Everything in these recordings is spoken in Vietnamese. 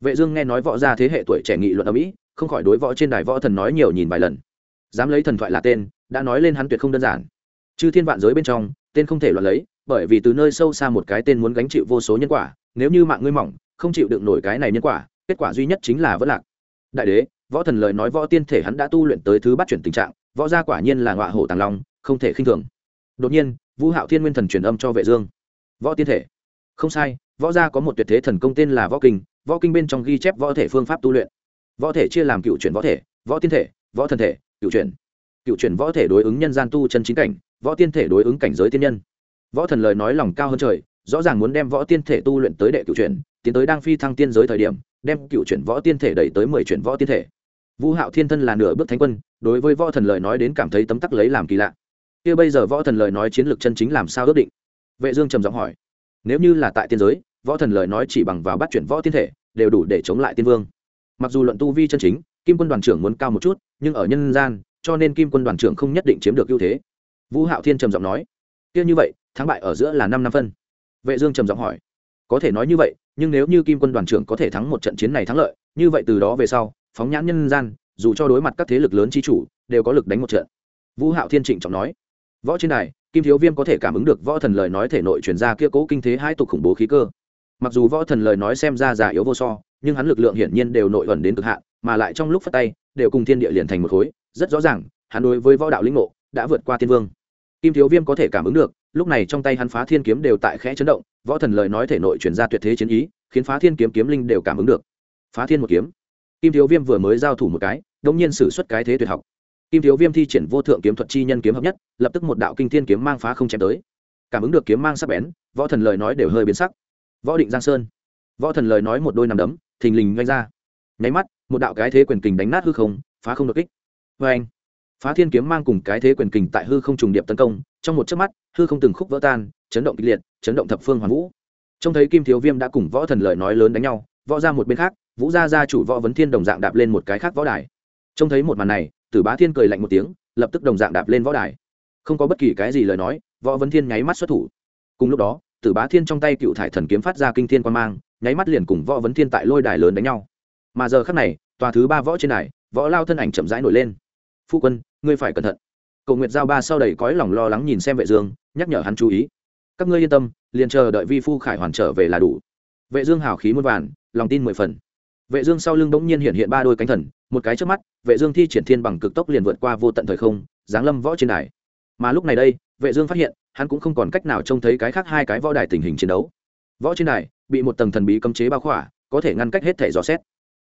vệ dương nghe nói võ gia thế hệ tuổi trẻ nghị luận ở mỹ không khỏi đối võ trên đài võ thần nói nhiều nhìn vài lần. Dám lấy thần thoại là tên, đã nói lên hắn tuyệt không đơn giản. Chư thiên vạn giới bên trong, tên không thể loạn lấy, bởi vì từ nơi sâu xa một cái tên muốn gánh chịu vô số nhân quả, nếu như mạng ngươi mỏng, không chịu đựng nổi cái này nhân quả, kết quả duy nhất chính là vỡ lạc. Đại đế, võ thần lời nói võ tiên thể hắn đã tu luyện tới thứ bắt chuyển tình trạng, võ gia quả nhiên là ngọa hổ tàng long, không thể khinh thường. Đột nhiên vũ hạo thiên nguyên thần truyền âm cho vệ dương. Võ tiên thể. Không sai, võ gia có một tuyệt thế thần công tên là võ kinh võ kinh bên trong ghi chép võ thể phương pháp tu luyện. Võ thể chia làm cựu chuyển võ thể, võ tiên thể, võ thần thể, cựu chuyển. Cựu chuyển võ thể đối ứng nhân gian tu chân chính cảnh, võ tiên thể đối ứng cảnh giới tiên nhân. Võ thần lời nói lòng cao hơn trời, rõ ràng muốn đem võ tiên thể tu luyện tới đệ cựu chuyển, tiến tới đang phi thăng tiên giới thời điểm, đem cựu chuyển võ tiên thể đẩy tới mười chuyển võ tiên thể. Vũ hạo thiên thân là nửa bước thánh quân, đối với võ thần lời nói đến cảm thấy tấm tắc lấy làm kỳ lạ. Kia bây giờ võ thần lời nói chiến lược chân chính làm sao ước định? Vệ dương trầm giọng hỏi. Nếu như là tại tiên giới võ thần lời nói chỉ bằng vào bắt chuyển võ tiên thể, đều đủ để chống lại tiên vương. Mặc dù luận tu vi chân chính, kim quân đoàn trưởng muốn cao một chút, nhưng ở nhân gian, cho nên kim quân đoàn trưởng không nhất định chiếm được ưu thế. Vũ hạo thiên trầm giọng nói, kia như vậy, thắng bại ở giữa là năm năm phân. Vệ dương trầm giọng hỏi, có thể nói như vậy, nhưng nếu như kim quân đoàn trưởng có thể thắng một trận chiến này thắng lợi, như vậy từ đó về sau, phóng nhãn nhân gian, dù cho đối mặt các thế lực lớn chi chủ, đều có lực đánh một trận. Vũ hạo thiên trịnh trọng nói, võ trên này kim thiếu viêm có thể cảm ứng được võ thần lời nói thể nội truyền ra kia cố kinh thế hai tục khủng bố khí cơ mặc dù võ thần lời nói xem ra già yếu vô so, nhưng hắn lực lượng hiển nhiên đều nội ẩn đến cực hạn, mà lại trong lúc phát tay, đều cùng thiên địa liền thành một khối. Rất rõ ràng, hắn đối với võ đạo lĩnh ngộ đã vượt qua tiên vương. Kim thiếu viêm có thể cảm ứng được, lúc này trong tay hắn phá thiên kiếm đều tại khẽ chấn động, võ thần lời nói thể nội chuyển ra tuyệt thế chiến ý, khiến phá thiên kiếm kiếm linh đều cảm ứng được. Phá thiên một kiếm. Kim thiếu viêm vừa mới giao thủ một cái đông nhiên xử suất cái thế tuyệt học. Kim thiếu viêm thi triển vô thượng kiếm thuật chi nhân kiếm hợp nhất, lập tức một đạo kinh thiên kiếm mang phá không chém tới. Cảm ứng được kiếm mang sắc bén, võ thần lời nói đều hơi biến sắc võ định giang sơn. Võ thần lời nói một đôi nằm đấm, thình lình ngay ra. Nháy mắt, một đạo cái thế quyền kình đánh nát hư không, phá không đột kích. Vê anh, phá thiên kiếm mang cùng cái thế quyền kình tại hư không trùng điệp tấn công, trong một chớp mắt, hư không từng khúc vỡ tan, chấn động kịch liệt, chấn động thập phương hoàn vũ. Trông thấy kim thiếu viêm đã cùng võ thần lời nói lớn đánh nhau, võ ra một bên khác, vũ gia gia chủ võ vấn thiên đồng dạng đạp lên một cái khác võ đài. Trông thấy một màn này, tử bá thiên cười lạnh một tiếng, lập tức đồng dạng đạp lên võ đài. Không có bất kỳ cái gì lời nói, võ vấn thiên nháy mắt xuất thủ. Cùng lúc đó tử bá thiên trong tay cựu thải thần kiếm phát ra kinh thiên quan mang, nháy mắt liền cùng võ vấn thiên tại lôi đài lớn đánh nhau. Mà giờ khắc này, tòa thứ ba võ trên đài, võ lao thân ảnh chậm rãi nổi lên. Phu quân, ngươi phải cẩn thận. Cầu nguyệt giao ba sau đầy cõi lòng lo lắng nhìn xem vệ dương, nhắc nhở hắn chú ý. Các ngươi yên tâm, liền chờ đợi vi phu khải hoàn trở về là đủ. Vệ dương hào khí muôn vàn, lòng tin mười phần. Vệ dương sau lưng bỗng nhiên hiện hiện ba đôi cánh thần, một cái trước mắt, vệ dương thi triển thiên bằng cực tốc liền vượt qua vô tận thời không, giáng lâm võ trên đài. Mà lúc này đây, vệ dương phát hiện hắn cũng không còn cách nào trông thấy cái khác hai cái võ đài tình hình chiến đấu. Võ trên đài bị một tầng thần bí cấm chế bao khỏa, có thể ngăn cách hết thể dò xét.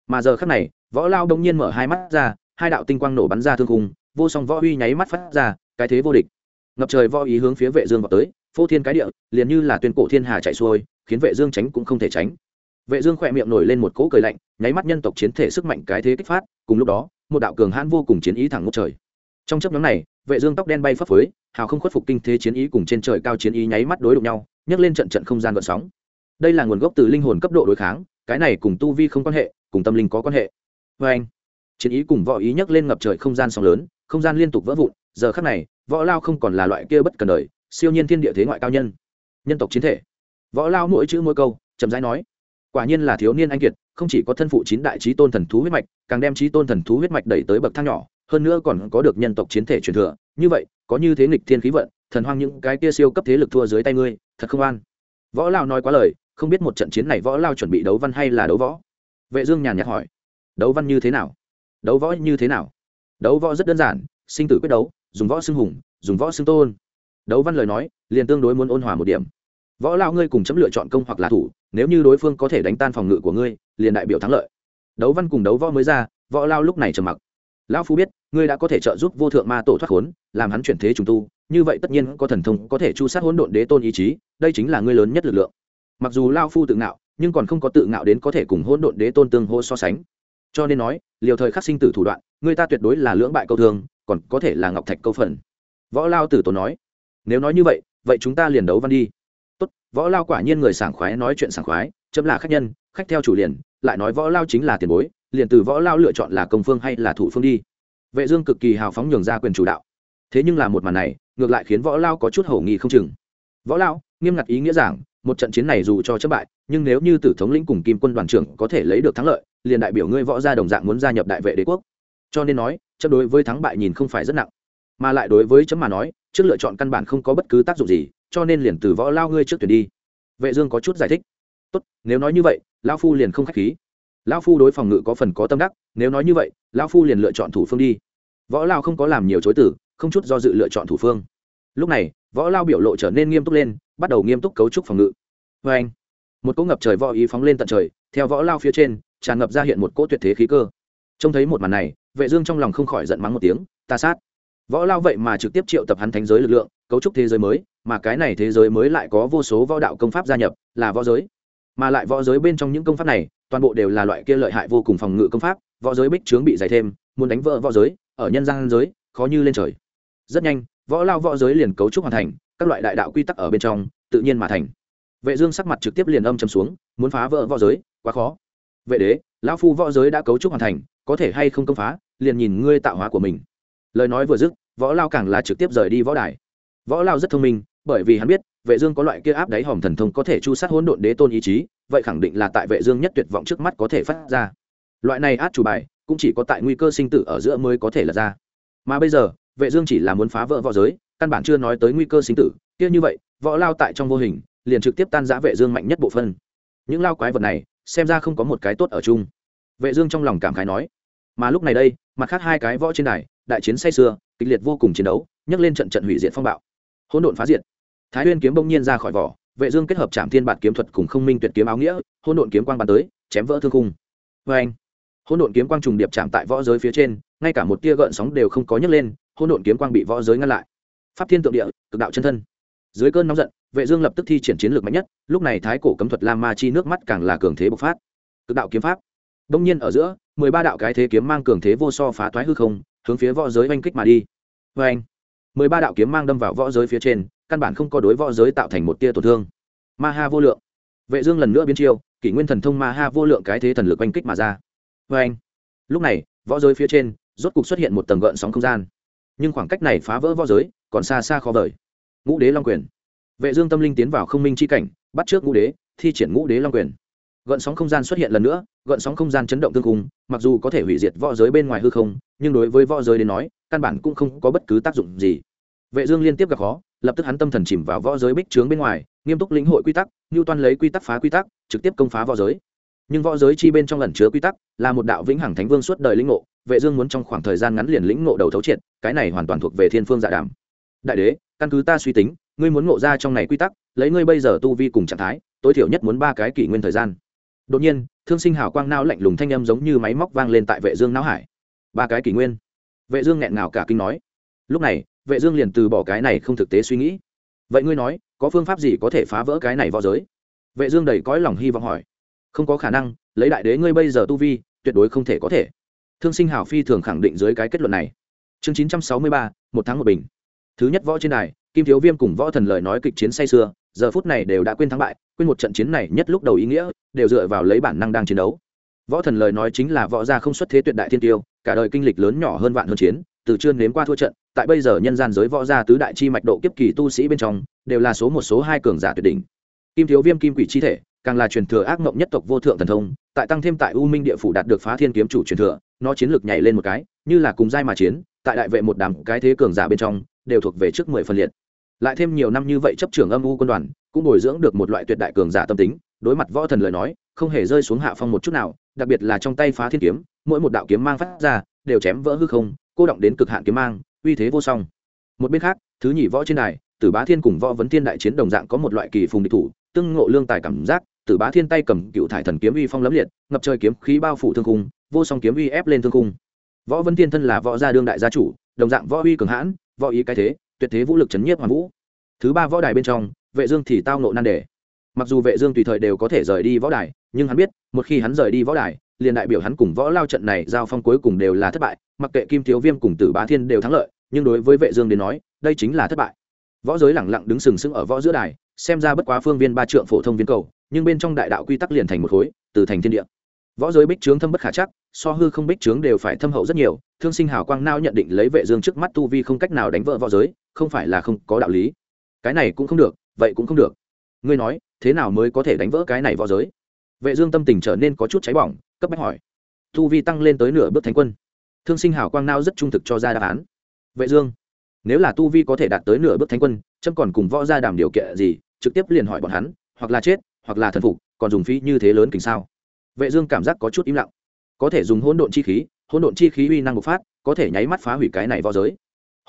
Mà giờ khắc này, võ lao đông nhiên mở hai mắt ra, hai đạo tinh quang nổ bắn ra thương khung, vô song võ uy nháy mắt phát ra, cái thế vô địch. Ngập trời võ ý hướng phía vệ dương vào tới, phô thiên cái địa, liền như là tuyên cổ thiên hà chạy xuôi, khiến vệ dương tránh cũng không thể tránh. Vệ dương khoẹt miệng nổi lên một cỗ cười lạnh, nháy mắt nhân tộc chiến thể sức mạnh cái thế kích phát, cùng lúc đó, một đạo cường hãn vô cùng chiến ý thẳng ngút trời trong chấp nhóm này, vệ dương tóc đen bay phấp phới, hào không khuất phục kinh thế chiến ý cùng trên trời cao chiến ý nháy mắt đối đụng nhau, nhấc lên trận trận không gian gợn sóng. Đây là nguồn gốc từ linh hồn cấp độ đối kháng, cái này cùng tu vi không quan hệ, cùng tâm linh có quan hệ. Với anh, chiến ý cùng võ ý nhấc lên ngập trời không gian sóng lớn, không gian liên tục vỡ vụn, giờ khắc này, võ lao không còn là loại kia bất cần đời, siêu nhiên thiên địa thế ngoại cao nhân nhân tộc chiến thể. Võ lao mỗi chữ mỗi câu, chậm rãi nói, quả nhiên là thiếu niên anh kiệt, không chỉ có thân phụ chín đại trí tôn thần thú huyết mạch, càng đem trí tôn thần thú huyết mạch đẩy tới bậc thang nhỏ hơn nữa còn có được nhân tộc chiến thể truyền thừa. Như vậy, có như thế nghịch thiên khí vận, thần hoang những cái kia siêu cấp thế lực thua dưới tay ngươi, thật không an. Võ lao nói quá lời, không biết một trận chiến này võ lao chuẩn bị đấu văn hay là đấu võ. Vệ dương nhàn nhạt hỏi, đấu văn như thế nào? Đấu võ như thế nào? Đấu võ rất đơn giản, sinh tử quyết đấu, dùng võ xưng hùng, dùng võ xưng tôn. Đấu văn lời nói, liền tương đối muốn ôn hòa một điểm. Võ lao ngươi cùng chấm lựa chọn công hoặc là thủ, nếu như đối phương có thể đánh tan phòng ngự của ngươi, liền đại biểu thắng lợi. Đấu văn cùng đấu võ mới ra, võ lao lúc này trầm mặc lão phu biết, ngươi đã có thể trợ giúp vô thượng ma tổ thoát khốn, làm hắn chuyển thế trùng tu, như vậy tất nhiên có thần thông có thể chu sát hỗn độn đế tôn ý chí, đây chính là ngươi lớn nhất lực lượng. Mặc dù lao phu tự ngạo, nhưng còn không có tự ngạo đến có thể cùng hỗn độn đế tôn tương hô so sánh. Cho nên nói, liều thời khắc sinh tử thủ đoạn người ta tuyệt đối là lưỡng bại câu thương, còn có thể là ngọc thạch câu phần. Võ lao tử tổ nói, nếu nói như vậy vậy chúng ta liền đấu văn đi. Tốt. Võ lao quả nhiên người sảng khoái nói chuyện sảng khoái, chấm là khách nhân, khách theo chủ liền, lại nói võ lao chính là tiền bối liền từ võ lao lựa chọn là công phương hay là thủ phương đi. Vệ dương cực kỳ hào phóng nhường ra quyền chủ đạo. Thế nhưng là một màn này, ngược lại khiến võ lao có chút hổ nghi không chừng. Võ lao, nghiêm ngặt ý nghĩa giảng, một trận chiến này dù cho chấp bại, nhưng nếu như tử thống lĩnh cùng kim quân đoàn trưởng có thể lấy được thắng lợi, liền đại biểu ngươi võ gia đồng dạng muốn gia nhập đại vệ đế quốc. Cho nên nói chấp đối với thắng bại nhìn không phải rất nặng. Mà lại đối với chấm mà nói, trước lựa chọn căn bản không có bất cứ tác dụng gì, cho nên liền từ võ lao ngươi trước tuyển đi. Vệ dương có chút giải thích. Tốt, nếu nói như vậy, lão phu liền không khách khí lão phu đối phòng ngự có phần có tâm đắc, nếu nói như vậy, lão phu liền lựa chọn thủ phương đi. Võ lao không có làm nhiều chối tử không chút do dự lựa chọn thủ phương. Lúc này, võ lao biểu lộ trở nên nghiêm túc lên, bắt đầu nghiêm túc cấu trúc phòng ngự. Vê anh, một cỗ ngập trời võ ý phóng lên tận trời, theo võ lao phía trên, tràn ngập ra hiện một cỗ tuyệt thế khí cơ. Trông thấy một màn này, vệ dương trong lòng không khỏi giận mắng một tiếng, ta sát. Võ lao vậy mà trực tiếp triệu tập hắn thánh giới lực lượng, cấu trúc thế giới mới, mà cái này thế giới mới lại có vô số võ đạo công pháp gia nhập, là võ giới. Mà lại võ giới bên trong những công pháp này toàn bộ đều là loại kia lợi hại vô cùng phòng ngự công pháp, võ giới bích trướng bị dày thêm, muốn đánh vỡ võ giới, ở nhân gian giới, khó như lên trời. Rất nhanh, võ lao võ giới liền cấu trúc hoàn thành, các loại đại đạo quy tắc ở bên trong, tự nhiên mà thành. Vệ dương sắc mặt trực tiếp liền âm chầm xuống, muốn phá vỡ võ giới, quá khó. Vệ đế, lão phu võ giới đã cấu trúc hoàn thành, có thể hay không công phá, liền nhìn ngươi tạo hóa của mình. Lời nói vừa dứt, võ lao càng là trực tiếp rời đi võ đài. Võ lao rất thông minh, bởi vì hắn biết, vệ dương có loại kia áp đáy hòm thần thông có thể chu sát hỗn độn đế tôn ý chí vậy khẳng định là tại vệ dương nhất tuyệt vọng trước mắt có thể phát ra. Loại này át chủ bài, cũng chỉ có tại nguy cơ sinh tử ở giữa mới có thể là ra. Mà bây giờ, vệ dương chỉ là muốn phá vỡ võ giới, căn bản chưa nói tới nguy cơ sinh tử. Kia như vậy, võ lao tại trong vô hình, liền trực tiếp tan rã vệ dương mạnh nhất bộ phân. Những lao quái vật này, xem ra không có một cái tốt ở chung. Vệ dương trong lòng cảm khái nói. Mà lúc này đây, mặt khác hai cái võ trên đài, đại chiến say sưa, kịch liệt vô cùng chiến đấu, nhấc lên trận trận hủy diệt phong bạo. Hỗn độn phá diệt. Thái nguyên kiếm bỗng nhiên ra khỏi vỏ vệ dương kết hợp chạm thiên bản kiếm thuật cùng không minh tuyệt kiếm áo nghĩa, hỗn độn kiếm quang bắn tới, chém vỡ thương khung. Với anh hỗn độn kiếm quang trùng điệp chạm tại võ giới phía trên, ngay cả một tia gợn sóng đều không có nhấc lên, hỗn độn kiếm quang bị võ giới ngăn lại. Pháp thiên tượng địa, cực đạo chân thân. Dưới cơn nóng giận, vệ dương lập tức thi triển chiến lược mạnh nhất, lúc này thái cổ cấm thuật lam ma chi nước mắt càng là cường thế bộc phát. Cực đạo kiếm pháp. Đông nhiên ở giữa, mười ba đạo cái thế kiếm mang cường thế vô so phá toái hư không, hướng phía võ giới oanh kích mà đi. Vô anh mười ba đạo kiếm mang đâm vào võ giới phía trên, căn bản không có đối võ giới tạo thành một tia tổn thương. Ma ha vô lượng. Vệ dương lần nữa biến chiêu, kỷ nguyên thần thông ma ha vô lượng cái thế thần lực oanh kích mà ra. Với anh, lúc này, võ giới phía trên, rốt cục xuất hiện một tầng gợn sóng không gian. Nhưng khoảng cách này phá vỡ võ giới, còn xa xa khó vời. Ngũ đế long quyền. Vệ dương tâm linh tiến vào không minh chi cảnh, bắt trước ngũ đế, thi triển ngũ đế long quyền. Gợn sóng không gian xuất hiện lần nữa, gợn sóng không gian chấn động tương cung mặc dù có thể hủy diệt võ giới bên ngoài hư không, nhưng đối với võ giới đến nói căn bản cũng không có bất cứ tác dụng gì. Vệ dương liên tiếp gặp khó, lập tức hắn tâm thần chìm vào võ giới bích trướng bên ngoài, nghiêm túc lĩnh hội quy tắc như toan lấy quy tắc phá quy tắc, trực tiếp công phá võ giới. Nhưng võ giới chi bên trong ẩn chứa quy tắc, là một đạo vĩnh hằng thánh vương suốt đời lĩnh ngộ, vệ dương muốn trong khoảng thời gian ngắn liền lĩnh ngộ đầu thấu triệt, cái này hoàn toàn thuộc về thiên phương dạ đàm. Đại đế, căn cứ ta suy tính, ngươi muốn ngộ ra trong này quy tắc, lấy ngươi bây giờ tu vi cùng trạng thái, tối thiểu nhất muốn ba cái kỷ nguyên thời gian. Đột nhiên, thương sinh hào quang nao lạnh lùng thanh âm giống như máy móc vang lên tại vệ dương não hải. Ba cái kỷ nguyên vệ dương nghẹn ngào cả kinh nói lúc này vệ dương liền từ bỏ cái này không thực tế suy nghĩ. Vậy ngươi nói có phương pháp gì có thể phá vỡ cái này võ giới? Vệ dương đầy cõi lòng hy vọng hỏi không có khả năng lấy đại đế ngươi bây giờ tu vi tuyệt đối không thể có thể. Thương sinh Hảo phi thường khẳng định dưới cái kết luận này. Chương 963, một tháng một bình. Thứ nhất võ trên đài kim thiếu viêm cùng võ thần lời nói kịch chiến say sưa giờ phút này đều đã quên thắng bại quên một trận chiến này nhất lúc đầu ý nghĩa đều dựa vào lấy bản năng đang chiến đấu. Võ thần lời nói chính là võ gia không xuất thế tuyệt đại thiên tiêu cả đời kinh lịch lớn nhỏ hơn vạn hơn chiến, từ chưa nếm qua thua trận, tại bây giờ nhân gian giới võ gia tứ đại chi mạch độ kiếp kỳ tu sĩ bên trong, đều là số một, số hai cường giả tuyệt đỉnh. Kim thiếu viêm kim quỷ chi thể, càng là truyền thừa ác mộng nhất tộc vô thượng thần thông, tại tăng thêm tại u minh địa phủ đạt được phá thiên kiếm chủ truyền thừa, nó chiến lược nhảy lên một cái, như là cùng giai mà chiến, tại đại vệ một đám cái thế cường giả bên trong, đều thuộc về trước mười phân liệt. Lại thêm nhiều năm như vậy chấp trưởng âm u quân đoàn, cũng bồi dưỡng được một loại tuyệt đại cường giả tâm tính, đối mặt võ thần lời nói, không hề rơi xuống hạ phong một chút nào đặc biệt là trong tay phá thiên kiếm, mỗi một đạo kiếm mang phát ra, đều chém vỡ hư không, cô động đến cực hạn kiếm mang, uy thế vô song. Một bên khác, thứ nhị võ trên đài, tử bá thiên cùng võ vấn thiên đại chiến đồng dạng có một loại kỳ phùng địch thủ, tương ngộ lương tài cảm giác, tử bá thiên tay cầm cựu thải thần kiếm uy phong lấm liệt, ngập trời kiếm khí bao phủ thương cung vô song kiếm uy ép lên thương cung võ vấn thiên thân là võ gia đương đại gia chủ, đồng dạng võ uy cường hãn, võ ý cái thế, tuyệt thế vũ lực chấn nhiếp hoàn vũ. Thứ ba võ đài bên trong, vệ dương thì tao nộ nan đề mặc dù vệ dương tùy thời đều có thể rời đi võ đài, nhưng hắn biết, một khi hắn rời đi võ đài, liền đại biểu hắn cùng võ lao trận này giao phong cuối cùng đều là thất bại, mặc kệ kim thiếu viêm cùng tử bá thiên đều thắng lợi, nhưng đối với vệ dương đến nói, đây chính là thất bại. Võ giới lẳng lặng đứng sừng sững ở võ giữa đài, xem ra bất quá phương viên ba trượng phổ thông viên cầu, nhưng bên trong đại đạo quy tắc liền thành một khối, từ thành thiên địa. Võ giới bích trướng thâm bất khả chắc, so hư không bích trướng đều phải thâm hậu rất nhiều, thương sinh hào quang nao nhận định lấy vệ dương trước mắt tu vi không cách nào đánh vỡ võ giới, không phải là không có đạo lý. Cái này cũng không được, vậy cũng không được. Ngươi nói thế nào mới có thể đánh vỡ cái này võ giới? Vệ dương tâm tình trở nên có chút cháy bỏng, cấp bách hỏi. Tu vi tăng lên tới nửa bước thánh quân. Thương sinh hào quang nao rất trung thực cho ra đáp án. Vệ dương, nếu là tu vi có thể đạt tới nửa bước thánh quân, chấm còn cùng võ gia đàm điều kiện gì? Trực tiếp liền hỏi bọn hắn, hoặc là chết, hoặc là thần phục, còn dùng phí như thế lớn kính sao? Vệ dương cảm giác có chút im lặng. Có thể dùng hỗn độn chi khí, hỗn độn chi khí uy năng bộc phát, có thể nháy mắt phá hủy cái này võ giới.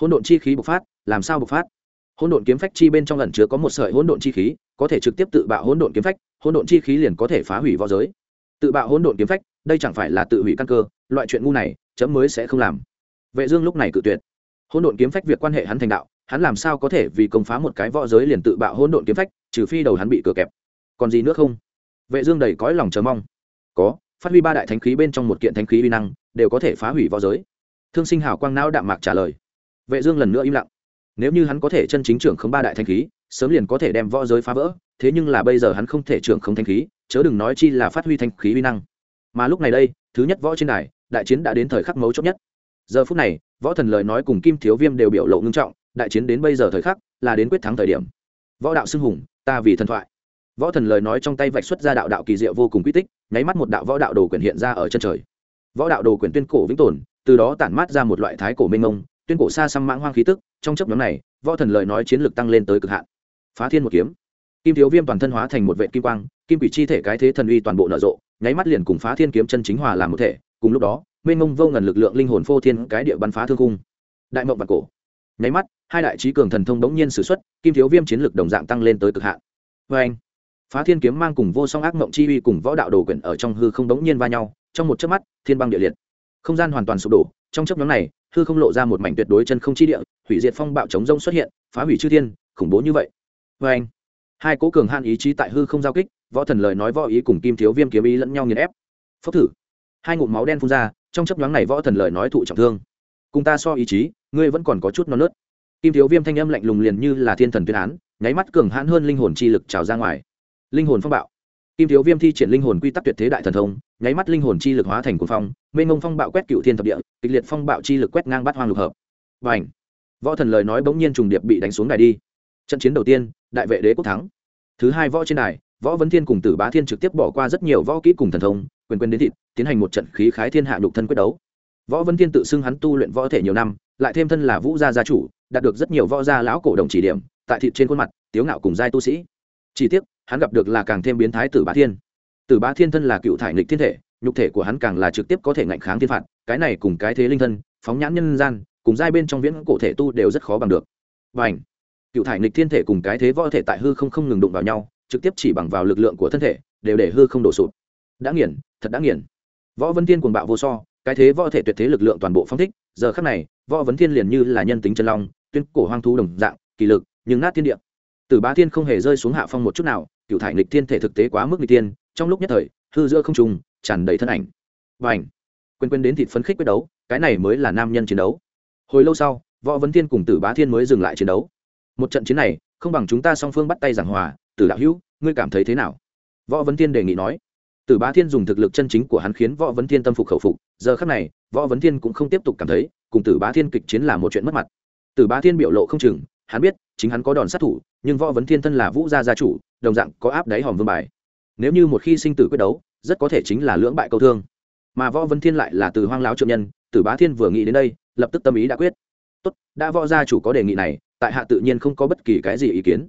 Hỗn độn chi khí bộc phát, làm sao bộc phát? Hỗn độn kiếm phách chi bên trong ẩn chứa có một sợi hỗn độn chi khí, có thể trực tiếp tự bạo hỗn độn kiếm phách, hỗn độn chi khí liền có thể phá hủy võ giới. Tự bạo hỗn độn kiếm phách, đây chẳng phải là tự hủy căn cơ, loại chuyện ngu này, chấm mới sẽ không làm. Vệ dương lúc này cự tuyệt. Hỗn độn kiếm phách việc quan hệ hắn thành đạo, hắn làm sao có thể vì công phá một cái võ giới liền tự bạo hỗn độn kiếm phách, trừ phi đầu hắn bị cửa kẹp. Còn gì nữa không? Vệ dương đầy cõi lòng chờ mong. Có, phát huy ba đại thánh khí bên trong một kiện thánh khí uy năng, đều có thể phá hủy võ giới. Thương sinh Hảo quang não đạm mạc trả lời. Vệ dương lần nữa im lặng nếu như hắn có thể chân chính trưởng không ba đại thanh khí, sớm liền có thể đem võ giới phá vỡ, thế nhưng là bây giờ hắn không thể trưởng không thanh khí, chớ đừng nói chi là phát huy thanh khí uy năng. Mà lúc này đây, thứ nhất võ trên đài, đại chiến đã đến thời khắc mấu chốt nhất. Giờ phút này, võ thần lời nói cùng kim thiếu viêm đều biểu lộ ngưng trọng, đại chiến đến bây giờ thời khắc, là đến quyết thắng thời điểm. Võ đạo xưng hùng, ta vì thần thoại. Võ thần lời nói trong tay vạch xuất ra đạo đạo kỳ diệu vô cùng quy tích, nháy mắt một đạo võ đạo đồ quyền hiện ra ở chân trời. Võ đạo đồ quyền tuyên cổ vĩnh tồn, từ đó tản mát ra một loại thái cổ minh ông tuyên cổ xa xăm mãng hoang khí tức, trong chấp nhóm này, võ thần lời nói chiến lược tăng lên tới cực hạn. Phá thiên một kiếm. Kim thiếu viêm toàn thân hóa thành một vệ kim quang, kim quỷ chi thể cái thế thần uy toàn bộ nở rộ, nháy mắt liền cùng phá thiên kiếm chân chính hòa làm một thể, cùng lúc đó, mênh mông vô ngần lực lượng linh hồn phô thiên cái địa bắn phá thương cung đại mộng và cổ. Nháy mắt, hai đại trí cường thần thông đống nhiên sử xuất, kim thiếu viêm chiến lược đồng dạng tăng lên tới cực hạn. Vê anh phá thiên kiếm mang cùng vô song ác mộng chi uy cùng võ đạo đồ quyển ở trong hư không đống nhiên va nhau, trong một chớp mắt, thiên băng địa liệt. Không gian hoàn toàn sụp đổ trong chớp nhóm này, hư không lộ ra một mảnh tuyệt đối chân không chi địa, hủy diệt phong bạo chống rông xuất hiện, phá hủy chư thiên, khủng bố như vậy. Vê anh, hai cố cường hạn ý chí tại hư không giao kích, võ thần lời nói võ ý cùng kim thiếu viêm kiếm ý lẫn nhau nghiền ép. Phốc thử. Hai ngụm máu đen phun ra, trong chấp nhoáng này võ thần lời nói thụ trọng thương. Cùng ta so ý chí, ngươi vẫn còn có chút non nớt. Kim thiếu viêm thanh âm lạnh lùng liền như là thiên thần tuyên án, nháy mắt cường hãn hơn linh hồn chi lực trào ra ngoài. Linh hồn phong bạo kim thiếu viêm thi triển linh hồn quy tắc tuyệt thế đại thần thông, nháy mắt linh hồn chi lực hóa thành cuồng phong, mênh mông phong bạo quét cựu thiên thập địa, kịch liệt phong bạo chi lực quét ngang bát hoang lục hợp. Và ảnh võ thần lời nói bỗng nhiên trùng điệp bị đánh xuống đài đi. Trận chiến đầu tiên, đại vệ đế quốc thắng. Thứ hai võ trên đài, võ vấn thiên cùng tử bá thiên trực tiếp bỏ qua rất nhiều võ kỹ cùng thần thông, quyền quyền đến thịt, tiến hành một trận khí khái thiên hạ nhục thân quyết đấu. Võ vấn thiên tự xưng hắn tu luyện võ thể nhiều năm, lại thêm thân là vũ gia gia chủ, đạt được rất nhiều võ gia lão cổ đồng chỉ điểm, tại thịt trên khuôn mặt, tiếu ngạo cùng giai tu sĩ. Chỉ tiếc hắn gặp được là càng thêm biến thái tử bá thiên. Tử bá thiên thân là cựu thải nịch thiên thể, nhục thể của hắn càng là trực tiếp có thể ngạnh kháng thiên phạt, cái này cùng cái thế linh thân, phóng nhãn nhân gian, cùng giai bên trong viễn cổ thể tu đều rất khó bằng được. Và ảnh cựu thải nịch thiên thể cùng cái thế võ thể tại hư không không ngừng đụng vào nhau, trực tiếp chỉ bằng vào lực lượng của thân thể, đều để hư không đổ sụp. Đã nghiền, thật đã nghiền. Võ vân thiên cuồng bạo vô so, cái thế võ thể tuyệt thế lực lượng toàn bộ phong thích, giờ khắc này, võ vấn thiên liền như là nhân tính chân long, tuyên cổ hoang thú đồng dạng, kỳ lực, nhưng nát thiên địa. Tử bá thiên không hề rơi xuống hạ phong một chút nào cựu thải nghịch thiên thể thực tế quá mức nghịch tiên trong lúc nhất thời, hư giữa không trùng tràn đầy thân ảnh. Và ảnh quên quên đến thịt phấn khích quyết đấu, cái này mới là nam nhân chiến đấu. Hồi lâu sau, võ vấn thiên cùng tử bá thiên mới dừng lại chiến đấu. Một trận chiến này, không bằng chúng ta song phương bắt tay giảng hòa, tử đạo hữu, ngươi cảm thấy thế nào? Võ vấn thiên đề nghị nói. Tử bá thiên dùng thực lực chân chính của hắn khiến võ vấn thiên tâm phục khẩu phục, giờ khác này, võ vấn thiên cũng không tiếp tục cảm thấy, cùng tử bá thiên kịch chiến là một chuyện mất mặt. Tử bá thiên biểu lộ không chừng, hắn biết, chính hắn có đòn sát thủ, nhưng võ vấn thiên thân là vũ gia gia chủ đồng dạng có áp đáy hòm vương bài. Nếu như một khi sinh tử quyết đấu, rất có thể chính là lưỡng bại câu thương. Mà võ vân thiên lại là từ hoang láo trượng nhân, tử bá thiên vừa nghĩ đến đây, lập tức tâm ý đã quyết. Tốt, đã võ gia chủ có đề nghị này, tại hạ tự nhiên không có bất kỳ cái gì ý kiến.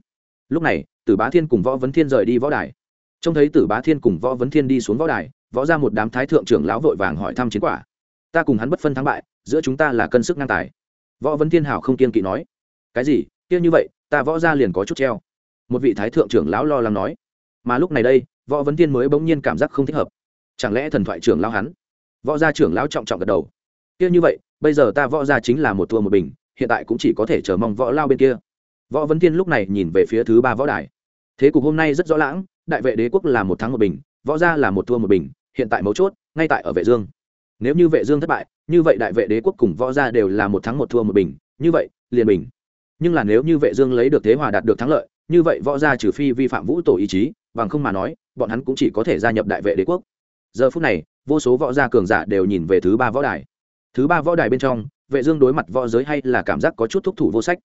Lúc này, tử bá thiên cùng võ vấn thiên rời đi võ đài. Trông thấy tử bá thiên cùng võ vấn thiên đi xuống võ đài, võ ra một đám thái thượng trưởng lão vội vàng hỏi thăm chiến quả. Ta cùng hắn bất phân thắng bại, giữa chúng ta là cân sức ngang tài. Võ vấn thiên hảo không kiên kỵ nói. Cái gì? Kia như vậy, ta võ ra liền có chút treo một vị thái thượng trưởng lão lo lắng nói. Mà lúc này đây, võ vấn thiên mới bỗng nhiên cảm giác không thích hợp. Chẳng lẽ thần thoại trưởng lão hắn? Võ gia trưởng lão trọng trọng gật đầu. Kia như vậy, bây giờ ta võ gia chính là một thua một bình, hiện tại cũng chỉ có thể chờ mong võ lao bên kia. Võ vấn thiên lúc này nhìn về phía thứ ba võ đài. Thế cục hôm nay rất rõ lãng, đại vệ đế quốc là một thắng một bình, võ gia là một thua một bình, hiện tại mấu chốt, ngay tại ở vệ dương. Nếu như vệ dương thất bại, như vậy đại vệ đế quốc cùng võ gia đều là một thắng một thua một bình, như vậy, liền bình. Nhưng là nếu như vệ dương lấy được thế hòa đạt được thắng lợi như vậy võ gia trừ phi vi phạm vũ tổ ý chí, bằng không mà nói, bọn hắn cũng chỉ có thể gia nhập đại vệ đế quốc. Giờ phút này, vô số võ gia cường giả đều nhìn về thứ ba võ đài. Thứ ba võ đài bên trong, vệ dương đối mặt võ giới hay là cảm giác có chút thúc thủ vô sách.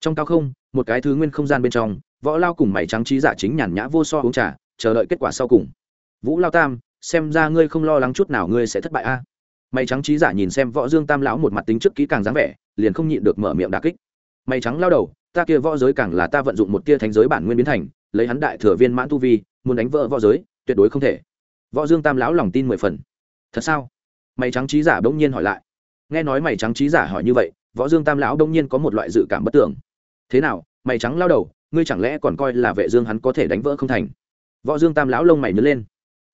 Trong cao không, một cái thứ nguyên không gian bên trong, võ lao cùng mày trắng trí giả chính nhàn nhã vô so uống trà, chờ đợi kết quả sau cùng. Vũ lao tam, xem ra ngươi không lo lắng chút nào ngươi sẽ thất bại a. Mày trắng trí giả nhìn xem võ dương tam lão một mặt tính trước kỹ càng dáng vẻ, liền không nhịn được mở miệng đà kích. Mày trắng lao đầu ta kia võ giới càng là ta vận dụng một tia thánh giới bản nguyên biến thành, lấy hắn đại thừa viên mãn tu vi, muốn đánh vỡ võ giới, tuyệt đối không thể. Võ dương tam lão lòng tin mười phần. Thật sao? Mày trắng trí giả bỗng nhiên hỏi lại. Nghe nói mày trắng trí giả hỏi như vậy, võ dương tam lão bỗng nhiên có một loại dự cảm bất tưởng. Thế nào, mày trắng lao đầu, ngươi chẳng lẽ còn coi là vệ dương hắn có thể đánh vỡ không thành? Võ dương tam lão lông mày nhớ lên.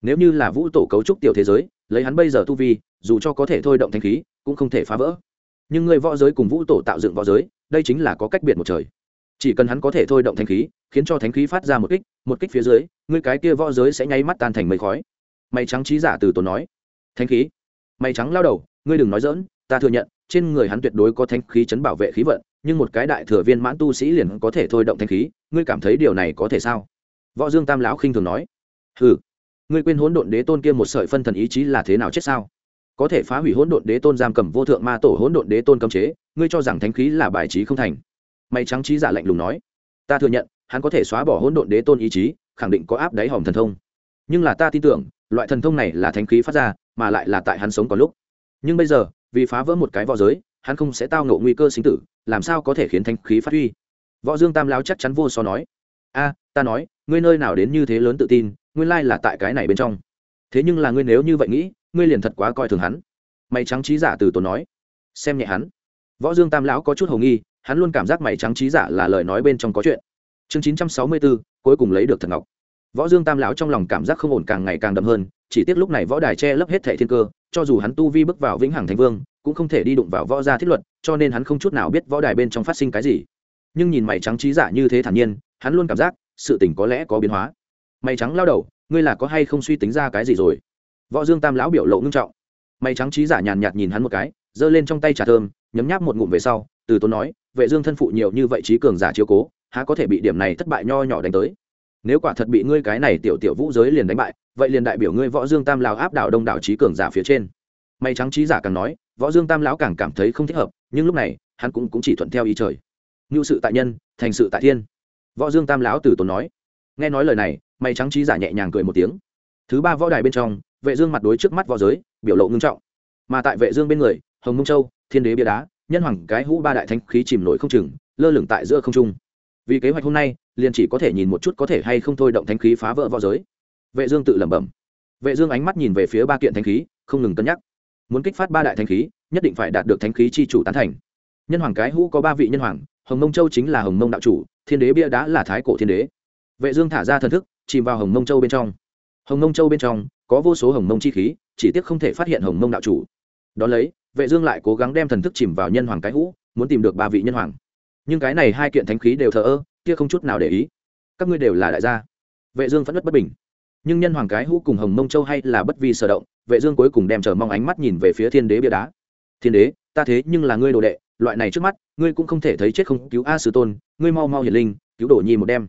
Nếu như là vũ tổ cấu trúc tiểu thế giới, lấy hắn bây giờ tu vi, dù cho có thể thôi động thanh khí, cũng không thể phá vỡ. Nhưng người võ giới cùng vũ tổ tạo dựng võ giới đây chính là có cách biệt một trời. Chỉ cần hắn có thể thôi động thanh khí, khiến cho thánh khí phát ra một kích một kích phía dưới, ngươi cái kia võ giới sẽ nháy mắt tan thành mây khói. Mày trắng trí giả từ tốn nói. Thanh khí? Mày trắng lao đầu, ngươi đừng nói dỡn ta thừa nhận, trên người hắn tuyệt đối có thanh khí chấn bảo vệ khí vận, nhưng một cái đại thừa viên mãn tu sĩ liền có thể thôi động thanh khí, ngươi cảm thấy điều này có thể sao? Võ dương tam lão khinh thường nói. Hừ, ngươi quên hỗn độn đế tôn kia một sợi phân thần ý chí là thế nào chết sao? Có thể phá hủy hỗn độn đế tôn giam cầm vô thượng ma tổ hỗn độn đế tôn cấm chế, ngươi cho rằng thánh khí là bài trí không thành. Mày trắng trí giả lạnh lùng nói, ta thừa nhận, hắn có thể xóa bỏ hỗn độn đế tôn ý chí, khẳng định có áp đáy hòm thần thông. Nhưng là ta tin tưởng, loại thần thông này là thánh khí phát ra, mà lại là tại hắn sống có lúc. Nhưng bây giờ, vì phá vỡ một cái võ giới, hắn không sẽ tao ngộ nguy cơ sinh tử, làm sao có thể khiến thánh khí phát huy? Võ dương tam lao chắc chắn vô so nói, a, ta nói, ngươi nơi nào đến như thế lớn tự tin, nguyên lai là tại cái này bên trong. Thế nhưng là ngươi nếu như vậy nghĩ ngươi liền thật quá coi thường hắn. Mày trắng trí giả từ tốn nói. Xem nhẹ hắn. Võ dương tam lão có chút hầu nghi, hắn luôn cảm giác mày trắng trí giả là lời nói bên trong có chuyện. Chương chín trăm sáu mươi bốn cuối cùng lấy được thần ngọc. Võ dương tam lão trong lòng cảm giác không ổn càng ngày càng đậm hơn, chỉ tiếc lúc này võ đài che lấp hết thẻ thiên cơ, cho dù hắn tu vi bước vào vĩnh hằng thành vương, cũng không thể đi đụng vào võ gia thiết luật, cho nên hắn không chút nào biết võ đài bên trong phát sinh cái gì. Nhưng nhìn mày trắng trí giả như thế thản nhiên, hắn luôn cảm giác sự tình có lẽ có biến hóa. Mày trắng lao đầu, ngươi là có hay không suy tính ra cái gì rồi? Võ dương tam lão biểu lộ ngưng trọng. Mày trắng trí giả nhàn nhạt nhìn hắn một cái giơ lên trong tay trà thơm nhấm nháp một ngụm về sau từ tốn nói vệ dương thân phụ nhiều như vậy trí cường giả chiếu cố há có thể bị điểm này thất bại nho nhỏ đánh tới? Nếu quả thật bị ngươi cái này tiểu tiểu vũ giới liền đánh bại vậy liền đại biểu ngươi võ dương tam lão áp đảo đông đảo trí cường giả phía trên. Mày trắng trí giả càng nói võ dương tam lão càng cảm thấy không thích hợp nhưng lúc này hắn cũng, cũng chỉ thuận theo ý trời. Ngưu sự tại nhân thành sự tại thiên. Võ dương tam lão từ tốn nói. Nghe nói lời này mày trắng trí giả nhẹ nhàng cười một tiếng. Thứ ba võ đài bên trong vệ dương mặt đối trước mắt võ giới, biểu lộ ngưng trọng. Mà tại vệ dương bên người, hồng mông châu, thiên đế bia đá, nhân hoàng cái hũ ba đại thánh khí chìm nổi không chừng, lơ lửng tại giữa không trung. Vì kế hoạch hôm nay, liền chỉ có thể nhìn một chút có thể hay không thôi động thánh khí phá vỡ võ giới. Vệ dương tự lẩm bẩm. Vệ dương ánh mắt nhìn về phía ba kiện thánh khí, không ngừng cân nhắc. Muốn kích phát ba đại thánh khí, nhất định phải đạt được thánh khí chi chủ tán thành. Nhân hoàng cái hũ có ba vị nhân hoàng, hồng mông châu chính là hồng mông đạo chủ, thiên đế bia đá là thái cổ thiên đế. Vệ dương thả ra thần thức, chìm vào hồng mông châu bên trong. Hồng mông châu bên trong có vô số hồng mông chi khí, chỉ tiếc không thể phát hiện hồng mông đạo chủ. Đón lấy, vệ dương lại cố gắng đem thần thức chìm vào nhân hoàng cái hũ, muốn tìm được ba vị nhân hoàng. Nhưng cái này hai kiện thánh khí đều thờ ơ, kia không chút nào để ý. Các ngươi đều là đại gia. Vệ dương vẫn rất bất bình. Nhưng nhân hoàng cái hũ cùng hồng mông châu hay là bất vi sở động, vệ dương cuối cùng đem chờ mong ánh mắt nhìn về phía thiên đế bia đá. Thiên đế, ta thế nhưng là ngươi đồ đệ, loại này trước mắt, ngươi cũng không thể thấy chết không cứu a sư tôn, ngươi mau mau hiển linh, cứu đồ nhi một đêm.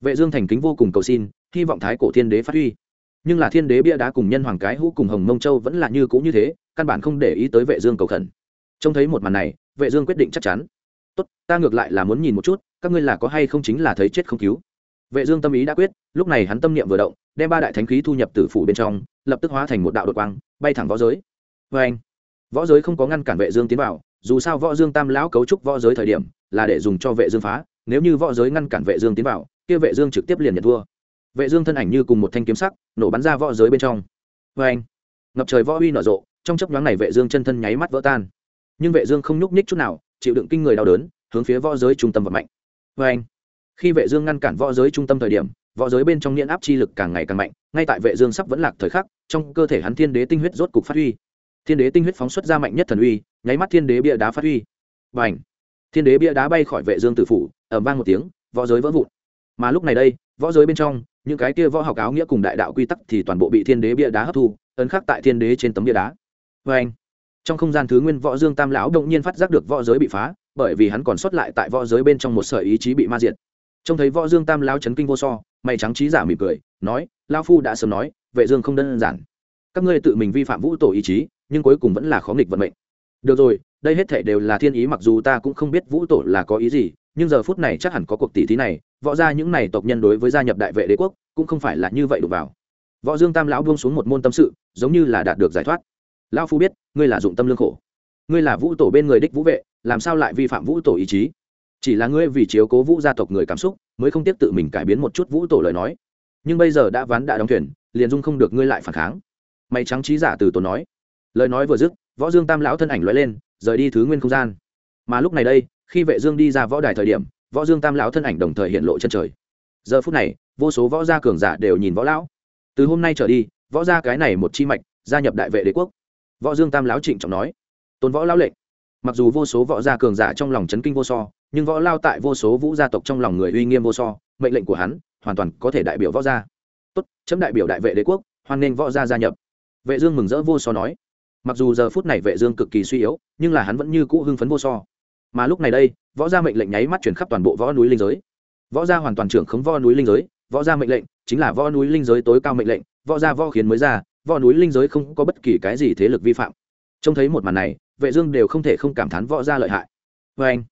Vệ dương thành kính vô cùng cầu xin, hy vọng thái cổ thiên đế phát huy nhưng là thiên đế bia đá cùng nhân hoàng cái hũ cùng hồng mông châu vẫn là như cũ như thế, căn bản không để ý tới vệ dương cầu khẩn. Trông thấy một màn này, vệ dương quyết định chắc chắn. Tốt, ta ngược lại là muốn nhìn một chút, các ngươi là có hay không chính là thấy chết không cứu? Vệ dương tâm ý đã quyết, lúc này hắn tâm niệm vừa động, đem ba đại thánh khí thu nhập tử phủ bên trong, lập tức hóa thành một đạo đột quang, bay thẳng võ giới. Với anh, võ giới không có ngăn cản vệ dương tiến vào, dù sao võ dương tam lão cấu trúc võ giới thời điểm là để dùng cho vệ dương phá, nếu như võ giới ngăn cản vệ dương tiến vào, kia vệ dương trực tiếp liền nhận thua vệ dương thân ảnh như cùng một thanh kiếm sắc, nổ bắn ra võ giới bên trong. Với anh, ngập trời võ uy nở rộ, trong chớp nhoáng này vệ dương chân thân nháy mắt vỡ tan. Nhưng vệ dương không nhúc nhích chút nào, chịu đựng kinh người đau đớn, hướng phía võ giới trung tâm vận mạnh. Với anh, khi vệ dương ngăn cản võ giới trung tâm thời điểm, võ giới bên trong niễn áp chi lực càng ngày càng mạnh, ngay tại vệ dương sắp vẫn lạc thời khắc, trong cơ thể hắn thiên đế tinh huyết rốt cục phát huy. Thiên đế tinh huyết phóng xuất ra mạnh nhất thần uy, nháy mắt thiên đế bia đá phát huy. Bành thiên đế bia đá bay khỏi vệ dương tử phủ, ầm vang một tiếng, võ giới vỡ vụn. Mà lúc này đây, võ giới bên trong những cái kia võ học áo nghĩa cùng đại đạo quy tắc thì toàn bộ bị thiên đế bia đá hấp thu, ấn khắc tại thiên đế trên tấm bia đá. Vê anh, trong không gian thứ nguyên võ dương tam lão động nhiên phát giác được võ giới bị phá, bởi vì hắn còn sót lại tại võ giới bên trong một sợi ý chí bị ma diệt. Trông thấy võ dương tam lão chấn kinh vô so, mày trắng trí giả mỉm cười, nói lao phu đã sớm nói, vệ dương không đơn giản. Các ngươi tự mình vi phạm vũ tổ ý chí, nhưng cuối cùng vẫn là khó nghịch vận mệnh. Được rồi, đây hết thảy đều là thiên ý, mặc dù ta cũng không biết vũ tổ là có ý gì nhưng giờ phút này chắc hẳn có cuộc tỷ thí này, võ ra những này tộc nhân đối với gia nhập đại vệ đế quốc cũng không phải là như vậy đụng vào. Võ dương tam lão buông xuống một môn tâm sự, giống như là đạt được giải thoát. Lão phu biết, ngươi là dụng tâm lương khổ. Ngươi là vũ tổ bên người đích vũ vệ, làm sao lại vi phạm vũ tổ ý chí? Chỉ là ngươi vì chiếu cố vũ gia tộc người cảm xúc, mới không tiếp tự mình cải biến một chút vũ tổ lời nói. Nhưng bây giờ đã ván đã đóng thuyền, liền dung không được ngươi lại phản kháng. Mày trắng trí giả từ tổ nói. Lời nói vừa dứt, võ dương tam lão thân ảnh lóe lên, rời đi thứ nguyên không gian. Mà lúc này đây khi vệ dương đi ra võ đài thời điểm, võ dương tam lão thân ảnh đồng thời hiện lộ chân trời. Giờ phút này, vô số võ gia cường giả đều nhìn võ lão. Từ hôm nay trở đi, võ gia cái này một chi mạch gia nhập đại vệ đế quốc. Võ dương tam lão trịnh trọng nói, tôn võ lão lệnh. Mặc dù vô số võ gia cường giả trong lòng chấn kinh vô so, nhưng võ lao tại vô số vũ gia tộc trong lòng người uy nghiêm vô so, mệnh lệnh của hắn hoàn toàn có thể đại biểu võ gia. Tốt, chấm đại biểu đại vệ đế quốc, hoan nghênh võ gia gia nhập. Vệ dương mừng rỡ vô so nói. Mặc dù giờ phút này vệ dương cực kỳ suy yếu, nhưng là hắn vẫn như cũ hưng phấn vô so mà lúc này đây, võ gia mệnh lệnh nháy mắt chuyển khắp toàn bộ võ núi linh giới. Võ gia hoàn toàn trưởng khống võ núi linh giới, võ gia mệnh lệnh chính là võ núi linh giới tối cao mệnh lệnh, võ gia võ khiến mới ra, võ núi linh giới không có bất kỳ cái gì thế lực vi phạm. Trông thấy một màn này, vệ dương đều không thể không cảm thán võ gia lợi hại. Với anh,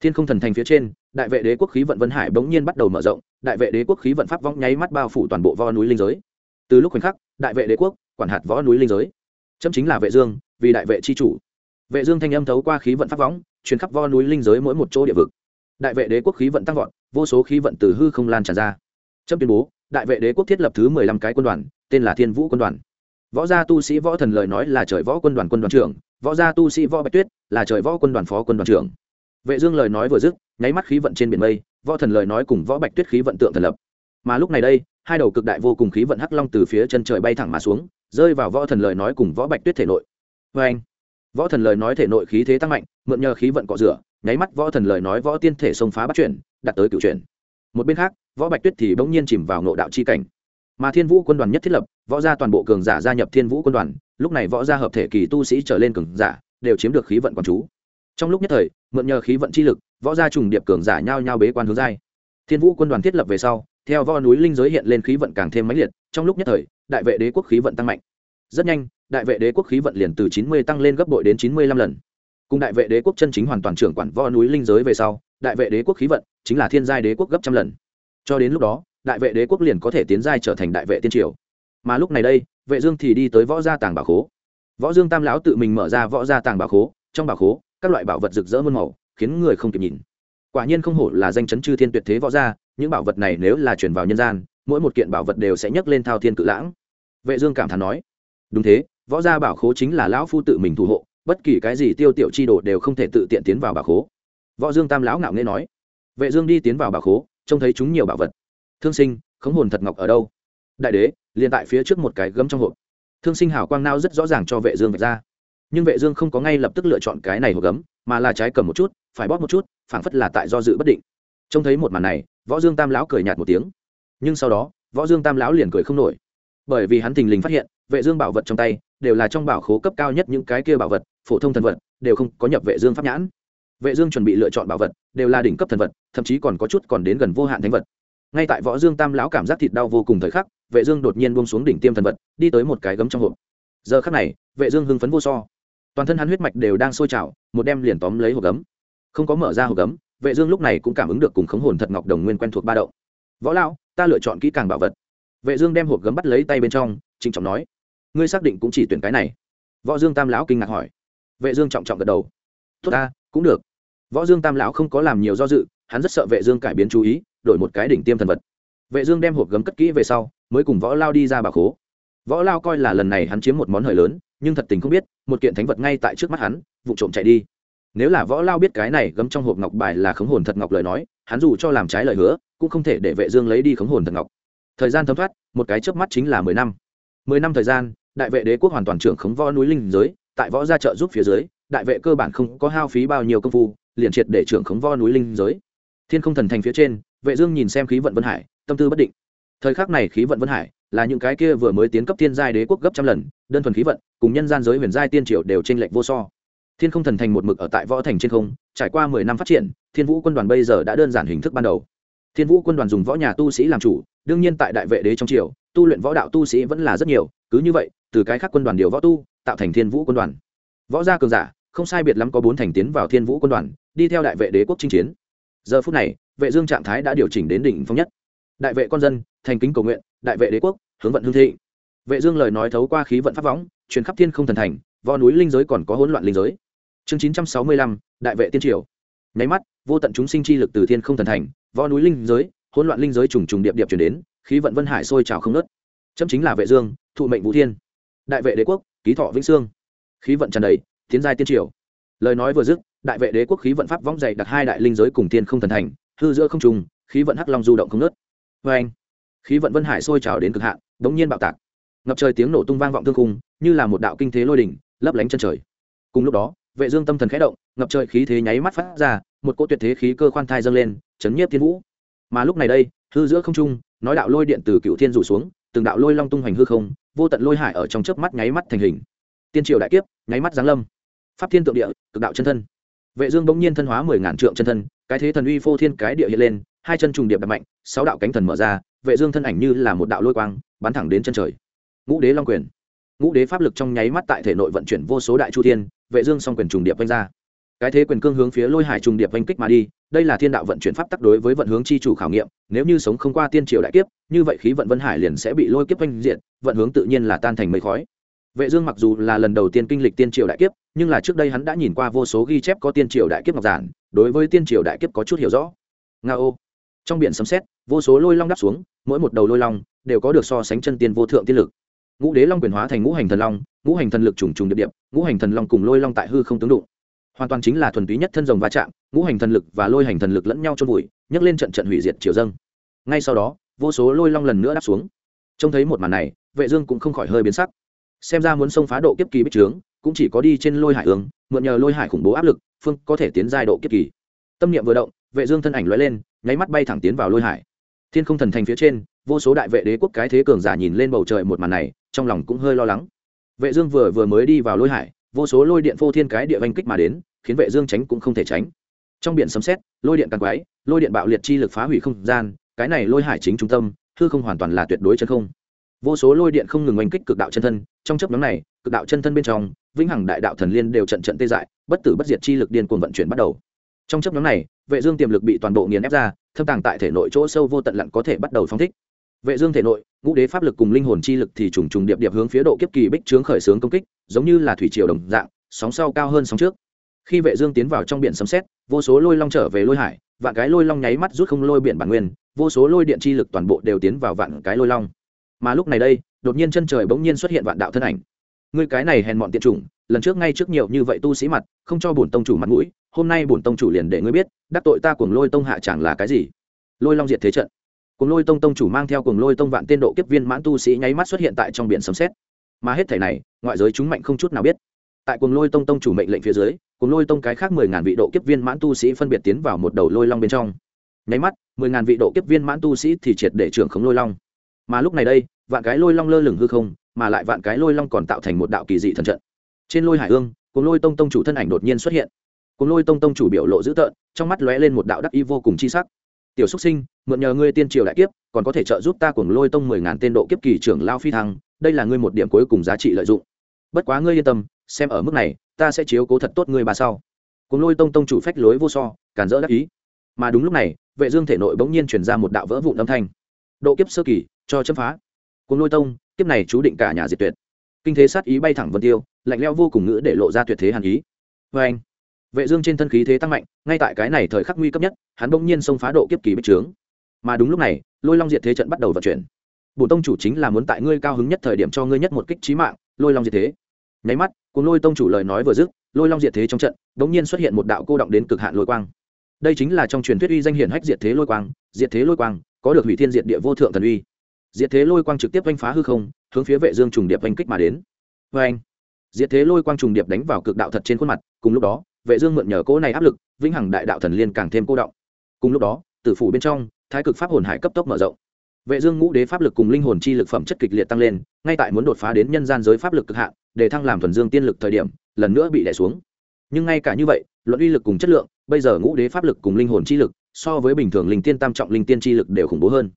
thiên không thần thành phía trên, đại vệ đế quốc khí vận vân hải bỗng nhiên bắt đầu mở rộng, đại vệ đế quốc khí vận pháp vong nháy mắt bao phủ toàn bộ võ núi linh giới. Từ lúc khoảnh khắc, đại vệ đế quốc quản hạt võ núi linh giới. Chấm chính là vệ dương, vì đại vệ chi chủ. Vệ dương thanh âm thấu qua khí vận pháp võng truyền khắp vo núi linh giới mỗi một chỗ địa vực. Đại vệ đế quốc khí vận tăng vọt, vô số khí vận từ hư không lan tràn ra. Chấm tuyên bố, đại vệ đế quốc thiết lập thứ mười lăm cái quân đoàn, tên là thiên vũ quân đoàn. Võ gia tu sĩ võ thần lời nói là trời võ quân đoàn quân đoàn trưởng, võ gia tu sĩ võ bạch tuyết là trời võ quân đoàn phó quân đoàn trưởng. Vệ dương lời nói vừa dứt, nháy mắt khí vận trên biển mây, võ thần lời nói cùng võ bạch tuyết khí vận tượng thần lập. Mà lúc này đây, hai đầu cực đại vô cùng khí vận hắc long từ phía chân trời bay thẳng mà xuống, rơi vào võ thần lời nói cùng võ bạch tuyết thể nội. Vê anh võ thần lời nói thể nội khí thế tăng mạnh, mượn nhờ khí vận cọ rửa, nháy mắt võ thần lời nói võ tiên thể xông phá bắt chuyển, đạt tới cựu chuyển. Một bên khác, võ bạch tuyết thì bỗng nhiên chìm vào ngộ đạo chi cảnh. Mà thiên vũ quân đoàn nhất thiết lập, võ gia toàn bộ cường giả gia nhập thiên vũ quân đoàn, lúc này võ gia hợp thể kỳ tu sĩ trở lên cường giả, đều chiếm được khí vận quán chú. Trong lúc nhất thời, mượn nhờ khí vận chi lực, võ gia trùng điệp cường giả nhao nhao bế quan hướng giai. Thiên vũ quân đoàn thiết lập về sau, theo võ núi linh giới hiện lên khí vận càng thêm mãnh liệt, trong lúc nhất thời, đại vệ đế quốc khí vận tăng mạnh. Rất nhanh đại vệ đế quốc khí vận liền từ chín mươi tăng lên gấp bội đến chín mươi lăm lần. Cùng đại vệ đế quốc chân chính hoàn toàn trưởng quản vo núi linh giới về sau, đại vệ đế quốc khí vận chính là thiên giai đế quốc gấp trăm lần. Cho đến lúc đó, đại vệ đế quốc liền có thể tiến giai trở thành đại vệ tiên triều. Mà lúc này đây, vệ dương thì đi tới võ gia tàng bảo khố. Võ dương tam lão tự mình mở ra võ gia tàng bảo khố, trong bảo khố, các loại bảo vật rực rỡ muôn màu, khiến người không kịp nhìn. Quả nhiên không hổ là danh chấn chư thiên tuyệt thế võ gia, những bảo vật này nếu là truyền vào nhân gian, mỗi một kiện bảo vật đều sẽ nhấc lên thao thiên cự lãng. Vệ dương cảm thán nói, đúng thế võ gia bảo khố chính là lão phu tự mình thủ hộ, bất kỳ cái gì tiêu tiểu chi đồ đều không thể tự tiện tiến vào bảo khố. Võ dương tam lão ngạo nghễ nói, vệ dương đi tiến vào bảo khố, trông thấy chúng nhiều bảo vật. Thương sinh, khống hồn thật ngọc ở đâu? Đại đế, liền tại phía trước một cái gấm trong hộp. Thương sinh hào quang nao rất rõ ràng cho vệ dương vạch ra. Nhưng vệ dương không có ngay lập tức lựa chọn cái này hộp gấm, mà là trái cầm một chút, phải bóp một chút, phảng phất là tại do dự bất định. Trông thấy một màn này, võ dương tam lão cười nhạt một tiếng. Nhưng sau đó, võ dương tam lão liền cười không nổi. Bởi vì hắn thình lình phát hiện, vệ dương bảo vật trong tay đều là trong bảo khố cấp cao nhất những cái kia bảo vật, phổ thông thần vật, đều không có nhập vệ dương pháp nhãn. Vệ dương chuẩn bị lựa chọn bảo vật, đều là đỉnh cấp thần vật, thậm chí còn có chút còn đến gần vô hạn thánh vật. Ngay tại võ dương tam lão cảm giác thịt đau vô cùng thời khắc, vệ dương đột nhiên buông xuống đỉnh tiêm thần vật, đi tới một cái gấm trong hộp. Giờ khắc này, vệ dương hưng phấn vô so. Toàn thân hắn huyết mạch đều đang sôi trào, một đem liền tóm lấy hộp gấm. Không có mở ra hộp gấm, vệ dương lúc này cũng cảm ứng được cùng khống hồn thật ngọc đồng nguyên quen thuộc ba động. Võ lão, ta lựa chọn kỹ càng bảo vật. Vệ dương đem hộp gấm bắt lấy tay bên trong, trịnh trọng nói ngươi xác định cũng chỉ tuyển cái này. Võ dương tam lão kinh ngạc hỏi. Vệ dương trọng trọng gật đầu. Tốt ta, cũng được. Võ dương tam lão không có làm nhiều do dự, hắn rất sợ vệ dương cải biến chú ý, đổi một cái đỉnh tiêm thần vật. Vệ dương đem hộp gấm cất kỹ về sau, mới cùng võ lao đi ra bà khố. Võ lao coi là lần này hắn chiếm một món hời lớn, nhưng thật tình không biết, một kiện thánh vật ngay tại trước mắt hắn, vụ trộm chạy đi. Nếu là võ lao biết cái này gấm trong hộp ngọc bài là khống hồn thật ngọc lời nói, hắn dù cho làm trái lời hứa, cũng không thể để vệ dương lấy đi khống hồn thật ngọc. Thời gian thấm thoát, một cái chớp mắt chính là mười năm mười năm thời gian, đại vệ đế quốc hoàn toàn trưởng khống võ núi linh giới, tại võ gia trợ giúp phía dưới, đại vệ cơ bản không có hao phí bao nhiêu công phu, liền triệt để trưởng khống võ núi linh giới. Thiên không thần thành phía trên, vệ dương nhìn xem khí vận vân hải, tâm tư bất định. Thời khắc này khí vận vân hải là những cái kia vừa mới tiến cấp thiên giai đế quốc gấp trăm lần, đơn thuần khí vận, cùng nhân gian giới huyền giai tiên triều đều trên lệch vô so. Thiên không thần thành một mực ở tại võ thành trên không, trải qua mười năm phát triển, thiên vũ quân đoàn bây giờ đã đơn giản hình thức ban đầu. Thiên vũ quân đoàn dùng võ nhà tu sĩ làm chủ, đương nhiên tại đại vệ đế trong triều tu luyện võ đạo tu sĩ vẫn là rất nhiều cứ như vậy từ cái khác quân đoàn điều võ tu tạo thành thiên vũ quân đoàn. Võ gia cường giả không sai biệt lắm có bốn thành tiến vào thiên vũ quân đoàn đi theo đại vệ đế quốc chinh chiến. Giờ phút này vệ dương trạng thái đã điều chỉnh đến đỉnh phong nhất. Đại vệ con dân thành kính cầu nguyện đại vệ đế quốc hướng vận hương thị vệ dương lời nói thấu qua khí vận pháp võng truyền khắp thiên không thần thành vo núi linh giới còn có hỗn loạn linh giới. Chương 965, đại vệ tiên triều. Nháy mắt vô tận chúng sinh chi lực từ thiên không thần thành vo núi linh giới hỗn loạn linh giới trùng trùng điệp điệp truyền đến khí vận vân hải sôi trào không nứt chấm chính là vệ dương, thụ mệnh vũ thiên. Đại vệ đế quốc, ký thọ vĩnh sương khí vận tràn đầy, tiến giai tiên triều. Lời nói vừa dứt, đại vệ đế quốc khí vận pháp vong dày đặt hai đại linh giới cùng tiên không thần thành, hư giữa không trùng khí vận hắc long du động không nứt với anh, khí vận vân hải sôi trào đến cực hạn, đống nhiên bạo tạc. Ngập trời tiếng nổ tung vang vọng thương khung, như là một đạo kinh thế lôi đỉnh, lấp lánh chân trời. Cùng lúc đó, vệ dương tâm thần khẽ động, ngập trời khí thế nháy mắt phát ra, một cỗ tuyệt thế khí cơ khoan thai dâng lên, chấn nhiếp thiên vũ. Mà lúc này đây, hư giữa không trung nói đạo lôi điện từ cựu thiên rủ xuống, từng đạo lôi long tung hoành hư không, vô tận lôi hải ở trong chớp mắt nháy mắt thành hình. Tiên triều đại kiếp, nháy mắt giáng lâm. Pháp thiên tượng địa, cực đạo chân thân. Vệ dương bỗng nhiên thân hóa mười ngàn trượng chân thân, cái thế thần uy phô thiên cái địa hiện lên, hai chân trùng điệp đập mạnh, sáu đạo cánh thần mở ra, vệ dương thân ảnh như là một đạo lôi quang, bắn thẳng đến chân trời. Ngũ đế long quyền. Ngũ đế pháp lực trong nháy mắt tại thể nội vận chuyển vô số đại chu thiên, vệ dương song quyền trùng điệp vanh ra cái thế quyền cương hướng phía lôi hải trùng điệp vanh kích mà đi, đây là thiên đạo vận chuyển pháp tắc đối với vận hướng chi chủ khảo nghiệm, nếu như sống không qua tiên triều đại kiếp, như vậy khí vận vân hải liền sẽ bị lôi kiếp vanh diện vận hướng tự nhiên là tan thành mây khói. Vệ dương mặc dù là lần đầu tiên kinh lịch tiên triều đại kiếp, nhưng là trước đây hắn đã nhìn qua vô số ghi chép có tiên triều đại kiếp ngọc giản, đối với tiên triều đại kiếp có chút hiểu rõ. Nga ô. Trong biển sấm sét, vô số lôi long đáp xuống, mỗi một đầu lôi long đều có được so sánh chân tiên vô thượng tiên lực. Ngũ đế long quyền hóa thành ngũ hành thần long, ngũ hành thần lực trùng trùng điệp điệp, ngũ hành thần long cùng lôi long tại hư không tướng đụng hoàn toàn chính là thuần túy nhất thân rồng va chạm, ngũ hành thần lực và lôi hành thần lực lẫn nhau trôn vùi, nhấc lên trận trận hủy diệt triều dâng. Ngay sau đó, vô số lôi long lần nữa đáp xuống. Trông thấy một màn này, vệ dương cũng không khỏi hơi biến sắc. Xem ra muốn xông phá độ kiếp kỳ bích trướng, cũng chỉ có đi trên lôi hải ương mượn nhờ lôi hải khủng bố áp lực, phương có thể tiến giai độ kiếp kỳ. Tâm niệm vừa động, vệ dương thân ảnh lóe lên, nháy mắt bay thẳng tiến vào lôi hải. Thiên không thần thành phía trên, vô số đại vệ đế quốc cái thế cường giả nhìn lên bầu trời một màn này, trong lòng cũng hơi lo lắng. Vệ dương vừa vừa mới đi vào lôi hải, vô số lôi điện phô thiên cái địa vanh kích mà đến khiến vệ dương tránh cũng không thể tránh. Trong biển sấm sét, lôi điện càng quái, lôi điện bạo liệt chi lực phá hủy không gian, cái này lôi hải chính trung tâm, hư không hoàn toàn là tuyệt đối chân không. Vô số lôi điện không ngừng oanh kích cực đạo chân thân, trong chớp nhoáng này, cực đạo chân thân bên trong, vĩnh hằng đại đạo thần liên đều trận trận tê dại, bất tử bất diệt chi lực điên cuồng vận chuyển bắt đầu. Trong chớp nhoáng này, vệ dương tiềm lực bị toàn bộ nghiền ép ra, thâm tàng tại thể nội chỗ sâu vô tận lặn có thể bắt đầu phóng thích. Vệ dương thể nội, ngũ đế pháp lực cùng linh hồn chi lực thì trùng trùng điệp điệp hướng phía độ kiếp kỳ bích trướng khởi sướng công kích, giống như là thủy triều đồng dạng, sóng sau cao hơn sóng trước khi vệ dương tiến vào trong biển sấm sét, vô số lôi long trở về lôi hải, vạn cái lôi long nháy mắt rút không lôi biển bản nguyên, vô số lôi điện chi lực toàn bộ đều tiến vào vạn cái lôi long. Mà lúc này đây, đột nhiên chân trời bỗng nhiên xuất hiện vạn đạo thân ảnh. Ngươi cái này hèn mọn tiện chủng, lần trước ngay trước nhiều như vậy tu sĩ mặt, không cho bổn tông chủ mặt mũi, hôm nay bổn tông chủ liền để ngươi biết, đắc tội ta cuồng lôi tông hạ chẳng là cái gì. Lôi long diệt thế trận. Cuồng lôi tông tông chủ mang theo cuồng lôi tông vạn tiên độ kiếp viên mãn tu sĩ nháy mắt xuất hiện tại trong biển sấm sét. Mà hết thảy này, ngoại giới chúng mạnh không chút nào biết tại cuồng lôi tông tông chủ mệnh lệnh phía dưới, cuồng lôi tông cái khác mười ngàn vị độ kiếp viên mãn tu sĩ phân biệt tiến vào một đầu lôi long bên trong. Nháy mắt, mười ngàn vị độ kiếp viên mãn tu sĩ thì triệt để trưởng khống lôi long. Mà lúc này đây, vạn cái lôi long lơ lửng hư không, mà lại vạn cái lôi long còn tạo thành một đạo kỳ dị thần trận. Trên lôi hải ương, cuồng lôi tông tông chủ thân ảnh đột nhiên xuất hiện. Cuồng lôi tông tông chủ biểu lộ dữ tợn, trong mắt lóe lên một đạo đắc y vô cùng chi sắc. Tiểu xúc sinh, mượn nhờ ngươi tiên triều đại kiếp, còn có thể trợ giúp ta cuồng lôi tông mười ngàn tên độ kiếp kỳ trưởng lao phi thăng, đây là ngươi một điểm cuối cùng giá trị lợi dụng bất quá ngươi yên tâm, xem ở mức này, ta sẽ chiếu cố thật tốt ngươi bà sau. Cuồng lôi tông tông chủ phách lối vô so, cản rỡ đắc ý. Mà đúng lúc này, vệ dương thể nội bỗng nhiên truyền ra một đạo vỡ vụn âm thanh. Độ kiếp sơ kỳ, cho chấm phá. Cuồng lôi tông, kiếp này chú định cả nhà diệt tuyệt. Kinh thế sát ý bay thẳng vân tiêu, lạnh lẽo vô cùng ngữ để lộ ra tuyệt thế hàn ý. Với anh, vệ dương trên thân khí thế tăng mạnh, ngay tại cái này thời khắc nguy cấp nhất, hắn bỗng nhiên xông phá độ kiếp kỳ bích trướng. Mà đúng lúc này, lôi long diệt thế trận bắt đầu vận chuyển. Bổ tông chủ chính là muốn tại ngươi cao hứng nhất thời điểm cho ngươi nhất một kích chí mạng, lôi long diệt thế nháy mắt cùng lôi tông chủ lời nói vừa dứt, lôi long diệt thế trong trận bỗng nhiên xuất hiện một đạo cô động đến cực hạn lôi quang. Đây chính là trong truyền thuyết uy danh hiển hách diệt thế lôi quang, diệt thế lôi quang, có được hủy thiên diệt địa vô thượng thần uy. Diệt thế lôi quang trực tiếp oanh phá hư không, hướng phía vệ dương trùng điệp oanh kích mà đến. Với anh diệt thế lôi quang trùng điệp đánh vào cực đạo thật trên khuôn mặt, cùng lúc đó, vệ dương mượn nhờ cỗ này áp lực, vĩnh hằng đại đạo thần liên càng thêm cô động. Cùng lúc đó, tử phủ bên trong, thái cực pháp hồn hải cấp tốc mở rộng. Vệ dương ngũ đế pháp lực cùng linh hồn chi lực phẩm chất kịch liệt tăng lên, ngay tại muốn đột phá đến nhân gian giới pháp lực cực hạn để thăng làm thuần dương tiên lực thời điểm lần nữa bị đè xuống. Nhưng ngay cả như vậy luận uy lực cùng chất lượng bây giờ ngũ đế pháp lực cùng linh hồn chi lực so với bình thường linh tiên tam trọng linh tiên chi lực đều khủng bố hơn.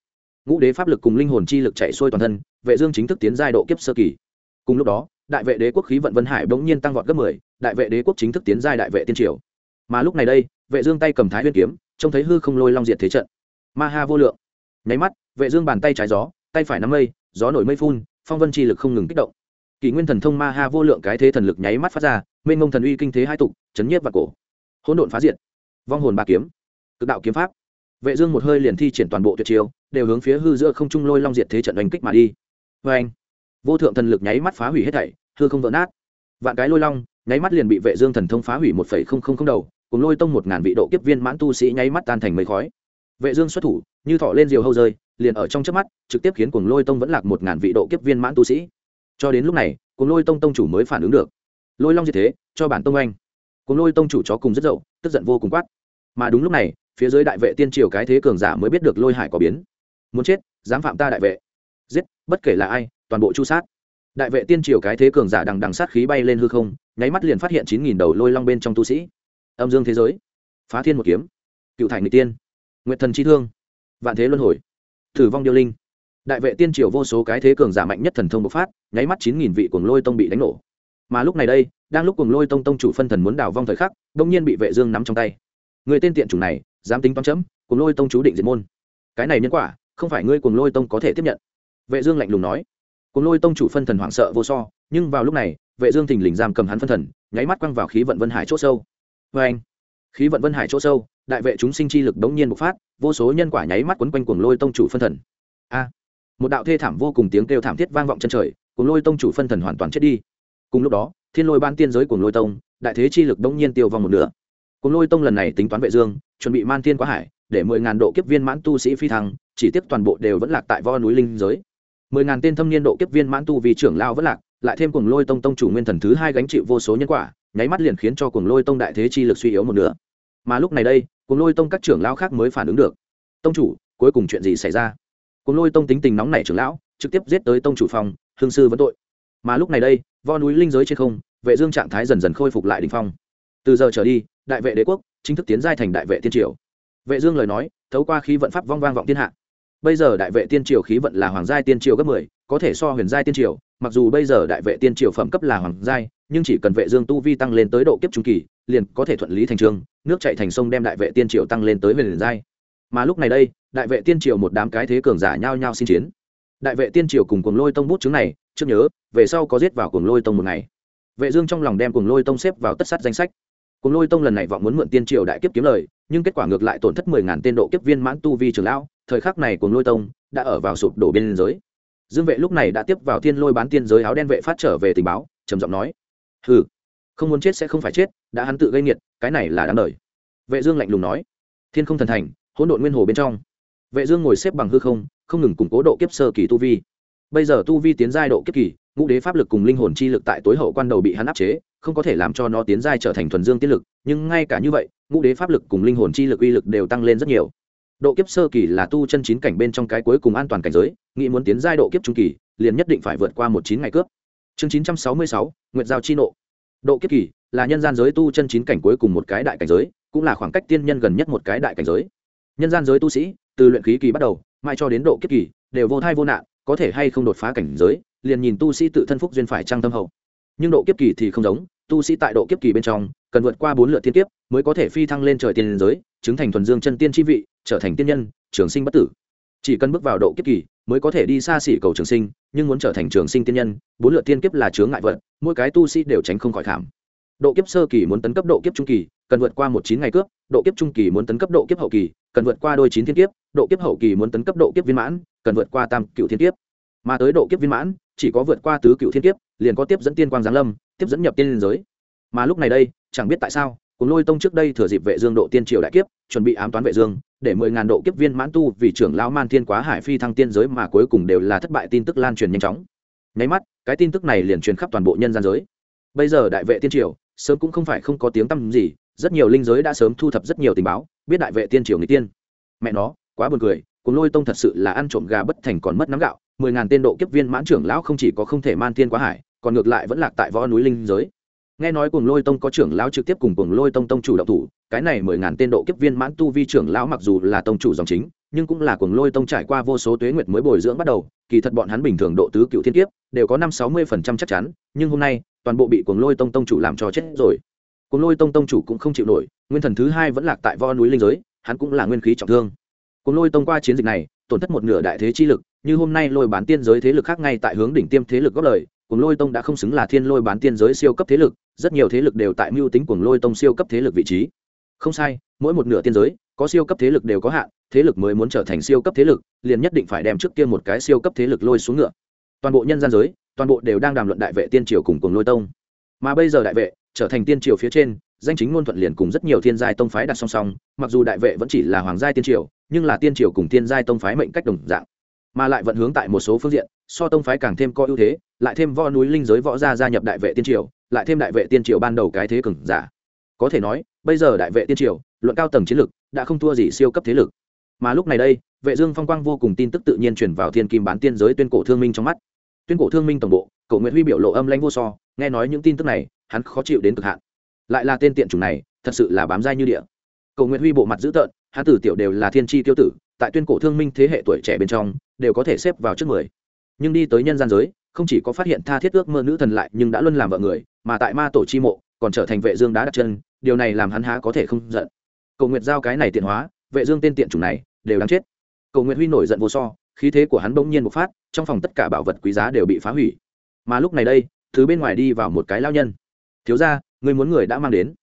Ngũ đế pháp lực cùng linh hồn chi lực chạy xuôi toàn thân vệ dương chính thức tiến giai độ kiếp sơ kỳ. Cùng lúc đó đại vệ đế quốc khí vận vân hải bỗng nhiên tăng vọt gấp 10, đại vệ đế quốc chính thức tiến giai đại vệ tiên triều. Mà lúc này đây vệ dương tay cầm thái nguyên kiếm trông thấy hư không lôi long diệt thế trận. Ma ha vô lượng. Nháy mắt vệ dương bàn tay trái gió tay phải nắm mây gió nổi mây phun phong vân chi lực không ngừng kích động kỷ nguyên thần thông ma ha vô lượng cái thế thần lực nháy mắt phát ra, mênh mông thần uy kinh thế hai tục, chấn nhiếp và cổ. Hỗn độn phá diệt. Vong hồn ba kiếm. Cực đạo kiếm pháp. Vệ dương một hơi liền thi triển toàn bộ tuyệt chiêu, đều hướng phía hư giữa không trung lôi long diệt thế trận đánh kích mà đi. Với anh vô thượng thần lực nháy mắt phá hủy hết thảy, hư không vỡ nát. Vạn cái lôi long, nháy mắt liền bị vệ dương thần thông phá hủy một phẩy không không không đầu, cùng lôi tông một ngàn vị độ kiếp viên mãn tu sĩ nháy mắt tan thành mây khói. Vệ dương xuất thủ, như thọ lên diều hâu rơi, liền ở trong chớp mắt, trực tiếp khiến cuồng lôi tông vẫn lạc một ngàn vị độ kiếp viên mãn tu sĩ cho đến lúc này cùng lôi tông tông chủ mới phản ứng được. Lôi long như thế, cho bản tông anh cùng lôi tông chủ chó cùng rất dậu, tức giận vô cùng quát. Mà đúng lúc này, phía dưới đại vệ tiên triều cái thế cường giả mới biết được lôi hải có biến. Muốn chết, dám phạm ta đại vệ. Giết, bất kể là ai, toàn bộ chu sát. Đại vệ tiên triều cái thế cường giả đằng đằng sát khí bay lên hư không, nháy mắt liền phát hiện chín nghìn đầu lôi long bên trong tu sĩ. Âm dương thế giới. Phá thiên một kiếm. Cựu thải người tiên. Nguyện thần chi thương. Vạn thế luân hồi. Thử vong điêu linh đại vệ tiên triều vô số cái thế cường giả mạnh nhất thần thông bộc phát, nháy mắt chín nghìn vị cuồng lôi tông bị đánh nổ. Mà lúc này đây, đang lúc cuồng lôi tông tông chủ phân thần muốn đào vong thời khắc, đông nhiên bị vệ dương nắm trong tay. Người tên tiện chủ này, dám tính toán chấm, cuồng lôi tông chú định diệt môn. Cái này nhân quả, không phải ngươi cuồng lôi tông có thể tiếp nhận. Vệ dương lạnh lùng nói. Cuồng lôi tông chủ phân thần hoảng sợ vô so, nhưng vào lúc này, vệ dương thình lình giam cầm hắn phân thần, nháy mắt quăng vào khí vận vân hải chỗ sâu. Với anh, khí vận vân hải chỗ sâu, đại vệ chúng sinh chi lực đống nhiên bộc phát, vô số nhân quả nháy mắt quấn quanh cuồng lôi tông chủ phân thần. A một đạo thê thảm vô cùng tiếng kêu thảm thiết vang vọng chân trời, cùng lôi tông chủ phân thần hoàn toàn chết đi. Cùng lúc đó, thiên lôi ban tiên giới cùng lôi tông, đại thế chi lực đống nhiên tiêu vong một nửa. Cùng lôi tông lần này tính toán vệ dương, chuẩn bị man thiên quá hải, để mười ngàn độ kiếp viên mãn tu sĩ phi thăng, chỉ tiếp toàn bộ đều vẫn lạc tại vo núi linh giới. Mười ngàn tên thâm niên độ kiếp viên mãn tu vì trưởng lao vẫn lạc, lại thêm cùng lôi tông tông chủ nguyên thần thứ hai gánh chịu vô số nhân quả, nháy mắt liền khiến cho cùng lôi tông đại thế chi lực suy yếu một nửa. Mà lúc này đây, cùng lôi tông các trưởng lao khác mới phản ứng được. Tông chủ, cuối cùng chuyện gì xảy ra? Cùng lôi tông tính tình nóng nảy trưởng lão trực tiếp giết tới tông chủ phòng hương sư vẫn tội. Mà lúc này đây vo núi linh giới trên không vệ dương trạng thái dần dần khôi phục lại đỉnh phong. Từ giờ trở đi đại vệ đế quốc chính thức tiến giai thành đại vệ tiên triều. Vệ dương lời nói thấu qua khí vận pháp vong vang vọng thiên hạ. Bây giờ đại vệ tiên triều khí vận là hoàng giai tiên triều gấp 10, có thể so huyền giai tiên triều mặc dù bây giờ đại vệ tiên triều phẩm cấp là hoàng giai nhưng chỉ cần vệ dương tu vi tăng lên tới độ kiếp trung kỳ liền có thể thuận lý thành trường nước chảy thành sông đem đại vệ tiên triều tăng lên tới huyền giai. Mà lúc này đây đại vệ tiên triều một đám cái thế cường giả nhao nhao xin chiến. Đại vệ tiên triều cùng cuồng lôi tông bút chứng này trước nhớ, về sau có giết vào cuồng lôi tông một ngày. Vệ dương trong lòng đem cuồng lôi tông xếp vào tất sát danh sách. Cuồng lôi tông lần này vọng muốn mượn tiên triều đại kiếp kiếm lời, nhưng kết quả ngược lại tổn thất mười ngàn tên độ kiếp viên mãn tu vi trường lão, thời khắc này cuồng lôi tông đã ở vào sụp đổ biên giới. Dương vệ lúc này đã tiếp vào thiên lôi bán tiên giới áo đen vệ phát trở về tình báo, trầm giọng nói, hừ, không muốn chết sẽ không phải chết, đã hắn tự gây nghiệt, cái này là đáng đời. Vệ dương lạnh lùng nói, thiên không thần thành, hỗn độn nguyên hồ bên trong vệ dương ngồi xếp bằng hư không không ngừng củng cố độ kiếp sơ kỳ tu vi. Bây giờ tu vi tiến giai độ kiếp kỳ, ngũ đế pháp lực cùng linh hồn chi lực tại tối hậu quan đầu bị hắn áp chế, không có thể làm cho nó tiến giai trở thành thuần dương tiên lực, nhưng ngay cả như vậy, ngũ đế pháp lực cùng linh hồn chi lực uy lực đều tăng lên rất nhiều. Độ kiếp sơ kỳ là tu chân chín cảnh bên trong cái cuối cùng an toàn cảnh giới, nghĩ muốn tiến giai độ kiếp trung kỳ, liền nhất định phải vượt qua một chín ngày cướp. Chương chín trăm sáu mươi sáu nguyện giao chi nộ. Độ kiếp kỳ là nhân gian giới tu chân chín cảnh cuối cùng một cái đại cảnh giới, cũng là khoảng cách tiên nhân gần nhất một cái đại cảnh giới. Nhân gian giới tu sĩ từ luyện khí kỳ bắt đầu mai cho đến độ kiếp kỳ, đều vô thai vô nạn, có thể hay không đột phá cảnh giới, liền nhìn tu sĩ tự thân phúc duyên phải trăng tâm hậu. Nhưng độ kiếp kỳ thì không giống, tu sĩ tại độ kiếp kỳ bên trong, cần vượt qua bốn lượt thiên kiếp mới có thể phi thăng lên trời tiên giới, chứng thành thuần dương chân tiên chi vị, trở thành tiên nhân, trường sinh bất tử. Chỉ cần bước vào độ kiếp kỳ mới có thể đi xa xỉ cầu trường sinh, nhưng muốn trở thành trường sinh tiên nhân, bốn lượt tiên kiếp là chướng ngại vật, mỗi cái tu sĩ đều tránh không khỏi khảm độ kiếp sơ kỳ muốn tấn cấp độ kiếp trung kỳ cần vượt qua một chín ngày cướp, độ kiếp trung kỳ muốn tấn cấp độ kiếp hậu kỳ, cần vượt qua đôi chín thiên kiếp, độ kiếp hậu kỳ muốn tấn cấp độ kiếp viên mãn, cần vượt qua tam cựu thiên kiếp. Mà tới độ kiếp viên mãn, chỉ có vượt qua tứ cựu thiên kiếp, liền có tiếp dẫn tiên quang giáng lâm, tiếp dẫn nhập tiên liên giới. Mà lúc này đây, chẳng biết tại sao, cùng lôi tông trước đây thừa dịp vệ dương độ tiên triều đại kiếp, chuẩn bị ám toán vệ dương, để mười ngàn độ kiếp viên mãn tu vì trưởng lão man thiên quá hải phi thăng tiên giới mà cuối cùng đều là thất bại tin tức lan truyền nhanh chóng. Nháy mắt, cái tin tức này liền truyền khắp toàn bộ nhân gian giới. Bây giờ đại vệ tiên triều, sớm cũng không phải không có tiếng tăm gì rất nhiều linh giới đã sớm thu thập rất nhiều tình báo, biết đại vệ tiên triều người tiên. Mẹ nó, quá buồn cười, cùng lôi tông thật sự là ăn trộm gà bất thành còn mất nắm gạo, mười ngàn tên độ kiếp viên mãn trưởng lão không chỉ có không thể man thiên quá hải, còn ngược lại vẫn lạc tại võ núi linh giới. Nghe nói cùng lôi tông có trưởng lão trực tiếp cùng cùng lôi tông tông chủ động thủ, cái này mười ngàn tên độ kiếp viên mãn tu vi trưởng lão mặc dù là tông chủ dòng chính, nhưng cũng là cùng lôi tông trải qua vô số tuế nguyệt mới bồi dưỡng bắt đầu, kỳ thật bọn hắn bình thường độ tứ cựu thiên kiếp, đều có năm sáu mươi phần trăm chắc chắn, nhưng hôm nay, toàn bộ bị cùng lôi tông tông chủ làm cho chết rồi cùng lôi tông tông chủ cũng không chịu nổi, nguyên thần thứ hai vẫn lạc tại vo núi linh giới, hắn cũng là nguyên khí trọng thương. Cùng lôi tông qua chiến dịch này, tổn thất một nửa đại thế chi lực, như hôm nay lôi bán tiên giới thế lực khác ngay tại hướng đỉnh tiêm thế lực góp lời, cùng lôi tông đã không xứng là thiên lôi bán tiên giới siêu cấp thế lực, rất nhiều thế lực đều tại mưu tính cùng lôi tông siêu cấp thế lực vị trí. Không sai, mỗi một nửa tiên giới, có siêu cấp thế lực đều có hạn, thế lực mới muốn trở thành siêu cấp thế lực, liền nhất định phải đem trước kia một cái siêu cấp thế lực lôi xuống ngựa. Toàn bộ nhân gian giới, toàn bộ đều đang đàm luận đại vệ tiên triều cùng cùng lôi tông mà bây giờ đại vệ trở thành tiên triều phía trên, danh chính ngôn thuận liền cùng rất nhiều thiên giai tông phái đặt song song, mặc dù đại vệ vẫn chỉ là hoàng giai tiên triều, nhưng là tiên triều cùng thiên giai tông phái mệnh cách đồng dạng. Mà lại vận hướng tại một số phương diện, so tông phái càng thêm có ưu thế, lại thêm võ núi linh giới võ gia gia nhập đại vệ tiên triều, lại thêm đại vệ tiên triều ban đầu cái thế cường giả. Có thể nói, bây giờ đại vệ tiên triều, luận cao tầng chiến lực, đã không thua gì siêu cấp thế lực. Mà lúc này đây, vệ dương phong quang vô cùng tin tức tự nhiên truyền vào thiên kim bán tiên giới tuyên cổ thương minh trong mắt. Tuyên cổ thương minh tổng bộ cậu nguyệt huy biểu lộ âm lãnh vô so, nghe nói những tin tức này, hắn khó chịu đến cực hạn. Lại là tên tiện chủng này, thật sự là bám dai như địa. Cậu nguyệt huy bộ mặt dữ tợn, hắn tử tiểu đều là thiên chi tiêu tử, tại tuyên cổ thương minh thế hệ tuổi trẻ bên trong, đều có thể xếp vào trước mười. Nhưng đi tới nhân gian giới, không chỉ có phát hiện tha thiết ước mơ nữ thần lại nhưng đã luôn làm vợ người, mà tại ma tổ chi mộ, còn trở thành vệ dương đá đặt chân, điều này làm hắn há có thể không giận. Cầu nguyệt giao cái này tiện hóa, vệ dương tên tiện chủng này, đều đáng chết. Cầu nguyệt huy nổi giận vô so, khí thế của hắn bỗng nhiên bộc phát, trong phòng tất cả bảo vật quý giá đều bị phá hủy mà lúc này đây, thứ bên ngoài đi vào một cái lao nhân. Thiếu gia người muốn người đã mang đến.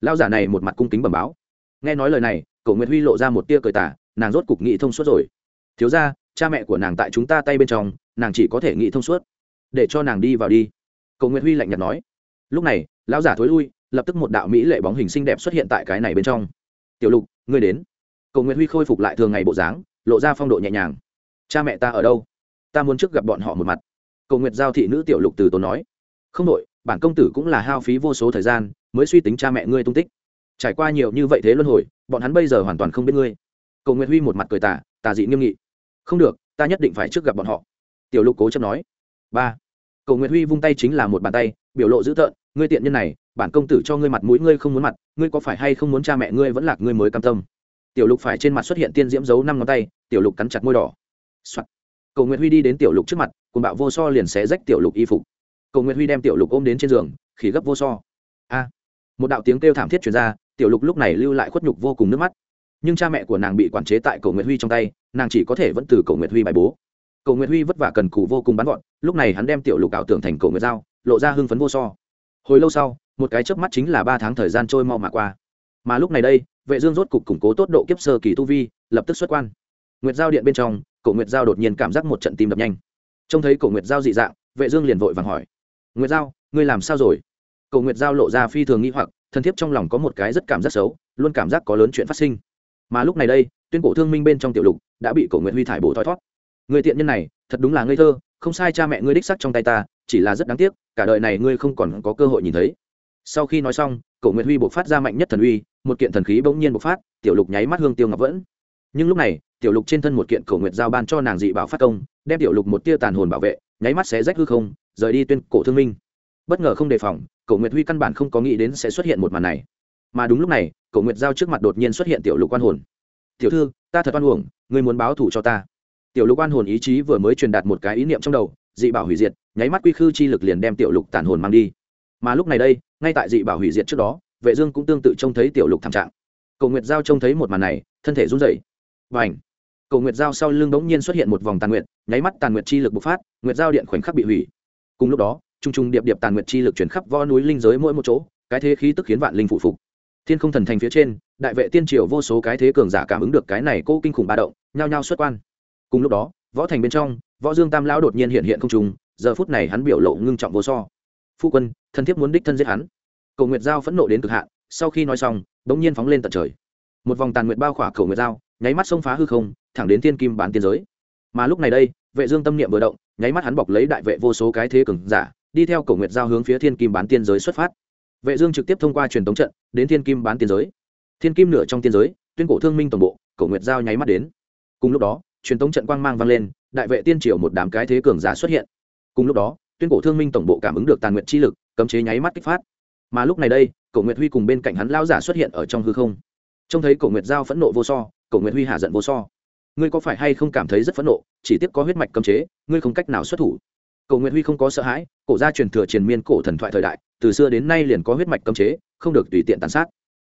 Lao giả này một mặt cung kính bẩm báo. Nghe nói lời này cậu nguyệt huy lộ ra một tia cười tả nàng rốt cục nghị thông suốt rồi. Thiếu gia, cha mẹ của nàng tại chúng ta tay bên trong, nàng chỉ có thể nghị thông suốt. Để cho nàng đi vào đi. Cậu nguyệt huy lạnh nhạt nói. Lúc này, lão giả thối lui, lập tức một đạo mỹ lệ bóng hình xinh đẹp xuất hiện tại cái này bên trong. Tiểu lục, ngươi đến. Cậu nguyệt huy khôi phục lại thường ngày bộ dáng, lộ ra phong độ nhẹ nhàng. Cha mẹ ta ở đâu? Ta muốn trước gặp bọn họ một mặt cầu nguyệt giao thị nữ tiểu lục từ tốn nói, không đội bản công tử cũng là hao phí vô số thời gian, mới suy tính cha mẹ ngươi tung tích. Trải qua nhiều như vậy thế luân hồi, bọn hắn bây giờ hoàn toàn không biết ngươi. Cầu nguyệt huy một mặt cười tà tà dị nghiêm nghị, không được, ta nhất định phải trước gặp bọn họ. Tiểu lục cố chấp nói, ba. Cầu nguyệt huy vung tay chính là một bàn tay, biểu lộ dữ tợn, ngươi tiện nhân này, bản công tử cho ngươi mặt mũi ngươi không muốn mặt, ngươi có phải hay không muốn cha mẹ ngươi vẫn lạc ngươi mới cam tâm? Tiểu lục phải trên mặt xuất hiện tiên diễm dấu năm ngón tay, tiểu lục cắn chặt môi đỏ、Soạn. cầu nguyệt huy đi đến tiểu lục trước mặt cùng bạo vô so liền xé rách tiểu lục y phục. Cầu nguyệt huy đem tiểu lục ôm đến trên giường, khỉ gấp vô so. A. Một đạo tiếng kêu thảm thiết chuyển ra, tiểu lục lúc này lưu lại khuất nhục vô cùng nước mắt. Nhưng cha mẹ của nàng bị quản chế tại cầu nguyệt huy trong tay, nàng chỉ có thể vẫn từ cầu nguyệt huy bài bố. Cầu nguyệt huy vất vả cần cù vô cùng bắn gọn, lúc này hắn đem tiểu lục ảo tưởng thành cầu nguyệt dao lộ ra hưng phấn vô so. Hồi lâu sau, một cái chớp mắt chính là ba tháng thời gian trôi mau mà qua. Mà lúc này đây, vệ dương rốt cục củng cố tốt độ kiếp sơ kỳ tu vi, lập tức xuất quan. Nguyệt giao điện bên trong cổ nguyệt giao đột nhiên cảm giác một trận tim đập nhanh trông thấy cổ nguyệt giao dị dạng vệ dương liền vội vàng hỏi nguyệt giao ngươi làm sao rồi cổ nguyệt giao lộ ra phi thường nghi hoặc thân thiết trong lòng có một cái rất cảm giác xấu luôn cảm giác có lớn chuyện phát sinh mà lúc này đây tuyên cổ thương minh bên trong tiểu lục đã bị cổ nguyệt huy thải bổ thoi thoát người tiện nhân này thật đúng là ngây thơ không sai cha mẹ ngươi đích sắc trong tay ta chỉ là rất đáng tiếc cả đời này ngươi không còn có cơ hội nhìn thấy sau khi nói xong cổ nguyệt huy bộc phát ra mạnh nhất thần uy một kiện thần khí bỗng nhiên bộc phát tiểu lục nháy mắt hương tiêu ngọc vẫn nhưng lúc này tiểu lục trên thân một kiện cổ nguyệt giao ban cho nàng dị bảo phát công đem tiểu lục một tia tàn hồn bảo vệ, nháy mắt sẽ rách hư không, rời đi tuyên cổ thương minh. Bất ngờ không đề phòng, cổ nguyệt huy căn bản không có nghĩ đến sẽ xuất hiện một màn này. Mà đúng lúc này, cổ nguyệt giao trước mặt đột nhiên xuất hiện tiểu lục quan hồn. Tiểu thư, ta thật oan uổng, ngươi muốn báo thù cho ta. Tiểu lục quan hồn ý chí vừa mới truyền đạt một cái ý niệm trong đầu, dị bảo hủy diệt, nháy mắt quy khư chi lực liền đem tiểu lục tàn hồn mang đi. Mà lúc này đây, ngay tại dị bảo hủy diệt trước đó, vệ dương cũng tương tự trông thấy tiểu lục thảm trạng. Cầu nguyệt giao trông thấy một màn này, thân thể run rẩy. Và ảnh cầu nguyệt giao sau lưng đống nhiên xuất hiện một vòng tàn nguyệt, nháy mắt tàn nguyệt chi lực bộc phát, nguyệt giao điện khoảnh khắc bị hủy. Cùng lúc đó, trung trung điệp điệp tàn nguyệt chi lực chuyển khắp võ núi linh giới mỗi một chỗ, cái thế khí tức khiến vạn linh phụ phục. Thiên không thần thành phía trên, đại vệ tiên triều vô số cái thế cường giả cảm ứng được cái này cô kinh khủng ba động, nhao nhao xuất quan. Cùng lúc đó, võ thành bên trong, võ dương tam lão đột nhiên hiện hiện không trùng giờ phút này hắn biểu lộ ngưng trọng vô so. Phu quân, thân thiết muốn đích thân giết hắn. Cầu nguyệt giao phẫn nộ đến cực hạn, sau khi nói xong, bỗng nhiên phóng lên tận trời. Một vòng tàn nguyệt bao khỏa cầu nguyệt giao, nháy mắt xông phá hư không thẳng đến thiên kim bán tiên giới. Mà lúc này đây, vệ dương tâm niệm vừa động, nháy mắt hắn bọc lấy đại vệ vô số cái thế cường giả, đi theo Cổ nguyệt giao hướng phía thiên kim bán tiên giới xuất phát. Vệ dương trực tiếp thông qua truyền tống trận, đến thiên kim bán tiên giới. Thiên kim nửa trong tiên giới, tuyên cổ thương minh toàn bộ, Cổ nguyệt giao nháy mắt đến. Cùng lúc đó, truyền tống trận quang mang vang lên, đại vệ tiên triều một đám cái thế cường giả xuất hiện. Cùng lúc đó, tuyên cổ thương minh tổng bộ cảm ứng được tàn nguyệt chi lực, cấm chế nháy mắt kích phát. Mà lúc này đây, cổ nguyệt huy cùng bên cạnh hắn lao giả xuất hiện ở trong hư không. Trông thấy cổ nguyệt giao phẫn nộ vô so, cổ nguyệt huy hạ giận vô so ngươi có phải hay không cảm thấy rất phẫn nộ, chỉ tiếc có huyết mạch cấm chế, ngươi không cách nào xuất thủ. Cổ nguyệt huy không có sợ hãi, cổ gia truyền thừa truyền miên cổ thần thoại thời đại, từ xưa đến nay liền có huyết mạch cấm chế, không được tùy tiện tàn sát.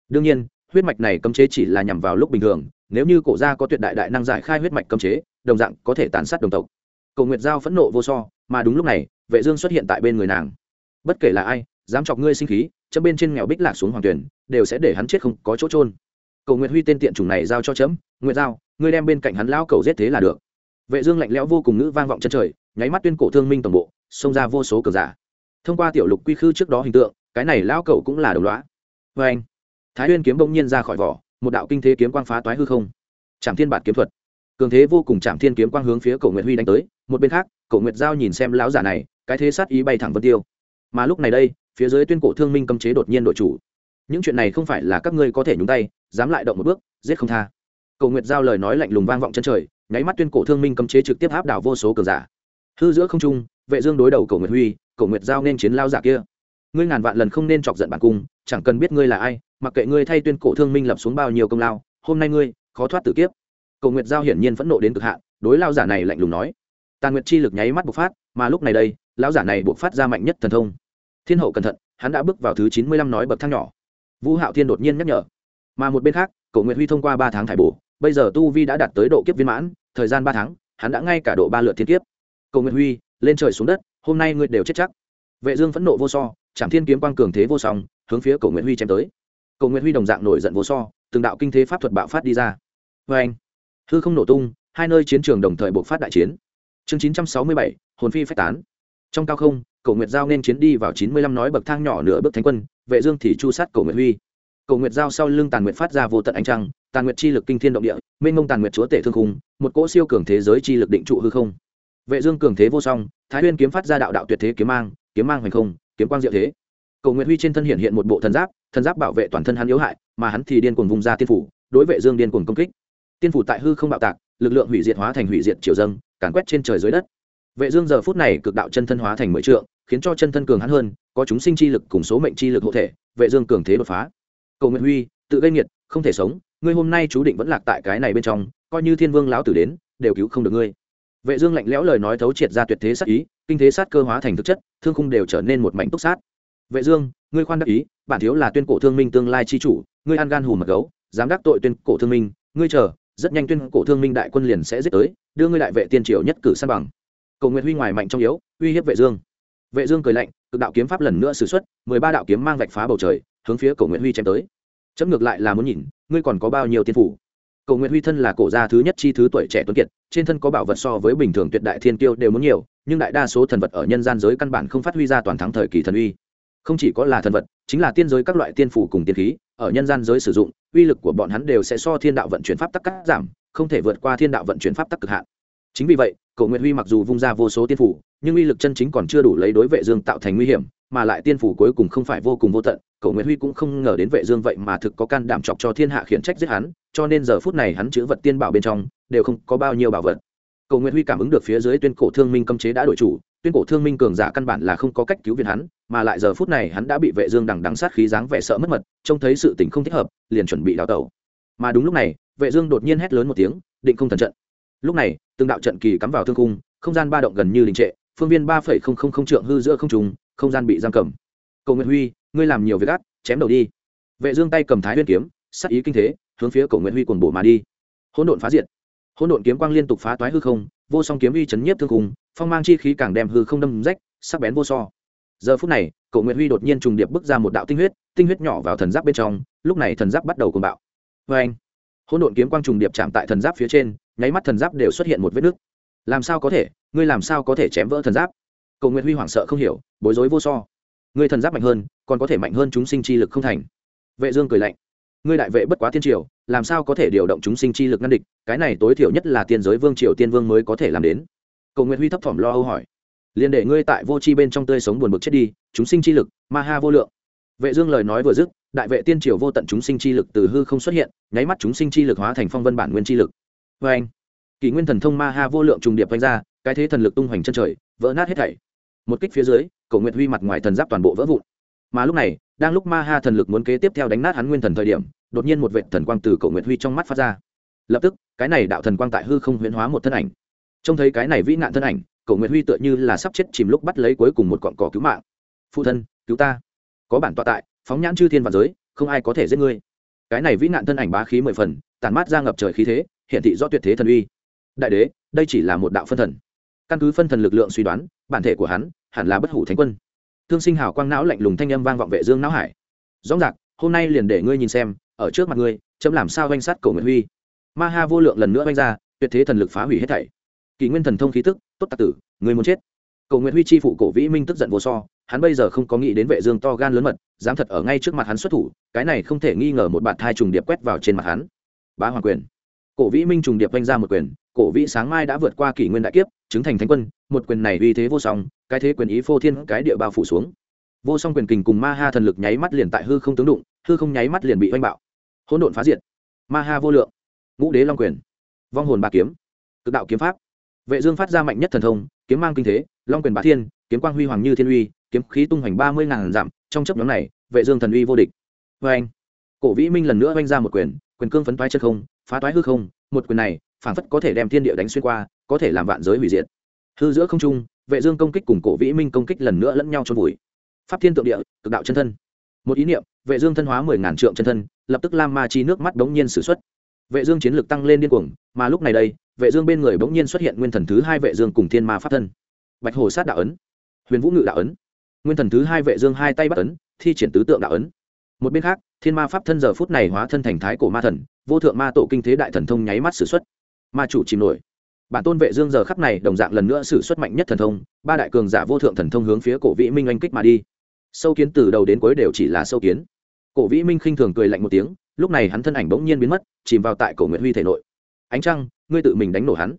Đương nhiên, huyết mạch này cấm chế chỉ là nhằm vào lúc bình thường, nếu như cổ gia có tuyệt đại đại năng giải khai huyết mạch cấm chế, đồng dạng có thể tàn sát đồng tộc. Cầu nguyệt giao phẫn nộ vô so, mà đúng lúc này, vệ dương xuất hiện tại bên người nàng. Bất kể là ai, dám chọc ngươi sinh khí, chấm bên trên nghèo bích lạc xuống hoàng tuyển, đều sẽ để hắn chết không có chỗ trôn cầu nguyệt huy tên tiện chủng này giao cho chấm nguyệt giao, ngươi đem bên cạnh hắn lao cầu giết thế là được. Vệ dương lạnh lẽo vô cùng ngữ vang vọng chân trời, nháy mắt tuyên cổ thương minh toàn bộ, xông ra vô số cường giả. Thông qua tiểu lục quy khư trước đó hình tượng, cái này lao cầu cũng là đồng lõa. Với anh, thái nguyên kiếm bỗng nhiên ra khỏi vỏ, một đạo kinh thế kiếm quang phá toái hư không. Chạm thiên bản kiếm thuật. Cường thế vô cùng chạm thiên kiếm quang hướng phía cổ nguyệt huy đánh tới, một bên khác, cổ nguyệt giao nhìn xem lão giả này, cái thế sát ý bay thẳng vân tiêu. Mà lúc này đây, phía dưới tuyên cổ thương minh cấm chế đột nhiên đội chủ những chuyện này không phải là các ngươi có thể nhúng tay, dám lại động một bước, giết không tha. Cầu nguyệt giao lời nói lạnh lùng vang vọng chân trời, nháy mắt tuyên cổ thương minh cấm chế trực tiếp áp đảo vô số cường giả. Hư giữa không trung, vệ dương đối đầu cầu nguyệt huy, cầu nguyệt giao nên chiến lao giả kia. Ngươi ngàn vạn lần không nên chọc giận bản cung, chẳng cần biết ngươi là ai, mặc kệ ngươi thay tuyên cổ thương minh lập xuống bao nhiêu công lao, hôm nay ngươi, khó thoát tử kiếp. Cầu nguyệt giao hiển nhiên phẫn nộ đến cực hạn, đối lao giả này lạnh lùng nói. Tàn nguyệt chi lực nháy mắt bộc phát, mà lúc này đây, lão giả này bộc phát ra mạnh nhất thần thông. Thiên hậu cẩn thận, hắn đã bước vào thứ chín mươi lăm nói bậc thang nhỏ vũ hạo thiên đột nhiên nhắc nhở. Mà một bên khác cậu nguyệt huy thông qua ba tháng thải bổ, bây giờ tu vi đã đạt tới độ kiếp viên mãn, thời gian ba tháng, hắn đã ngay cả độ ba lượt thiên kiếp. Cậu nguyệt huy, lên trời xuống đất, hôm nay ngươi đều chết chắc. Vệ dương phẫn nộ vô so chạm thiên kiếm quang cường thế vô song, hướng phía cậu nguyệt huy chém tới. Cậu nguyệt huy đồng dạng nổi giận vô so, từng đạo kinh thế pháp thuật bạo phát đi ra. Với anh, hư không nổ tung, hai nơi chiến trường đồng thời bộc phát đại chiến. Chương chín trăm sáu mươi bảy, hồn phi phách tán. Trong cao không, Cổ nguyệt giao nên chiến đi vào chín mươi lăm nói bậc thang nhỏ nửa bước thánh quân vệ dương thì chu sát Cổ nguyệt huy. Cổ nguyệt giao sau lưng tàn nguyệt phát ra vô tận ánh trăng, tàn nguyệt chi lực kinh thiên động địa, mênh mông tàn nguyệt chúa tể thương khung, một cỗ siêu cường thế giới chi lực định trụ hư không. Vệ dương cường thế vô song, thái nguyên kiếm phát ra đạo đạo tuyệt thế kiếm mang kiếm mang hoành không, kiếm quang diệu thế. Cổ nguyệt huy trên thân hiện hiện một bộ thần giáp thần giáp bảo vệ toàn thân hắn yếu hại, mà hắn thì điên cuồng vùng ra tiên phủ, đối vệ dương điên cuồng công kích. Tiên phủ tại hư không bạo tạc, lực lượng hủy diệt hóa thành hủy diệt triều dâng, càn quét trên trời dưới đất. Vệ dương giờ phút này cực đạo chân thân hóa thành mười trượng khiến cho chân thân cường hắn hơn, có chúng sinh chi lực cùng số mệnh chi lực hộ thể, vệ dương cường thế đột phá. Cầu nguyện huy, tự gây nghiệt, không thể sống, ngươi hôm nay chú định vẫn lạc tại cái này bên trong, coi như thiên vương lão tử đến, đều cứu không được ngươi. Vệ dương lạnh lẽo lời nói thấu triệt ra tuyệt thế sát ý, kinh thế sát cơ hóa thành thực chất, thương khung đều trở nên một mảnh túc sát. Vệ dương, ngươi khoan đắc ý, bản thiếu là tuyên cổ thương minh tương lai chi chủ, ngươi ăn gan hùm mật gấu, dám đắc tội tuyên cổ thương minh, ngươi chờ, rất nhanh tuyên cổ thương minh đại quân liền sẽ giết tới, đưa ngươi đại vệ tiên triều nhất cử san bằng. Cầu nguyện huy ngoài mạnh trong yếu, uy hiếp vệ dương vệ dương cười lạnh, cực đạo kiếm pháp lần nữa sử xuất, mười ba đạo kiếm mang vạch phá bầu trời, hướng phía Cổ Nguyệt huy chém tới. Chấm ngược lại là muốn nhìn, ngươi còn có bao nhiêu tiên phủ? Cổ Nguyệt huy thân là cổ gia thứ nhất chi thứ tuổi trẻ tuấn kiệt, trên thân có bảo vật so với bình thường tuyệt đại thiên tiêu đều muốn nhiều, nhưng đại đa số thần vật ở nhân gian giới căn bản không phát huy ra toàn thắng thời kỳ thần uy. Không chỉ có là thần vật, chính là tiên giới các loại tiên phủ cùng tiên khí, ở nhân gian giới sử dụng, uy lực của bọn hắn đều sẽ so thiên đạo vận chuyển pháp tắc cắt giảm, không thể vượt qua thiên đạo vận chuyển pháp tắc cực hạn chính vì vậy cậu nguyệt huy mặc dù vung ra vô số tiên phủ, nhưng uy lực chân chính còn chưa đủ lấy đối vệ dương tạo thành nguy hiểm, mà lại tiên phủ cuối cùng không phải vô cùng vô tận cậu nguyệt huy cũng không ngờ đến vệ dương vậy mà thực có can đảm chọc cho thiên hạ khiển trách giết hắn, cho nên giờ phút này hắn chứa vật tiên bảo bên trong, đều không có bao nhiêu bảo vật. Cậu nguyệt huy cảm ứng được phía dưới tuyên cổ thương minh cấm chế đã đổi chủ, tuyên cổ thương minh cường giả căn bản là không có cách cứu viện hắn, mà lại giờ phút này hắn đã bị vệ dương đằng đằng sát khí dáng vẻ sợ mất mật, trông thấy sự tình không thích hợp, liền chuẩn bị đào tẩu. Mà đúng lúc này, vệ dương đột nhiên hét lớn một tiếng, định không thần trận lúc này, từng đạo trận kỳ cắm vào thương cung không gian ba động gần như đình trệ, phương viên ba phẩy không không không trượng hư giữa không trùng không gian bị giam cầm. Cầu nguyện huy, ngươi làm nhiều việc ác, chém đầu đi. Vệ dương tay cầm thái nguyên kiếm sắc ý kinh thế, hướng phía cầu nguyện huy cuồng bổ mà đi. Hỗn độn phá diệt. Hỗn độn kiếm quang liên tục phá toái hư không, vô song kiếm uy chấn nhiếp thương cung phong mang chi khí càng đem hư không đâm rách, sắc bén vô so. Giờ phút này, cầu nguyện huy đột nhiên trùng điệp bước ra một đạo tinh huyết tinh huyết nhỏ vào thần giáp bên trong, lúc này thần giáp bắt đầu cuồng bạo. Vê anh hỗn độn kiếm quang trùng điệp chạm tại thần giáp phía trên nháy mắt thần giáp đều xuất hiện một vết nứt. Làm sao có thể? Ngươi làm sao có thể chém vỡ thần giáp? Cầu nguyệt huy hoảng sợ không hiểu, bối rối vô so. Ngươi thần giáp mạnh hơn, còn có thể mạnh hơn chúng sinh chi lực không thành. Vệ dương cười lạnh. Ngươi đại vệ bất quá thiên triều, làm sao có thể điều động chúng sinh chi lực ngăn địch? Cái này tối thiểu nhất là tiên giới vương triều tiên vương mới có thể làm đến. Cầu nguyện huy thấp thỏm lo âu hỏi. Liền để ngươi tại vô chi bên trong tươi sống buồn bực chết đi, chúng sinh chi lực, ma ha vô lượng. Vệ dương lời nói vừa dứt, đại vệ tiên triều vô tận chúng sinh chi lực từ hư không xuất hiện, nháy mắt chúng sinh chi lực hóa thành phong vân bản nguyên chi lực vê anh, kỷ nguyên thần thông ma ha vô lượng trùng điệp vanh ra, cái thế thần lực tung hoành chân trời, vỡ nát hết thảy. Một kích phía dưới cầu nguyện huy mặt ngoài thần giáp toàn bộ vỡ vụn. Mà lúc này, đang lúc ma ha thần lực muốn kế tiếp theo đánh nát hắn nguyên thần thời điểm, đột nhiên một vệ thần quang từ cầu nguyện huy trong mắt phát ra. Lập tức, cái này đạo thần quang tại hư không huyễn hóa một thân ảnh. Trông thấy cái này vĩ nạn thân ảnh cầu nguyệt huy tựa như là sắp chết chìm lúc bắt lấy cuối cùng một cọn cỏ cứu mạng. Phụ thân, cứu ta. Có bản tọa tại, phóng nhãn chư thiên và giới, không ai có thể giết ngươi. Cái này vĩ nạn thân ảnh bá khí mười phần tàn mát ra ngập trời khí thế hiện thị do tuyệt thế thần uy. Đại đế, đây chỉ là một đạo phân thần. Căn cứ phân thần lực lượng suy đoán, bản thể của hắn hẳn là bất hủ thánh quân. Thương sinh hào quang não lạnh lùng thanh âm vang vọng vệ dương não hải. Rõ ràng, hôm nay liền để ngươi nhìn xem, ở trước mặt ngươi, chấm làm sao oanh sát cổ nguyệt huy. Ma ha vô lượng lần nữa oanh ra, tuyệt thế thần lực phá hủy hết thảy. Kỳ nguyên thần thông khí tức, tốt tạc tử người muốn chết. Cổ nguyệt huy chi phụ cổ vĩ minh tức giận vô so, hắn bây giờ không có nghĩ đến vệ dương to gan lớn mật, dám thật ở ngay trước mặt hắn xuất thủ, cái này không thể nghi ngờ một bạt thai trùng điệp quét vào trên mặt hắn. Bá hoàng quyền cổ vĩ minh trùng điệp vanh ra một quyền, cổ vĩ sáng mai đã vượt qua kỷ nguyên đại kiếp, chứng thành thánh quân, một quyền này uy thế vô song, cái thế quyền ý phô thiên cái địa bao phủ xuống. Vô song quyền kình cùng ma ha thần lực nháy mắt liền tại hư không tướng đụng, hư không nháy mắt liền bị oanh bạo. Hỗn độn phá diệt. Ma ha vô lượng. Ngũ đế long quyền. Vong hồn ba kiếm. Cực đạo kiếm pháp. Vệ dương phát ra mạnh nhất thần thông, kiếm mang kinh thế, long quyền bá thiên, kiếm quang huy hoàng như thiên uy, kiếm khí tung hoành ba mươi ngàn dặm, trong chấp nhóm này, vệ dương thần uy vô địch. Với anh cổ vĩ minh lần nữa oanh ra một quyền quyền cương phấn toái chân không, phá toái hư không, một quyền này, phảng phất có thể đem thiên địa đánh xuyên qua, có thể làm vạn giới hủy diệt. Hư giữa không trung, vệ dương công kích cùng cổ vĩ minh công kích lần nữa lẫn nhau trôn vùi. Pháp thiên tượng địa, cực đạo chân thân. Một ý niệm, vệ dương thân hóa mười ngàn trượng chân thân, lập tức lam ma chi nước mắt đống nhiên sử xuất. Vệ dương chiến lực tăng lên điên cuồng, mà lúc này đây, vệ dương bên người bỗng nhiên xuất hiện nguyên thần thứ hai vệ dương cùng thiên ma pháp thân. Bạch hồ sát đạo ấn, huyền vũ ngự đạo ấn, nguyên thần thứ hai vệ dương hai tay bắt ấn, thi triển tứ tượng đạo ấn. Một bên khác thiên ma pháp thân giờ phút này hóa thân thành thái cổ ma thần, vô thượng ma tổ kinh thế đại thần thông nháy mắt sử xuất. Ma chủ chìm nổi. Bản tôn vệ dương giờ khắc này đồng dạng lần nữa sử xuất mạnh nhất thần thông, ba đại cường giả vô thượng thần thông hướng phía cổ vĩ minh oanh kích mà đi. Sâu kiến từ đầu đến cuối đều chỉ là sâu kiến. Cổ vĩ minh khinh thường cười lạnh một tiếng, lúc này hắn thân ảnh bỗng nhiên biến mất, chìm vào tại cổ nguyệt huy thể nội. Ánh trăng, ngươi tự mình đánh nổ hắn.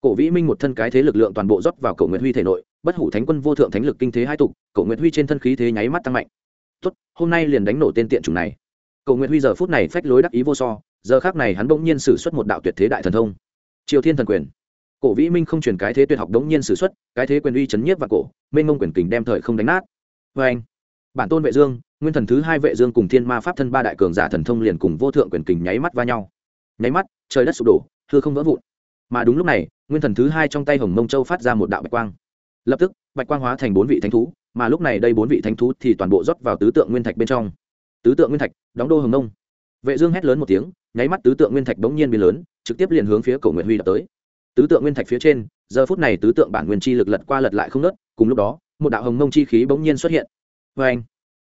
Cổ vĩ minh một thân cái thế lực lượng toàn bộ rót vào cổ nguyệt huy thể nội, bất hủ thánh quân vô thượng thánh lực kinh thế hai tục, cổ nguyệt huy trên thân khí thế nháy mắt tăng mạnh. Tốt, hôm nay liền đánh nổ tên tiện chủng này cổ nguyệt huy giờ phút này phách lối đắc ý vô so, giờ khác này hắn bỗng nhiên sử xuất một đạo tuyệt thế đại thần thông. Triều thiên thần quyền. Cổ vĩ minh không truyền cái thế tuyệt học đống nhiên sử xuất, cái thế quyền uy chấn nhiếp và cổ, mênh mông quyền kình đem thời không đánh nát. Vê anh, bản tôn vệ dương, nguyên thần thứ hai vệ dương cùng thiên ma pháp thân ba đại cường giả thần thông liền cùng vô thượng quyền kình nháy mắt va nhau. Nháy mắt, trời đất sụp đổ, hư không vỡ vụn. Mà đúng lúc này, nguyên thần thứ hai trong tay hồng mông châu phát ra một đạo bạch quang. Lập tức, bạch quang hóa thành bốn vị thánh thú, mà lúc này đây bốn vị thánh thú thì toàn bộ rót vào tứ tượng nguyên thạch bên trong tứ tượng nguyên thạch, đóng đô hồng nông. Vệ dương hét lớn một tiếng, nháy mắt tứ tượng nguyên thạch đống nhiên biến lớn, trực tiếp liền hướng phía cổ nguyệt huy đập tới. Tứ tượng nguyên thạch phía trên, giờ phút này tứ tượng bản nguyên chi lực lật qua lật lại không nớt cùng lúc đó, một đạo hồng nông chi khí bỗng nhiên xuất hiện. Với anh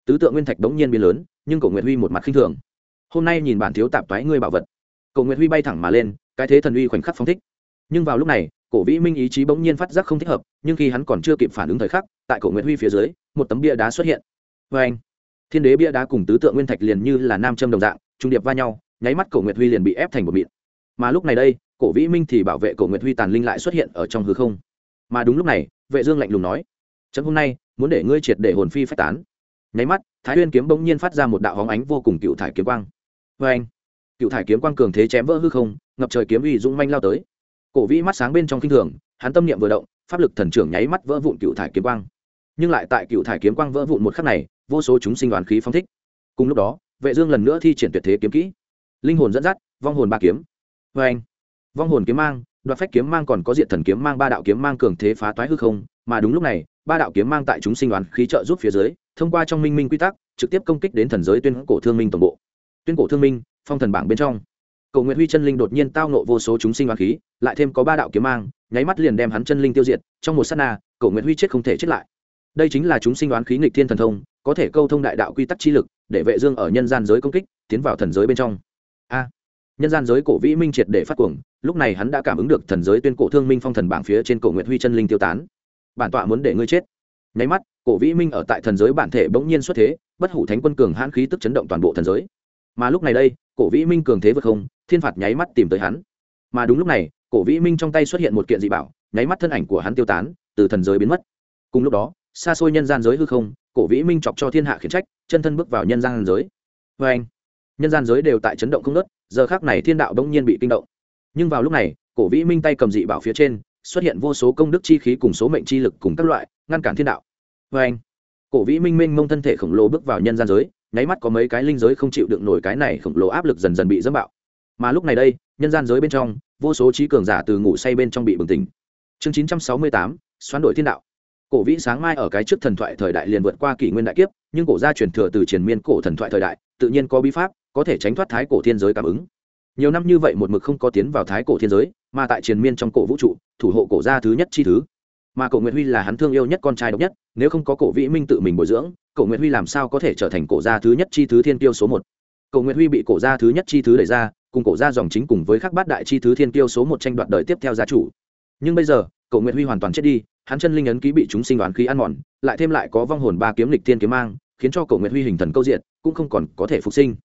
tứ tượng nguyên thạch bỗng nhiên biến lớn, nhưng cổ nguyệt huy một mặt khinh thường. Hôm nay nhìn bản thiếu tạp toái ngươi bảo vật. Cổ nguyệt huy bay thẳng mà lên, cái thế thần uy khoảnh khắc phóng thích. Nhưng vào lúc này, cổ vĩ minh ý chí bỗng nhiên phát giác không thích hợp, nhưng khi hắn còn chưa kịp phản ứng thời khắc, tại cổ nguyệt huy phía dưới, một tấm bia đá xuất hiện. Với anh thiên đế bia đá cùng tứ tượng nguyên thạch liền như là nam châm đồng dạng, trung điệp va nhau, nháy mắt cổ nguyệt huy liền bị ép thành một mịn. Mà lúc này đây, cổ vĩ minh thì bảo vệ cổ nguyệt huy tàn linh lại xuất hiện ở trong hư không. Mà đúng lúc này, vệ dương lạnh lùng nói, chấm hôm nay muốn để ngươi triệt để hồn phi phách tán. Nháy mắt, thái nguyên kiếm bỗng nhiên phát ra một đạo hóng ánh vô cùng cựu thải kiếm quang. Với anh, cựu thải kiếm quang cường thế chém vỡ hư không, ngập trời kiếm uy dũng manh lao tới. Cổ vĩ mắt sáng bên trong kinh thường, hắn tâm niệm vừa động, pháp lực thần trưởng nháy mắt vỡ vụn cựu thải kiếm quang. Nhưng lại tại cựu thải kiếm quang vỡ vụn một khắc này vô số chúng sinh đoán khí phong thích. Cùng lúc đó, vệ dương lần nữa thi triển tuyệt thế kiếm kỹ. Linh hồn dẫn dắt, vong hồn ba kiếm. Với anh, vong hồn kiếm mang, đoạt phách kiếm mang còn có diện thần kiếm mang, ba đạo kiếm mang cường thế phá toái hư không, mà đúng lúc này, ba đạo kiếm mang tại chúng sinh đoán khí trợ giúp phía dưới, thông qua trong minh minh quy tắc, trực tiếp công kích đến thần giới tuyên cổ thương minh tổng bộ. Tuyên cổ thương minh, phong thần bảng bên trong. Cầu nguyện huy chân linh đột nhiên tao nộ vô số chúng sinh đoán khí, lại thêm có ba đạo kiếm mang, nháy mắt liền đem hắn chân linh tiêu diệt, trong một sát na, cầu nguyện huy chết không thể chết lại. Đây chính là chúng sinh đoán khí nghịch thiên thần thông có thể câu thông đại đạo quy tắc chi lực, để vệ dương ở nhân gian giới công kích, tiến vào thần giới bên trong. A. Nhân gian giới cổ vĩ minh triệt để phát cuồng, lúc này hắn đã cảm ứng được thần giới tuyên cổ thương minh phong thần bảng phía trên cổ nguyệt huy chân linh tiêu tán. Bản tọa muốn để ngươi chết. Nháy mắt, cổ vĩ minh ở tại thần giới bản thể bỗng nhiên xuất thế, bất hủ thánh quân cường hãn khí tức chấn động toàn bộ thần giới. Mà lúc này đây, cổ vĩ minh cường thế vượt không, thiên phạt nháy mắt tìm tới hắn. Mà đúng lúc này, cổ vĩ minh trong tay xuất hiện một kiện dị bảo, nháy mắt thân ảnh của hắn tiêu tán, từ thần giới biến mất. Cùng lúc đó xa xôi nhân gian giới hư không, cổ vĩ minh chọc cho thiên hạ khiển trách, chân thân bước vào nhân gian giới. Vê anh, nhân gian giới đều tại chấn động không nớt giờ khác này thiên đạo bỗng nhiên bị kinh động. Nhưng vào lúc này, cổ vĩ minh tay cầm dị bảo phía trên, xuất hiện vô số công đức chi khí cùng số mệnh chi lực cùng các loại, ngăn cản thiên đạo. Vê anh, cổ vĩ minh minh mông thân thể khổng lồ bước vào nhân gian giới, nháy mắt có mấy cái linh giới không chịu đựng nổi cái này khổng lồ áp lực dần dần bị dẫm bạo. Mà lúc này đây, nhân gian giới bên trong, vô số trí cường giả từ ngủ say bên trong bị bừng tỉnh. Chương chín trăm sáu mươi tám, xoán đổi thiên đạo cổ vĩ sáng mai ở cái trước thần thoại thời đại liền vượt qua kỷ nguyên đại kiếp, nhưng cổ gia truyền thừa từ triền miên cổ thần thoại thời đại, tự nhiên có bí pháp, có thể tránh thoát thái cổ thiên giới cảm ứng. Nhiều năm như vậy một mực không có tiến vào thái cổ thiên giới, mà tại triền miên trong cổ vũ trụ, thủ hộ cổ gia thứ nhất chi thứ. Mà cổ nguyệt huy là hắn thương yêu nhất con trai độc nhất, nếu không có cổ vĩ minh tự mình bồi dưỡng, cổ nguyệt huy làm sao có thể trở thành cổ gia thứ nhất chi thứ thiên tiêu số một? Cổ nguyệt huy bị cổ gia thứ nhất chi thứ đẩy ra, cùng cổ gia dòng chính cùng với các bát đại chi thứ thiên tiêu số một tranh đoạt đời tiếp theo gia chủ nhưng bây giờ cổ nguyệt huy hoàn toàn chết đi, hắn chân linh ấn ký bị chúng sinh đoán khí ăn mòn, lại thêm lại có vong hồn ba kiếm lịch thiên kiếm mang, khiến cho cổ nguyệt huy hình thần câu diện cũng không còn có thể phục sinh.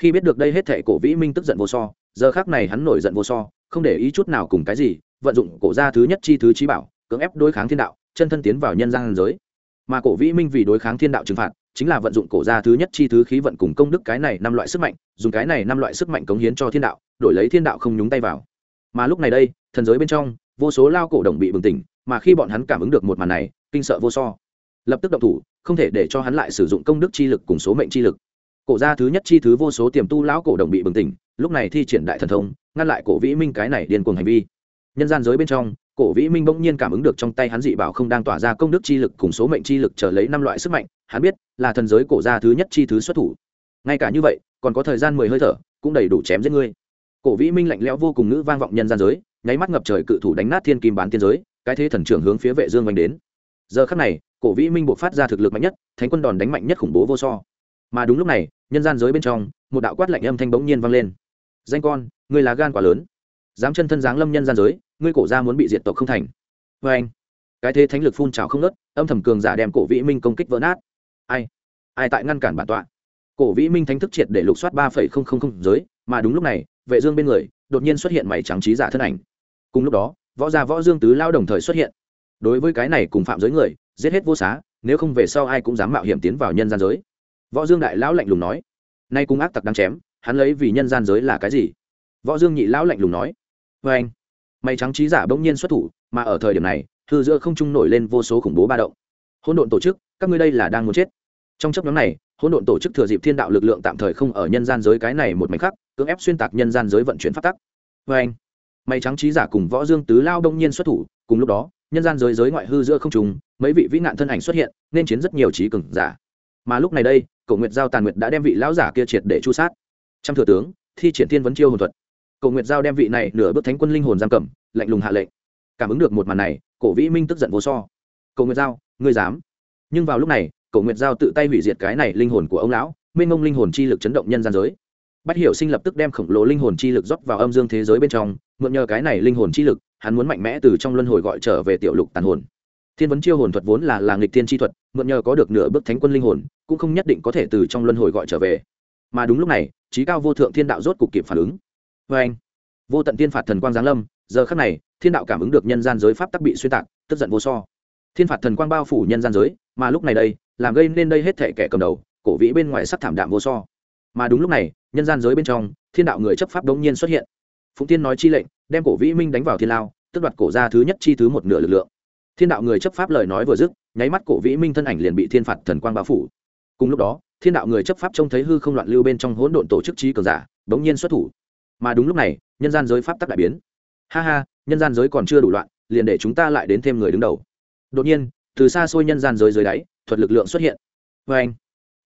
Khi biết được đây hết thệ cổ vĩ minh tức giận vô so, giờ khác này hắn nổi giận vô so, không để ý chút nào cùng cái gì, vận dụng cổ gia thứ nhất chi thứ trí bảo, cưỡng ép đối kháng thiên đạo, chân thân tiến vào nhân gian giới. Mà cổ vĩ minh vì đối kháng thiên đạo trừng phạt, chính là vận dụng cổ gia thứ nhất chi thứ khí vận cùng công đức cái này năm loại sức mạnh, dùng cái này năm loại sức mạnh cống hiến cho thiên đạo, đổi lấy thiên đạo không nhúng tay vào. Mà lúc này đây, thần giới bên trong vô số lao cổ đồng bị bừng tỉnh, mà khi bọn hắn cảm ứng được một màn này, kinh sợ vô so. Lập tức động thủ, không thể để cho hắn lại sử dụng công đức chi lực cùng số mệnh chi lực. Cổ gia thứ nhất chi thứ vô số tiềm tu lão cổ đồng bị bừng tỉnh, lúc này thi triển đại thần thông, ngăn lại cổ vĩ minh cái này điên cuồng hành vi. Nhân gian giới bên trong, cổ vĩ minh bỗng nhiên cảm ứng được trong tay hắn dị bảo không đang tỏa ra công đức chi lực cùng số mệnh chi lực trở lấy năm loại sức mạnh, hắn biết là thần giới cổ gia thứ nhất chi thứ xuất thủ. Ngay cả như vậy, còn có thời gian mười hơi thở, cũng đầy đủ chém giết ngươi. Cổ vĩ minh lạnh lẽo vô cùng ngữ vang vọng nhân gian giới nháy mắt ngập trời cự thủ đánh nát thiên kim bán tiên giới, cái thế thần trưởng hướng phía vệ dương vành đến. Giờ khắc này, cổ vĩ minh buộc phát ra thực lực mạnh nhất, thánh quân đòn đánh mạnh nhất khủng bố vô so. Mà đúng lúc này, nhân gian giới bên trong, một đạo quát lạnh âm thanh bỗng nhiên vang lên. Danh con, ngươi là gan quá lớn. Dám chân thân dáng lâm nhân gian giới, ngươi cổ gia muốn bị diệt tộc không thành. Với anh cái thế thánh lực phun trào không nớt âm thầm cường giả đem cổ vĩ minh công kích vỡ nát. Ai? Ai tại ngăn cản bản tọa? Cổ vĩ minh thánh thức triệt để lục soát ba phẩy không không không giới, mà đúng lúc này, vệ dương bên người, đột nhiên xuất hiện mày trắng trí giả thân ảnh cùng lúc đó, võ gia võ dương tứ lao đồng thời xuất hiện. Đối với cái này cùng phạm giới người, giết hết vô xá, nếu không về sau ai cũng dám mạo hiểm tiến vào nhân gian giới. Võ dương đại lão lạnh lùng nói. Nay cung ác tặc đang chém, hắn lấy vì nhân gian giới là cái gì? Võ dương nhị lão lạnh lùng nói. Vê anh, mày trắng trí giả bỗng nhiên xuất thủ, mà ở thời điểm này thư giữa không trung nổi lên vô số khủng bố ba động. Hỗn độn tổ chức, các ngươi đây là đang muốn chết. Trong chấp nhóm này, hỗn độn tổ chức thừa dịp thiên đạo lực lượng tạm thời không ở nhân gian giới cái này một mảnh khắc, cưỡng ép xuyên tạc nhân gian giới vận chuyển phát tắc. Vê anh mày trắng trí giả cùng võ dương tứ lao đông nhiên xuất thủ, cùng lúc đó, nhân gian giới giới ngoại hư giữa không trùng mấy vị vĩ nạn thân ảnh xuất hiện, nên chiến rất nhiều trí cường giả. Mà lúc này đây cầu nguyệt giao tàn nguyệt đã đem vị lão giả kia triệt để chu sát. Trăm thừa tướng, thi triển thiên vấn chiêu hồn thuật. Cầu nguyệt giao đem vị này nửa bước thánh quân linh hồn giam cầm, lạnh lùng hạ lệnh. Cảm ứng được một màn này, cổ vĩ minh tức giận vô so. Cầu nguyệt giao, ngươi dám? Nhưng vào lúc này cầu nguyệt giao tự tay hủy diệt cái này linh hồn của ông lão minh ngông linh hồn chi lực chấn động nhân gian giới. Bách hiểu sinh lập tức đem khổng lồ linh hồn chi lực rót vào âm dương thế giới bên trong mượn nhờ cái này linh hồn chi lực, hắn muốn mạnh mẽ từ trong luân hồi gọi trở về tiểu lục tàn hồn. Thiên vấn chiêu hồn thuật vốn là làng lịch thiên chi thuật, mượn nhờ có được nửa bước thánh quân linh hồn, cũng không nhất định có thể từ trong luân hồi gọi trở về. Mà đúng lúc này trí cao vô thượng thiên đạo rốt cục kịp phản ứng. Vê anh, vô tận tiên phạt thần quang giáng lâm, giờ khắc này, thiên đạo cảm ứng được nhân gian giới pháp tắc bị xuyên tạc, tức giận vô so. Thiên phạt thần quang bao phủ nhân gian giới, mà lúc này đây, làm gây nên đây hết thể kẻ cầm đầu, cổ vĩ bên ngoài sắc thảm đạm vô so. Mà đúng lúc này, nhân gian giới bên trong, thiên đạo người chấp pháp đống nhiên xuất hiện phụng tiên nói chi lệnh, đem cổ vĩ minh đánh vào thiên lao tức đoạt cổ ra thứ nhất chi thứ một nửa lực lượng. Thiên đạo người chấp pháp lời nói vừa dứt, nháy mắt cổ vĩ minh thân ảnh liền bị thiên phạt thần quang bao phủ. Cùng lúc đó, thiên đạo người chấp pháp trông thấy hư không loạn lưu bên trong hỗn độn tổ chức trí cường giả, bỗng nhiên xuất thủ. Mà đúng lúc này, nhân gian giới pháp tắc đại biến. Ha ha, nhân gian giới còn chưa đủ loạn, liền để chúng ta lại đến thêm người đứng đầu. Đột nhiên, từ xa xôi nhân gian giới dưới đáy, thuật lực lượng xuất hiện. Vê anh,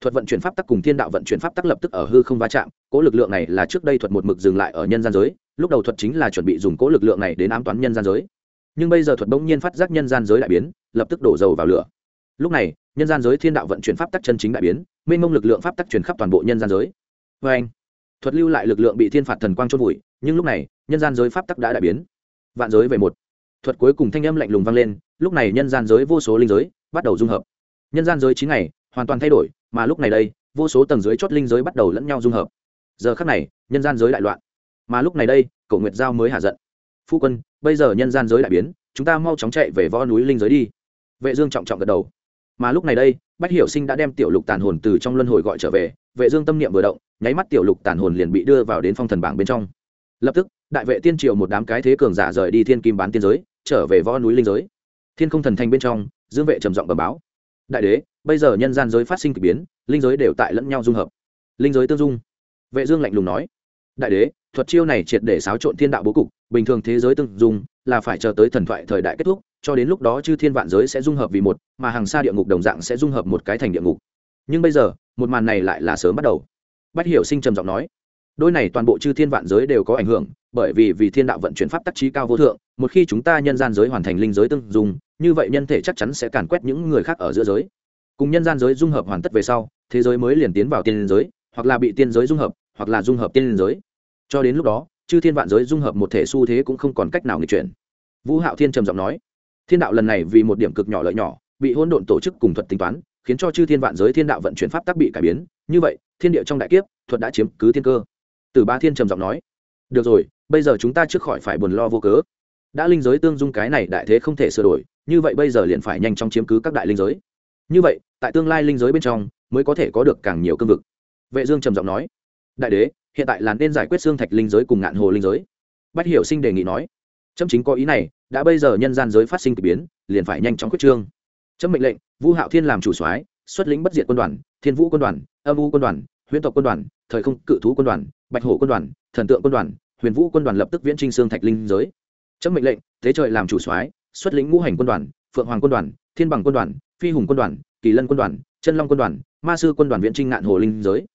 thuật vận chuyển pháp tắc cùng thiên đạo vận chuyển pháp tắc lập tức ở hư không va chạm, cố lực lượng này là trước đây thuật một mực dừng lại ở nhân gian giới lúc đầu thuật chính là chuẩn bị dùng cố lực lượng này đến ám toán nhân gian giới. Nhưng bây giờ thuật bỗng nhiên phát giác nhân gian giới đại biến, lập tức đổ dầu vào lửa. Lúc này, nhân gian giới thiên đạo vận chuyển pháp tắc chân chính đại biến, mênh mông lực lượng pháp tắc truyền khắp toàn bộ nhân gian giới. Vê anh, thuật lưu lại lực lượng bị thiên phạt thần quang trôn vùi, nhưng lúc này, nhân gian giới pháp tắc đã đại biến. Vạn giới về một. Thuật cuối cùng thanh âm lạnh lùng vang lên, lúc này nhân gian giới vô số linh giới bắt đầu dung hợp. Nhân gian giới chín ngày, hoàn toàn thay đổi, mà lúc này đây, vô số tầng dưới chót linh giới bắt đầu lẫn nhau dung hợp. Giờ khắc này, nhân gian giới đại loạn mà lúc này đây cổ nguyệt giao mới hạ giận. Phu quân, bây giờ nhân gian giới đại biến, chúng ta mau chóng chạy về võ núi linh giới đi. Vệ dương trọng trọng gật đầu. Mà lúc này đây, bách hiểu sinh đã đem tiểu lục tàn hồn từ trong luân hồi gọi trở về, vệ dương tâm niệm vừa động, nháy mắt tiểu lục tàn hồn liền bị đưa vào đến phong thần bảng bên trong. Lập tức, đại vệ tiên triều một đám cái thế cường giả rời đi thiên kim bán tiên giới, trở về võ núi linh giới. Thiên không thần thành bên trong, dương vệ trầm giọng bẩm báo. Đại đế, bây giờ nhân gian giới phát sinh kỳ biến, linh giới đều tại lẫn nhau dung hợp. Linh giới tương dung. Vệ dương lạnh lùng nói đại đế, thuật chiêu này triệt để xáo trộn thiên đạo bố cục, bình thường thế giới tương dung, là phải chờ tới thần thoại thời đại kết thúc, cho đến lúc đó chư thiên vạn giới sẽ dung hợp vì một, mà hàng xa địa ngục đồng dạng sẽ dung hợp một cái thành địa ngục. Nhưng bây giờ, một màn này lại là sớm bắt đầu. Bách hiểu sinh trầm giọng nói, đôi này toàn bộ chư thiên vạn giới đều có ảnh hưởng, bởi vì vì thiên đạo vận chuyển pháp tắc trí cao vô thượng, một khi chúng ta nhân gian giới hoàn thành linh giới tương dùng như vậy nhân thể chắc chắn sẽ càn quét những người khác ở giữa giới. Cùng nhân gian giới dung hợp hoàn tất về sau, thế giới mới liền tiến vào tiên giới, hoặc là bị tiên giới dung hợp hoặc là dung hợp tiên giới. Cho đến lúc đó, chư thiên vạn giới dung hợp một thể xu thế cũng không còn cách nào nghịch chuyển. Vũ hạo thiên trầm giọng nói, thiên đạo lần này vì một điểm cực nhỏ lợi nhỏ, bị hỗn độn tổ chức cùng thuật tính toán, khiến cho chư thiên vạn giới thiên đạo vận chuyển pháp tắc bị cải biến. Như vậy, thiên địa trong đại kiếp, thuật đã chiếm cứ thiên cơ. Từ ba thiên trầm giọng nói, được rồi, bây giờ chúng ta trước khỏi phải buồn lo vô cớ. Đã linh giới tương dung cái này đại thế không thể sửa đổi, như vậy bây giờ liền phải nhanh chóng chiếm cứ các đại linh giới. Như vậy, tại tương lai linh giới bên trong, mới có thể có được càng nhiều cương vực. Vệ dương trầm giọng nói đại đế hiện tại là nên giải quyết xương thạch linh giới cùng ngạn hồ linh giới bách hiểu sinh đề nghị nói chấm chính có ý này đã bây giờ nhân gian giới phát sinh k ỳ biến liền phải nhanh chóng quyết trương chấm mệnh lệnh vũ hạo thiên làm chủ soái xuất lĩnh bất diệt quân đoàn thiên vũ quân đoàn âm u quân đoàn huyễn tộc quân đoàn thời không cự thú quân đoàn bạch hổ quân đoàn thần tượng quân đoàn huyền vũ quân đoàn lập tức viễn trinh xương thạch linh giới chấm mệnh lệnh thế trời làm chủ soái xuất lĩnh ngũ hành quân đoàn phượng hoàng quân đoàn thiên bằng quân đoàn phi hùng quân đoàn kỳ lân quân đoàn chân long quân đoàn ma sư quân đoàn viễn trinh ngạn hồ linh giới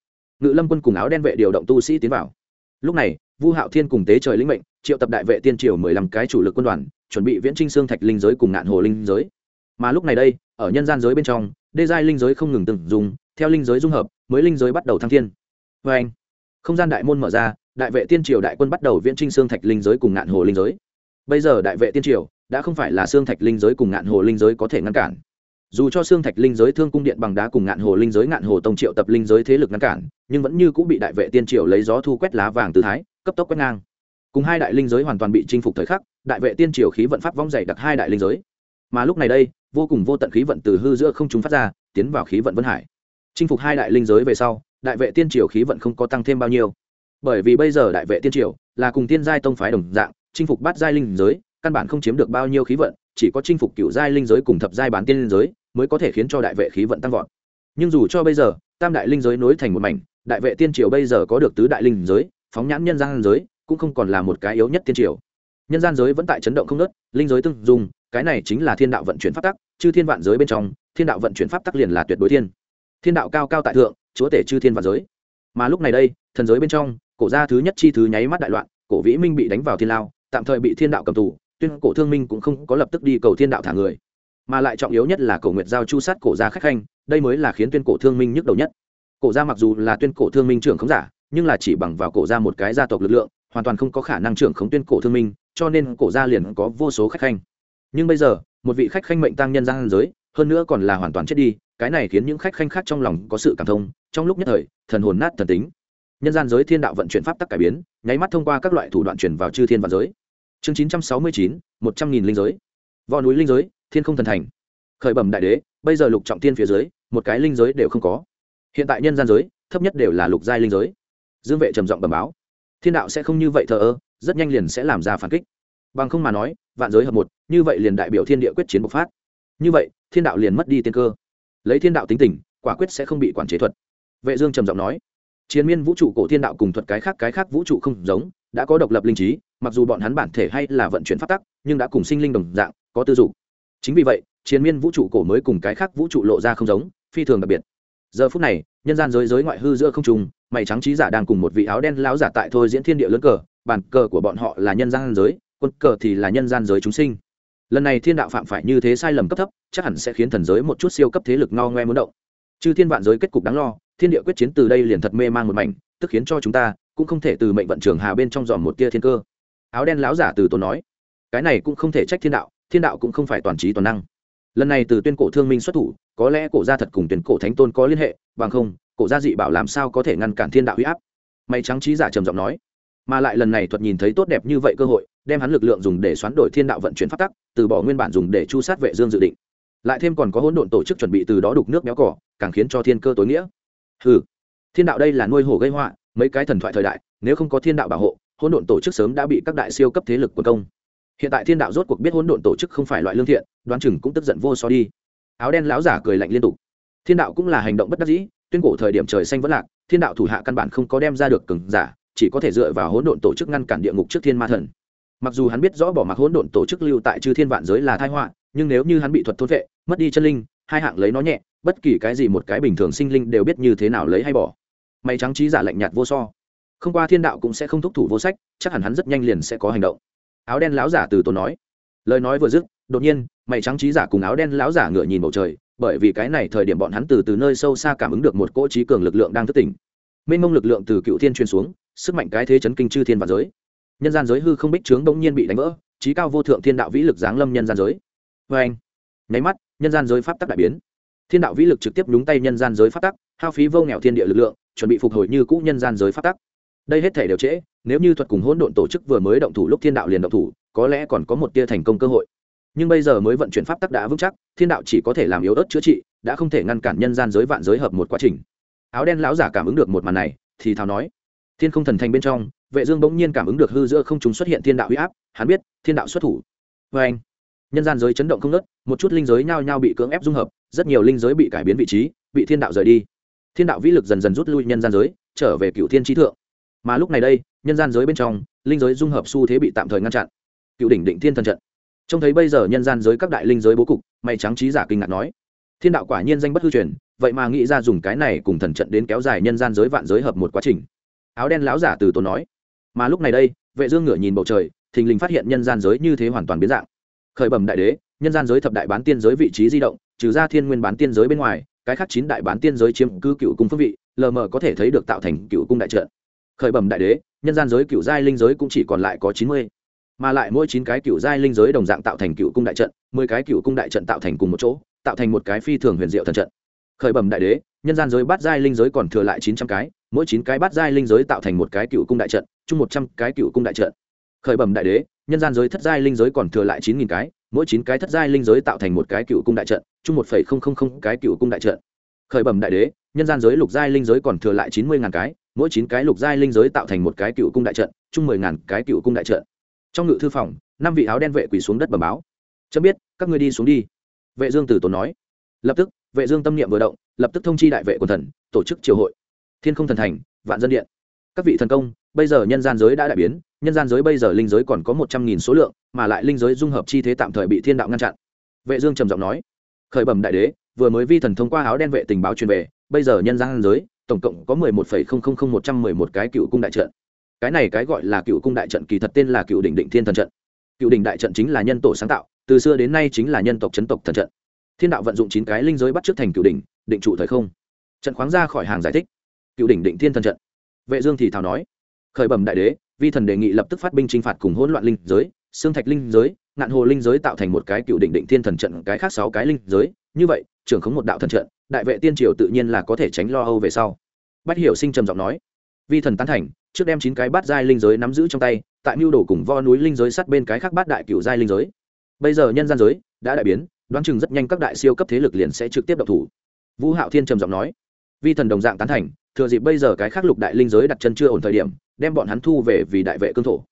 ngự lâm quân cùng áo đen vệ điều động tu sĩ tiến vào. Lúc này, vu hạo thiên cùng tế trời linh mệnh, triệu tập đại vệ tiên triều mười lăm cái chủ lực quân đoàn, chuẩn bị viễn trinh xương thạch linh giới cùng nạn hồ linh giới. Mà lúc này đây, ở nhân gian giới bên trong, đê giai linh giới không ngừng từng dùng, theo linh giới dung hợp, mới linh giới bắt đầu thăng thiên. Vê anh, không gian đại môn mở ra, đại vệ tiên triều đại quân bắt đầu viễn trinh xương thạch linh giới cùng nạn hồ linh giới. Bây giờ đại vệ tiên triều, đã không phải là xương thạch linh giới cùng nạn hồ linh giới có thể ngăn cản dù cho xương thạch linh giới thương cung điện bằng đá cùng ngạn hồ linh giới ngạn hồ tông triệu tập linh giới thế lực ngăn cản, nhưng vẫn như cũng bị đại vệ tiên triều lấy gió thu quét lá vàng từ thái, cấp tốc quét ngang. Cùng hai đại linh giới hoàn toàn bị chinh phục thời khắc, đại vệ tiên triều khí vận pháp vong dày đặc hai đại linh giới. Mà lúc này đây, vô cùng vô tận khí vận từ hư giữa không chúng phát ra, tiến vào khí vận vân hải. Chinh phục hai đại linh giới về sau, đại vệ tiên triều khí vận không có tăng thêm bao nhiêu. Bởi vì bây giờ đại vệ tiên triều là cùng tiên giai tông phái đồng dạng, chinh phục bát giai linh giới, căn bản không chiếm được bao nhiêu khí vận, chỉ có chinh phục cựu giai linh giới cùng thập giai bán tiên linh giới mới có thể khiến cho đại vệ khí vận tăng vọt. Nhưng dù cho bây giờ, tam đại linh giới nối thành một mảnh, đại vệ tiên triều bây giờ có được tứ đại linh giới, phóng nhãn nhân gian giới, cũng không còn là một cái yếu nhất tiên triều. Nhân gian giới vẫn tại chấn động không nớt linh giới tương dùng cái này chính là thiên đạo vận chuyển pháp tắc, chư thiên vạn giới bên trong, thiên đạo vận chuyển pháp tắc liền là tuyệt đối thiên. Thiên đạo cao cao tại thượng, chúa tể chư thiên vạn giới. Mà lúc này đây, thần giới bên trong, cổ gia thứ nhất chi thứ nháy mắt đại loạn, cổ vĩ minh bị đánh vào thiên lao, tạm thời bị thiên đạo cầm tù, tuyên cổ thương minh cũng không có lập tức đi cầu thiên đạo thả người mà lại trọng yếu nhất là cổ nguyệt giao chu sát cổ gia khách khanh, đây mới là khiến tuyên cổ thương minh nhức đầu nhất. Cổ gia mặc dù là tuyên cổ thương minh trưởng khống giả, nhưng là chỉ bằng vào cổ gia một cái gia tộc lực lượng, hoàn toàn không có khả năng trưởng khống tuyên cổ thương minh, cho nên cổ gia liền có vô số khách khanh. Nhưng bây giờ, một vị khách khanh mệnh tăng nhân gian giới, hơn nữa còn là hoàn toàn chết đi, cái này khiến những khách khanh khác trong lòng có sự cảm thông, trong lúc nhất thời, thần hồn nát thần tính. Nhân gian giới thiên đạo vận chuyển pháp tắc cải biến, nháy mắt thông qua các loại thủ đoạn chuyển vào chư thiên và giới. Chương chín trăm sáu mươi chín, một trăm nghìn linh giới. Vò núi linh giới thiên không thần thành. Khởi bẩm đại đế, bây giờ lục trọng thiên phía dưới, một cái linh giới đều không có. Hiện tại nhân gian giới, thấp nhất đều là lục giai linh giới. Dương vệ trầm giọng bẩm báo. Thiên đạo sẽ không như vậy thờ ơ, rất nhanh liền sẽ làm ra phản kích. Bằng không mà nói, vạn giới hợp một, như vậy liền đại biểu thiên địa quyết chiến bộc phát. Như vậy, thiên đạo liền mất đi tiên cơ. Lấy thiên đạo tính tình, quả quyết sẽ không bị quản chế thuật. Vệ dương trầm giọng nói. Chiến miên vũ trụ cổ thiên đạo cùng thuật cái khác cái khác vũ trụ không giống, đã có độc lập linh trí, mặc dù bọn hắn bản thể hay là vận chuyển phát tắc, nhưng đã cùng sinh linh đồng dạng, có tư dụng chính vì vậy chiến miên vũ trụ cổ mới cùng cái khác vũ trụ lộ ra không giống, phi thường đặc biệt. Giờ phút này, nhân gian giới giới ngoại hư giữa không trùng mày trắng trí giả đang cùng một vị áo đen láo giả tại thôi diễn thiên địa lớn cờ, bàn cờ của bọn họ là nhân gian giới, quân cờ thì là nhân gian giới chúng sinh. Lần này thiên đạo phạm phải như thế sai lầm cấp thấp, chắc hẳn sẽ khiến thần giới một chút siêu cấp thế lực no ngoe muốn động. Chứ thiên vạn giới kết cục đáng lo, thiên địa quyết chiến từ đây liền thật mê man một mảnh, tức khiến cho chúng ta cũng không thể từ mệnh vận trường hà bên trong dòm một tia thiên cơ. Áo đen láo giả từ tốn nói, cái này cũng không thể trách thiên đạo thiên đạo cũng không phải toàn trí toàn năng. Lần này từ tuyên cổ thương minh xuất thủ, có lẽ cổ gia thật cùng tuyên cổ thánh tôn có liên hệ, bằng không, cổ gia dị bảo làm sao có thể ngăn cản thiên đạo huy áp? May trắng trí giả trầm giọng nói. Mà lại lần này thuật nhìn thấy tốt đẹp như vậy cơ hội, đem hắn lực lượng dùng để xoán đổi thiên đạo vận chuyển phát tắc, từ bỏ nguyên bản dùng để chu sát vệ dương dự định. Lại thêm còn có hỗn độn tổ chức chuẩn bị từ đó đục nước béo cỏ, càng khiến cho thiên cơ tối nghĩa. Hừ, thiên đạo đây là nuôi hổ gây họa, mấy cái thần thoại thời đại, nếu không có thiên đạo bảo hộ, hỗn độn tổ chức sớm đã bị các đại siêu cấp thế lực quần công hiện tại thiên đạo rốt cuộc biết hỗn độn tổ chức không phải loại lương thiện, đoán chừng cũng tức giận vô so đi. Áo đen lão giả cười lạnh liên tục. Thiên đạo cũng là hành động bất đắc dĩ, tuyên cổ thời điểm trời xanh vẫn lạc, thiên đạo thủ hạ căn bản không có đem ra được cường giả, chỉ có thể dựa vào hỗn độn tổ chức ngăn cản địa ngục trước thiên ma thần. Mặc dù hắn biết rõ bỏ mặc hỗn độn tổ chức lưu tại chư thiên vạn giới là tai họa, nhưng nếu như hắn bị thuật thôn vệ, mất đi chân linh, hai hạng lấy nó nhẹ, bất kỳ cái gì một cái bình thường sinh linh đều biết như thế nào lấy hay bỏ. Mày trắng trí giả lạnh nhạt vô so. Không qua thiên đạo cũng sẽ không thúc thủ vô sách, chắc hẳn hắn rất nhanh liền sẽ có hành động áo đen lão giả từ tốn nói. Lời nói vừa dứt, đột nhiên, mày trắng trí giả cùng áo đen lão giả ngựa nhìn bầu trời, bởi vì cái này thời điểm bọn hắn từ từ nơi sâu xa cảm ứng được một cỗ trí cường lực lượng đang thức tỉnh. Mênh mông lực lượng từ cựu thiên truyền xuống, sức mạnh cái thế chấn kinh chư thiên và giới. Nhân gian giới hư không bích trướng bỗng nhiên bị đánh vỡ, trí cao vô thượng thiên đạo vĩ lực giáng lâm nhân gian giới. Vê anh, nháy mắt, nhân gian giới pháp tắc đại biến. Thiên đạo vĩ lực trực tiếp nhúng tay nhân gian giới pháp tắc, hao phí vô nghèo thiên địa lực lượng, chuẩn bị phục hồi như cũ nhân gian giới pháp tắc. Đây hết thể đều trễ nếu như thuật cùng hỗn độn tổ chức vừa mới động thủ lúc thiên đạo liền động thủ, có lẽ còn có một tia thành công cơ hội. Nhưng bây giờ mới vận chuyển pháp tắc đã vững chắc, thiên đạo chỉ có thể làm yếu ớt chữa trị, đã không thể ngăn cản nhân gian giới vạn giới hợp một quá trình. Áo đen lão giả cảm ứng được một màn này, thì thào nói, thiên không thần thành bên trong, vệ dương bỗng nhiên cảm ứng được hư giữa không chúng xuất hiện thiên đạo uy áp, hắn biết, thiên đạo xuất thủ. Với anh, nhân gian giới chấn động không nớt một chút linh giới nhao nhao bị cưỡng ép dung hợp, rất nhiều linh giới bị cải biến vị trí, bị thiên đạo rời đi. Thiên đạo vĩ lực dần dần rút lui nhân gian giới, trở về cựu thiên trí thượng. Mà lúc này đây nhân gian giới bên trong, linh giới dung hợp xu thế bị tạm thời ngăn chặn. Cựu đỉnh định thiên thần trận. Trông thấy bây giờ nhân gian giới các đại linh giới bố cục mày trắng trí giả kinh ngạc nói, thiên đạo quả nhiên danh bất hư truyền, vậy mà nghĩ ra dùng cái này cùng thần trận đến kéo dài nhân gian giới vạn giới hợp một quá trình. Áo đen lão giả từ tôn nói, mà lúc này đây, vệ dương ngửa nhìn bầu trời, thình lình phát hiện nhân gian giới như thế hoàn toàn biến dạng. Khởi bẩm đại đế, nhân gian giới thập đại bán tiên giới vị trí di động, trừ ra thiên nguyên bán tiên giới bên ngoài, cái khác chín đại bán tiên giới chiếm cư cựu cung phước vị, lờ mờ có thể thấy được tạo thành cựu cung đại trận khởi bẩm đại đế, nhân gian giới cựu giai linh giới cũng chỉ còn lại có chín mươi, mà lại mỗi chín cái cựu giai linh giới đồng dạng tạo thành cựu cung đại trận, mười cái cựu cung đại trận tạo thành cùng một chỗ, tạo thành một cái phi thường huyền diệu thần trận. Khởi bẩm đại đế, nhân gian giới bát giai linh giới còn thừa lại chín trăm cái, mỗi chín cái bát giai linh giới tạo thành một cái cựu cung đại trận, chung một trăm cái cựu cung đại trận. Khởi bẩm đại đế, nhân gian giới thất giai linh giới còn thừa lại chín nghìn cái, mỗi chín cái thất giai linh giới tạo thành một cái cựu cung đại trận, chung một phẩy không không không cái cựu cung đại trận. Khởi bẩm đại đế, nhân gian giới lục giai linh giới còn thừa lại chín mươi ngàn cái mỗi chín cái lục giai linh giới tạo thành một cái cựu cung đại trận, chung mười ngàn cái cựu cung đại trận. Trong ngự thư phòng, năm vị áo đen vệ quỳ xuống đất bẩm báo. Chấm biết, các ngươi đi xuống đi. Vệ dương tử tốn nói. Lập tức, vệ dương tâm niệm vừa động, lập tức thông chi đại vệ quần thần, tổ chức triều hội. Thiên không thần thành, vạn dân điện. Các vị thần công, bây giờ nhân gian giới đã đại biến, nhân gian giới bây giờ linh giới còn có một trăm nghìn số lượng, mà lại linh giới dung hợp chi thế tạm thời bị thiên đạo ngăn chặn. Vệ dương trầm giọng nói. Khởi bẩm đại đế, vừa mới vi thần thông qua áo đen vệ tình báo truyền về, bây giờ nhân gian giới tổng cộng có mười một phẩy không không không một trăm mười một cái cựu cung đại trận. Cái này cái gọi là cựu cung đại trận kỳ thật tên là cựu đỉnh định thiên thần trận. Cựu đỉnh đại trận chính là nhân tổ sáng tạo, từ xưa đến nay chính là nhân tộc chấn tộc thần trận. Thiên đạo vận dụng chín cái linh giới bắt trước thành cựu đỉnh, định trụ thời không. Trận khoáng ra khỏi hàng giải thích. Cựu đỉnh định thiên thần trận. Vệ dương thì thào nói, khởi bẩm đại đế, vi thần đề nghị lập tức phát binh chinh phạt cùng hỗn loạn linh giới, xương thạch linh giới, ngạn hồ linh giới tạo thành một cái cựu đỉnh định thiên thần trận, cái khác sáu cái linh giới. Như vậy trưởng khống một đạo thần trận, đại vệ tiên triều tự nhiên là có thể tránh lo âu về sau. Bách hiểu sinh trầm giọng nói, vi thần tán thành, trước đem chín cái bát giai linh giới nắm giữ trong tay, tại mưu đồ cùng vo núi linh giới sát bên cái khác bát đại cựu giai linh giới. Bây giờ nhân gian giới đã đại biến, đoán chừng rất nhanh các đại siêu cấp thế lực liền sẽ trực tiếp độc thủ. Vũ hạo thiên trầm giọng nói, vi thần đồng dạng tán thành, thừa dịp bây giờ cái khác lục đại linh giới đặt chân chưa ổn thời điểm, đem bọn hắn thu về vì đại vệ cương thổ.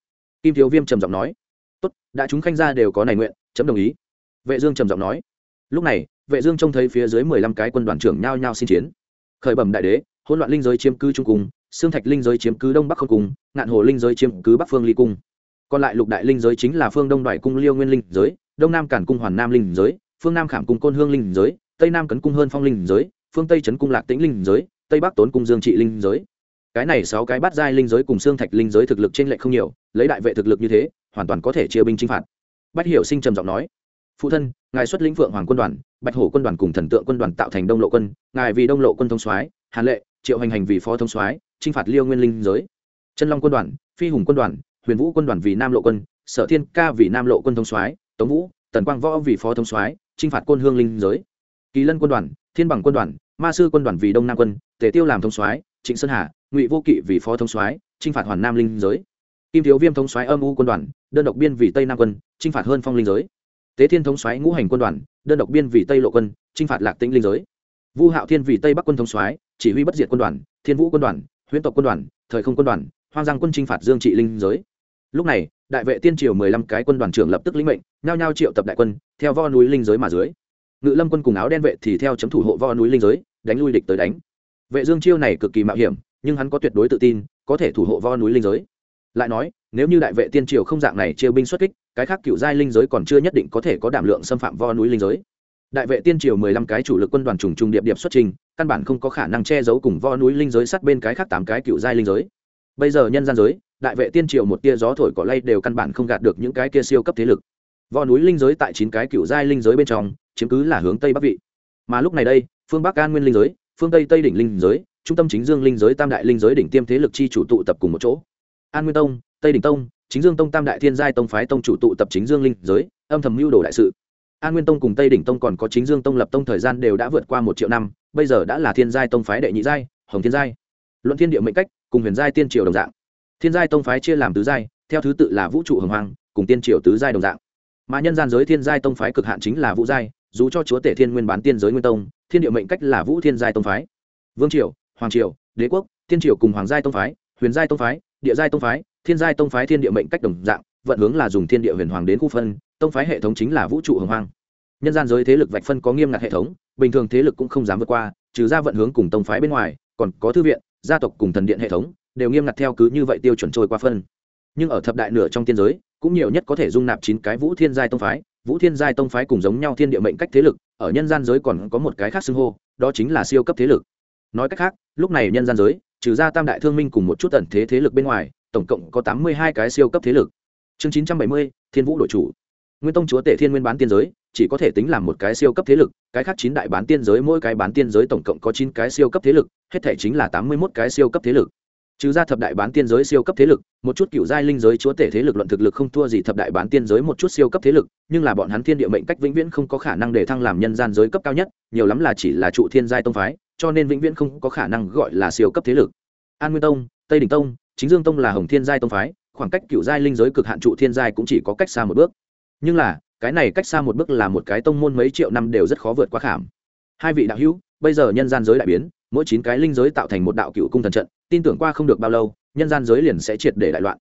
Kim thiếu viêm trầm giọng nói, tốt đã chúng khanh gia đều có này nguyện, chấm đồng ý. Vệ dương trầm giọng nói lúc này, vệ dương trông thấy phía dưới mười lăm cái quân đoàn trưởng nhao nhao xin chiến. Khởi bẩm đại đế, hỗn loạn linh giới chiếm cứ trung cung xương thạch linh giới chiếm cứ đông bắc không cung, ngạn hồ linh giới chiếm cứ bắc phương ly cung. Còn lại lục đại linh giới chính là phương đông đoại cung liêu nguyên linh giới, đông nam cản cung hoàn nam linh giới, phương nam khảm cung côn hương linh giới, tây nam cấn cung hơn phong linh giới, phương tây trấn cung lạc tĩnh linh giới, tây bắc tốn cung dương trị linh giới. Cái này sáu cái bát giai linh giới cùng xương thạch linh giới thực lực trên lệch không nhiều, lấy đại vệ thực lực như thế, hoàn toàn có thể chia binh chinh phạt. Bách hiểu sinh trầm giọng nói phụ thân, ngài xuất lĩnh phượng hoàng quân đoàn, bạch hổ quân đoàn cùng thần tượng quân đoàn tạo thành đông lộ quân, ngài vì đông lộ quân thông soái, hàn lệ, triệu hành hành vì phó thông soái, chinh phạt liêu nguyên linh giới. Chân long quân đoàn, phi hùng quân đoàn, huyền vũ quân đoàn vì nam lộ quân, sở thiên ca vì nam lộ quân thông soái, tống vũ, tần quang võ vì phó thông soái, chinh phạt côn hương linh giới. Kỳ lân quân đoàn, thiên bằng quân đoàn, ma sư quân đoàn vì đông nam quân, tề tiêu làm thông soái, trịnh sơn hà, ngụy vô kỵ vì phó thông soái, chinh phạt hoàn nam linh giới. Kim thiếu viêm thông soái âm u quân đoàn, đơn độc biên vì tây nam quân, chinh phạt hơn phong linh giới tế thiên thống soái ngũ hành quân đoàn, đơn độc biên vì tây lộ quân, chinh phạt lạc tĩnh linh giới. Vu hạo thiên vì tây bắc quân thống soái, chỉ huy bất diệt quân đoàn, thiên vũ quân đoàn, huyễn tộc quân đoàn, thời không quân đoàn, hoang giang quân chinh phạt dương trị linh giới. Lúc này, đại vệ tiên triều mười lăm cái quân đoàn trưởng lập tức lĩnh mệnh, nhao nhao triệu tập đại quân, theo vo núi linh giới mà dưới. Ngự lâm quân cùng áo đen vệ thì theo chấm thủ hộ vo núi linh giới, đánh lui địch tới đánh. Vệ dương chiêu này cực kỳ mạo hiểm, nhưng hắn có tuyệt đối tự tin, có thể thủ hộ vo núi linh giới. Lại nói, nếu như đại vệ tiên triều không dạng này chiêu binh xuất kích cái khác cựu giai linh giới còn chưa nhất định có thể có đảm lượng xâm phạm vo núi linh giới. Đại vệ tiên triều mười lăm cái chủ lực quân đoàn trùng trùng điệp điệp xuất trình, căn bản không có khả năng che giấu cùng vo núi linh giới sát bên cái khác tám cái cựu giai linh giới. Bây giờ nhân gian giới, đại vệ tiên triều một tia gió thổi cỏ lay đều căn bản không gạt được những cái kia siêu cấp thế lực. Vo núi linh giới tại chín cái cựu giai linh giới bên trong, chiếm cứ là hướng tây bắc vị. Mà lúc này đây, phương bắc an nguyên linh giới, phương tây tây đỉnh linh giới, trung tâm chính dương linh giới tam đại linh giới đỉnh tiêm thế lực chi chủ tụ tập cùng một chỗ. An nguyên tông, tây đỉnh tông chính dương tông tam đại thiên giai tông phái tông chủ tụ tập chính dương linh giới, âm thầm mưu đồ đại sự. An nguyên tông cùng tây đỉnh tông còn có chính dương tông lập tông thời gian đều đã vượt qua một triệu năm, bây giờ đã là thiên giai tông phái đệ nhị giai, hồng thiên giai. Luận thiên địa mệnh cách, cùng huyền giai tiên triều đồng dạng. Thiên giai tông phái chia làm tứ giai, theo thứ tự là vũ trụ hồng hoàng cùng tiên triều tứ giai đồng dạng. Mà nhân gian giới thiên giai tông phái cực hạn chính là vũ giai, dù cho chúa tể thiên nguyên bán tiên giới nguyên tông, thiên địa mệnh cách là vũ thiên giai tông phái. Vương triều, hoàng triều, đế quốc, tiên triều cùng hoàng giai tông phái, huyền giai tông phái, địa giai tông phái thiên giai tông phái thiên địa mệnh cách đồng dạng, vận hướng là dùng thiên địa huyền hoàng đến khu phân, tông phái hệ thống chính là vũ trụ hồng hoang. Nhân gian giới thế lực vạch phân có nghiêm ngặt hệ thống, bình thường thế lực cũng không dám vượt qua, trừ ra vận hướng cùng tông phái bên ngoài, còn có thư viện, gia tộc cùng thần điện hệ thống, đều nghiêm ngặt theo cứ như vậy tiêu chuẩn trôi qua phân. Nhưng ở thập đại nửa trong tiên giới, cũng nhiều nhất có thể dung nạp chín cái vũ thiên giai tông phái, vũ thiên giai tông phái cùng giống nhau thiên địa mệnh cách thế lực, ở nhân gian giới còn có một cái khác xưng hô, đó chính là siêu cấp thế lực. Nói cách khác, lúc này nhân gian giới, trừ ra tam đại thương minh cùng một chút tần thế thế lực bên ngoài tổng cộng có tám mươi hai cái siêu cấp thế lực. Chương chín trăm bảy mươi, thiên vũ đội chủ. Nguyên tông chúa tể thiên nguyên bán tiên giới, chỉ có thể tính làm một cái siêu cấp thế lực, cái khác chín đại bán tiên giới, mỗi cái bán tiên giới tổng cộng có chín cái siêu cấp thế lực, hết thể chính là tám mươi mốt cái siêu cấp thế lực. Trừ ra thập đại bán tiên giới siêu cấp thế lực, một chút cựu giai linh giới chúa tể thế lực luận thực lực không thua gì thập đại bán tiên giới một chút siêu cấp thế lực, nhưng là bọn hắn thiên địa mệnh cách vĩnh viễn không có khả năng để thăng làm nhân gian giới cấp cao nhất, nhiều lắm là chỉ là trụ thiên giai tông phái, cho nên vĩnh viễn không có khả năng gọi là siêu cấp thế lực. An nguyên tông, tây đình tông chính dương tông là hồng thiên giai tông phái, khoảng cách cựu giai linh giới cực hạn trụ thiên giai cũng chỉ có cách xa một bước. Nhưng là, cái này cách xa một bước là một cái tông môn mấy triệu năm đều rất khó vượt qua khảm. Hai vị đạo hữu, bây giờ nhân gian giới đại biến, mỗi chín cái linh giới tạo thành một đạo cựu cung thần trận, tin tưởng qua không được bao lâu, nhân gian giới liền sẽ triệt để đại loạn.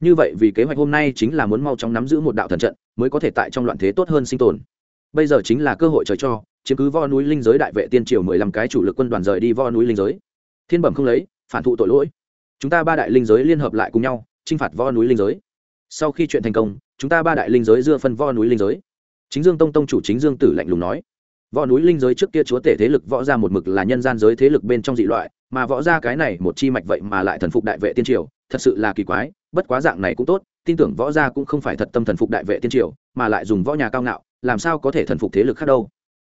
Như vậy vì kế hoạch hôm nay chính là muốn mau chóng nắm giữ một đạo thần trận, mới có thể tại trong loạn thế tốt hơn sinh tồn. Bây giờ chính là cơ hội trời cho, chiếm cứ vo núi linh giới đại vệ tiên triều mười lăm cái chủ lực quân đoàn rời đi vo núi linh giới. Thiên bẩm không lấy, phản thụ tội lỗi chúng ta ba đại linh giới liên hợp lại cùng nhau, chinh phạt vo núi linh giới. Sau khi chuyện thành công, chúng ta ba đại linh giới dưa phân vo núi linh giới. Chính dương tông tông chủ chính dương tử lạnh lùng nói. Võ núi linh giới trước kia chúa tể thế lực võ ra một mực là nhân gian giới thế lực bên trong dị loại, mà võ ra cái này một chi mạch vậy mà lại thần phục đại vệ tiên triều, thật sự là kỳ quái, bất quá dạng này cũng tốt, tin tưởng võ ra cũng không phải thật tâm thần phục đại vệ tiên triều, mà lại dùng võ nhà cao ngạo, làm sao có thể thần phục thế lực khác đâu.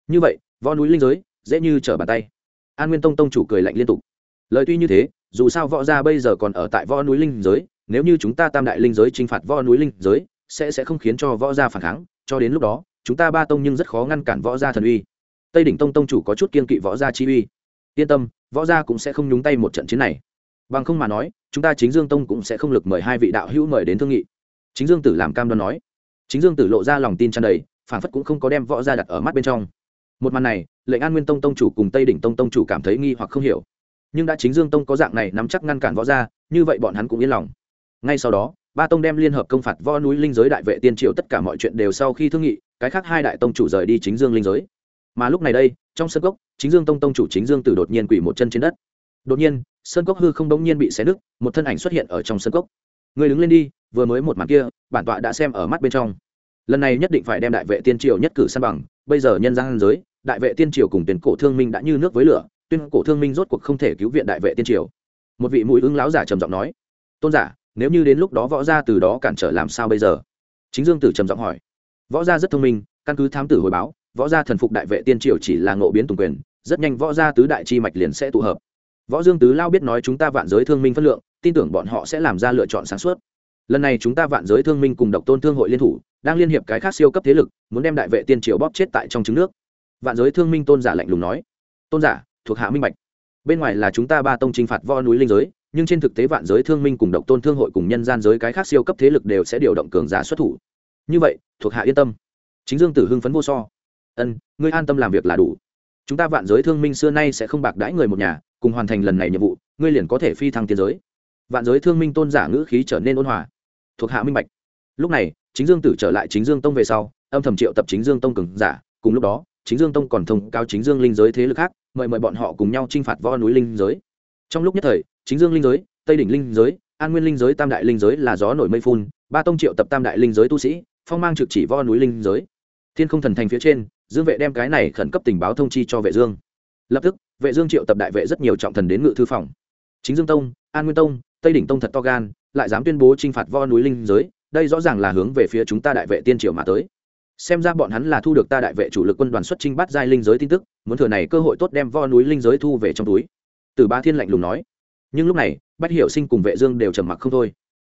Như vậy võ núi linh giới dễ như trở bàn tay. An nguyên tông tông chủ cười lạnh liên tục lời tuy như thế, dù sao võ gia bây giờ còn ở tại võ núi linh giới, nếu như chúng ta tam đại linh giới t r i n h phạt võ núi linh giới, sẽ sẽ không khiến cho võ gia phản kháng. Cho đến lúc đó, chúng ta ba tông nhưng rất khó ngăn cản võ gia thần uy. Tây đỉnh tông tông chủ có chút kiên kỵ võ gia chi uy. Yên tâm, võ gia cũng sẽ không nhúng tay một trận chiến này. Bằng không mà nói, chúng ta chính dương tông cũng sẽ không lực mời hai vị đạo hữu mời đến thương nghị. Chính dương tử làm cam đoan nói. Chính dương tử lộ ra lòng tin tràn đầy, phản phất cũng không có đem võ gia đặt ở mắt bên trong. Một màn này, lệnh an nguyên tông tông chủ cùng tây đỉnh tông tông chủ cảm thấy nghi hoặc không hiểu nhưng đã chính dương tông có dạng này nắm chắc ngăn cản võ gia, như vậy bọn hắn cũng yên lòng. Ngay sau đó, ba tông đem liên hợp công phạt võ núi linh giới đại vệ tiên triệu tất cả mọi chuyện đều sau khi thương nghị, cái khác hai đại tông chủ rời đi chính dương linh giới. Mà lúc này đây, trong sân cốc, chính dương tông tông chủ chính dương tử đột nhiên quỷ một chân trên đất. Đột nhiên, sân cốc hư không đống nhiên bị xé nứt, một thân ảnh xuất hiện ở trong sân cốc. Người đứng lên đi, vừa mới một màn kia, bản tọa đã xem ở mắt bên trong. Lần này nhất định phải đem đại vệ tiên triều nhất cử san bằng, bây giờ nhân gian giới, đại vệ tiên triều cùng tiền cổ thương minh đã như nước với lửa tuyên cổ thương minh rốt cuộc không thể cứu viện đại vệ tiên triều. Một vị mũi ứng lão giả trầm giọng nói, tôn giả, nếu như đến lúc đó võ gia từ đó cản trở làm sao bây giờ? Chính dương tử trầm giọng hỏi, võ gia rất thông minh, căn cứ thám tử hồi báo, võ gia thần phục đại vệ tiên triều chỉ là ngộ biến tùng quyền, rất nhanh võ gia tứ đại chi mạch liền sẽ tụ hợp. Võ dương tứ lao biết nói chúng ta vạn giới thương minh phân lượng, tin tưởng bọn họ sẽ làm ra lựa chọn sáng suốt. Lần này chúng ta vạn giới thương minh cùng độc tôn thương hội liên thủ, đang liên hiệp cái khác siêu cấp thế lực, muốn đem đại vệ tiên triều bóp chết tại trong trứng nước. Vạn giới thương minh tôn giả lạnh lùng nói, tôn giả thuộc hạ minh bạch. Bên ngoài là chúng ta ba tông chinh phạt vo núi linh giới, nhưng trên thực tế vạn giới thương minh cùng độc tôn thương hội cùng nhân gian giới cái khác siêu cấp thế lực đều sẽ điều động cường giả xuất thủ. Như vậy, thuộc hạ yên tâm. Chính dương tử hưng phấn vô so. Ân, ngươi an tâm làm việc là đủ. Chúng ta vạn giới thương minh xưa nay sẽ không bạc đãi người một nhà, cùng hoàn thành lần này nhiệm vụ, ngươi liền có thể phi thăng tiến giới. Vạn giới thương minh tôn giả ngữ khí trở nên ôn hòa. Thuộc hạ minh bạch. Lúc này, chính dương tử trở lại chính dương tông về sau, âm thầm triệu tập chính dương tông cường giả, cùng lúc đó, chính dương tông còn thông cao chính dương linh giới thế lực khác mời mời bọn họ cùng nhau chinh phạt vo núi linh giới. Trong lúc nhất thời, chính dương linh giới, tây đỉnh linh giới, an nguyên linh giới, tam đại linh giới là gió nổi mây phun, ba tông triệu tập tam đại linh giới tu sĩ, phong mang trực chỉ vo núi linh giới. Thiên không thần thành phía trên, dương vệ đem cái này khẩn cấp tình báo thông chi cho vệ dương. Lập tức, vệ dương triệu tập đại vệ rất nhiều trọng thần đến ngự thư phòng. Chính dương tông, an nguyên tông, tây đỉnh tông thật to gan, lại dám tuyên bố chinh phạt vo núi linh giới, đây rõ ràng là hướng về phía chúng ta đại vệ tiên triều mà tới xem ra bọn hắn là thu được ta đại vệ chủ lực quân đoàn xuất chinh bắt giai linh giới tin tức, muốn thừa này cơ hội tốt đem vo núi linh giới thu về trong túi. Từ ba thiên lạnh lùng nói. Nhưng lúc này, bách hiểu sinh cùng vệ dương đều trầm mặc không thôi.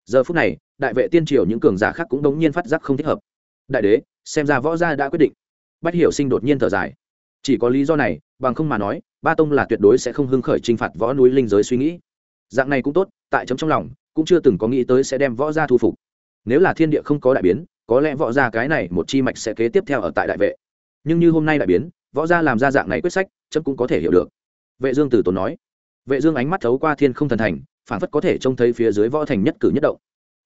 Giờ phút này, đại vệ tiên triều những cường giả khác cũng đống nhiên phát giác không thích hợp. Đại đế, xem ra võ gia đã quyết định. Bách hiểu sinh đột nhiên thở dài. Chỉ có lý do này, bằng không mà nói, ba tông là tuyệt đối sẽ không hưng khởi trinh phạt võ núi linh giới suy nghĩ. Dạng này cũng tốt, tại chấm trong lòng, cũng chưa từng có nghĩ tới sẽ đem võ gia thu phục. Nếu là thiên địa không có đại biến có lẽ võ gia cái này một chi mạch sẽ kế tiếp theo ở tại đại vệ. Nhưng như hôm nay đại biến, võ gia làm ra dạng này quyết sách, chấm cũng có thể hiểu được. Vệ dương tử tốn nói. Vệ dương ánh mắt thấu qua thiên không thần thành phản phất có thể trông thấy phía dưới võ thành nhất cử nhất động.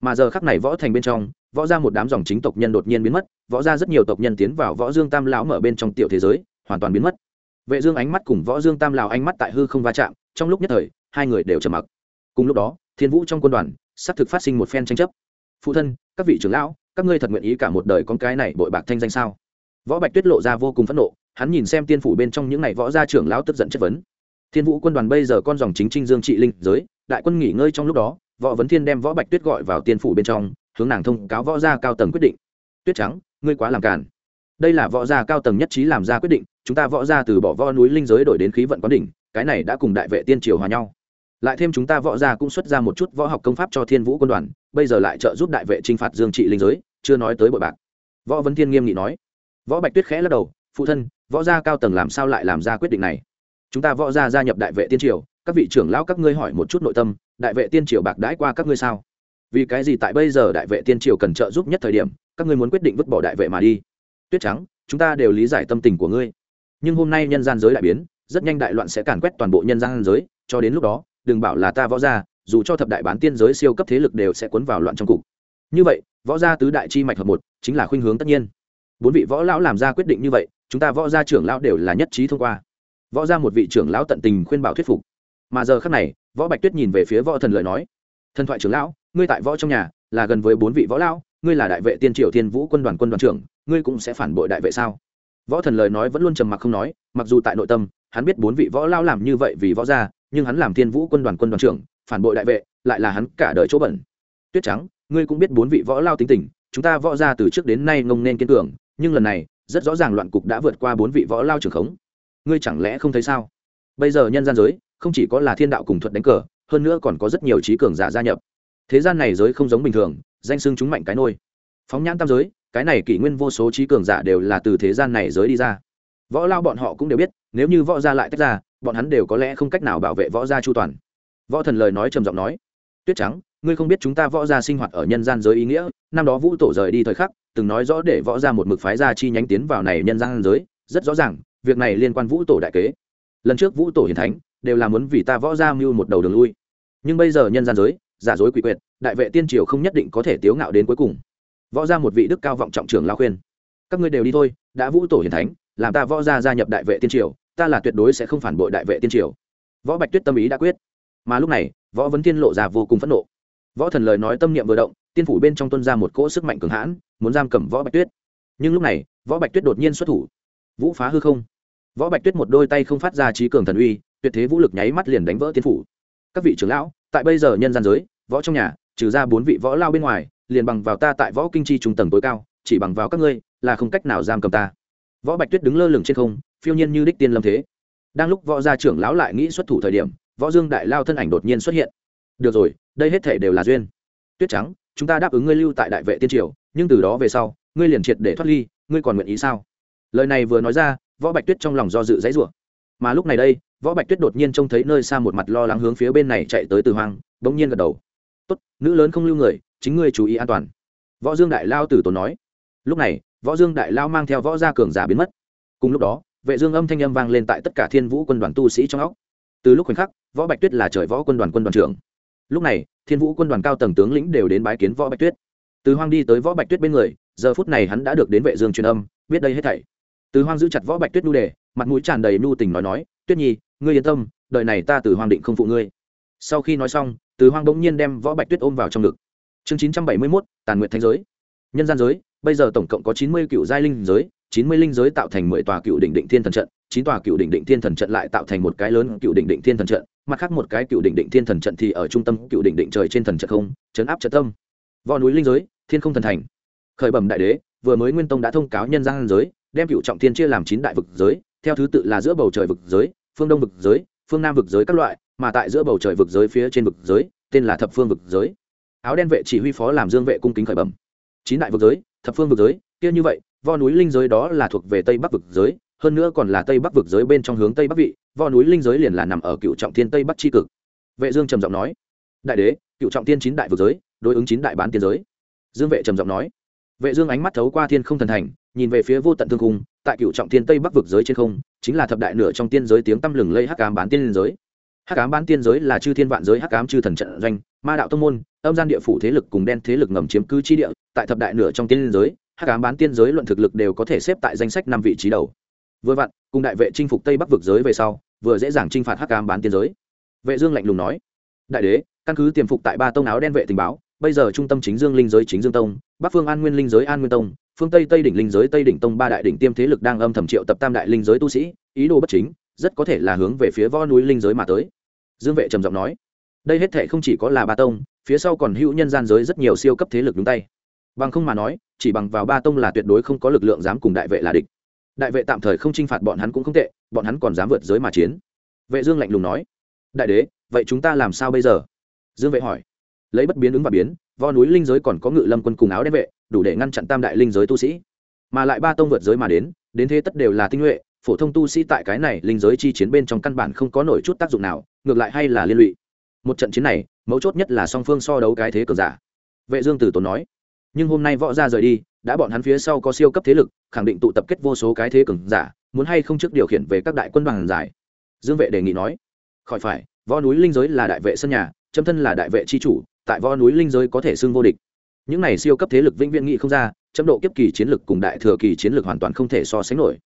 Mà giờ khắc này võ thành bên trong, võ gia một đám dòng chính tộc nhân đột nhiên biến mất, võ gia rất nhiều tộc nhân tiến vào võ dương tam lão mở bên trong tiểu thế giới, hoàn toàn biến mất. Vệ dương ánh mắt cùng võ dương tam lão ánh mắt tại hư không va chạm, trong lúc nhất thời, hai người đều trầm mặc. Cùng lúc đó, thiên vũ trong quân đoàn, sắp thực phát sinh một phen tranh chấp. Phụ thân, các vị trưởng lão các ngươi thật nguyện ý cả một đời con cái này bội bạc thanh danh sao? Võ bạch tuyết lộ ra vô cùng phẫn nộ, hắn nhìn xem tiên phủ bên trong những ngày võ gia trưởng lão tức giận chất vấn. Thiên vũ quân đoàn bây giờ con dòng chính trinh dương trị linh giới, đại quân nghỉ ngơi trong lúc đó, võ vấn thiên đem võ bạch tuyết gọi vào tiên phủ bên trong, hướng nàng thông cáo võ gia cao tầng quyết định. Tuyết trắng, ngươi quá làm cản đây là võ gia cao tầng nhất trí làm ra quyết định, chúng ta võ gia từ bỏ võ núi linh giới đổi đến khí vận quán đỉnh, cái này đã cùng đại vệ tiên triều hòa nhau. Lại thêm chúng ta võ gia cũng xuất ra một chút võ học công pháp cho thiên vũ quân đoàn, bây giờ lại trợ giúp đại vệ t r i n h phạt dương trị linh giới chưa nói tới bội bạc. Võ vấn thiên nghiêm nghị nói. Võ bạch tuyết khẽ lắc đầu, phụ thân, võ gia cao tầng làm sao lại làm ra quyết định này? Chúng ta võ gia gia nhập đại vệ tiên triều, các vị trưởng lão các ngươi hỏi một chút nội tâm, đại vệ tiên triều bạc đãi qua các ngươi sao? Vì cái gì tại bây giờ đại vệ tiên triều cần trợ giúp nhất thời điểm, các ngươi muốn quyết định vứt bỏ đại vệ mà đi? Tuyết trắng, chúng ta đều lý giải tâm tình của ngươi. Nhưng hôm nay nhân gian giới đại biến, rất nhanh đại loạn sẽ càn quét toàn bộ nhân gian giới, cho đến lúc đó, đừng bảo là ta võ gia, dù cho thập đại bán tiên giới siêu cấp thế lực đều sẽ cuốn vào loạn trong cục như vậy, võ gia tứ đại chi mạch hợp một, chính là khuynh hướng tất nhiên. Bốn vị võ lão làm ra quyết định như vậy, chúng ta võ gia trưởng lão đều là nhất trí thông qua. Võ gia một vị trưởng lão tận tình khuyên bảo thuyết phục. Mà giờ khắc này, võ bạch tuyết nhìn về phía võ thần lời nói. Thần thoại trưởng lão, ngươi tại võ trong nhà, là gần với bốn vị võ lão, ngươi là đại vệ tiên triều thiên vũ quân đoàn quân đoàn trưởng, ngươi cũng sẽ phản bội đại vệ sao? Võ thần lời nói vẫn luôn trầm mặc không nói, mặc dù tại nội tâm, hắn biết bốn vị võ lão làm như vậy vì võ gia, nhưng hắn làm thiên vũ quân đoàn quân đoàn trưởng, phản bội đại vệ, lại là hắn cả đời chỗ bẩn. Tuyết trắng ngươi cũng biết bốn vị võ lao tính tình, chúng ta võ gia từ trước đến nay ngông nên kiên cường, nhưng lần này, rất rõ ràng loạn cục đã vượt qua bốn vị võ lao trưởng khống. Ngươi chẳng lẽ không thấy sao? Bây giờ nhân gian giới, không chỉ có là thiên đạo cùng thuật đánh cờ, hơn nữa còn có rất nhiều trí cường giả gia nhập. Thế gian này giới không giống bình thường, danh xưng chúng mạnh cái nôi. Phóng nhãn tam giới, cái này kỷ nguyên vô số trí cường giả đều là từ thế gian này giới đi ra. Võ lao bọn họ cũng đều biết, nếu như võ gia lại tách ra, bọn hắn đều có lẽ không cách nào bảo vệ võ gia chu toàn. Võ thần lời nói trầm giọng nói, tuyết trắng ngươi không biết chúng ta võ gia sinh hoạt ở nhân gian giới ý nghĩa, năm đó vũ tổ rời đi thời khắc, từng nói rõ để võ gia một mực phái gia chi nhánh tiến vào này nhân gian giới, rất rõ ràng, việc này liên quan vũ tổ đại kế. Lần trước vũ tổ hiền thánh, đều là muốn vì ta võ gia mưu một đầu đường lui. Nhưng bây giờ nhân gian giới, giả dối quỷ quyệt, đại vệ tiên triều không nhất định có thể tiếu ngạo đến cuối cùng. Võ gia một vị đức cao vọng trọng trưởng lao khuyên, các ngươi đều đi thôi, đã vũ tổ hiền thánh, làm ta võ gia gia nhập đại vệ tiên triều, ta là tuyệt đối sẽ không phản bội đại vệ tiên triều. Võ bạch tuyết tâm ý đã quyết. Mà lúc này, võ vấn tiên lộ ra vô cùng phẫn nộ võ thần lời nói tâm niệm vừa động, tiên phủ bên trong tuân ra một cỗ sức mạnh cường hãn, muốn giam cầm võ bạch tuyết. Nhưng lúc này, võ bạch tuyết đột nhiên xuất thủ. Vũ phá hư không. Võ bạch tuyết một đôi tay không phát ra trí cường thần uy, tuyệt thế vũ lực nháy mắt liền đánh vỡ tiên phủ. Các vị trưởng lão, tại bây giờ nhân gian giới, võ trong nhà, trừ ra bốn vị võ lao bên ngoài, liền bằng vào ta tại võ kinh chi trung tầng tối cao, chỉ bằng vào các ngươi, là không cách nào giam cầm ta. Võ bạch tuyết đứng lơ lửng trên không, phiêu nhiên như đích tiên lâm thế. Đang lúc võ gia trưởng lão lại nghĩ xuất thủ thời điểm, võ dương đại lao thân ảnh đột nhiên xuất hiện. Được rồi đây hết thể đều là duyên. Tuyết trắng, chúng ta đáp ứng ngươi lưu tại đại vệ tiên triều, nhưng từ đó về sau, ngươi liền triệt để thoát ly, ngươi còn nguyện ý sao? Lời này vừa nói ra, võ bạch tuyết trong lòng do dự dãy rủa. Mà lúc này đây, võ bạch tuyết đột nhiên trông thấy nơi xa một mặt lo lắng hướng phía bên này chạy tới từ hoang, bỗng nhiên gật đầu. Tốt, nữ lớn không lưu người, chính ngươi chú ý an toàn. Võ dương đại lao tử tốn nói. Lúc này, võ dương đại lao mang theo võ gia cường giả biến mất. Cùng lúc đó, vệ dương âm thanh âm vang lên tại tất cả thiên vũ quân đoàn tu sĩ trong óc. Từ lúc khoảnh khắc, võ bạch tuyết là trời võ quân đoàn quân đoàn trưởng lúc này, thiên vũ quân đoàn cao tầng tướng lĩnh đều đến bái kiến võ bạch tuyết. Từ hoang đi tới võ bạch tuyết bên người, giờ phút này hắn đã được đến vệ dương truyền âm, biết đây hết thảy. Từ hoang giữ chặt võ bạch tuyết nu đề, mặt mũi tràn đầy nu tình nói nói, tuyết nhi, ngươi yên tâm, đời này ta từ hoang định không phụ ngươi. Sau khi nói xong, từ hoang bỗng nhiên đem võ bạch tuyết ôm vào trong ngực. Chương chín trăm bảy mươi mốt, tàn nguyện thánh giới nhân gian giới, bây giờ tổng cộng có chín mươi cựu giai linh giới, chín mươi linh giới tạo thành mười tòa cựu đỉnh định thiên thần trận, chín tòa cựu đỉnh định thiên thần trận lại tạo thành một cái lớn cựu đỉnh định thiên thần trận, mặt khác một cái cựu đỉnh định thiên thần trận thì ở trung tâm cựu đỉnh định trời trên thần trận không, chấn áp trận tâm. Vò núi linh giới, thiên không thần thành. Khởi bẩm đại đế, vừa mới nguyên tông đã thông cáo nhân gian giới, đem cựu trọng thiên chia làm chín đại vực giới, theo thứ tự là giữa bầu trời vực giới, phương đông vực giới, phương nam vực giới các loại, mà tại giữa bầu trời vực giới phía trên vực giới, tên là thập phương vực giới. Áo đen vệ chỉ huy phó làm dương vệ cung kính khởi bẩm chín đại vực giới, thập phương vực giới, kia như vậy, vo núi linh giới đó là thuộc về tây bắc vực giới, hơn nữa còn là tây bắc vực giới bên trong hướng tây bắc vị, vo núi linh giới liền là nằm ở cựu trọng thiên tây bắc tri cực. Vệ dương trầm giọng nói, đại đế, cựu trọng thiên chín đại vực giới, đối ứng chín đại bán tiên giới. Dương vệ trầm giọng nói. Vệ dương ánh mắt thấu qua thiên không thần thành, nhìn về phía vô tận thương cung tại cựu trọng thiên tây bắc vực giới trên không, chính là thập đại nửa trong tiên giới tiếng tăm lừng lây hắc ám bán tiên giới hắc ám bán tiên giới là chư thiên vạn giới hắc ám chư thần trận doanh, ma đạo tông môn, âm gian địa phủ thế lực cùng đen thế lực ngầm chiếm cứ chi địa, tại thập đại nửa trong tiên giới, hắc ám bán tiên giới luận thực lực đều có thể xếp tại danh sách năm vị trí đầu. Vừa vặn, cùng đại vệ chinh phục tây bắc vực giới về sau, vừa dễ dàng chinh phạt hắc ám bán tiên giới. Vệ dương lạnh lùng nói, đại đế, căn cứ tiềm phục tại ba tông áo đen vệ tình báo, bây giờ trung tâm chính dương linh giới chính dương tông, bắc phương an nguyên linh giới an nguyên tông, phương tây tây đỉnh linh giới tây đỉnh tông ba đại đỉnh tiêm thế lực đang âm thầm triệu tập tam đại linh giới tu sĩ, ý đồ bất chính, rất có thể là hướng về phía võ núi linh giới mà tới dương vệ trầm giọng nói, đây hết thệ không chỉ có là ba tông, phía sau còn hữu nhân gian giới rất nhiều siêu cấp thế lực đúng tay. Bằng không mà nói, chỉ bằng vào ba tông là tuyệt đối không có lực lượng dám cùng đại vệ là địch. Đại vệ tạm thời không t r i n h phạt bọn hắn cũng không tệ, bọn hắn còn dám vượt giới mà chiến. Vệ dương lạnh lùng nói, đại đế, vậy chúng ta làm sao bây giờ? Dương vệ hỏi, lấy bất biến ứng và biến, vo núi linh giới còn có ngự lâm quân cùng áo đen vệ, đủ để ngăn chặn tam đại linh giới tu sĩ. Mà lại ba tông vượt giới mà đến đến thế tất đều là tinh nhuệ phổ thông tu sĩ tại cái này linh giới chi chiến bên trong căn bản không có nổi chút tác dụng nào, ngược lại hay là liên lụy. Một trận chiến này, mấu chốt nhất là song phương so đấu cái thế cờ giả. Vệ dương tử tốn nói, nhưng hôm nay võ gia rời đi, đã bọn hắn phía sau có siêu cấp thế lực, khẳng định tụ tập kết vô số cái thế cường giả, muốn hay không trước điều khiển về các đại quân đoàn giải? Dương vệ đề nghị nói, khỏi phải, võ núi linh giới là đại vệ sân nhà châm thân là đại vệ chi chủ, tại võ núi linh giới có thể xưng vô địch. Những này siêu cấp thế lực vĩnh viễn nghị không ra châm độ kiếp kỳ chiến lực cùng đại thừa kỳ chiến lực hoàn toàn không thể so sánh nổi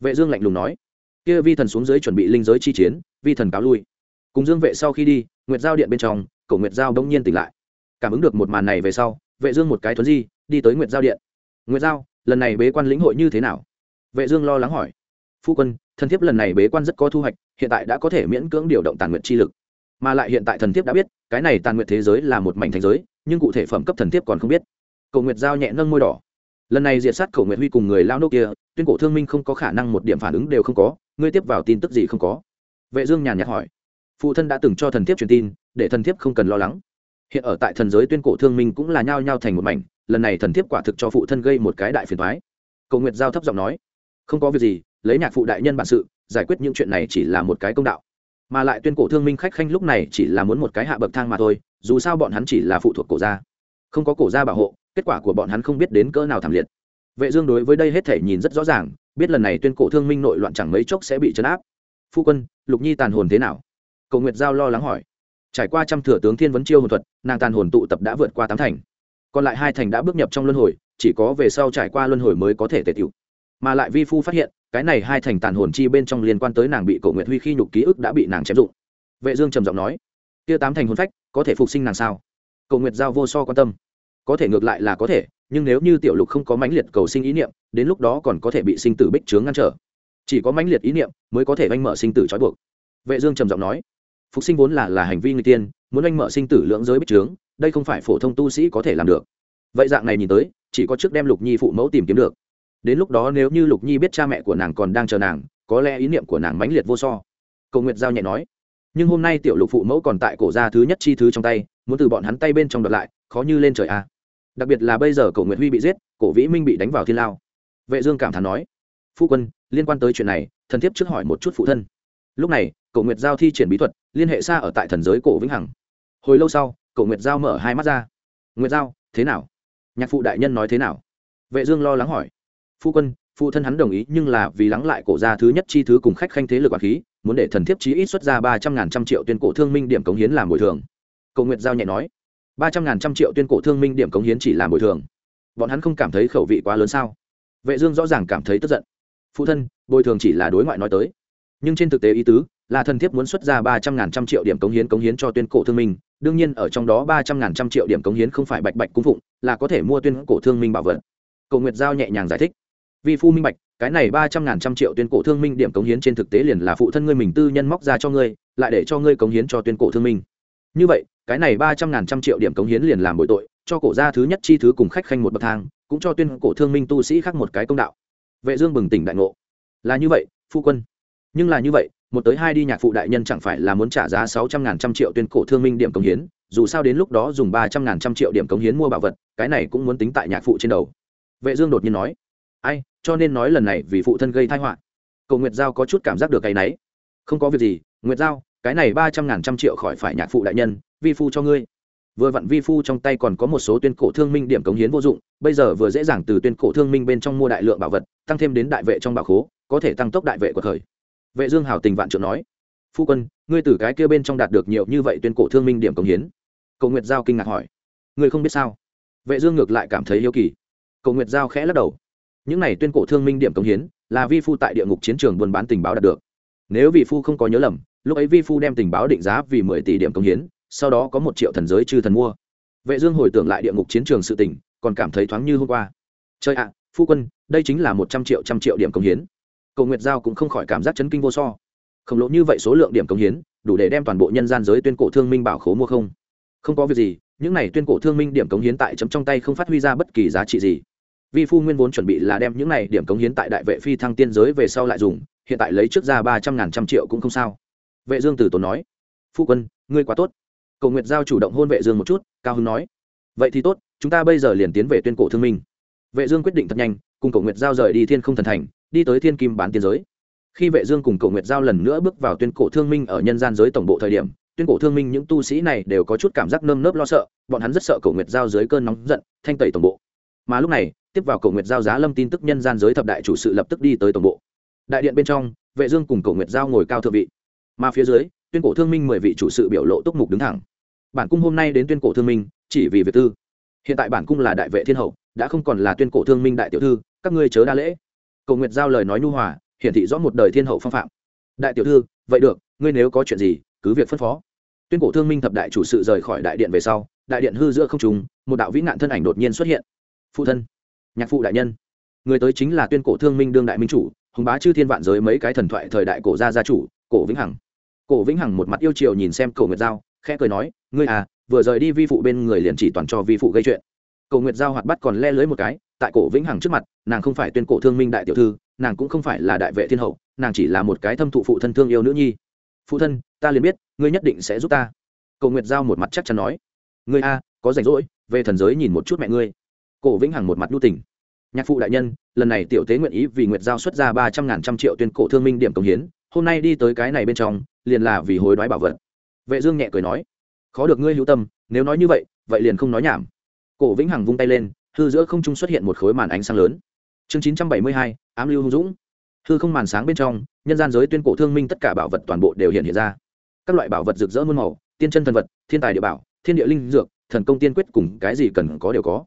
vệ dương lạnh lùng nói, kia vi thần xuống dưới chuẩn bị linh giới chi chiến, vi thần cáo lui. Cùng dương vệ sau khi đi, nguyệt giao điện bên trong cổ nguyệt giao đông nhiên tỉnh lại. Cảm ứng được một màn này về sau, vệ dương một cái thuấn di, đi tới nguyệt giao điện. Nguyệt giao, lần này bế quan lĩnh hội như thế nào? Vệ dương lo lắng hỏi. Phu quân, thần thiếp lần này bế quan rất có thu hoạch, hiện tại đã có thể miễn cưỡng điều động tàn nguyệt chi lực. Mà lại hiện tại thần thiếp đã biết, cái này tàn nguyệt thế giới là một mảnh thành giới, nhưng cụ thể phẩm cấp thần thiếp còn không biết. Cầu nguyệt giao nhẹ nâng môi đỏ lần này diệt sát cầu nguyện huy cùng người lao nô kia, tuyên cổ thương minh không có khả năng một điểm phản ứng đều không có, ngươi tiếp vào tin tức gì không có? Vệ dương nhàn nhạt hỏi. Phụ thân đã từng cho thần thiếp truyền tin, để thần thiếp không cần lo lắng. Hiện ở tại thần giới tuyên cổ thương minh cũng là nhao nhao thành một mảnh, lần này thần thiếp quả thực cho phụ thân gây một cái đại phiền toái. Cầu nguyệt giao thấp giọng nói. Không có việc gì, lấy nhạc phụ đại nhân bản sự, giải quyết những chuyện này chỉ là một cái công đạo. Mà lại tuyên cổ thương minh khách khanh lúc này chỉ là muốn một cái hạ bậc thang mà thôi, dù sao bọn hắn chỉ là phụ thuộc cổ gia. Không có cổ gia bảo hộ kết quả của bọn hắn không biết đến cỡ nào thảm liệt. Vệ dương đối với đây hết thể nhìn rất rõ ràng, biết lần này tuyên cổ thương minh nội loạn chẳng mấy chốc sẽ bị chấn áp. Phu quân, lục nhi tàn hồn thế nào? Cầu nguyệt giao lo lắng hỏi. Trải qua trăm thừa tướng thiên vấn chiêu hồn thuật, nàng tàn hồn tụ tập đã vượt qua tám thành. Còn lại hai thành đã bước nhập trong luân hồi, chỉ có về sau trải qua luân hồi mới có thể tề tiểu mà lại vi phu phát hiện, cái này hai thành tàn hồn chi bên trong liên quan tới nàng bị cổ nguyệt huy khi nhục ký ức đã bị nàng chém dụng. Vệ dương trầm giọng nói, kia tám thành hồn phách, có thể phục sinh nàng sao? Cổ nguyệt giao vô so quan tâm có thể ngược lại là có thể, nhưng nếu như tiểu lục không có mãnh liệt cầu sinh ý niệm, đến lúc đó còn có thể bị sinh tử bích chướng ngăn trở. Chỉ có mãnh liệt ý niệm mới có thể oanh mở sinh tử trói buộc. Vệ dương trầm giọng nói, phục sinh vốn là là hành vi người tiên, muốn anh mở sinh tử lưỡng giới bích trướng đây không phải phổ thông tu sĩ có thể làm được. Vậy dạng này nhìn tới, chỉ có trước đem lục nhi phụ mẫu tìm kiếm được. Đến lúc đó nếu như lục nhi biết cha mẹ của nàng còn đang chờ nàng, có lẽ ý niệm của nàng mãnh liệt vô so. Cầu nguyệt giao nhẹ nói, nhưng hôm nay tiểu lục phụ mẫu còn tại cổ gia thứ nhất chi thứ trong tay, muốn từ bọn hắn tay bên trong đợt lại, khó như lên trời a đặc biệt là bây giờ cổ nguyệt huy bị giết, cổ vĩ minh bị đánh vào thiên lao. Vệ dương cảm thán nói, phu quân, liên quan tới chuyện này, thần thiếp trước hỏi một chút phụ thân. Lúc này, cổ nguyệt giao thi triển bí thuật, liên hệ xa ở tại thần giới cổ vĩnh hằng. Hồi lâu sau, cổ nguyệt giao mở hai mắt ra. Nguyệt giao, thế nào? Nhạc phụ đại nhân nói thế nào? Vệ dương lo lắng hỏi. Phu quân, phụ thân hắn đồng ý, nhưng là vì lắng lại cổ gia thứ nhất chi thứ cùng khách khanh thế lực quản khí, muốn để thần thiếp chí ít xuất ra ba trăm ngàn trăm triệu tuyên cổ thương minh điểm cống hiến làm bồi thường. Cầu nguyệt giao nhẹ nói ba trăm ngàn trăm triệu tuyên cổ thương minh điểm cống hiến chỉ làm bồi thường. Bọn hắn không cảm thấy khẩu vị quá lớn sao? Vệ dương rõ ràng cảm thấy tức giận. Phụ thân, bồi thường chỉ là đối ngoại nói tới. Nhưng trên thực tế ý tứ là thần thiếp muốn xuất ra ba trăm ngàn trăm triệu điểm cống hiến cống hiến cho tuyên cổ thương minh. Đương nhiên, ở trong đó ba trăm ngàn trăm triệu điểm cống hiến không phải bạch bạch cung phụng, là có thể mua tuyên cổ thương minh bảo vật. Cầu nguyệt giao nhẹ nhàng giải thích. Vì phu minh bạch, cái này ba trăm ngàn trăm triệu tuyên cổ thương minh điểm cống hiến trên thực tế liền là phụ thân ngươi mình tư nhân móc ra cho ngươi, lại để cho ngươi cống hiến cho tuyên cổ thương minh như vậy, cái này ba trăm ngàn trăm triệu điểm cống hiến liền làm bội tội, cho cổ gia thứ nhất chi thứ cùng khách khanh một bậc thang, cũng cho tuyên cổ thương minh tu sĩ khác một cái công đạo. Vệ dương bừng tỉnh đại ngộ. Là như vậy, phu quân. Nhưng là như vậy, một tới hai đi nhạc phụ đại nhân chẳng phải là muốn trả giá sáu trăm ngàn trăm triệu tuyên cổ thương minh điểm cống hiến, dù sao đến lúc đó dùng ba trăm ngàn trăm triệu điểm cống hiến mua bảo vật, cái này cũng muốn tính tại nhạc phụ trên đầu. Vệ dương đột nhiên nói, ai, cho nên nói lần này vì phụ thân gây tai họa. Cầu nguyệt giao có chút cảm giác được cái nấy. Không có việc gì, nguyệt giao cái này ba trăm ngàn trăm triệu khỏi phải nhạc phụ đại nhân, vi phu cho ngươi. Vừa vặn vi phu trong tay còn có một số tuyên cổ thương minh điểm cống hiến vô dụng, bây giờ vừa dễ dàng từ tuyên cổ thương minh bên trong mua đại lượng bảo vật, tăng thêm đến đại vệ trong bảo khố, có thể tăng tốc đại vệ của thời. Vệ dương hào tình vạn trượng nói, phu quân, ngươi từ cái kia bên trong đạt được nhiều như vậy tuyên cổ thương minh điểm cống hiến? Cầu nguyệt giao kinh ngạc hỏi, ngươi không biết sao? Vệ dương ngược lại cảm thấy yêu kỳ. Cầu nguyệt giao khẽ lắc đầu, những này tuyên cổ thương minh điểm cống hiến là vi phu tại địa ngục chiến trường buôn bán tình báo đạt được. Nếu vị phu không có nhớ lầm lúc ấy vi phu đem tình báo định giá vì mười tỷ điểm công hiến, sau đó có một triệu thần giới chư thần mua. Vệ dương hồi tưởng lại địa ngục chiến trường sự tình, còn cảm thấy thoáng như hôm qua. Trời ạ, phu quân, đây chính là một trăm triệu trăm triệu điểm công hiến. Cầu nguyệt giao cũng không khỏi cảm giác chấn kinh vô so. Khổng lồ như vậy số lượng điểm công hiến, đủ để đem toàn bộ nhân gian giới tuyên cổ thương minh bảo khố mua không? Không có việc gì, những này tuyên cổ thương minh điểm cống hiến tại chấm trong tay không phát huy ra bất kỳ giá trị gì. Vi phu nguyên vốn chuẩn bị là đem những này điểm cống hiến tại đại vệ phi thăng tiên giới về sau lại dùng, hiện tại lấy trước ra ba trăm ngàn trăm triệu cũng không sao vệ dương tử tốn nói, phu quân, ngươi quá tốt. Cầu nguyệt giao chủ động hôn vệ dương một chút, cao hưng nói, vậy thì tốt, chúng ta bây giờ liền tiến về tuyên cổ thương minh. Vệ dương quyết định thật nhanh, cùng cầu nguyệt giao rời đi thiên không thần thành, đi tới thiên kim bán tiên giới. Khi vệ dương cùng cầu nguyệt giao lần nữa bước vào tuyên cổ thương minh ở nhân gian giới tổng bộ thời điểm, tuyên cổ thương minh những tu sĩ này đều có chút cảm giác nơm nớp lo sợ, bọn hắn rất sợ cầu nguyệt giao dưới cơn nóng giận, thanh tẩy tổng bộ. Mà lúc này, tiếp vào cầu nguyệt giao giá lâm tin tức nhân gian giới thập đại chủ sự lập tức đi tới tổng bộ. Đại điện bên trong, vệ dương cùng cầu nguyệt giao ngồi cao thượng vị mà phía dưới, tuyên cổ thương minh mười vị chủ sự biểu lộ túc mục đứng thẳng. Bản cung hôm nay đến tuyên cổ thương minh, chỉ vì việc tư. Hiện tại bản cung là đại vệ thiên hậu, đã không còn là tuyên cổ thương minh đại tiểu thư, các ngươi chớ đa lễ. Cầu nguyệt giao lời nói nhu hòa, hiển thị rõ một đời thiên hậu phong phạm. Đại tiểu thư, vậy được, ngươi nếu có chuyện gì, cứ việc phân phó. Tuyên cổ thương minh thập đại chủ sự rời khỏi đại điện về sau, đại điện hư giữa không trùng một đạo vĩ nạn thân ảnh đột nhiên xuất hiện. Phụ thân, nhạc phụ đại nhân. Người tới chính là tuyên cổ thương minh đương đại minh chủ, hùng bá chư thiên vạn giới mấy cái thần thoại thời đại cổ gia gia chủ cổ vĩnh hằng. Cổ vĩnh hằng một mặt yêu chiều nhìn xem cổ nguyệt giao, khẽ cười nói, ngươi à vừa rời đi vi phụ bên người liền chỉ toàn cho vi phụ gây chuyện. Cổ nguyệt giao hoạt bắt còn le lưới một cái, tại cổ vĩnh hằng trước mặt, nàng không phải tuyên cổ thương minh đại tiểu thư, nàng cũng không phải là đại vệ thiên hậu, nàng chỉ là một cái thâm thụ phụ thân thương yêu nữ nhi. Phụ thân, ta liền biết, ngươi nhất định sẽ giúp ta. Cổ nguyệt giao một mặt chắc chắn nói, ngươi a có rảnh rỗi, về thần giới nhìn một chút mẹ ngươi. Cổ vĩnh hằng một mặt nhu tình. Nhạc phụ đại nhân, lần này tiểu tế nguyện ý vì nguyệt giao xuất ra ba trăm ngàn trăm triệu tuyên cổ thương minh điểm công hiến hôm nay đi tới cái này bên trong liền là vì hối đoái bảo vật. Vệ dương nhẹ cười nói khó được ngươi hữu tâm nếu nói như vậy vậy liền không nói nhảm. Cổ vĩnh hằng vung tay lên hư giữa không trung xuất hiện một khối màn ánh sáng lớn. Chương 972, ám lưu hung dũng. Hư không màn sáng bên trong nhân gian giới tuyên cổ thương minh tất cả bảo vật toàn bộ đều hiện hiện ra. Các loại bảo vật rực rỡ muôn màu tiên chân thần vật thiên tài địa bảo thiên địa linh dược thần công tiên quyết cùng cái gì cần có đều có.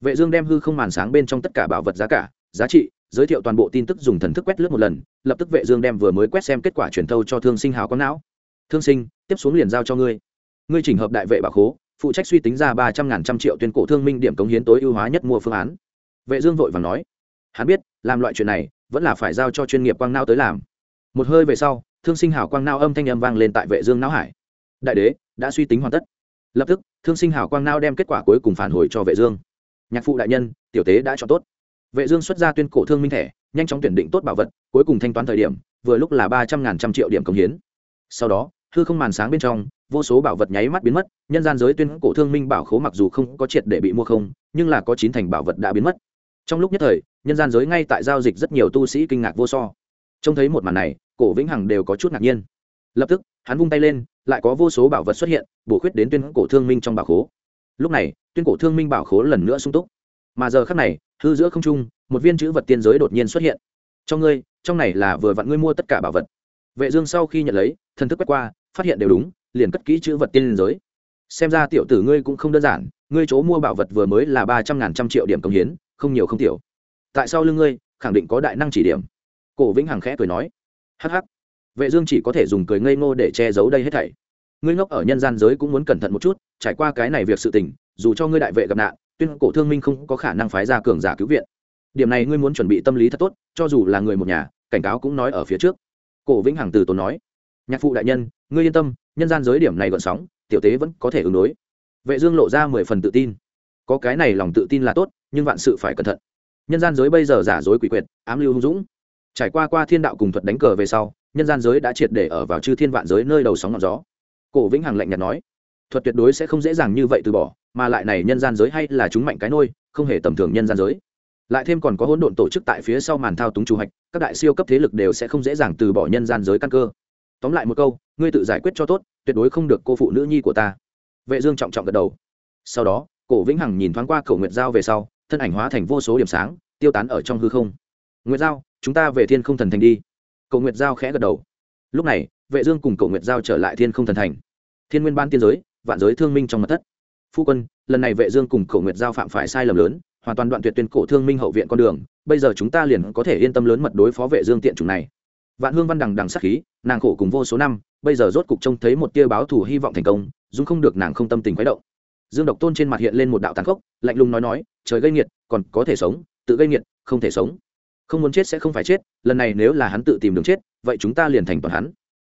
Vệ dương đem hư không màn sáng bên trong tất cả bảo vật giá cả giá trị giới thiệu toàn bộ tin tức dùng thần thức quét lướt một lần, lập tức vệ dương đem vừa mới quét xem kết quả truyền thâu cho thương sinh hào có não. Thương sinh, tiếp xuống liền giao cho ngươi. Ngươi chỉnh hợp đại vệ bảo khố, phụ trách suy tính ra ba trăm ngàn trăm triệu tuyên cổ thương minh điểm cống hiến tối ưu hóa nhất mua phương án. Vệ dương vội vàng nói, hắn biết, làm loại chuyện này, vẫn là phải giao cho chuyên nghiệp quang não tới làm. Một hơi về sau, thương sinh hào quang não âm thanh âm vang lên tại vệ dương não hải. Đại đế, đã suy tính hoàn tất. Lập tức, thương sinh hào quang não đem kết quả cuối cùng phản hồi cho vệ dương. Nhạc phụ đại nhân, tiểu tế đã chọn tốt vệ dương xuất ra tuyên cổ thương minh thẻ, nhanh chóng tuyển định tốt bảo vật, cuối cùng thanh toán thời điểm, vừa lúc là ba trăm ngàn trăm triệu điểm công hiến. Sau đó, hư không màn sáng bên trong, vô số bảo vật nháy mắt biến mất, nhân gian giới tuyên cổ thương minh bảo khố mặc dù không có triệt để bị mua không, nhưng là có chín thành bảo vật đã biến mất. Trong lúc nhất thời, nhân gian giới ngay tại giao dịch rất nhiều tu sĩ kinh ngạc vô so. Trông thấy một màn này, cổ vĩnh hằng đều có chút ngạc nhiên. Lập tức, hắn vung tay lên, lại có vô số bảo vật xuất hiện, bổ khuyết đến tuyên cổ thương minh trong bảo khố. Lúc này, tuyên cổ thương minh bảo khố lần nữa sung túc mà giờ khắc này, hư giữa không trung, một viên chữ vật tiên giới đột nhiên xuất hiện. Trong ngươi, trong này là vừa vặn ngươi mua tất cả bảo vật. Vệ dương sau khi nhận lấy, thần thức quét qua, phát hiện đều đúng, liền cất kỹ chữ vật tiên giới. Xem ra tiểu tử ngươi cũng không đơn giản, ngươi chỗ mua bảo vật vừa mới là ba trăm ngàn trăm triệu điểm công hiến, không nhiều không tiểu. Tại sao lưng ngươi, khẳng định có đại năng chỉ điểm. Cổ vĩnh hằng khẽ cười nói, hắc hắc. Vệ dương chỉ có thể dùng cười ngây ngô để che giấu đây hết thảy. Ngươi ngốc ở nhân gian giới cũng muốn cẩn thận một chút, trải qua cái này việc sự tình, dù cho ngươi đại vệ gặp nạn tuyên cổ thương minh không có khả năng phái ra cường giả cứu viện. Điểm này ngươi muốn chuẩn bị tâm lý thật tốt, cho dù là người một nhà, cảnh cáo cũng nói ở phía trước. Cổ vĩnh hằng từ tốn nói, nhạc phụ đại nhân, ngươi yên tâm, nhân gian giới điểm này gợn sóng, tiểu tế vẫn có thể ứng đối. Vệ dương lộ ra mười phần tự tin. Có cái này lòng tự tin là tốt, nhưng vạn sự phải cẩn thận. Nhân gian giới bây giờ giả dối quỷ quyệt, ám lưu hung dũng. Trải qua qua thiên đạo cùng thuật đánh cờ về sau, nhân gian giới đã triệt để ở vào chư thiên vạn giới nơi đầu sóng ngọn gió. Cổ vĩnh hằng lạnh nhạt nói, thuật tuyệt đối sẽ không dễ dàng như vậy từ bỏ mà lại này nhân gian giới hay là chúng mạnh cái nôi, không hề tầm thường nhân gian giới. Lại thêm còn có hỗn độn tổ chức tại phía sau màn thao túng chủ hạch các đại siêu cấp thế lực đều sẽ không dễ dàng từ bỏ nhân gian giới căn cơ. Tóm lại một câu, ngươi tự giải quyết cho tốt, tuyệt đối không được cô phụ nữ nhi của ta. Vệ dương trọng trọng gật đầu. Sau đó, cổ vĩnh hằng nhìn thoáng qua cổ nguyệt giao về sau, thân ảnh hóa thành vô số điểm sáng, tiêu tán ở trong hư không. Nguyệt giao, chúng ta về thiên không thần thành đi. Cổ nguyệt giao khẽ gật đầu. Lúc này, vệ dương cùng cổ nguyệt giao trở lại thiên không thần thành. Thiên nguyên ban tiên giới, vạn giới thương minh trong mật thất phu quân, lần này vệ dương cùng cổ nguyệt giao phạm phải sai lầm lớn, hoàn toàn đoạn tuyệt tuyên cổ thương minh hậu viện con đường, bây giờ chúng ta liền có thể yên tâm lớn mật đối phó vệ dương tiện chủng này. Vạn hương văn đằng đằng sát khí, nàng khổ cùng vô số năm, bây giờ rốt cục trông thấy một tia báo thù hy vọng thành công dung không được nàng không tâm tình khuấy động. Dương độc tôn trên mặt hiện lên một đạo tàn khốc, lạnh lùng nói nói, trời gây nghiệt, còn có thể sống, tự gây nghiệt, không thể sống. Không muốn chết sẽ không phải chết, lần này nếu là hắn tự tìm đường chết, vậy chúng ta liền thành toàn hắn.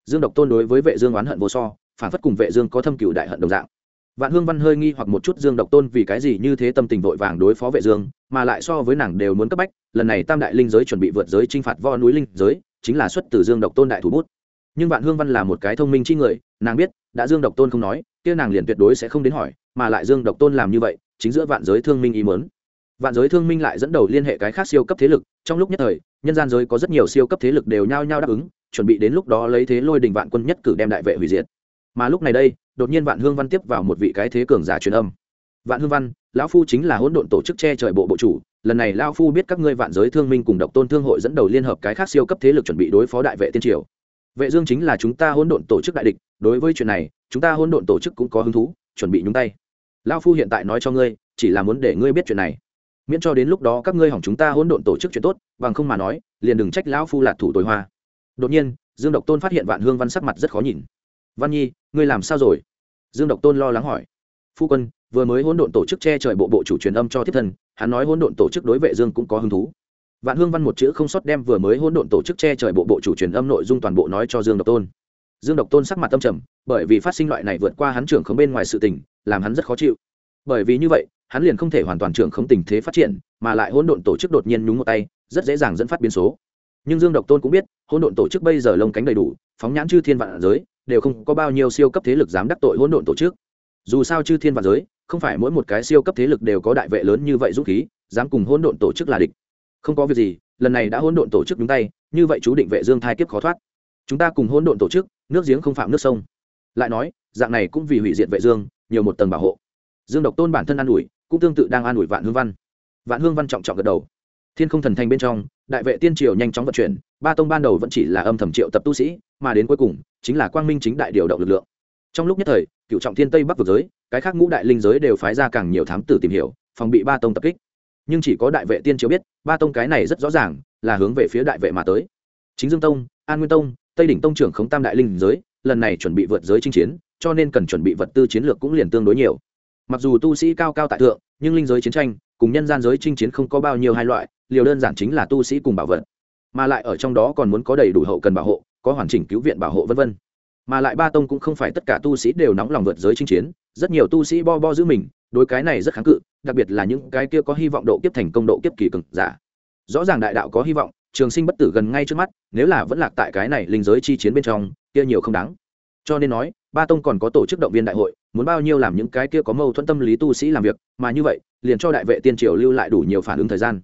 Dương độc tôn đối với vệ dương oán hận vô so, phản phất cùng vệ dương có thâm cửu đại hận đồng dạng vạn hương văn hơi nghi hoặc một chút dương độc tôn vì cái gì như thế tâm tình vội vàng đối phó vệ dương, mà lại so với nàng đều muốn cấp bách, lần này tam đại linh giới chuẩn bị vượt giới chinh phạt vo núi linh giới, chính là xuất từ dương độc tôn đại thủ bút. Nhưng vạn hương văn là một cái thông minh chi người, nàng biết, đã dương độc tôn không nói, kia nàng liền tuyệt đối sẽ không đến hỏi, mà lại dương độc tôn làm như vậy, chính giữa vạn giới thương minh ý mớn vạn giới thương minh lại dẫn đầu liên hệ cái khác siêu cấp thế lực, trong lúc nhất thời, nhân gian giới có rất nhiều siêu cấp thế lực đều nhao nhao đáp ứng, chuẩn bị đến lúc đó lấy thế lôi đình vạn quân nhất cử đem đại vệ hủy diệt mà lúc này đây, đột nhiên vạn hương văn tiếp vào một vị cái thế cường giả truyền âm. Vạn hương văn, lão phu chính là hỗn độn tổ chức che trời bộ bộ chủ, lần này lão phu biết các ngươi vạn giới thương minh cùng độc tôn thương hội dẫn đầu liên hợp cái khác siêu cấp thế lực chuẩn bị đối phó đại vệ tiên triều. Vệ dương chính là chúng ta hỗn độn tổ chức đại địch, đối với chuyện này, chúng ta hỗn độn tổ chức cũng có hứng thú, chuẩn bị nhúng tay. Lão phu hiện tại nói cho ngươi, chỉ là muốn để ngươi biết chuyện này. Miễn cho đến lúc đó các ngươi hỏng chúng ta hỗn độn tổ chức chuyện tốt, bằng không mà nói, liền đừng trách lão phu là thủ tối hoa. Đột nhiên, dương độc tôn phát hiện vạn hương văn sắc mặt rất khó nhìn. Văn nhi ngươi làm sao rồi? Dương độc tôn lo lắng hỏi. Phu quân, vừa mới hỗn độn tổ chức che trời bộ bộ chủ truyền âm cho thiết thân, hắn nói hỗn độn tổ chức đối vệ dương cũng có hứng thú. Vạn hương văn một chữ không sót đem vừa mới hỗn độn tổ chức che trời bộ bộ chủ truyền âm nội dung toàn bộ nói cho dương độc tôn. Dương độc tôn sắc mặt tâm trầm, bởi vì phát sinh loại này vượt qua hắn trưởng không bên ngoài sự tình, làm hắn rất khó chịu. Bởi vì như vậy, hắn liền không thể hoàn toàn trưởng không tình thế phát triển, mà lại hỗn độn tổ chức đột nhiên nhúng một tay, rất dễ dàng dẫn phát biến số. Nhưng dương độc tôn cũng biết, hỗn độn tổ chức bây giờ lông cánh đầy đủ, phóng nhãn chư thiên vạn giới đều không có bao nhiêu siêu cấp thế lực dám đắc tội hỗn độn tổ chức. Dù sao chư thiên và giới, không phải mỗi một cái siêu cấp thế lực đều có đại vệ lớn như vậy dũng khí, dám cùng hỗn độn tổ chức là địch. Không có việc gì, lần này đã hỗn độn tổ chức đúng tay, như vậy chú định vệ dương thai kiếp khó thoát. Chúng ta cùng hỗn độn tổ chức, nước giếng không phạm nước sông. Lại nói, dạng này cũng vì hủy diệt vệ dương, nhiều một tầng bảo hộ. Dương độc tôn bản thân an ủi, cũng tương tự đang an ủi vạn hương văn. Vạn hương văn trọng trọng gật đầu. Thiên không thần thành bên trong, đại vệ tiên triều nhanh chóng vận chuyển, ba tông ban đầu vẫn chỉ là âm thầm triệu tập tu sĩ, mà đến cuối cùng chính là quang minh chính đại điều động lực lượng. Trong lúc nhất thời, cựu trọng thiên tây bắc vực giới, cái khác ngũ đại linh giới đều phái ra càng nhiều thám tử tìm hiểu, phòng bị ba tông tập kích. Nhưng chỉ có đại vệ tiên triều biết, ba tông cái này rất rõ ràng, là hướng về phía đại vệ mà tới. Chính dương tông, an nguyên tông, tây đỉnh tông trưởng khống tam đại linh giới, lần này chuẩn bị vượt giới chinh chiến, cho nên cần chuẩn bị vật tư chiến lược cũng liền tương đối nhiều. Mặc dù tu sĩ cao cao tại thượng, nhưng linh giới chiến tranh, cùng nhân gian giới chinh chiến không có bao nhiêu hai loại, liều đơn giản chính là tu sĩ cùng bảo vật. Mà lại ở trong đó còn muốn có đầy đủ hậu cần bảo hộ có hoàn chỉnh cứu viện bảo hộ vân vân. Mà lại ba tông cũng không phải tất cả tu sĩ đều nóng lòng vượt giới chinh chiến, rất nhiều tu sĩ bo bo giữ mình, đối cái này rất kháng cự, đặc biệt là những cái kia có hy vọng độ kiếp thành công độ kiếp kỳ cực giả. Rõ ràng đại đạo có hy vọng, trường sinh bất tử gần ngay trước mắt, nếu là vẫn lạc tại cái này linh giới chi chiến bên trong, kia nhiều không đáng. Cho nên nói, ba tông còn có tổ chức động viên đại hội, muốn bao nhiêu làm những cái kia có mâu thuẫn tâm lý tu sĩ làm việc, mà như vậy, liền cho đại vệ tiên triều lưu lại đủ nhiều phản ứng thời gian.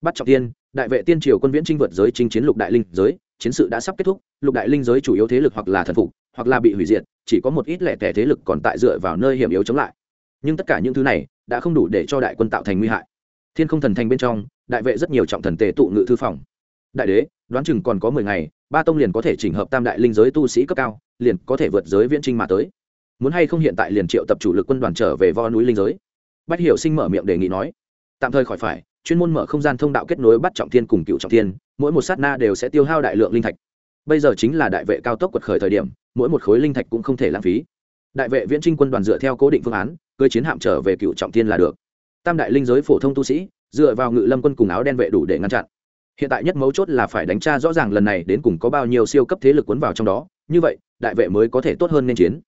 Bắt trọng tiên, đại vệ tiên triều quân viễn trinh vượt giới chinh chiến lục đại linh giới chiến sự đã sắp kết thúc, lục đại linh giới chủ yếu thế lực hoặc là thần phục, hoặc là bị hủy diệt, chỉ có một ít lẻ tẻ thế lực còn tại dựa vào nơi hiểm yếu chống lại. Nhưng tất cả những thứ này đã không đủ để cho đại quân tạo thành nguy hại. Thiên không thần thành bên trong, đại vệ rất nhiều trọng thần tề tụ ngự thư phòng. Đại đế, đoán chừng còn có mười ngày, ba tông liền có thể chỉnh hợp tam đại linh giới tu sĩ cấp cao, liền có thể vượt giới viễn trinh mà tới. Muốn hay không hiện tại liền triệu tập chủ lực quân đoàn trở về vo núi linh giới? Bách hiểu sinh mở miệng đề nghị nói. Tạm thời khỏi phải chuyên môn mở không gian thông đạo kết nối bắt trọng thiên cùng cựu trọng thiên, mỗi một sát na đều sẽ tiêu hao đại lượng linh thạch. Bây giờ chính là đại vệ cao tốc quật khởi thời điểm, mỗi một khối linh thạch cũng không thể lãng phí. Đại vệ viễn trinh quân đoàn dựa theo cố định phương án, cưới chiến hạm trở về cựu trọng thiên là được. Tam đại linh giới phổ thông tu sĩ, dựa vào ngự lâm quân cùng áo đen vệ đủ để ngăn chặn. Hiện tại nhất mấu chốt là phải đánh tra rõ ràng lần này đến cùng có bao nhiêu siêu cấp thế lực cuốn vào trong đó, như vậy, đại vệ mới có thể tốt hơn nên chiến.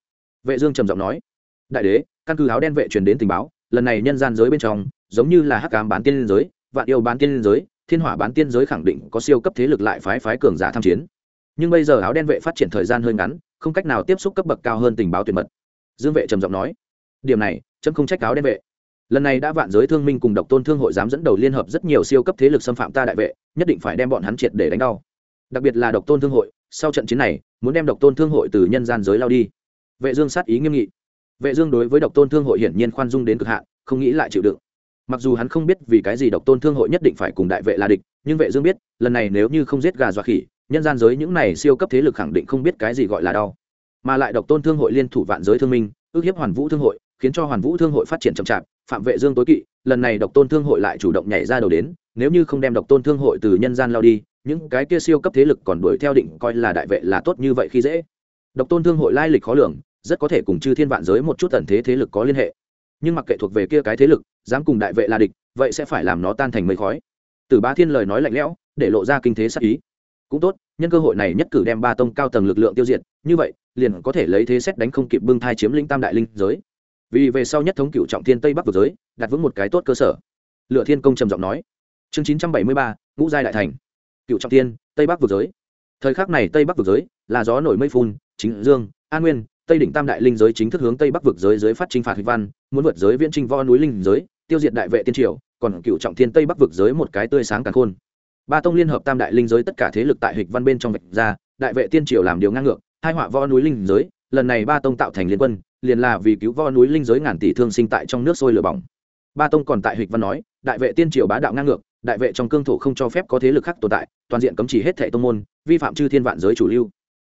Vệ dương trầm giọng nói, đại đế, căn cứ áo đen vệ truyền đến tình báo, lần này nhân gian giới bên trong giống như là hắc cám bán tiên giới, vạn yêu bán tiên giới, thiên hỏa bán tiên giới khẳng định có siêu cấp thế lực lại phái phái cường giả tham chiến. Nhưng bây giờ áo đen vệ phát triển thời gian hơi ngắn, không cách nào tiếp xúc cấp bậc cao hơn tình báo tuyệt mật. Dương vệ trầm giọng nói, điểm này, chấm không trách áo đen vệ. Lần này đã vạn giới thương minh cùng độc tôn thương hội dám dẫn đầu liên hợp rất nhiều siêu cấp thế lực xâm phạm ta đại vệ, nhất định phải đem bọn hắn triệt để đánh đau. Đặc biệt là độc tôn thương hội, sau trận chiến này, muốn đem độc tôn thương hội từ nhân gian giới lao đi. Vệ dương sát ý nghiêm nghị. Vệ dương đối với độc tôn thương hội hiển nhiên khoan dung đến cực hạn, không nghĩ lại chịu đựng mặc dù hắn không biết vì cái gì độc tôn thương hội nhất định phải cùng đại vệ là địch, nhưng vệ dương biết, lần này nếu như không giết gà dọa khỉ, nhân gian giới những này siêu cấp thế lực khẳng định không biết cái gì gọi là đau. Mà lại độc tôn thương hội liên thủ vạn giới thương minh, ước hiếp hoàn vũ thương hội, khiến cho hoàn vũ thương hội phát triển chậm chạp, phạm vệ dương tối kỵ, lần này độc tôn thương hội lại chủ động nhảy ra đầu đến, nếu như không đem độc tôn thương hội từ nhân gian lao đi, những cái kia siêu cấp thế lực còn đuổi theo định coi là đại vệ là tốt như vậy khi dễ. Độc tôn thương hội lai lịch khó lường, rất có thể cùng chư thiên vạn giới một chút tần thế thế lực có liên hệ nhưng mặc kệ thuộc về kia cái thế lực, dám cùng đại vệ là địch, vậy sẽ phải làm nó tan thành mây khói. Từ ba thiên lời nói lạnh lẽo, để lộ ra kinh thế sắc ý. Cũng tốt, nhân cơ hội này nhất cử đem ba tông cao tầng lực lượng tiêu diệt, như vậy, liền có thể lấy thế xét đánh không kịp bưng thai chiếm lĩnh tam đại linh giới. Vì về sau nhất thống cựu trọng thiên tây bắc vực giới, đặt vững một cái tốt cơ sở. Lựa thiên công trầm giọng nói. Chương chín trăm bảy mươi ba, ngũ giai đại thành. Cựu trọng thiên, tây bắc vực giới. Thời khắc này tây bắc vực giới là gió nổi mây phun, chính dương, an nguyên tây đỉnh tam đại linh giới chính thức hướng tây bắc vực giới giới phát trinh phạt huy văn, muốn vượt giới viễn trinh vo núi linh giới, tiêu diệt đại vệ tiên triều, còn cựu trọng thiên tây bắc vực giới một cái tươi sáng càng khôn. Ba tông liên hợp tam đại linh giới tất cả thế lực tại hịch văn bên trong vạch ra, đại vệ tiên triều làm điều ngang ngược, hai họa vo núi linh giới, lần này ba tông tạo thành liên quân, liền là vì cứu vo núi linh giới ngàn tỷ thương sinh tại trong nước sôi lửa bỏng. Ba tông còn tại hịch văn nói, đại vệ tiên triều bá đạo ngang ngược, đại vệ trong cương thổ không cho phép có thế lực khác tồn tại, toàn diện cấm chỉ hết thệ tông môn, vi phạm chư thiên vạn giới chủ lưu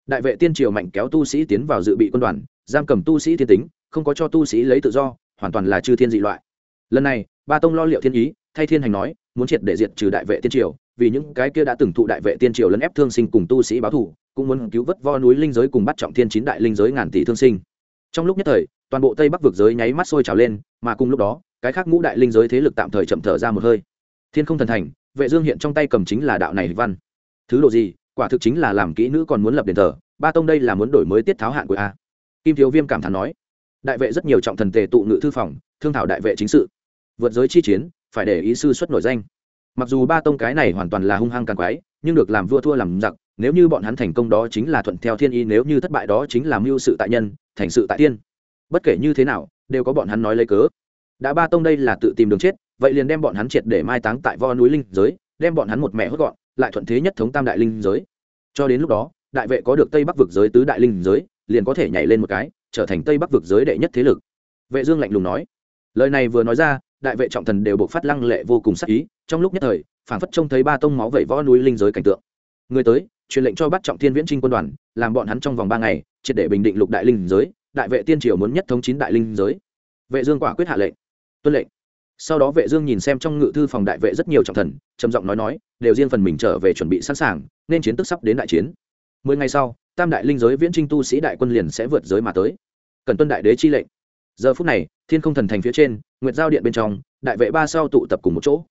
đại vệ tiên triều mạnh kéo tu sĩ tiến vào dự bị quân đoàn, giam cầm tu sĩ thiên tính, không có cho tu sĩ lấy tự do, hoàn toàn là chư thiên dị loại. Lần này, ba tông lo liệu thiên ý, thay thiên hành nói, muốn triệt để diệt trừ đại vệ tiên triều, vì những cái kia đã từng thụ đại vệ tiên triều lấn ép thương sinh cùng tu sĩ báo thủ cũng muốn cứu vớt vo núi linh giới cùng bắt trọng thiên chín đại linh giới ngàn tỷ thương sinh. Trong lúc nhất thời, toàn bộ tây bắc vực giới nháy mắt sôi trào lên, mà cùng lúc đó, cái khác ngũ đại linh giới thế lực tạm thời chậm thở ra một hơi. Thiên không thần thành, vệ dương hiện trong tay cầm chính là đạo này văn. Thứ độ gì? Quả thực chính là làm kỹ nữ còn muốn lập đền thờ, ba tông đây là muốn đổi mới tiết tháo hạn của a. Kim thiếu viêm cảm thán nói, đại vệ rất nhiều trọng thần tề tụ ngự thư phòng, thương thảo đại vệ chính sự. Vượt giới chi chiến, phải để ý sư xuất nổi danh. Mặc dù ba tông cái này hoàn toàn là hung hăng càng quái, nhưng được làm vua thua làm giặc, nếu như bọn hắn thành công đó chính là thuận theo thiên ý, nếu như thất bại đó chính là mưu sự tại nhân, thành sự tại tiên. Bất kể như thế nào, đều có bọn hắn nói lấy cớ. Đã ba tông đây là tự tìm đường chết, vậy liền đem bọn hắn triệt để mai táng tại vo núi linh giới, đem bọn hắn một mẹ hốt gọn lại thuận thế nhất thống tam đại linh giới. Cho đến lúc đó, đại vệ có được tây bắc vực giới tứ đại linh giới, liền có thể nhảy lên một cái, trở thành tây bắc vực giới đệ nhất thế lực. Vệ dương lạnh lùng nói. Lời này vừa nói ra, đại vệ trọng thần đều buộc phát lăng lệ vô cùng sắc ý, trong lúc nhất thời, phảng phất trông thấy ba tông máu vẩy võ núi linh giới cảnh tượng. Người tới, truyền lệnh cho bắt trọng thiên viễn trinh quân đoàn, làm bọn hắn trong vòng ba ngày, triệt để bình định lục đại linh giới, đại vệ tiên triều muốn nhất thống chín đại linh giới. Vệ dương quả quyết hạ lệnh. Tuân lệnh sau đó vệ dương nhìn xem trong ngự thư phòng đại vệ rất nhiều trọng thần, trầm giọng nói nói, đều riêng phần mình trở về chuẩn bị sẵn sàng, nên chiến tức sắp đến đại chiến. Mười ngày sau, tam đại linh giới viễn trinh tu sĩ đại quân liền sẽ vượt giới mà tới. Cần tuân đại đế chi lệnh. Giờ phút này, thiên không thần thành phía trên, nguyệt giao điện bên trong, đại vệ ba sau tụ tập cùng một chỗ.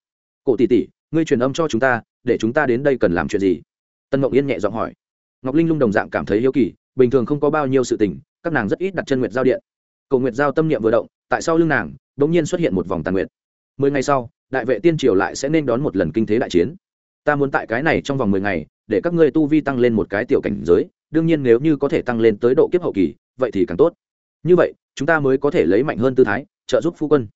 Cổ tỷ tỷ, ngươi truyền âm cho chúng ta, để chúng ta đến đây cần làm chuyện gì? Tân ngọc yên nhẹ giọng hỏi. Ngọc linh lung đồng dạng cảm thấy hiếu kỳ, bình thường không có bao nhiêu sự tình, các nàng rất ít đặt chân nguyệt giao điện. Cầu nguyệt giao tâm niệm vừa động, tại sau lưng nàng bỗng nhiên xuất hiện một vòng tàn nguyệt mười ngày sau, đại vệ tiên triều lại sẽ nên đón một lần kinh thế đại chiến. Ta muốn tại cái này trong vòng mười ngày, để các ngươi tu vi tăng lên một cái tiểu cảnh giới, đương nhiên nếu như có thể tăng lên tới độ kiếp hậu kỳ, vậy thì càng tốt. Như vậy, chúng ta mới có thể lấy mạnh hơn tư thái, trợ giúp phu quân.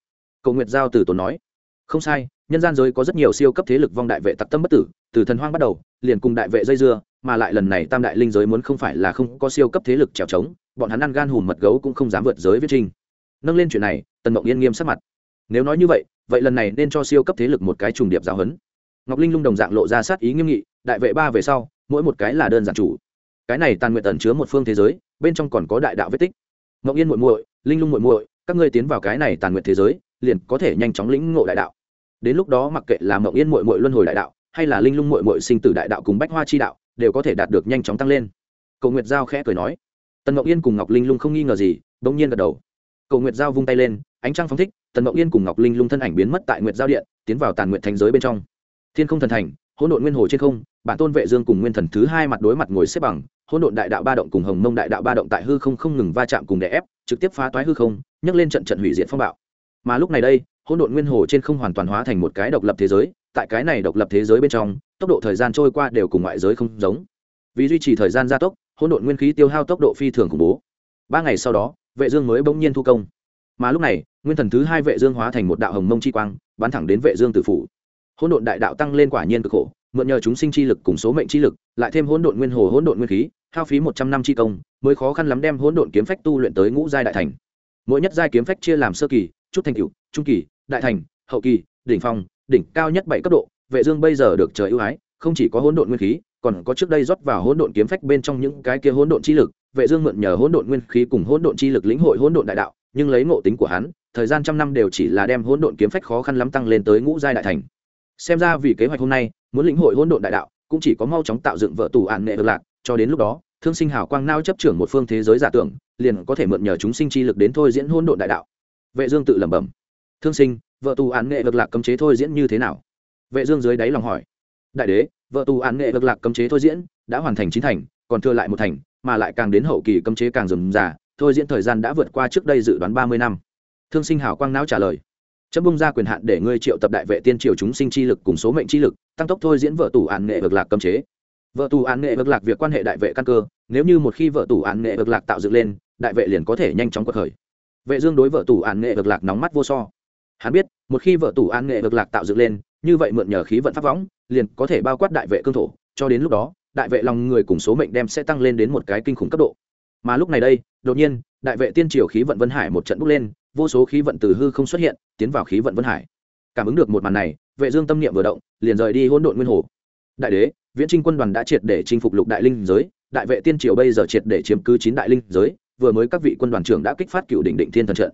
Cầu nguyệt giao từ tốn nói. Không sai, nhân gian giới có rất nhiều siêu cấp thế lực vong đại vệ tặc tâm bất tử, từ thần hoang bắt đầu, liền cùng đại vệ dây dưa, mà lại lần này tam đại linh giới muốn không phải là không có siêu cấp thế lực trèo trống, bọn hắn ăn gan hùm mật gấu cũng không dám vượt giới viết trinh nâng lên chuyện này, tần mộng yên nghiêm sắc mặt. Nếu nói như vậy vậy lần này nên cho siêu cấp thế lực một cái trùng điệp giáo huấn. Ngọc linh lung đồng dạng lộ ra sát ý nghiêm nghị, đại vệ ba về sau, mỗi một cái là đơn giản chủ. Cái này tàn nguyện tần chứa một phương thế giới, bên trong còn có đại đạo vết tích. Ngọc yên muội muội, linh lung muội muội, các ngươi tiến vào cái này tàn nguyện thế giới, liền có thể nhanh chóng lĩnh ngộ đại đạo. Đến lúc đó mặc kệ là Ngọc yên muội muội luân hồi đại đạo, hay là linh lung muội muội sinh tử đại đạo cùng bách hoa chi đạo, đều có thể đạt được nhanh chóng tăng lên. Cầu nguyệt giao khẽ cười nói. Tần ngọc yên cùng ngọc linh lung không nghi ngờ gì, bỗng nhiên gật đầu cầu nguyệt giao vung tay lên, ánh trăng phóng thích, tần mộng yên cùng ngọc linh lung thân ảnh biến mất tại nguyệt giao điện, tiến vào tàn nguyện thành giới bên trong. Thiên không thần thành, hỗn độn nguyên hồ trên không, bản tôn vệ dương cùng nguyên thần thứ hai mặt đối mặt ngồi xếp bằng, hỗn độn đại đạo ba động cùng hồng mông đại đạo ba động tại hư không không ngừng va chạm cùng đè ép, trực tiếp phá toái hư không, nhấc lên trận trận hủy diệt phong bạo. Mà lúc này đây, hỗn độn nguyên hồ trên không hoàn toàn hóa thành một cái độc lập thế giới, tại cái này độc lập thế giới bên trong, tốc độ thời gian trôi qua đều cùng ngoại giới không giống. Vì duy trì thời gian gia tốc, hỗn độn nguyên khí tiêu hao tốc độ phi thường khủng bố. Ba ngày sau đó vệ dương mới bỗng nhiên thu công. Mà lúc này, nguyên thần thứ hai vệ dương hóa thành một đạo hồng mông chi quang, bắn thẳng đến vệ dương tử phủ. Hỗn độn đại đạo tăng lên quả nhiên cực khổ, mượn nhờ chúng sinh chi lực cùng số mệnh chi lực, lại thêm hỗn độn nguyên hồ, hỗn độn nguyên khí, hao phí một trăm năm chi công, mới khó khăn lắm đem hỗn độn kiếm phách tu luyện tới ngũ giai đại thành. Mỗi nhất giai kiếm phách chia làm sơ kỳ, chút thành cửu trung kỳ, đại thành, hậu kỳ, đỉnh phong, đỉnh cao nhất bảy cấp độ, vệ dương bây giờ được trời ưu ái, không chỉ có hỗn độn nguyên khí, còn có trước đây rót vào hỗn độn kiếm phách bên trong những cái kia hỗn độn chi lực vệ dương mượn nhờ hỗn độn nguyên khí cùng hỗn độn chi lực lĩnh hội hỗn độn đại đạo, nhưng lấy ngộ tính của hắn, thời gian trăm năm đều chỉ là đem hỗn độn kiếm phách khó khăn lắm tăng lên tới ngũ giai đại thành. Xem ra vì kế hoạch hôm nay, muốn lĩnh hội hỗn độn đại đạo, cũng chỉ có mau chóng tạo dựng vợ tù án nghệ được lạc, cho đến lúc đó, thương sinh hào quang nao chấp trưởng một phương thế giới giả tưởng, liền có thể mượn nhờ chúng sinh chi lực đến thôi diễn hỗn độn đại đạo. Vệ dương tự lẩm bẩm. Thương sinh, vợ tù án nghệ được lạc cấm chế thôi diễn như thế nào? Vệ dương dưới đáy lòng hỏi. Đại đế, vợ tù án nghệ được lạc cấm chế thôi diễn, đã hoàn thành chín thành, còn thừa lại một thành mà lại càng đến hậu kỳ cấm chế càng rườm già thôi diễn thời gian đã vượt qua trước đây dự đoán ba mươi năm. Thương sinh hào quang não trả lời. Chấm bung ra quyền hạn để ngươi triệu tập đại vệ tiên triều chúng sinh chi lực cùng số mệnh chi lực, tăng tốc thôi diễn vợ tù án nghệ vực lạc cấm chế. Vợ tù án nghệ vực lạc việc quan hệ đại vệ căn cơ, nếu như một khi vợ tù án nghệ vực lạc tạo dựng lên, đại vệ liền có thể nhanh chóng quật khởi. Vệ dương đối vợ tù án nghệ vực lạc nóng mắt vô so. Hắn biết, một khi vợ tù án nghệ vực lạc tạo dựng lên, như vậy mượn nhờ khí vận pháp võng, liền có thể bao quát đại vệ cương thổ, cho đến lúc đó đại vệ lòng người cùng số mệnh đem sẽ tăng lên đến một cái kinh khủng cấp độ. Mà lúc này đây, đột nhiên, đại vệ tiên triều khí vận vân hải một trận bốc lên, vô số khí vận từ hư không xuất hiện, tiến vào khí vận vân hải. Cảm ứng được một màn này, vệ dương tâm niệm vừa động, liền rời đi hỗn độn nguyên hồ. Đại đế, viễn trinh quân đoàn đã triệt để chinh phục lục đại linh giới, đại vệ tiên triều bây giờ triệt để chiếm cứ chín đại linh giới, vừa mới các vị quân đoàn trưởng đã kích phát cựu đỉnh định thiên thần trận.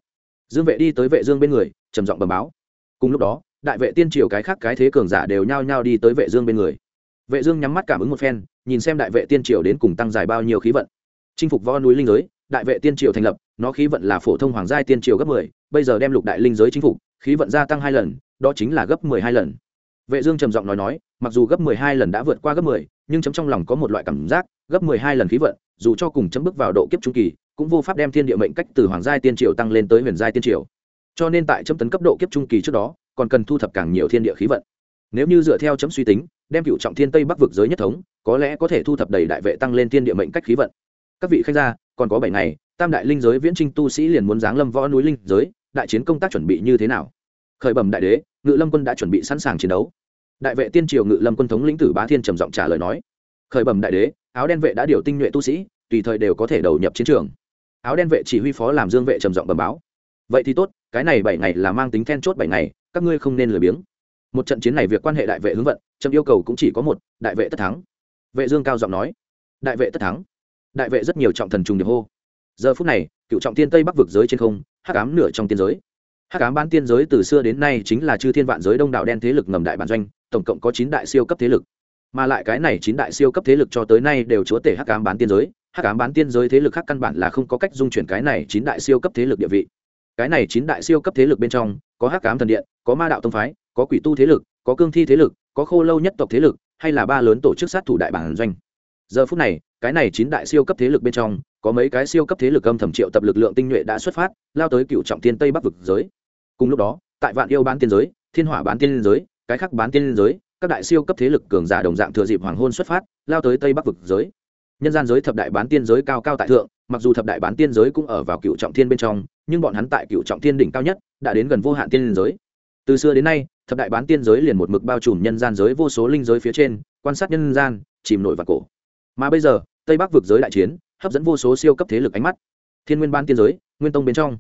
Dương vệ đi tới vệ dương bên người, trầm giọng bẩm báo. Cùng lúc đó, đại vệ tiên triều cái khác cái thế cường giả đều nhao nhao đi tới vệ dương bên người. Vệ dương nhắm mắt cảm ứng một phen nhìn xem đại vệ tiên triều đến cùng tăng dài bao nhiêu khí vận. Chinh phục vo núi linh giới, đại vệ tiên triều thành lập, nó khí vận là phổ thông hoàng giai tiên triều gấp mười, bây giờ đem lục đại linh giới chinh phục, khí vận gia tăng hai lần, đó chính là gấp mười hai lần. Vệ dương trầm giọng nói nói, mặc dù gấp mười hai lần đã vượt qua gấp mười, nhưng chấm trong lòng có một loại cảm giác, gấp mười hai lần khí vận, dù cho cùng chấm bước vào độ kiếp trung kỳ, cũng vô pháp đem thiên địa mệnh cách từ hoàng giai tiên triều tăng lên tới huyền giai tiên triều. Cho nên tại chấm tấn cấp độ kiếp trung kỳ trước đó, còn cần thu thập càng nhiều thiên địa khí vận. Nếu như dựa theo chấm suy tính đem cựu trọng thiên tây bắc vực giới nhất thống, có lẽ có thể thu thập đầy đại vệ tăng lên thiên địa mệnh cách khí vận. Các vị khách gia, còn có bảy ngày, tam đại linh giới viễn trinh tu sĩ liền muốn giáng lâm võ núi linh giới, đại chiến công tác chuẩn bị như thế nào? Khởi bẩm đại đế, ngự lâm quân đã chuẩn bị sẵn sàng chiến đấu. Đại vệ tiên triều ngự lâm quân thống lĩnh tử bá thiên trầm giọng trả lời nói. Khởi bẩm đại đế, áo đen vệ đã điều tinh nhuệ tu sĩ, tùy thời đều có thể đầu nhập chiến trường. Áo đen vệ chỉ huy phó làm dương vệ trầm giọng bẩm báo. Vậy thì tốt, cái này bảy ngày là mang tính then chốt bảy ngày, các ngươi không nên lười biếng. Một trận chiến này việc quan hệ đại vệ hướng vận trầm yêu cầu cũng chỉ có một, đại vệ tất thắng. Vệ dương cao giọng nói. Đại vệ tất thắng. Đại vệ rất nhiều trọng thần trùng điệp hô. Giờ phút này, cựu trọng tiên tây bắc vực giới trên không, hắc ám nửa trong tiên giới. Hắc ám bán tiên giới từ xưa đến nay chính là chư thiên vạn giới đông đảo đen thế lực ngầm đại bản doanh, tổng cộng có chín đại siêu cấp thế lực. Mà lại cái này chín đại siêu cấp thế lực cho tới nay đều chúa tể hắc ám bán tiên giới. Hắc ám bán tiên giới thế lực khác căn bản là không có cách dung chuyển cái này chín đại siêu cấp thế lực địa vị. Cái này chín đại siêu cấp thế lực bên trong, có hắc ám thần điện, có ma đạo tông phái, có quỷ tu thế lực, có cương thi thế lực có khô lâu nhất tộc thế lực, hay là ba lớn tổ chức sát thủ đại bản doanh. Giờ phút này, cái này chín đại siêu cấp thế lực bên trong, có mấy cái siêu cấp thế lực âm thầm triệu tập lực lượng tinh nhuệ đã xuất phát, lao tới cựu trọng tiên tây bắc vực giới. Cùng lúc đó, tại vạn yêu bán tiên giới, thiên hỏa bán tiên giới, cái khác bán tiên giới, các đại siêu cấp thế lực cường giả đồng dạng thừa dịp hoàng hôn xuất phát, lao tới tây bắc vực giới. Nhân gian giới thập đại bán tiên giới cao cao tại thượng, mặc dù thập đại bán tiên giới cũng ở vào cựu trọng thiên bên trong, nhưng bọn hắn tại cựu trọng thiên đỉnh cao nhất, đã đến gần vô hạn tiên giới. Từ xưa đến nay thập đại bán tiên giới liền một mực bao trùm nhân gian giới, vô số linh giới phía trên, quan sát nhân gian, chìm nổi vào cổ. Mà bây giờ, tây bắc vực giới đại chiến, hấp dẫn vô số siêu cấp thế lực ánh mắt. Thiên nguyên ban tiên giới, nguyên tông bên trong.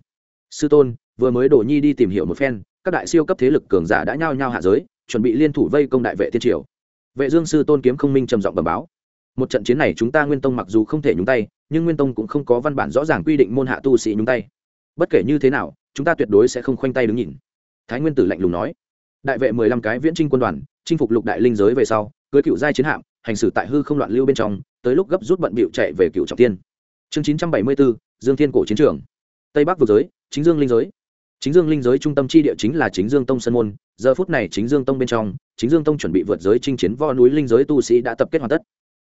Sư tôn, vừa mới đổ nhi đi tìm hiểu một phen, các đại siêu cấp thế lực cường giả đã nhao nhao hạ giới, chuẩn bị liên thủ vây công đại vệ tiên triều. Vệ dương sư tôn kiếm không minh trầm giọng bẩm báo. Một trận chiến này chúng ta nguyên tông mặc dù không thể nhúng tay, nhưng nguyên tông cũng không có văn bản rõ ràng quy định môn hạ tu sĩ nhúng tay. Bất kể như thế nào, chúng ta tuyệt đối sẽ không khoanh tay đứng nhìn. Thái nguyên tử lạnh lùng nói đại vệ mười lăm cái viễn trinh quân đoàn, chinh phục lục đại linh giới về sau, cưới cựu giai chiến hạm, hành xử tại hư không loạn lưu bên trong, tới lúc gấp rút bận bịu chạy về cựu trọng tiên. Chương chín trăm bảy mươi bốn, dương thiên cổ chiến trường. Tây bắc vực giới, chính dương linh giới. Chính dương linh giới trung tâm chi địa chính là chính dương tông sân môn, giờ phút này chính dương tông bên trong, chính dương tông chuẩn bị vượt giới chinh chiến vo núi linh giới tu sĩ đã tập kết hoàn tất.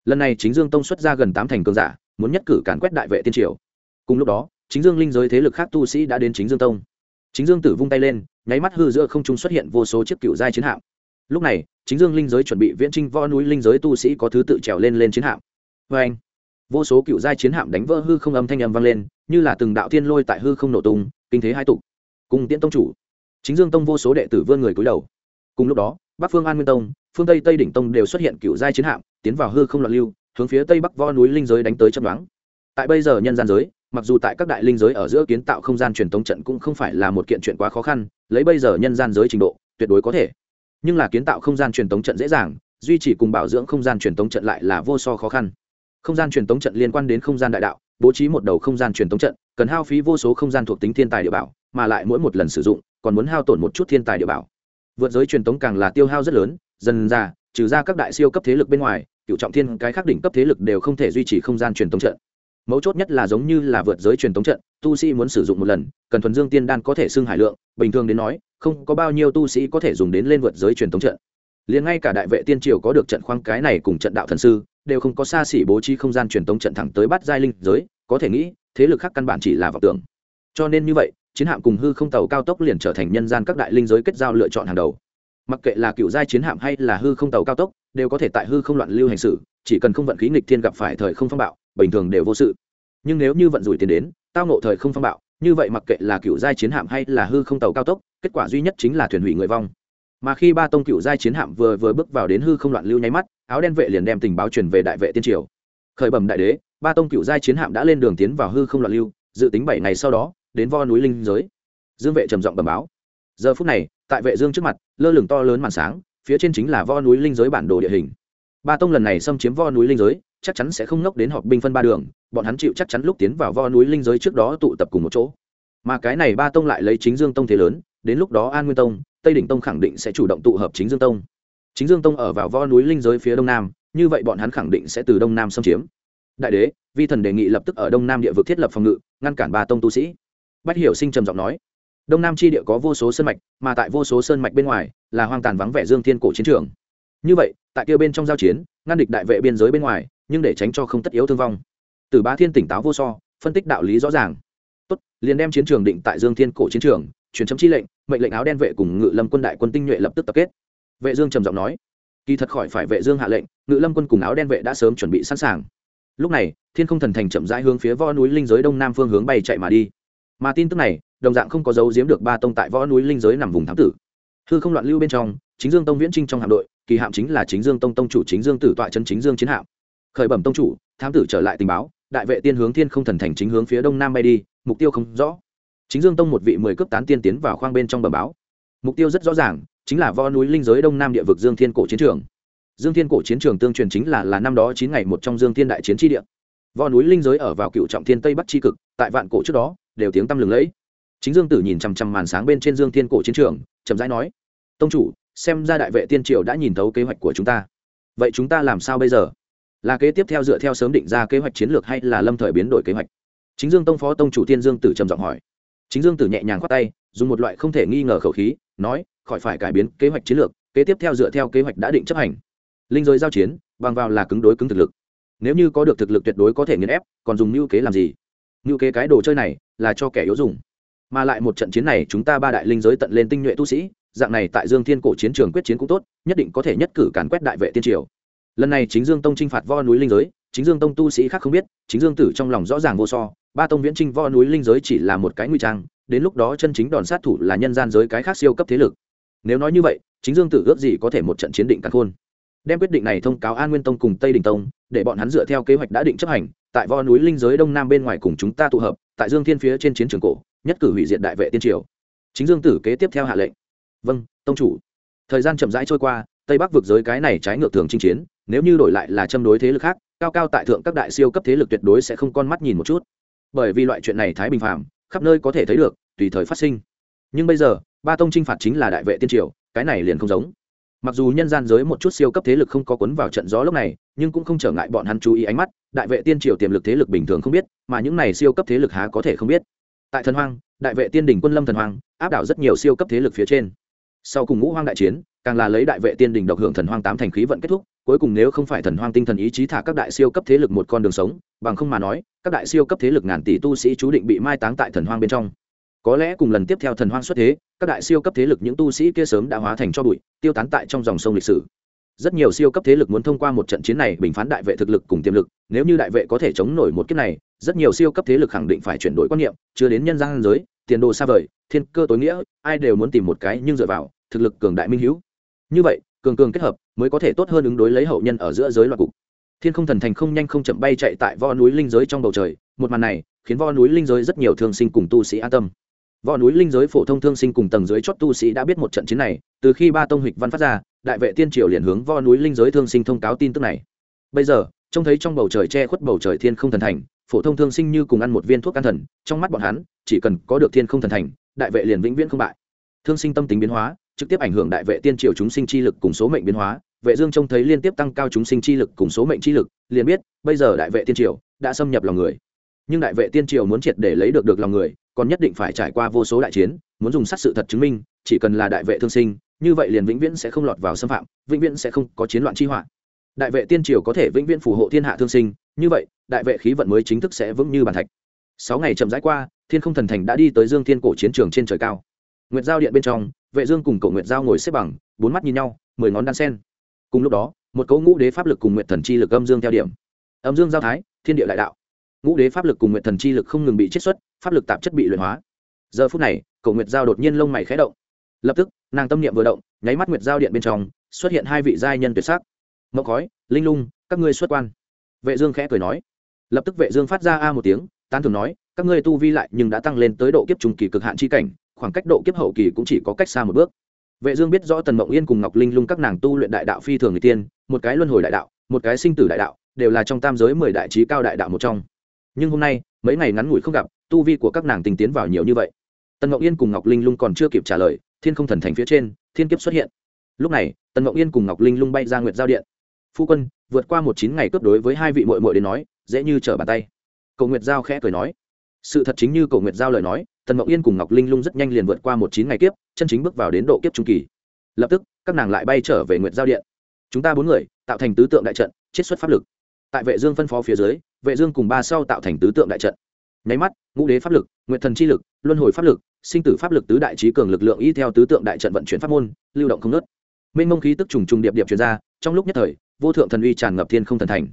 Lần này chính dương tông xuất ra gần tám thành cường giả, muốn nhất cử càn quét đại vệ tiên triều. Cùng lúc đó, chính dương linh giới thế lực khác tu sĩ đã đến chính dương tông chính dương tử vung tay lên, nháy mắt hư giữa không trung xuất hiện vô số chiếc cựu giai chiến hạm. Lúc này, chính dương linh giới chuẩn bị viễn trinh vo núi linh giới tu sĩ có thứ tự trèo lên lên chiến hạm. Vê anh, vô số cựu giai chiến hạm đánh vỡ hư không âm thanh âm vang lên, như là từng đạo thiên lôi tại hư không nổ tung, kinh thế hai tục cùng tiễn tông chủ, chính dương tông vô số đệ tử vươn người cúi đầu. Cùng lúc đó, bắc phương an nguyên tông, phương tây tây đỉnh tông đều xuất hiện cựu giai chiến hạm, tiến vào hư không loạn lưu, hướng phía tây bắc vo núi linh giới đánh tới chấp đoán tại bây giờ nhân gian giới mặc dù tại các đại linh giới ở giữa kiến tạo không gian truyền tống trận cũng không phải là một kiện chuyện quá khó khăn, lấy bây giờ nhân gian giới trình độ, tuyệt đối có thể. Nhưng là kiến tạo không gian truyền tống trận dễ dàng, duy trì cùng bảo dưỡng không gian truyền tống trận lại là vô so khó khăn. Không gian truyền tống trận liên quan đến không gian đại đạo, bố trí một đầu không gian truyền tống trận, cần hao phí vô số không gian thuộc tính thiên tài địa bảo, mà lại mỗi một lần sử dụng, còn muốn hao tổn một chút thiên tài địa bảo. Vượt giới truyền tống càng là tiêu hao rất lớn, dần ra, trừ ra các đại siêu cấp thế lực bên ngoài, cựu trọng thiên cái khác đỉnh cấp thế lực đều không thể duy trì không gian truyền tống trận mấu chốt nhất là giống như là vượt giới truyền thống trận, tu sĩ muốn sử dụng một lần, cần thuần dương tiên đan có thể xưng hải lượng, bình thường đến nói, không có bao nhiêu tu sĩ có thể dùng đến lên vượt giới truyền thống trận. Liền ngay cả đại vệ tiên triều có được trận khoang cái này cùng trận đạo thần sư, đều không có xa xỉ bố trí không gian truyền thống trận thẳng tới bắt giai linh giới, có thể nghĩ, thế lực khác căn bản chỉ là vọng tưởng. Cho nên như vậy, chiến hạm cùng hư không tàu cao tốc liền trở thành nhân gian các đại linh giới kết giao lựa chọn hàng đầu. Mặc kệ là cựu giai chiến hạm hay là hư không tàu cao tốc, đều có thể tại hư không loạn lưu hành xử chỉ cần không vận khí nghịch thiên gặp phải thời không phong bạo bình thường đều vô sự. Nhưng nếu như vận rủi tiền đến, tao nộ thời không phong bạo, như vậy mặc kệ là cựu giai chiến hạm hay là hư không tàu cao tốc, kết quả duy nhất chính là thuyền hủy người vong. Mà khi ba tông cựu giai chiến hạm vừa vừa bước vào đến hư không loạn lưu nháy mắt, áo đen vệ liền đem tình báo truyền về đại vệ tiên triều. Khởi bẩm đại đế, ba tông cựu giai chiến hạm đã lên đường tiến vào hư không loạn lưu, dự tính bảy ngày sau đó, đến vo núi linh giới. Dương vệ trầm giọng bẩm báo. Giờ phút này, tại vệ dương trước mặt, lơ lửng to lớn màn sáng, phía trên chính là vo núi linh giới bản đồ địa hình. Ba tông lần này xâm chiếm vo núi linh giới chắc chắn sẽ không ngốc đến họp binh phân ba đường, bọn hắn chịu chắc chắn lúc tiến vào vo núi linh giới trước đó tụ tập cùng một chỗ. Mà cái này ba tông lại lấy chính dương tông thế lớn, đến lúc đó an nguyên tông, tây đỉnh tông khẳng định sẽ chủ động tụ hợp chính dương tông. Chính dương tông ở vào vo núi linh giới phía đông nam, như vậy bọn hắn khẳng định sẽ từ đông nam xâm chiếm. Đại đế, vi thần đề nghị lập tức ở đông nam địa vực thiết lập phòng ngự, ngăn cản ba tông tu sĩ. Bách hiểu sinh trầm giọng nói, đông nam tri địa có vô số sơn mạch, mà tại vô số sơn mạch bên ngoài, là hoang tàn vắng vẻ dương thiên cổ chiến trường. Như vậy, tại kia bên trong giao chiến, ngăn địch đại vệ biên giới bên ngoài nhưng để tránh cho không tất yếu thương vong. Từ bá thiên tỉnh táo vô so, phân tích đạo lý rõ ràng. Tốt, liền đem chiến trường định tại dương thiên cổ chiến trường, truyền chấm chi lệnh, mệnh lệnh áo đen vệ cùng ngự lâm quân đại quân tinh nhuệ lập tức tập kết. Vệ dương trầm giọng nói, kỳ thật khỏi phải vệ dương hạ lệnh, ngự lâm quân cùng áo đen vệ đã sớm chuẩn bị sẵn sàng. Lúc này, thiên không thần thành chậm rãi hướng phía võ núi linh giới đông nam phương hướng bay chạy mà đi. Mà tin tức này, đồng dạng không có dấu giếm được ba tông tại võ núi linh giới nằm vùng thám tử. Hư không loạn lưu bên trong, chính dương tông viễn trinh trong hạm đội, kỳ hạm chính là chính dương tông tông chủ chính dương tử tọa chân chính dương chiến hạm khởi bẩm tông chủ, thám tử trở lại tình báo, đại vệ tiên hướng thiên không thần thành chính hướng phía đông nam bay đi, mục tiêu không rõ. Chính dương tông một vị mười cấp tán tiên tiến vào khoang bên trong bờ báo. Mục tiêu rất rõ ràng, chính là vo núi linh giới đông nam địa vực dương thiên cổ chiến trường. Dương thiên cổ chiến trường tương truyền chính là là năm đó chín ngày một trong dương thiên đại chiến tri địa. Vo núi linh giới ở vào cựu trọng thiên tây bắc tri cực, tại vạn cổ trước đó, đều tiếng tăm lừng lẫy. Chính dương tử nhìn chằm chằm màn sáng bên trên dương thiên cổ chiến trường, chậm rãi nói, tông chủ, xem ra đại vệ tiên triều đã nhìn thấu kế hoạch của chúng ta. Vậy chúng ta làm sao bây giờ? Là kế tiếp theo dựa theo sớm định ra kế hoạch chiến lược hay là lâm thời biến đổi kế hoạch? Chính dương tông phó tông chủ tiên dương tử trầm giọng hỏi. Chính dương tử nhẹ nhàng khoát tay, dùng một loại không thể nghi ngờ khẩu khí, nói, khỏi phải cải biến kế hoạch chiến lược, kế tiếp theo dựa theo kế hoạch đã định chấp hành. Linh giới giao chiến, bằng vào là cứng đối cứng thực lực. Nếu như có được thực lực tuyệt đối có thể nghiền ép, còn dùng mưu kế làm gì? Mưu kế cái đồ chơi này, là cho kẻ yếu dùng. Mà lại một trận chiến này chúng ta ba đại linh giới tận lên tinh nhuệ tu sĩ, dạng này tại dương thiên cổ chiến trường quyết chiến cũng tốt, nhất định có thể nhất cử càn quét đại vệ tiên triều lần này chính dương tông t r i n h phạt vo núi linh giới, chính dương tông tu sĩ khác không biết, chính dương tử trong lòng rõ ràng vô so. Ba tông viễn trinh vo núi linh giới chỉ là một cái nguy trang, đến lúc đó chân chính đòn sát thủ là nhân gian giới cái khác siêu cấp thế lực. Nếu nói như vậy, chính dương tử ước gì có thể một trận chiến định cắn khôn. Đem quyết định này thông cáo an nguyên tông cùng tây đình tông, để bọn hắn dựa theo kế hoạch đã định chấp hành, tại vo núi linh giới đông nam bên ngoài cùng chúng ta tụ hợp, tại dương thiên phía trên chiến trường cổ, nhất cử hủy diệt đại vệ tiên triều. Chính dương tử kế tiếp theo hạ lệnh. Vâng tông chủ. Thời gian chậm rãi trôi qua, tây bắc vực giới cái này trái ngược thường chinh chiến nếu như đổi lại là châm đối thế lực khác, cao cao tại thượng các đại siêu cấp thế lực tuyệt đối sẽ không con mắt nhìn một chút. Bởi vì loại chuyện này thái bình phạm khắp nơi có thể thấy được, tùy thời phát sinh. Nhưng bây giờ, ba tông chinh phạt chính là đại vệ tiên triều, cái này liền không giống. Mặc dù nhân gian giới một chút siêu cấp thế lực không có cuốn vào trận gió lúc này, nhưng cũng không trở ngại bọn hắn chú ý ánh mắt, đại vệ tiên triều tiềm lực thế lực bình thường không biết, mà những này siêu cấp thế lực há có thể không biết. Tại thần hoang, đại vệ tiên đình quân lâm thần hoang, áp đảo rất nhiều siêu cấp thế lực phía trên. Sau cùng ngũ hoang đại chiến, càng là lấy đại vệ tiên đình độc hưởng thần hoang tám thành khí vận kết thúc cuối cùng nếu không phải thần hoang tinh thần ý chí thả các đại siêu cấp thế lực một con đường sống, bằng không mà nói, các đại siêu cấp thế lực ngàn tỷ tu sĩ chú định bị mai táng tại thần hoang bên trong. Có lẽ cùng lần tiếp theo thần hoang xuất thế, các đại siêu cấp thế lực những tu sĩ kia sớm đã hóa thành cho bụi, tiêu tán tại trong dòng sông lịch sử. Rất nhiều siêu cấp thế lực muốn thông qua một trận chiến này bình phán đại vệ thực lực cùng tiềm lực, nếu như đại vệ có thể chống nổi một kiếp này, rất nhiều siêu cấp thế lực khẳng định phải chuyển đổi quan niệm, chưa đến nhân gian giới, tiền đồ xa vời, thiên cơ tối nghĩa, ai đều muốn tìm một cái nhưng dựa vào, thực lực cường đại minh hữu như vậy, cường cường kết hợp mới có thể tốt hơn ứng đối lấy hậu nhân ở giữa giới loạn cục. Thiên không thần thành không nhanh không chậm bay chạy tại vo núi linh giới trong bầu trời, một màn này khiến vo núi linh giới rất nhiều thương sinh cùng tu sĩ an tâm. Vo núi linh giới phổ thông thương sinh cùng tầng dưới chót tu sĩ đã biết một trận chiến này, từ khi ba tông hịch văn phát ra, đại vệ tiên triều liền hướng vo núi linh giới thương sinh thông cáo tin tức này. Bây giờ, trông thấy trong bầu trời che khuất bầu trời thiên không thần thành, phổ thông thương sinh như cùng ăn một viên thuốc an thần, trong mắt bọn hắn, chỉ cần có được thiên không thần thành, đại vệ liền vĩnh viễn không bại. Thương sinh tâm tính biến hóa, trực tiếp ảnh hưởng đại vệ tiên triều chúng sinh chi lực cùng số mệnh biến hóa vệ dương trông thấy liên tiếp tăng cao chúng sinh chi lực cùng số mệnh chi lực, liền biết, bây giờ đại vệ tiên triều đã xâm nhập lòng người. Nhưng đại vệ tiên triều muốn triệt để lấy được được lòng người, còn nhất định phải trải qua vô số đại chiến, muốn dùng sát sự thật chứng minh, chỉ cần là đại vệ thương sinh, như vậy liền vĩnh viễn sẽ không lọt vào xâm phạm, vĩnh viễn sẽ không có chiến loạn chi họa. Đại vệ tiên triều có thể vĩnh viễn phù hộ thiên hạ thương sinh, như vậy, đại vệ khí vận mới chính thức sẽ vững như bàn thạch. Sáu ngày chậm rãi qua, thiên không thần thành đã đi tới dương thiên cổ chiến trường trên trời cao. Nguyệt giao điện bên trong, vệ dương cùng cổ nguyệt giao ngồi xếp bằng, bốn mắt nhìn nhau, mười ngón đan sen cùng lúc đó, một cấu ngũ đế pháp lực cùng nguyệt thần chi lực âm dương theo điểm. Âm dương giao thái, thiên địa đại đạo. Ngũ đế pháp lực cùng nguyệt thần chi lực không ngừng bị chiết xuất, pháp lực tạp chất bị luyện hóa. Giờ phút này cổ nguyệt giao đột nhiên lông mày khẽ động. Lập tức, nàng tâm niệm vừa động, nháy mắt nguyệt giao điện bên trong, xuất hiện hai vị giai nhân tuyệt sắc. Mậu khói, linh lung, các ngươi xuất quan. Vệ dương khẽ cười nói. Lập tức vệ dương phát ra a một tiếng, tán thường nói, các ngươi tu vi lại nhưng đã tăng lên tới độ kiếp trung kỳ cực hạn chi cảnh, khoảng cách độ kiếp hậu kỳ cũng chỉ có cách xa một bước vệ dương biết rõ tần mộng yên cùng ngọc linh lung các nàng tu luyện đại đạo phi thường người tiên một cái luân hồi đại đạo, một cái sinh tử đại đạo, đều là trong tam giới mười đại trí cao đại đạo một trong. Nhưng hôm nay, mấy ngày ngắn ngủi không gặp, tu vi của các nàng tình tiến vào nhiều như vậy. Tần mộng yên cùng ngọc linh lung còn chưa kịp trả lời, thiên không thần thành phía trên, thiên kiếp xuất hiện. Lúc này, tần mộng yên cùng ngọc linh lung bay ra nguyệt giao điện. Phu quân, vượt qua một chín ngày cướp đối với hai vị muội muội đến nói, dễ như trở bàn tay. Cầu nguyệt giao khẽ cười nói. Sự thật chính như cầu nguyệt giao lời nói tần mộng yên cùng ngọc linh lung rất nhanh liền vượt qua một chín ngày kiếp, chân chính bước vào đến độ kiếp trung kỳ. Lập tức, các nàng lại bay trở về nguyệt giao điện. Chúng ta bốn người, tạo thành tứ tượng đại trận, chiết xuất pháp lực. Tại vệ dương phân phó phía dưới, vệ dương cùng ba sau tạo thành tứ tượng đại trận. Nháy mắt, ngũ đế pháp lực, nguyệt thần chi lực, luân hồi pháp lực, sinh tử pháp lực, tứ đại trí cường lực lượng y theo tứ tượng đại trận vận chuyển pháp môn, lưu động không nứt minh mông khí tức trùng trùng điệp điệp truyền ra, trong lúc nhất thời, vô thượng thần uy tràn ngập thiên không thần thành.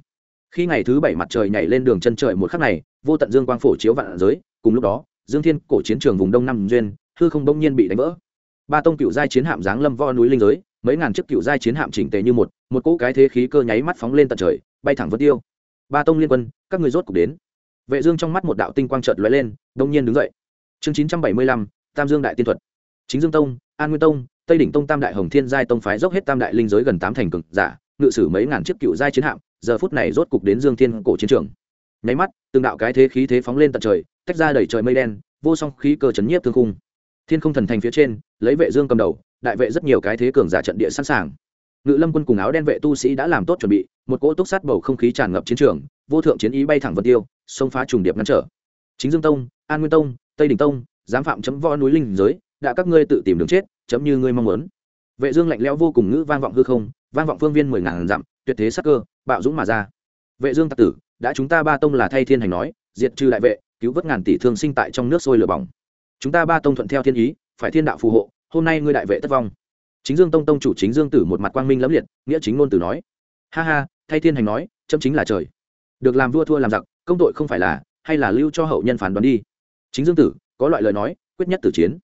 Khi ngày thứ bảy mặt trời nhảy lên đường chân trời một khắc này, vô tận dương quang phổ chiếu vạn giới, cùng lúc đó dương thiên cổ chiến trường vùng đông nam duyên hư không đông nhiên bị đánh vỡ. Ba tông cựu giai chiến hạm giáng lâm vo núi linh giới mấy ngàn chiếc cựu giai chiến hạm chỉnh tề như một một cỗ cái thế khí cơ nháy mắt phóng lên tận trời bay thẳng vân tiêu. Ba tông liên quân các người rốt cục đến. Vệ dương trong mắt một đạo tinh quang chợt lóe lên đông nhiên đứng dậy. Chương 975, tam dương đại tiên thuật. Chính dương tông an nguyên tông tây đỉnh tông tam đại hồng thiên giai tông phái dốc hết tam đại linh giới gần tám thành cực giả ngự sử mấy ngàn chiếc cựu giai chiến hạm giờ phút này rốt cục đến dương thiên cổ chiến trường. Nháy mắt từng đạo cái thế khí thế phóng lên tận trời tách ra đầy trời mây đen, vô song khí cơ chấn nhiếp thương khung. Thiên không thần thành phía trên, lấy vệ dương cầm đầu, đại vệ rất nhiều cái thế cường giả trận địa sẵn sàng. Ngự lâm quân cùng áo đen vệ tu sĩ đã làm tốt chuẩn bị, một cỗ túc sát bầu không khí tràn ngập chiến trường, vô thượng chiến ý bay thẳng vân tiêu, xông phá trùng điệp ngăn trở. Chính dương tông, an nguyên tông, tây đình tông, giám phạm chấm võ núi linh giới, đã các ngươi tự tìm đường chết, chấm như ngươi mong muốn. Vệ dương lạnh lẽo vô cùng ngữ vang vọng hư không, vang vọng phương viên mười ngàn dặm, tuyệt thế sắc cơ, bạo dũng mà ra. Vệ dương tặc tử, đã chúng ta ba tông là thay thiên hành nói, diệt trừ đại vệ cứu vớt ngàn tỷ thương sinh tại trong nước sôi lửa bỏng. Chúng ta ba tông thuận theo thiên ý, phải thiên đạo phù hộ, hôm nay ngươi đại vệ tất vong. Chính dương tông tông chủ chính dương tử một mặt quang minh lẫm liệt, nghĩa chính ngôn tử nói. Ha ha, thay thiên hành nói, chấm chính là trời. Được làm vua thua làm giặc, công tội không phải là, hay là lưu cho hậu nhân phán đoán đi. Chính dương tử, có loại lời nói, quyết nhất tử chiến.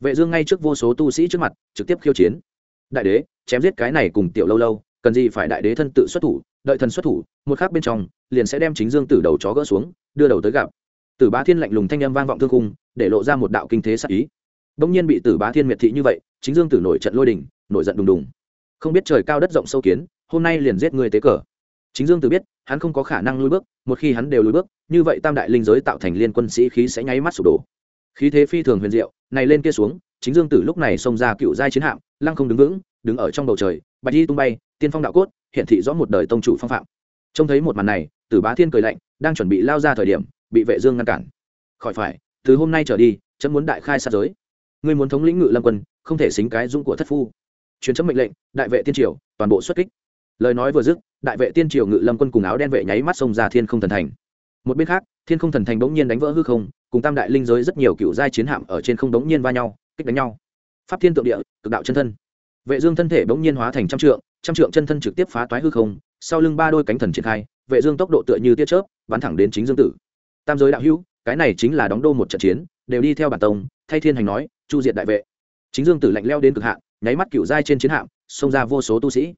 Vệ dương ngay trước vô số tu sĩ trước mặt, trực tiếp khiêu chiến. Đại đế, chém giết cái này cùng tiểu lâu lâu, cần gì phải đại đế thân tự xuất thủ, đợi thần xuất thủ, một khắc bên trong, liền sẽ đem chính dương tử đầu chó gỡ xuống, đưa đầu tới gặp tử bá thiên lạnh lùng thanh âm vang vọng thương cung để lộ ra một đạo kinh thế sắc ý. Bỗng nhiên bị tử bá thiên miệt thị như vậy, chính dương tử nổi trận lôi đình, nổi giận đùng đùng. Không biết trời cao đất rộng sâu kiến, hôm nay liền giết người tế cờ. Chính dương tử biết, hắn không có khả năng lùi bước, một khi hắn đều lùi bước, như vậy tam đại linh giới tạo thành liên quân sĩ khí sẽ nháy mắt sụp đổ. Khí thế phi thường huyền diệu, này lên kia xuống, chính dương tử lúc này xông ra cựu giai chiến hạm, lăng không đứng vững, đứng ở trong bầu trời, bạch đi tung bay, tiên phong đạo cốt, hiện thị rõ một đời tông chủ phong phạm. Trông thấy một màn này, tử bá thiên cười lạnh, đang chuẩn bị lao ra thời điểm bị vệ dương ngăn cản. Khỏi phải, từ hôm nay trở đi, chấm muốn đại khai sát giới. Ngươi muốn thống lĩnh ngự lâm quân, không thể xính cái dũng của thất phu. Truyền chấm mệnh lệnh, đại vệ tiên triều, toàn bộ xuất kích. Lời nói vừa dứt, đại vệ tiên triều ngự lâm quân cùng áo đen vệ nháy mắt xông ra thiên không thần thành. Một bên khác, thiên không thần thành bỗng nhiên đánh vỡ hư không, cùng tam đại linh giới rất nhiều cựu giai chiến hạm ở trên không bỗng nhiên va nhau, kích đánh nhau. Pháp thiên tượng địa, cực đạo chân thân. Vệ dương thân thể bỗng nhiên hóa thành trăm trượng trăm trượng chân thân trực tiếp phá toái hư không, sau lưng ba đôi cánh thần triển khai, vệ dương tốc độ tựa như tia chớp, bắn thẳng đến chính dương tử tam giới đạo hữu, cái này chính là đóng đô một trận chiến, đều đi theo bản tông, thay thiên hành nói, chu diệt đại vệ. Chính dương tử lạnh leo đến cực hạn, nháy mắt cựu giai trên chiến hạm, xông ra vô số tu sĩ.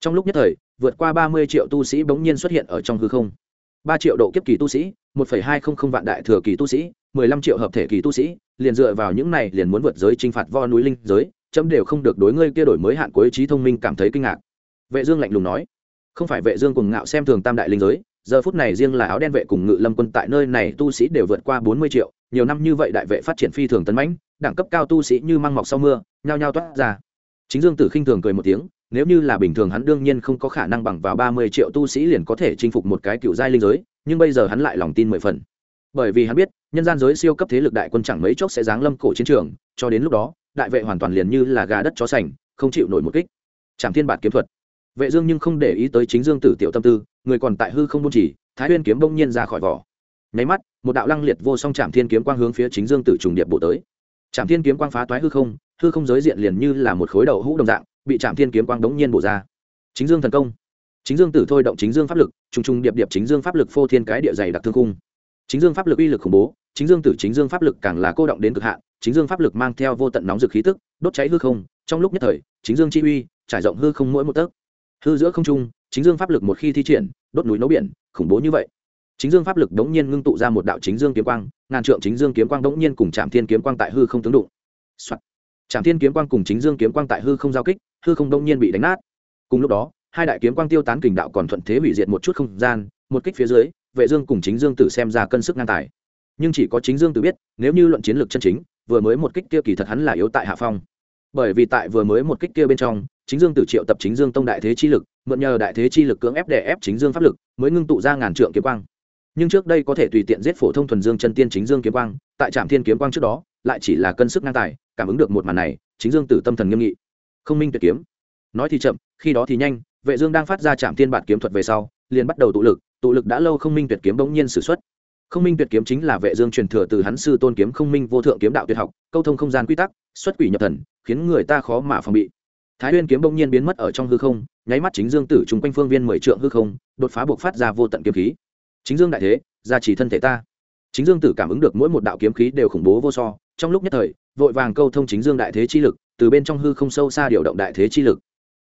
Trong lúc nhất thời, vượt qua ba mươi triệu tu sĩ bỗng nhiên xuất hiện ở trong hư không. ba triệu độ kiếp kỳ tu sĩ, một phẩy hai không không vạn đại thừa kỳ tu sĩ, mười lăm triệu hợp thể kỳ tu sĩ, liền dựa vào những này liền muốn vượt giới t r i n h phạt vo núi linh giới, chấm đều không được đối ngươi kia đổi mới hạn cuối trí thông minh cảm thấy kinh ngạc. Vệ dương lạnh lùng nói, không phải vệ dương cùng ngạo xem thường tam đại linh giới giờ phút này riêng là áo đen vệ cùng ngự lâm quân tại nơi này tu sĩ đều vượt qua bốn mươi triệu, nhiều năm như vậy đại vệ phát triển phi thường tấn mãnh, đẳng cấp cao tu sĩ như măng mọc sau mưa, nhao nhao toát ra. Chính dương tử khinh thường cười một tiếng, nếu như là bình thường hắn đương nhiên không có khả năng bằng vào ba mươi triệu tu sĩ liền có thể chinh phục một cái cựu giai linh giới, nhưng bây giờ hắn lại lòng tin mười phần. Bởi vì hắn biết, nhân gian giới siêu cấp thế lực đại quân chẳng mấy chốc sẽ giáng lâm cổ chiến trường, cho đến lúc đó, đại vệ hoàn toàn liền như là gà đất chó sành, không chịu nổi một kích. Trảm thiên bản kiếm thuật. Vệ dương nhưng không để ý tới chính dương tử tiểu tâm tư người còn tại hư không buôn chỉ, thái huyên kiếm bỗng nhiên ra khỏi vỏ. Nháy mắt, một đạo lăng liệt vô song trạm thiên kiếm quang hướng phía chính dương tử trùng điệp bộ tới. Trạm thiên kiếm quang phá toái hư không hư không giới diện liền như là một khối đầu hũ đồng dạng, bị trạm thiên kiếm quang đống nhiên bổ ra. Chính dương thần công. Chính dương tử thôi động chính dương pháp lực, trùng trùng điệp điệp chính dương pháp lực phô thiên cái địa dày đặc thương cung chính dương pháp lực uy lực khủng bố, chính dương tử chính dương pháp lực càng là cô động đến cực hạn, chính dương pháp lực mang theo vô tận nóng dực khí tức, đốt cháy hư không, trong lúc nhất thời, chính dương chi uy trải rộng hư không mỗi một tấc. Hư giữa không trung chính dương pháp lực một khi thi triển, đốt núi nấu biển, khủng bố như vậy. Chính dương pháp lực đống nhiên ngưng tụ ra một đạo chính dương kiếm quang, ngàn trượng chính dương kiếm quang đống nhiên cùng trạm thiên kiếm quang tại hư không tướng đụng. trạm thiên kiếm quang cùng chính dương kiếm quang tại hư không giao kích, hư không đống nhiên bị đánh nát. Cùng lúc đó, hai đại kiếm quang tiêu tán kình đạo còn thuận thế hủy diệt một chút không gian, một kích phía dưới, vệ dương cùng chính dương tử xem ra cân sức ngang tài. Nhưng chỉ có chính dương tử biết, nếu như luận chiến lược chân chính, vừa mới một kích kia kỳ thật hắn là yếu tại hạ phong bởi vì tại vừa mới một kích kia bên trong, chính dương tử triệu tập chính dương tông đại thế chi lực, mượn nhờ đại thế chi lực cưỡng ép đè ép chính dương pháp lực, mới ngưng tụ ra ngàn trượng kiếm quang. Nhưng trước đây có thể tùy tiện giết phổ thông thuần dương chân tiên chính dương kiếm quang, tại trạm thiên kiếm quang trước đó, lại chỉ là cân sức ngang tài, cảm ứng được một màn này, chính dương tử tâm thần nghiêm nghị. Không minh tuyệt kiếm. Nói thì chậm, khi đó thì nhanh, vệ dương đang phát ra trạm thiên bản kiếm thuật về sau, liền bắt đầu tụ lực tụ lực đã lâu không minh tuyệt kiếm bỗng nhiên sử xuất không minh tuyệt kiếm chính là vệ dương truyền thừa từ hắn sư tôn kiếm không minh vô thượng kiếm đạo tuyệt học, câu thông không gian quy tắc, xuất quỷ nhập thần, khiến người ta khó mà phòng bị. Thái nguyên kiếm bỗng nhiên biến mất ở trong hư không, nháy mắt chính dương tử trùng quanh phương viên mười trượng hư không, đột phá buộc phát ra vô tận kiếm khí. Chính dương đại thế, gia trì thân thể ta. Chính dương tử cảm ứng được mỗi một đạo kiếm khí đều khủng bố vô so, trong lúc nhất thời, vội vàng câu thông chính dương đại thế chi lực, từ bên trong hư không sâu xa điều động đại thế chi lực.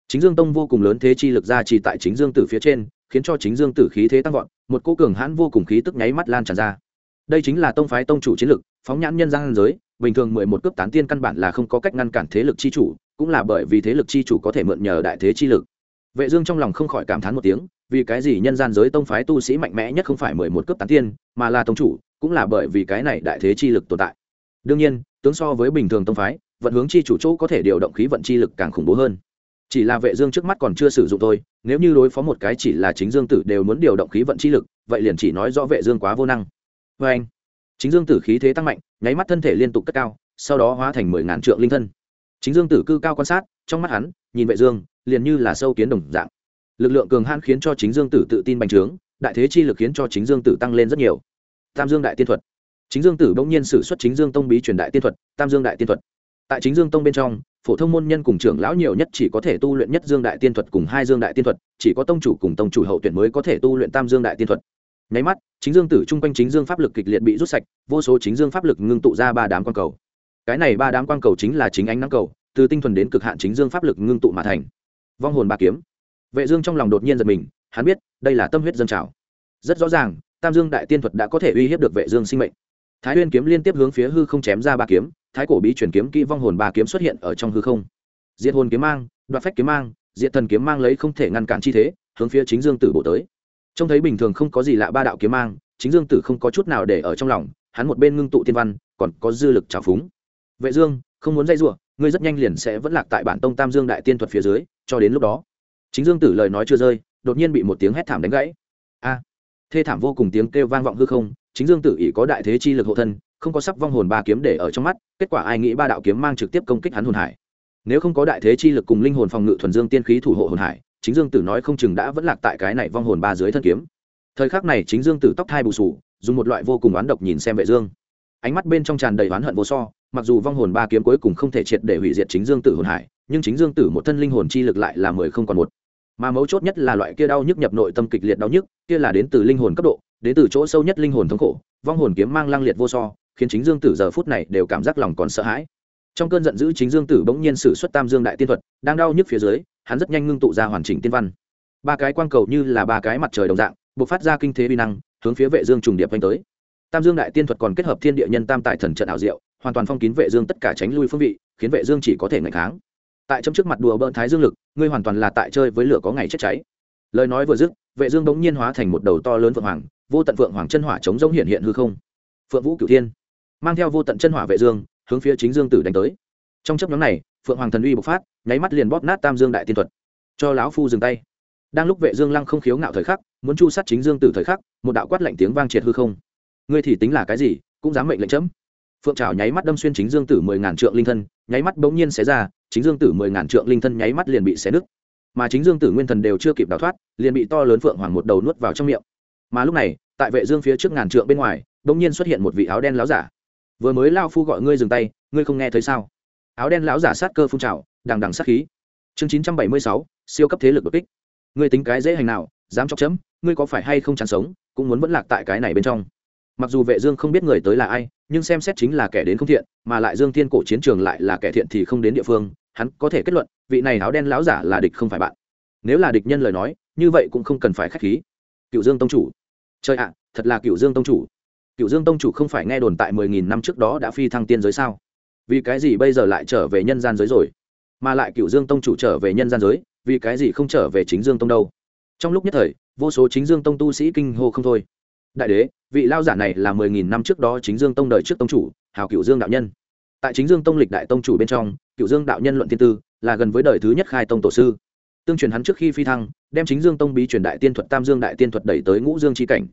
Chính dương tông vô cùng lớn thế chi lực gia trì tại chính dương tử phía trên, khiến cho chính dương tử khí thế tăng vọt một cô cường hãn vô cùng khí tức nháy mắt lan tràn ra. Đây chính là tông phái tông chủ chiến lực phóng nhãn nhân gian giới, bình thường mười một cướp tán tiên căn bản là không có cách ngăn cản thế lực chi chủ, cũng là bởi vì thế lực chi chủ có thể mượn nhờ đại thế chi lực. Vệ dương trong lòng không khỏi cảm thán một tiếng, vì cái gì nhân gian giới tông phái tu sĩ mạnh mẽ nhất không phải mười một cướp tán tiên, mà là tông chủ, cũng là bởi vì cái này đại thế chi lực tồn tại. Đương nhiên, tướng so với bình thường tông phái, vận hướng chi chủ chỗ có thể điều động khí vận chi lực càng khủng bố hơn chỉ là vệ dương trước mắt còn chưa sử dụng thôi, nếu như đối phó một cái chỉ là chính dương tử đều muốn điều động khí vận chi lực, vậy liền chỉ nói rõ vệ dương quá vô năng. Với anh, chính dương tử khí thế tăng mạnh, nháy mắt thân thể liên tục cất cao, sau đó hóa thành mười ngàn trượng linh thân. Chính dương tử cư cao quan sát, trong mắt hắn, nhìn vệ dương, liền như là sâu kiến đồng dạng. Lực lượng cường hãn khiến cho chính dương tử tự tin bành trướng, đại thế chi lực khiến cho chính dương tử tăng lên rất nhiều. Tam dương đại tiên thuật. Chính dương tử bỗng nhiên sử xuất chính dương tông bí truyền đại tiên thuật, tam dương đại tiên thuật tại chính dương tông bên trong, phổ thông môn nhân cùng trưởng lão nhiều nhất chỉ có thể tu luyện nhất dương đại tiên thuật cùng hai dương đại tiên thuật, chỉ có tông chủ cùng tông chủ hậu tuyển mới có thể tu luyện tam dương đại tiên thuật. Nháy mắt, chính dương tử chung quanh chính dương pháp lực kịch liệt bị rút sạch, vô số chính dương pháp lực ngưng tụ ra ba đám quang cầu. Cái này ba đám quang cầu chính là chính ánh nắng cầu, từ tinh thuần đến cực hạn chính dương pháp lực ngưng tụ mà thành. Vong hồn ba kiếm. Vệ dương trong lòng đột nhiên giật mình, hắn biết, đây là tâm huyết dân trào. Rất rõ ràng, tam dương đại tiên thuật đã có thể uy hiếp được vệ dương sinh mệnh. Thái nguyên kiếm liên tiếp hướng phía hư không chém ra ba kiếm thái cổ bí truyền kiếm kỹ vong hồn ba kiếm xuất hiện ở trong hư không. Diệt hồn kiếm mang, đoạt phách kiếm mang, diệt thần kiếm mang lấy không thể ngăn cản chi thế, hướng phía chính dương tử bổ tới. Trông thấy bình thường không có gì lạ ba đạo kiếm mang, chính dương tử không có chút nào để ở trong lòng, hắn một bên ngưng tụ tiên văn, còn có dư lực trào phúng. Vệ dương, không muốn dây dưa ngươi rất nhanh liền sẽ vẫn lạc tại bản tông tam dương đại tiên thuật phía dưới, cho đến lúc đó. Chính dương tử lời nói chưa rơi, đột nhiên bị một tiếng hét thảm đánh gãy. A! Thê thảm vô cùng tiếng kêu vang vọng hư không, chính dương tử ỷ có đại thế chi lực hộ thân không có sắp vong hồn ba kiếm để ở trong mắt, kết quả ai nghĩ ba đạo kiếm mang trực tiếp công kích hắn hồn hải. Nếu không có đại thế chi lực cùng linh hồn phòng ngự thuần dương tiên khí thủ hộ hồn hải, chính dương tử nói không chừng đã vẫn lạc tại cái này vong hồn ba dưới thân kiếm. Thời khắc này chính dương tử tóc thai bù sù, dùng một loại vô cùng oán độc nhìn xem vệ dương. Ánh mắt bên trong tràn đầy oán hận vô so, mặc dù vong hồn ba kiếm cuối cùng không thể triệt để hủy diệt chính dương tử hồn hải, nhưng chính dương tử một thân linh hồn chi lực lại là mười không còn một. Mà mấu chốt nhất là loại kia đau nhức nhập nội tâm kịch liệt đau nhức, kia là đến từ linh hồn cấp độ, đến từ chỗ sâu nhất linh hồn thống khổ, vong hồn kiếm mang lang liệt vô so khiến chính dương tử giờ phút này đều cảm giác lòng còn sợ hãi. Trong cơn giận dữ, chính dương tử bỗng nhiên sử xuất tam dương đại tiên thuật, đang đau nhức phía dưới, hắn rất nhanh ngưng tụ ra hoàn chỉnh tiên văn. Ba cái quang cầu như là ba cái mặt trời đồng dạng b ộ c phát ra kinh thế vi năng, hướng phía vệ dương trùng điệp quanh tới. Tam dương đại tiên thuật còn kết hợp thiên địa nhân tam tại thần trận ảo diệu, hoàn toàn phong kín vệ dương tất cả tránh lui phương vị, khiến vệ dương chỉ có thể ngày kháng. Tại trong trước mặt đùa bỡn thái dương lực, ngươi hoàn toàn là tại chơi với lửa có ngày chết cháy. Lời nói vừa dứt, vệ dương bỗng nhiên hóa thành một đầu to lớn vượng hoàng, vô tận vượng hoàng chân hỏa chống rỗng hiện hiện hư không. Phượng vũ cửu thiên mang theo vô tận chân hỏa vệ dương, hướng phía chính dương tử đánh tới. Trong chấp nhóm này, phượng hoàng thần uy bộc phát, nháy mắt liền bóp nát tam dương đại tiên thuật. Cho lão phu dừng tay. Đang lúc vệ dương lăng không khiếu ngạo thời khắc, muốn chu sát chính dương tử thời khắc, một đạo quát lạnh tiếng vang triệt hư không. Ngươi thì tính là cái gì, cũng dám mệnh lệnh chấm. Phượng trào nháy mắt đâm xuyên chính dương tử mười ngàn trượng linh thân, nháy mắt bỗng nhiên xé ra, chính dương tử mười ngàn trượng linh thân nháy mắt liền bị xé nứt. Mà chính dương tử nguyên thần đều chưa kịp đào thoát, liền bị to lớn phượng hoàng một đầu nuốt vào trong miệng. Mà lúc này, tại vệ dương phía trước ngàn trượng bên ngoài, bỗng nhiên xuất hiện một vị áo đen láo giả vừa mới lao phu gọi ngươi dừng tay, ngươi không nghe thấy sao? Áo đen lão giả sát cơ phun trào, đằng đằng sát khí. Chương chín trăm bảy mươi sáu, siêu cấp thế lực đột kích. Ngươi tính cái dễ hành nào, dám chọc chấm, ngươi có phải hay không chán sống, cũng muốn vẫn lạc tại cái này bên trong. Mặc dù vệ dương không biết người tới là ai, nhưng xem xét chính là kẻ đến không thiện, mà lại dương thiên cổ chiến trường lại là kẻ thiện thì không đến địa phương, hắn có thể kết luận, vị này áo đen lão giả là địch không phải bạn. Nếu là địch nhân lời nói, như vậy cũng không cần phải khách khí. Cựu dương tông chủ. Trời ạ, thật là cựu dương tông chủ cựu dương tông chủ không phải nghe đồn tại mười nghìn năm trước đó đã phi thăng tiên giới sao? Vì cái gì bây giờ lại trở về nhân gian giới rồi? Mà lại cựu dương tông chủ trở về nhân gian giới, vì cái gì không trở về chính dương tông đâu? Trong lúc nhất thời, vô số chính dương tông tu sĩ kinh hô không thôi. Đại đế, vị lao giả này là mười nghìn năm trước đó chính dương tông đời trước tông chủ, hào cựu dương đạo nhân. Tại chính dương tông lịch đại tông chủ bên trong cựu dương đạo nhân luận thiên tư, là gần với đời thứ nhất khai tông tổ sư. Tương truyền hắn trước khi phi thăng, đem chính dương tông bí truyền đại tiên thuật tam dương đại tiên thuật đẩy tới ngũ dương c h i cảnh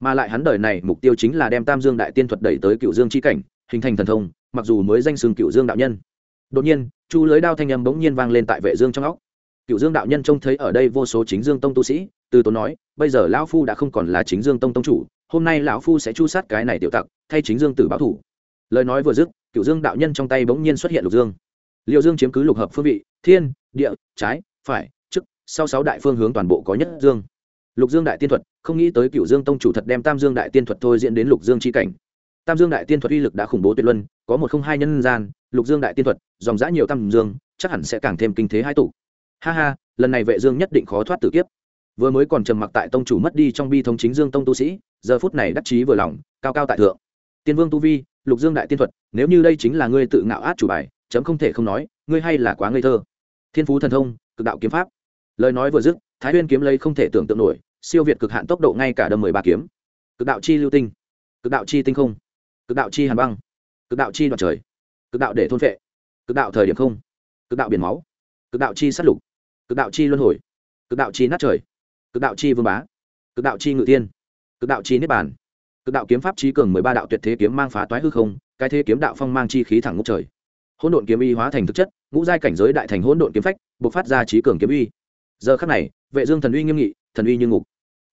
mà lại hắn đời này mục tiêu chính là đem tam dương đại tiên thuật đẩy tới cựu dương c h i cảnh, hình thành thần thông, mặc dù mới danh xưng cựu dương đạo nhân. Đột nhiên, chu lưới đao thanh âm bỗng nhiên vang lên tại vệ dương trong óc. Cựu dương đạo nhân trông thấy ở đây vô số chính dương tông tu sĩ, từ tốn nói, bây giờ lão phu đã không còn là chính dương tông tông chủ, hôm nay lão phu sẽ chu sát cái này tiểu tặc, thay chính dương tử báo thủ. Lời nói vừa dứt cựu dương đạo nhân trong tay bỗng nhiên xuất hiện lục dương. Liệu dương chiếm cứ lục hợp phương vị, thiên, địa, trái, phải chức sau sáu đại phương hướng toàn bộ có nhất dương. Lục dương đại tiên thuật không nghĩ tới cựu dương tông chủ thật đem tam dương đại tiên thuật thôi diễn đến lục dương c h i cảnh. Tam dương đại tiên thuật uy lực đã khủng bố tuyệt luân, có một không hai nhân gian, lục dương đại tiên thuật, dòng giã nhiều tam dương, chắc hẳn sẽ càng thêm kinh thế hai tụ. Ha ha, lần này vệ dương nhất định khó thoát tử kiếp. Vừa mới còn trầm mặc tại tông chủ mất đi trong bi thống chính dương tông tu sĩ, giờ phút này đắc chí vừa lòng, cao cao tại thượng. Tiên vương tu vi, lục dương đại tiên thuật, nếu như đây chính là ngươi tự ngạo át chủ bài, chấm không thể không nói, ngươi hay là quá ngây thơ. Thiên phú thần thông, cực đạo kiếm pháp. Lời nói vừa dứt, thái huyên kiếm lấy không thể tưởng tượng nổi siêu việt cực hạn tốc độ ngay cả đâm mười ba kiếm cực đạo chi lưu tinh cực đạo chi tinh không cực đạo chi hàn băng cực đạo chi đoạn trời cực đạo để thôn vệ cực đạo thời điểm không cực đạo biển máu cực đạo chi sát lục cực đạo chi luân hồi cực đạo chi nát trời cực đạo chi vương bá cực đạo chi ngự tiên cực đạo chi niết bàn cực đạo kiếm pháp chi cường mười ba đạo tuyệt thế kiếm mang phá toái hư không cái thế kiếm đạo phong mang chi khí thẳng ngốc trời hỗn độn kiếm y hóa thành thực chất ngũ giai cảnh giới đại thành hỗn độn kiếm phách bộc phát ra trí cường kiếm uy giờ khắc này vệ dương thần uy nghiêm nghị thần uy như ngục.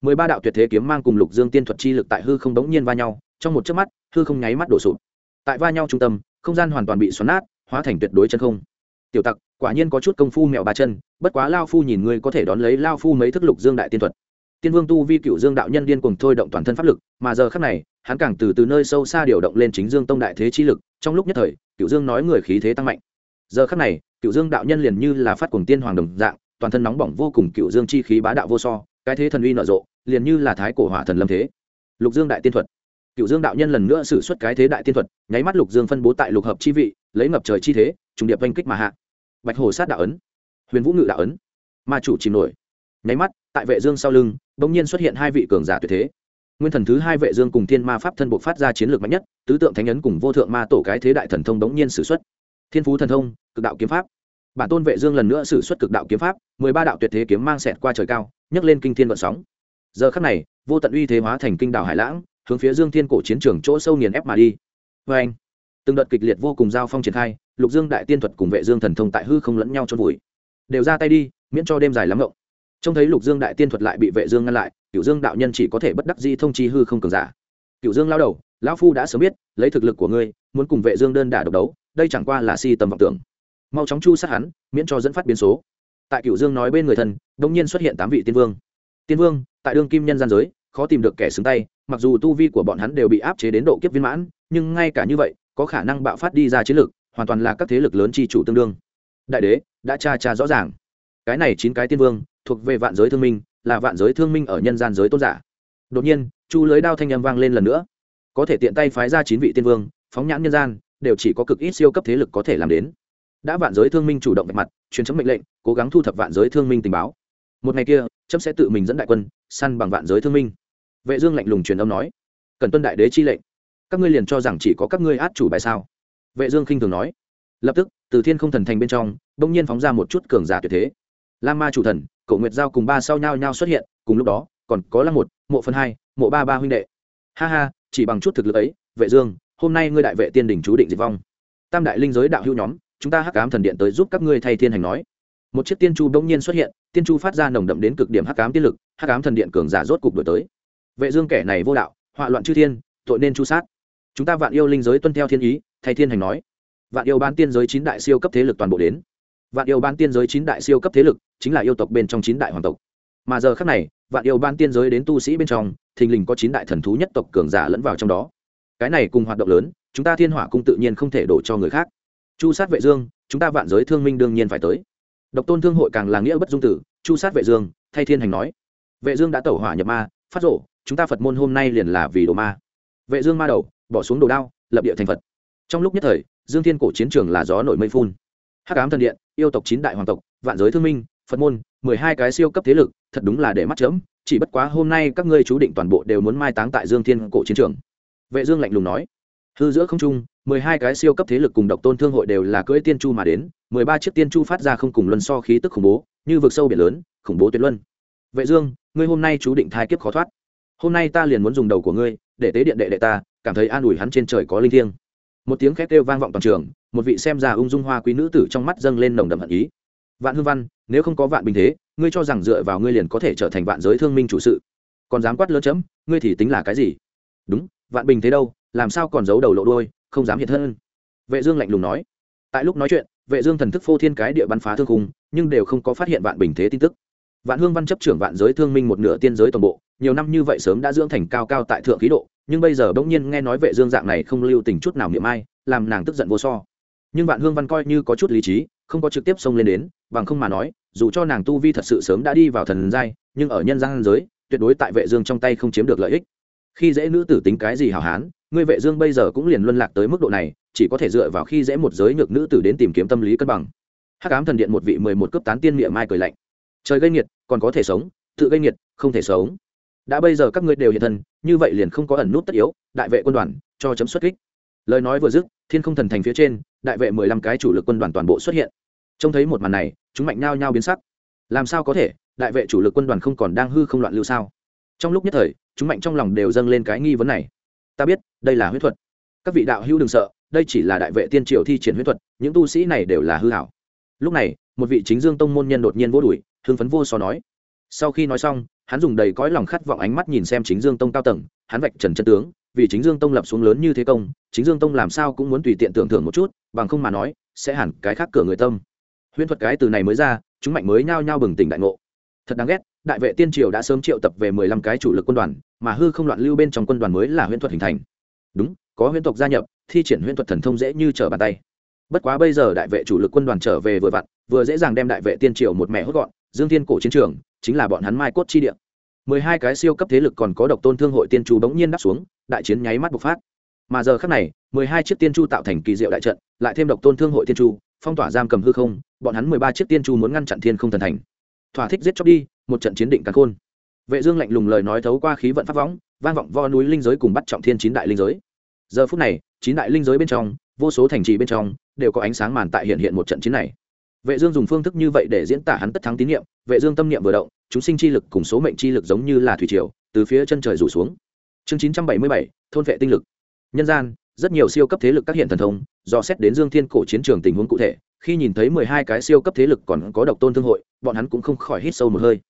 Mười ba đạo tuyệt thế kiếm mang cùng lục dương tiên thuật chi lực tại hư không đống nhiên va nhau, trong một chớp mắt, hư không nháy mắt đổ sụp. Tại va nhau trung tâm, không gian hoàn toàn bị xoắn nát, hóa thành tuyệt đối chân không. Tiểu tặc, quả nhiên có chút công phu mèo ba chân, bất quá lao phu nhìn ngươi có thể đón lấy lao phu mấy thức lục dương đại tiên thuật. Tiên vương tu vi cựu dương đạo nhân điên cùng thôi động toàn thân pháp lực, mà giờ khắc này, hắn càng từ từ nơi sâu xa điều động lên chính dương tông đại thế chi lực, trong lúc nhất thời cựu dương nói người khí thế tăng mạnh. Giờ khắc này cựu dương đạo nhân liền như là phát cuồng tiên hoàng đồng dạng, toàn thân nóng bỏng vô cùng cựu dương chi khí bá đạo vô so cái thế thần uy nở rộ, liền như là thái cổ hỏa thần lâm thế. Lục dương đại tiên thuật. Cựu dương đạo nhân lần nữa xử suất cái thế đại tiên thuật, nháy mắt lục dương phân bố tại lục hợp chi vị, lấy ngập trời chi thế, trùng điệp oanh kích mà hạ. Bạch hồ sát đạo ấn. Huyền vũ ngự đạo ấn. Ma chủ chìm nổi. Nháy mắt, tại vệ dương sau lưng, bỗng nhiên xuất hiện hai vị cường giả tuyệt thế. Nguyên thần thứ hai vệ dương cùng thiên ma pháp thân bộ phát ra chiến lược mạnh nhất, tứ tượng thánh ấn cùng vô thượng ma tổ cái thế đại thần thông đống nhiên sử xuất. Thiên phú thần thông, cực đạo kiếm pháp. Bản tôn vệ dương lần nữa sử xuất cực đạo kiếm pháp, mười ba đạo tuyệt thế kiếm mang sẹt qua trời cao nhấc lên kinh thiên vận sóng. Giờ khắc này, vô tận uy thế hóa thành kinh đảo hải lãng, hướng phía dương thiên cổ chiến trường chỗ sâu nghiền ép mà đi. Vê anh từng đợt kịch liệt vô cùng giao phong triển khai, lục dương đại tiên thuật cùng vệ dương thần thông tại hư không lẫn nhau trôn vùi. Đều ra tay đi, miễn cho đêm dài lắm ngộng. Trông thấy lục dương đại tiên thuật lại bị vệ dương ngăn lại cựu dương đạo nhân chỉ có thể bất đắc dĩ thông chi hư không cường giả. Cựu dương lao đầu, lão phu đã sớm biết, lấy thực lực của ngươi, muốn cùng vệ dương đơn đả độc đấu, đây chẳng qua là si tầm vọng tưởng. Mau chóng chu sát hắn, miễn cho dẫn phát biến số tại cựu dương nói bên người thân đột nhiên xuất hiện tám vị tiên vương. Tiên vương, tại đương kim nhân gian giới, khó tìm được kẻ xứng tay, mặc dù tu vi của bọn hắn đều bị áp chế đến độ kiếp viên mãn, nhưng ngay cả như vậy, có khả năng bạo phát đi ra chiến lược hoàn toàn là các thế lực lớn chi chủ tương đương. Đại đế, đã tra tra rõ ràng. Cái này chín cái tiên vương, thuộc về vạn giới thương minh, là vạn giới thương minh ở nhân gian giới tôn giả. Đột nhiên, chu lưới đao thanh â m vang lên lần nữa. Có thể tiện tay phái ra chín vị tiên vương, phóng nhãn nhân gian, đều chỉ có cực ít siêu cấp thế lực có thể làm đến đã vạn giới thương minh chủ động vạch mặt, truyền chấm mệnh lệnh, cố gắng thu thập vạn giới thương minh tình báo. Một ngày kia, chấm sẽ tự mình dẫn đại quân, săn bằng vạn giới thương minh. Vệ dương lạnh lùng truyền âm nói, cần tuân đại đế chi lệnh. Các ngươi liền cho rằng chỉ có các ngươi át chủ bài sao? Vệ dương khinh thường nói. Lập tức, từ thiên không thần thành bên trong, bỗng nhiên phóng ra một chút cường giả tuyệt thế. Lam ma chủ thần, cổ nguyệt giao cùng ba sau nhau nhau xuất hiện, cùng lúc đó, còn có lăng một, mộ phân hai, mộ ba ba huynh đệ. Ha ha, chỉ bằng chút thực lực ấy, vệ dương, hôm nay ngươi đại vệ tiên đỉnh chú định diệt vong. Tam đại linh giới đạo hữu nhóm chúng ta hắc ám thần điện tới giúp các ngươi thay thiên hành nói. Một chiếc tiên chu bỗng nhiên xuất hiện, tiên chu phát ra nồng đậm đến cực điểm hắc ám tiên lực, hắc ám thần điện cường giả rốt cục đổi tới. Vệ dương kẻ này vô đạo, họa loạn chư thiên, tội nên chu sát. Chúng ta vạn yêu linh giới tuân theo thiên ý, thay thiên hành nói. Vạn yêu ban tiên giới chín đại siêu cấp thế lực toàn bộ đến. Vạn yêu ban tiên giới chín đại siêu cấp thế lực, chính là yêu tộc bên trong chín đại hoàng tộc. Mà giờ khác này, vạn yêu ban tiên giới đến tu sĩ bên trong, thình lình có chín đại thần thú nhất tộc cường giả lẫn vào trong đó. Cái này cùng hoạt động lớn, chúng ta thiên hỏa cung tự nhiên không thể đổ cho người khác chu sát vệ dương, chúng ta vạn giới thương minh đương nhiên phải tới. Độc tôn thương hội càng là nghĩa bất dung tử, chu sát vệ dương, thay thiên hành nói. Vệ dương đã tẩu hỏa nhập ma, phát rộ, chúng ta phật môn hôm nay liền là vì đồ ma. Vệ dương ma đầu, bỏ xuống đồ đao, lập địa thành phật. Trong lúc nhất thời, dương thiên cổ chiến trường là gió nổi mây phun. Hắc ám thần điện, yêu tộc chín đại hoàng tộc, vạn giới thương minh, phật môn, mười hai cái siêu cấp thế lực, thật đúng là để mắt chớm, chỉ bất quá hôm nay các ngươi chú định toàn bộ đều muốn mai táng tại dương thiên cổ chiến trường. Vệ dương lạnh lùng nói. Hư giữa không trung mười hai cái siêu cấp thế lực cùng độc tôn thương hội đều là cưỡi tiên chu mà đến, mười ba chiếc tiên chu phát ra không cùng luân so khí tức khủng bố, như vực sâu biển lớn, khủng bố tuyệt luân. Vệ dương, ngươi hôm nay chú định thai kiếp khó thoát. Hôm nay ta liền muốn dùng đầu của ngươi, để tế điện đệ đệ ta, cảm thấy an ủi hắn trên trời có linh thiêng. Một tiếng khét kêu vang vọng toàn trường, một vị xem ra ung dung hoa quý nữ tử trong mắt dâng lên nồng đậm hận ý. Vạn hương văn, nếu không có vạn bình thế, ngươi cho rằng dựa vào ngươi liền có thể trở thành vạn giới thương minh chủ sự. Còn dám quát lớn chấm, ngươi thì tính là cái gì? Đúng, vạn bình thế đâu, làm sao còn giấu đầu lộ đôi không dám hiện thân. Vệ dương lạnh lùng nói. Tại lúc nói chuyện, vệ dương thần thức phô thiên cái địa bắn phá thương khung, nhưng đều không có phát hiện vạn bình thế tin tức. Vạn hương văn chấp trưởng vạn giới thương minh một nửa tiên giới toàn bộ, nhiều năm như vậy sớm đã dưỡng thành cao cao tại thượng khí độ, nhưng bây giờ bỗng nhiên nghe nói vệ dương dạng này không lưu tình chút nào niệm ai, làm nàng tức giận vô so. Nhưng vạn hương văn coi như có chút lý trí, không có trực tiếp xông lên đến, bằng không mà nói, dù cho nàng tu vi thật sự sớm đã đi vào thần giai, nhưng ở nhân gian giới, tuyệt đối tại vệ dương trong tay không chiếm được lợi ích. Khi dễ nữ tử tính cái gì hảo hán ngươi vệ dương bây giờ cũng liền luân lạc tới mức độ này, chỉ có thể dựa vào khi dễ một giới nhược nữ tử đến tìm kiếm tâm lý cân bằng. Hắc ám thần điện một vị mười một cấp tán tiên miệng mai cười lạnh. Trời gây nghiệt, còn có thể sống, tự gây nghiệt, không thể sống. Đã bây giờ các ngươi đều hiện thân, như vậy liền không có ẩn nút tất yếu, đại vệ quân đoàn, cho chấm xuất kích. Lời nói vừa dứt, thiên không thần thành phía trên, đại vệ mười lăm cái chủ lực quân đoàn toàn bộ xuất hiện. Trông thấy một màn này, chúng mạnh nhao nhao biến sắc. Làm sao có thể, đại vệ chủ lực quân đoàn không còn đang hư không loạn lưu sao? Trong lúc nhất thời, chúng mạnh trong lòng đều dâng lên cái nghi vấn này ta biết, đây là huyết thuật. Các vị đạo hữu đừng sợ, đây chỉ là đại vệ tiên triều thi triển huyết thuật, những tu sĩ này đều là hư hảo lúc này, một vị chính dương tông môn nhân đột nhiên vô đuổi hương phấn vô so nói. Sau khi nói xong, hắn dùng đầy cõi lòng khát vọng ánh mắt nhìn xem chính dương tông cao tầng, hắn vạch trần chân tướng, vì chính dương tông lập xuống lớn như thế công, chính dương tông làm sao cũng muốn tùy tiện tưởng thưởng một chút, bằng không mà nói, sẽ hẳn cái khác cửa người tâm. Huyễn thuật cái từ này mới ra, chúng mạnh mới nhao nhao bừng tỉnh đại ngộ. Thật đáng ghét, đại vệ tiên triều đã sớm triệu tập về mười lăm cái chủ lực quân đoàn mà hư không loạn lưu bên trong quân đoàn mới là huyễn thuật hình thành. Đúng, có huyễn tộc gia nhập, thi triển huyễn thuật thần thông dễ như trở bàn tay. Bất quá bây giờ đại vệ chủ lực quân đoàn trở về vừa vặn, vừa dễ dàng đem đại vệ tiên triều một mẹ hốt gọn, dương thiên cổ chiến trường chính là bọn hắn mai cốt chi địa. Mười hai cái siêu cấp thế lực còn có độc tôn thương hội tiên chu bỗng nhiên đáp xuống, đại chiến nháy mắt bộc phát. Mà giờ khắc này, mười hai chiếc tiên chu tạo thành kỳ diệu đại trận, lại thêm độc tôn thương hội tiên chu, phong tỏa giam cầm hư không, bọn hắn mười ba chiếc tiên chu muốn ngăn chặn thiên không thần thành. Thỏa thích giết chóc đi, một trận chiến định cả khôn vệ dương lạnh lùng lời nói thấu qua khí vận pháp võng vang vọng vo núi linh giới cùng bắt trọng thiên chín đại linh giới. Giờ phút này chín đại linh giới bên trong vô số thành trì bên trong đều có ánh sáng màn tại hiện hiện một trận chiến này. Vệ dương dùng phương thức như vậy để diễn tả hắn tất thắng tín niệm vệ dương tâm niệm vừa động chúng sinh chi lực cùng số mệnh chi lực giống như là thủy triều từ phía chân trời rủ xuống. Chương 977, thôn vệ tinh lực. Nhân gian rất nhiều siêu cấp thế lực các hiện thần thông do xét đến dương thiên cổ chiến trường tình huống cụ thể khi nhìn thấy mười hai cái siêu cấp thế lực còn có độc tôn thương hội bọn hắn cũng không khỏi hít sâu một hơi.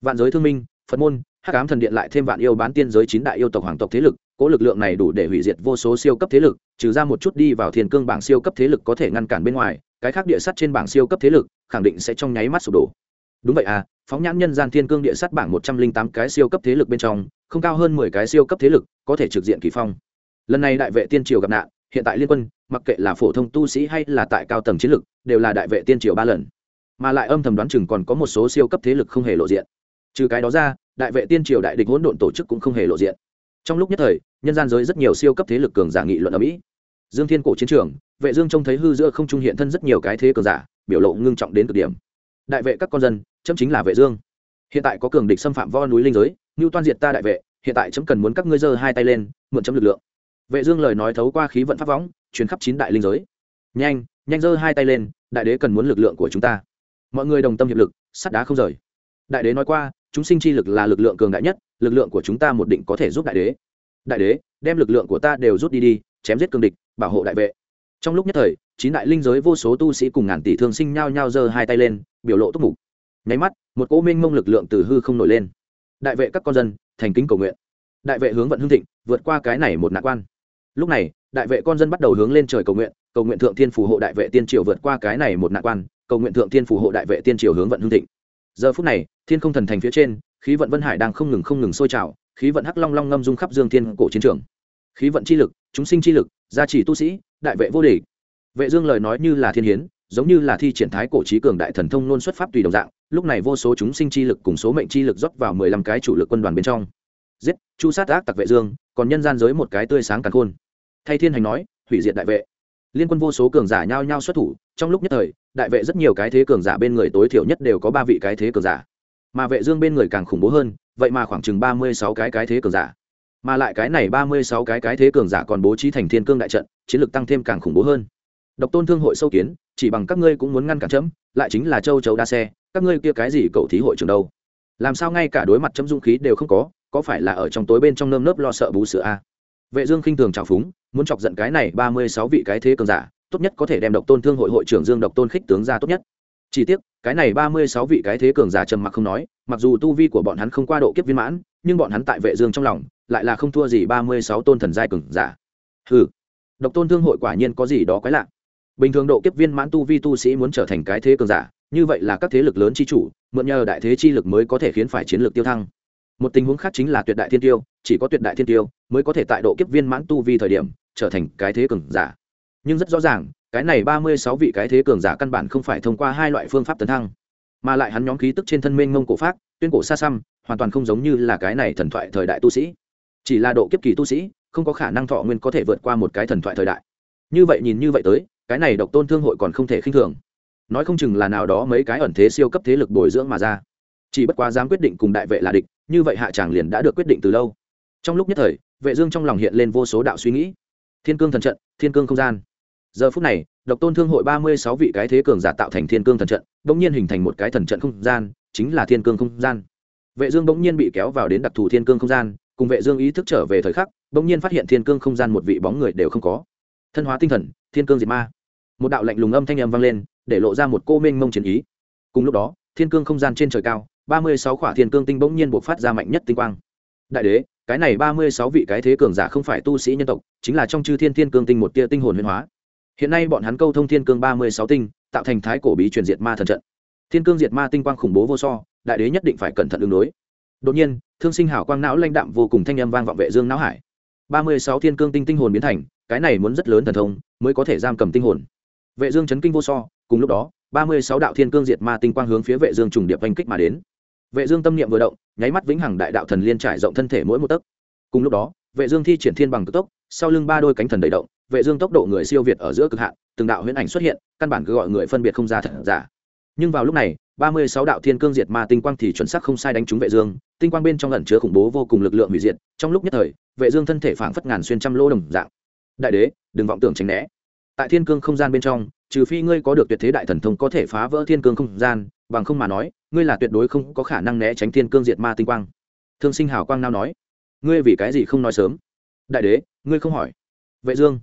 Vạn giới thương minh phật môn, hắc ám thần điện lại thêm vạn yêu bán tiên giới chín đại yêu tộc hoàng tộc thế lực, cố lực lượng này đủ để hủy diệt vô số siêu cấp thế lực, trừ ra một chút đi vào thiên cương bảng siêu cấp thế lực có thể ngăn cản bên ngoài, cái khác địa sắt trên bảng siêu cấp thế lực, khẳng định sẽ trong nháy mắt sụp đổ. Đúng vậy à phóng nhãn nhân gian thiên cương địa sắt bảng một trăm linh tám cái siêu cấp thế lực bên trong, không cao hơn mười cái siêu cấp thế lực có thể trực diện kỳ phong. Lần này đại vệ tiên triều gặp nạn, hiện tại liên quân, mặc kệ là phổ thông tu sĩ hay là tại cao tầng chiến lực, đều là đại vệ tiên triều ba lần. Mà lại âm thầm đoán chừng còn có một số siêu cấp thế lực không hề lộ diện trừ cái đó ra, đại vệ tiên triều đại địch hỗn độn tổ chức cũng không hề lộ diện. Trong lúc nhất thời, nhân gian giới rất nhiều siêu cấp thế lực cường giả nghị luận ở mỹ. Dương thiên cổ chiến trường, vệ dương trông thấy hư giữa không trung hiện thân rất nhiều cái thế cường giả, biểu lộ ngưng trọng đến cực điểm. Đại vệ các con dân, chấm chính là vệ dương. Hiện tại có cường địch xâm phạm vo núi linh giới như toan diệt ta đại vệ, hiện tại chấm cần muốn các ngươi giơ hai tay lên, mượn chấm lực lượng. Vệ dương lời nói thấu qua khí vận pháp võng, truyền khắp chín đại linh giới. Nhanh nhanh giơ hai tay lên, đại đế cần muốn lực lượng của chúng ta. Mọi người đồng tâm hiệp lực, sắt đá không rời. Đại đế nói qua chúng sinh chi lực là lực lượng cường đại nhất, lực lượng của chúng ta một định có thể giúp đại đế. Đại đế, đem lực lượng của ta đều rút đi đi, chém giết cường địch, bảo hộ đại vệ. Trong lúc nhất thời, chín đại linh giới vô số tu sĩ cùng ngàn tỷ thương sinh nhao nhao giơ hai tay lên, biểu lộ túc mục. Nháy mắt, một cỗ minh mông lực lượng từ hư không nổi lên. Đại vệ các con dân, thành kính cầu nguyện. Đại vệ hướng vận hương thịnh, vượt qua cái này một nạn quan. Lúc này, đại vệ con dân bắt đầu hướng lên trời cầu nguyện cầu nguyện thượng thiên phù hộ đại vệ tiên triều vượt qua cái này một nạn quan, cầu nguyện thượng thiên phù hộ đại vệ tiên triều hướng vận hương thịnh giờ phút này, thiên không thần thành phía trên, khí vận vân hải đang không ngừng không ngừng sôi trào, khí vận hắc long long ngâm dung khắp dương thiên cổ chiến trường. Khí vận chi lực, chúng sinh chi lực, gia trì tu sĩ, đại vệ vô địch. Vệ dương lời nói như là thiên hiến, giống như là thi triển thái cổ trí cường đại thần thông luôn xuất pháp tùy đồng dạng, lúc này vô số chúng sinh chi lực cùng số mệnh chi lực rót vào mười lăm cái chủ lực quân đoàn bên trong. Giết, chu sát ác tặc vệ dương, còn nhân gian giới một cái tươi sáng càng khôn. Thay thiên hành nói, hủy diệt đại vệ liên quân vô số cường giả nhao nhao xuất thủ, trong lúc nhất thời, đại vệ rất nhiều cái thế cường giả bên người tối thiểu nhất đều có ba vị cái thế cường giả. Mà vệ dương bên người càng khủng bố hơn, vậy mà khoảng chừng ba mươi sáu cái cái thế cường giả. Mà lại cái này ba mươi sáu cái cái thế cường giả còn bố trí thành thiên cương đại trận, chiến lực tăng thêm càng khủng bố hơn. Độc tôn thương hội sâu kiến, chỉ bằng các ngươi cũng muốn ngăn cản chấm, lại chính là châu chấu đa xe, các ngươi kia cái gì cậu thí hội trường đâu? Làm sao ngay cả đối mặt chấm dung khí đều không có có phải là ở trong tối bên trong nơm nớp lo sợ bú sữa a? Vệ dương khinh thường trào phúng muốn chọc giận cái này ba mươi sáu vị cái thế cường giả, tốt nhất có thể đem độc tôn thương hội hội trưởng dương độc tôn khích tướng ra tốt nhất. Chỉ tiếc, cái này ba mươi sáu vị cái thế cường giả trầm mặc không nói, mặc dù tu vi của bọn hắn không qua độ kiếp viên mãn, nhưng bọn hắn tại vệ dương trong lòng, lại là không thua gì ba mươi sáu tôn thần giai cường giả. Hừ, độc tôn thương hội quả nhiên có gì đó quái lạ. Bình thường độ kiếp viên mãn tu vi tu sĩ muốn trở thành cái thế cường giả, như vậy là các thế lực lớn chi chủ, mượn nhờ đại thế chi lực mới có thể khiến phải chiến lược tiêu thăng. Một tình huống khác chính là tuyệt đại thiên tiêu chỉ có tuyệt đại thiên tiêu mới có thể tại độ kiếp viên mãn tu vi thời điểm trở thành cái thế cường giả. Nhưng rất rõ ràng, cái này ba mươi sáu vị cái thế cường giả căn bản không phải thông qua hai loại phương pháp tấn thăng, mà lại hắn nhóm khí tức trên thân mênh ngông cổ pháp tuyên cổ xa xăm, hoàn toàn không giống như là cái này thần thoại thời đại tu sĩ. Chỉ là độ kiếp kỳ tu sĩ, không có khả năng thọ nguyên có thể vượt qua một cái thần thoại thời đại. Như vậy nhìn như vậy tới, cái này độc tôn thương hội còn không thể khinh thường. Nói không chừng là nào đó mấy cái ẩn thế siêu cấp thế lực bồi dưỡng mà ra. Chỉ bất quá dám quyết định cùng đại vệ là địch, như vậy hạ tràng liền đã được quyết định từ lâu trong lúc nhất thời, vệ dương trong lòng hiện lên vô số đạo suy nghĩ. Thiên cương thần trận, thiên cương không gian. Giờ phút này, độc tôn thương hội ba mươi sáu vị cái thế cường giả tạo thành thiên cương thần trận, bỗng nhiên hình thành một cái thần trận không gian, chính là thiên cương không gian. Vệ dương bỗng nhiên bị kéo vào đến đặc thù thiên cương không gian, cùng vệ dương ý thức trở về thời khắc, bỗng nhiên phát hiện thiên cương không gian một vị bóng người đều không có. Thân hóa tinh thần, thiên cương diệt ma. Một đạo lạnh lùng âm thanh âm vang lên, để lộ ra một cô minh mông chiến ý. Cùng lúc đó, thiên cương không gian trên trời cao, ba mươi sáu khỏa thiên cương tinh bỗng nhiên bộc phát ra mạnh nhất tinh quang. Đại đế cái này ba mươi sáu vị cái thế cường giả không phải tu sĩ nhân tộc, chính là trong chư thiên thiên cương tinh một tia tinh hồn huyền hóa. Hiện nay bọn hắn câu thông thiên cương ba mươi sáu tinh, tạo thành thái cổ bí truyền diệt ma thần trận. Thiên cương diệt ma tinh quang khủng bố vô so, đại đế nhất định phải cẩn thận ứng đối. Đột nhiên, thương sinh hảo quang não lãnh đạm vô cùng thanh âm vang vọng vệ dương não hải. ba mươi sáu thiên cương tinh tinh hồn biến thành, cái này muốn rất lớn thần thông, mới có thể giam cầm tinh hồn. Vệ dương chấn kinh vô so, cùng lúc đó, ba mươi sáu đạo thiên cương diệt ma tinh quang hướng phía vệ dương trùng điệp vành kích mà đến vệ dương tâm niệm vừa động, nháy mắt vĩnh hằng đại đạo thần liên trải rộng thân thể mỗi một tấc. Cùng lúc đó, vệ dương thi triển thiên bằng cực tốc, sau lưng ba đôi cánh thần đầy động, vệ dương tốc độ người siêu việt ở giữa cực hạn, từng đạo huyễn ảnh xuất hiện, căn bản cứ gọi người phân biệt không ra thật giả. Nhưng vào lúc này, ba mươi sáu đạo thiên cương diệt ma tinh quang thì chuẩn xác không sai đánh trúng vệ dương, tinh quang bên trong ẩn chứa khủng bố vô cùng lực lượng hủy diệt, trong lúc nhất thời, vệ dương thân thể phảng phất ngàn xuyên trăm lỗ đồng dạng. Đại đế, đừng vọng tưởng tránh né. Tại thiên cương không gian bên trong trừ phi ngươi có được tuyệt thế đại thần thông có thể phá vỡ thiên cương không gian, bằng không mà nói, ngươi là tuyệt đối không có khả năng né tránh thiên cương diệt ma tinh quang. Thương sinh hào quang nao nói. Ngươi vì cái gì không nói sớm? Đại đế, ngươi không hỏi. Vệ dương,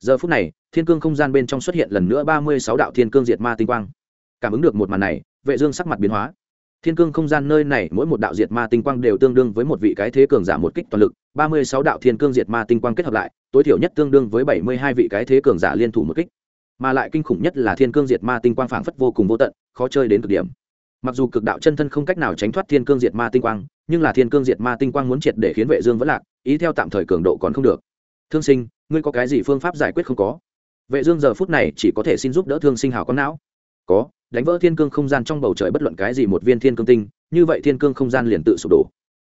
giờ phút này, thiên cương không gian bên trong xuất hiện lần nữa ba mươi sáu đạo thiên cương diệt ma tinh quang. Cảm ứng được một màn này, vệ dương sắc mặt biến hóa. Thiên cương không gian nơi này, mỗi một đạo diệt ma tinh quang đều tương đương với một vị cái thế cường giả một kích toàn lực, ba mươi sáu đạo thiên cương diệt ma tinh quang kết hợp lại, tối thiểu nhất tương đương với bảy mươi hai vị cái thế cường giả liên thủ một kích mà lại kinh khủng nhất là thiên cương diệt ma tinh quang phảng phất vô cùng vô tận, khó chơi đến cực điểm. Mặc dù cực đạo chân thân không cách nào tránh thoát thiên cương diệt ma tinh quang, nhưng là thiên cương diệt ma tinh quang muốn triệt để khiến vệ dương vẫn lạc, ý theo tạm thời cường độ còn không được. Thương sinh, ngươi có cái gì phương pháp giải quyết không có? Vệ dương giờ phút này chỉ có thể xin giúp đỡ thương sinh hào con não. Có, đánh vỡ thiên cương không gian trong bầu trời bất luận cái gì một viên thiên cương tinh, như vậy thiên cương không gian liền tự sụp đổ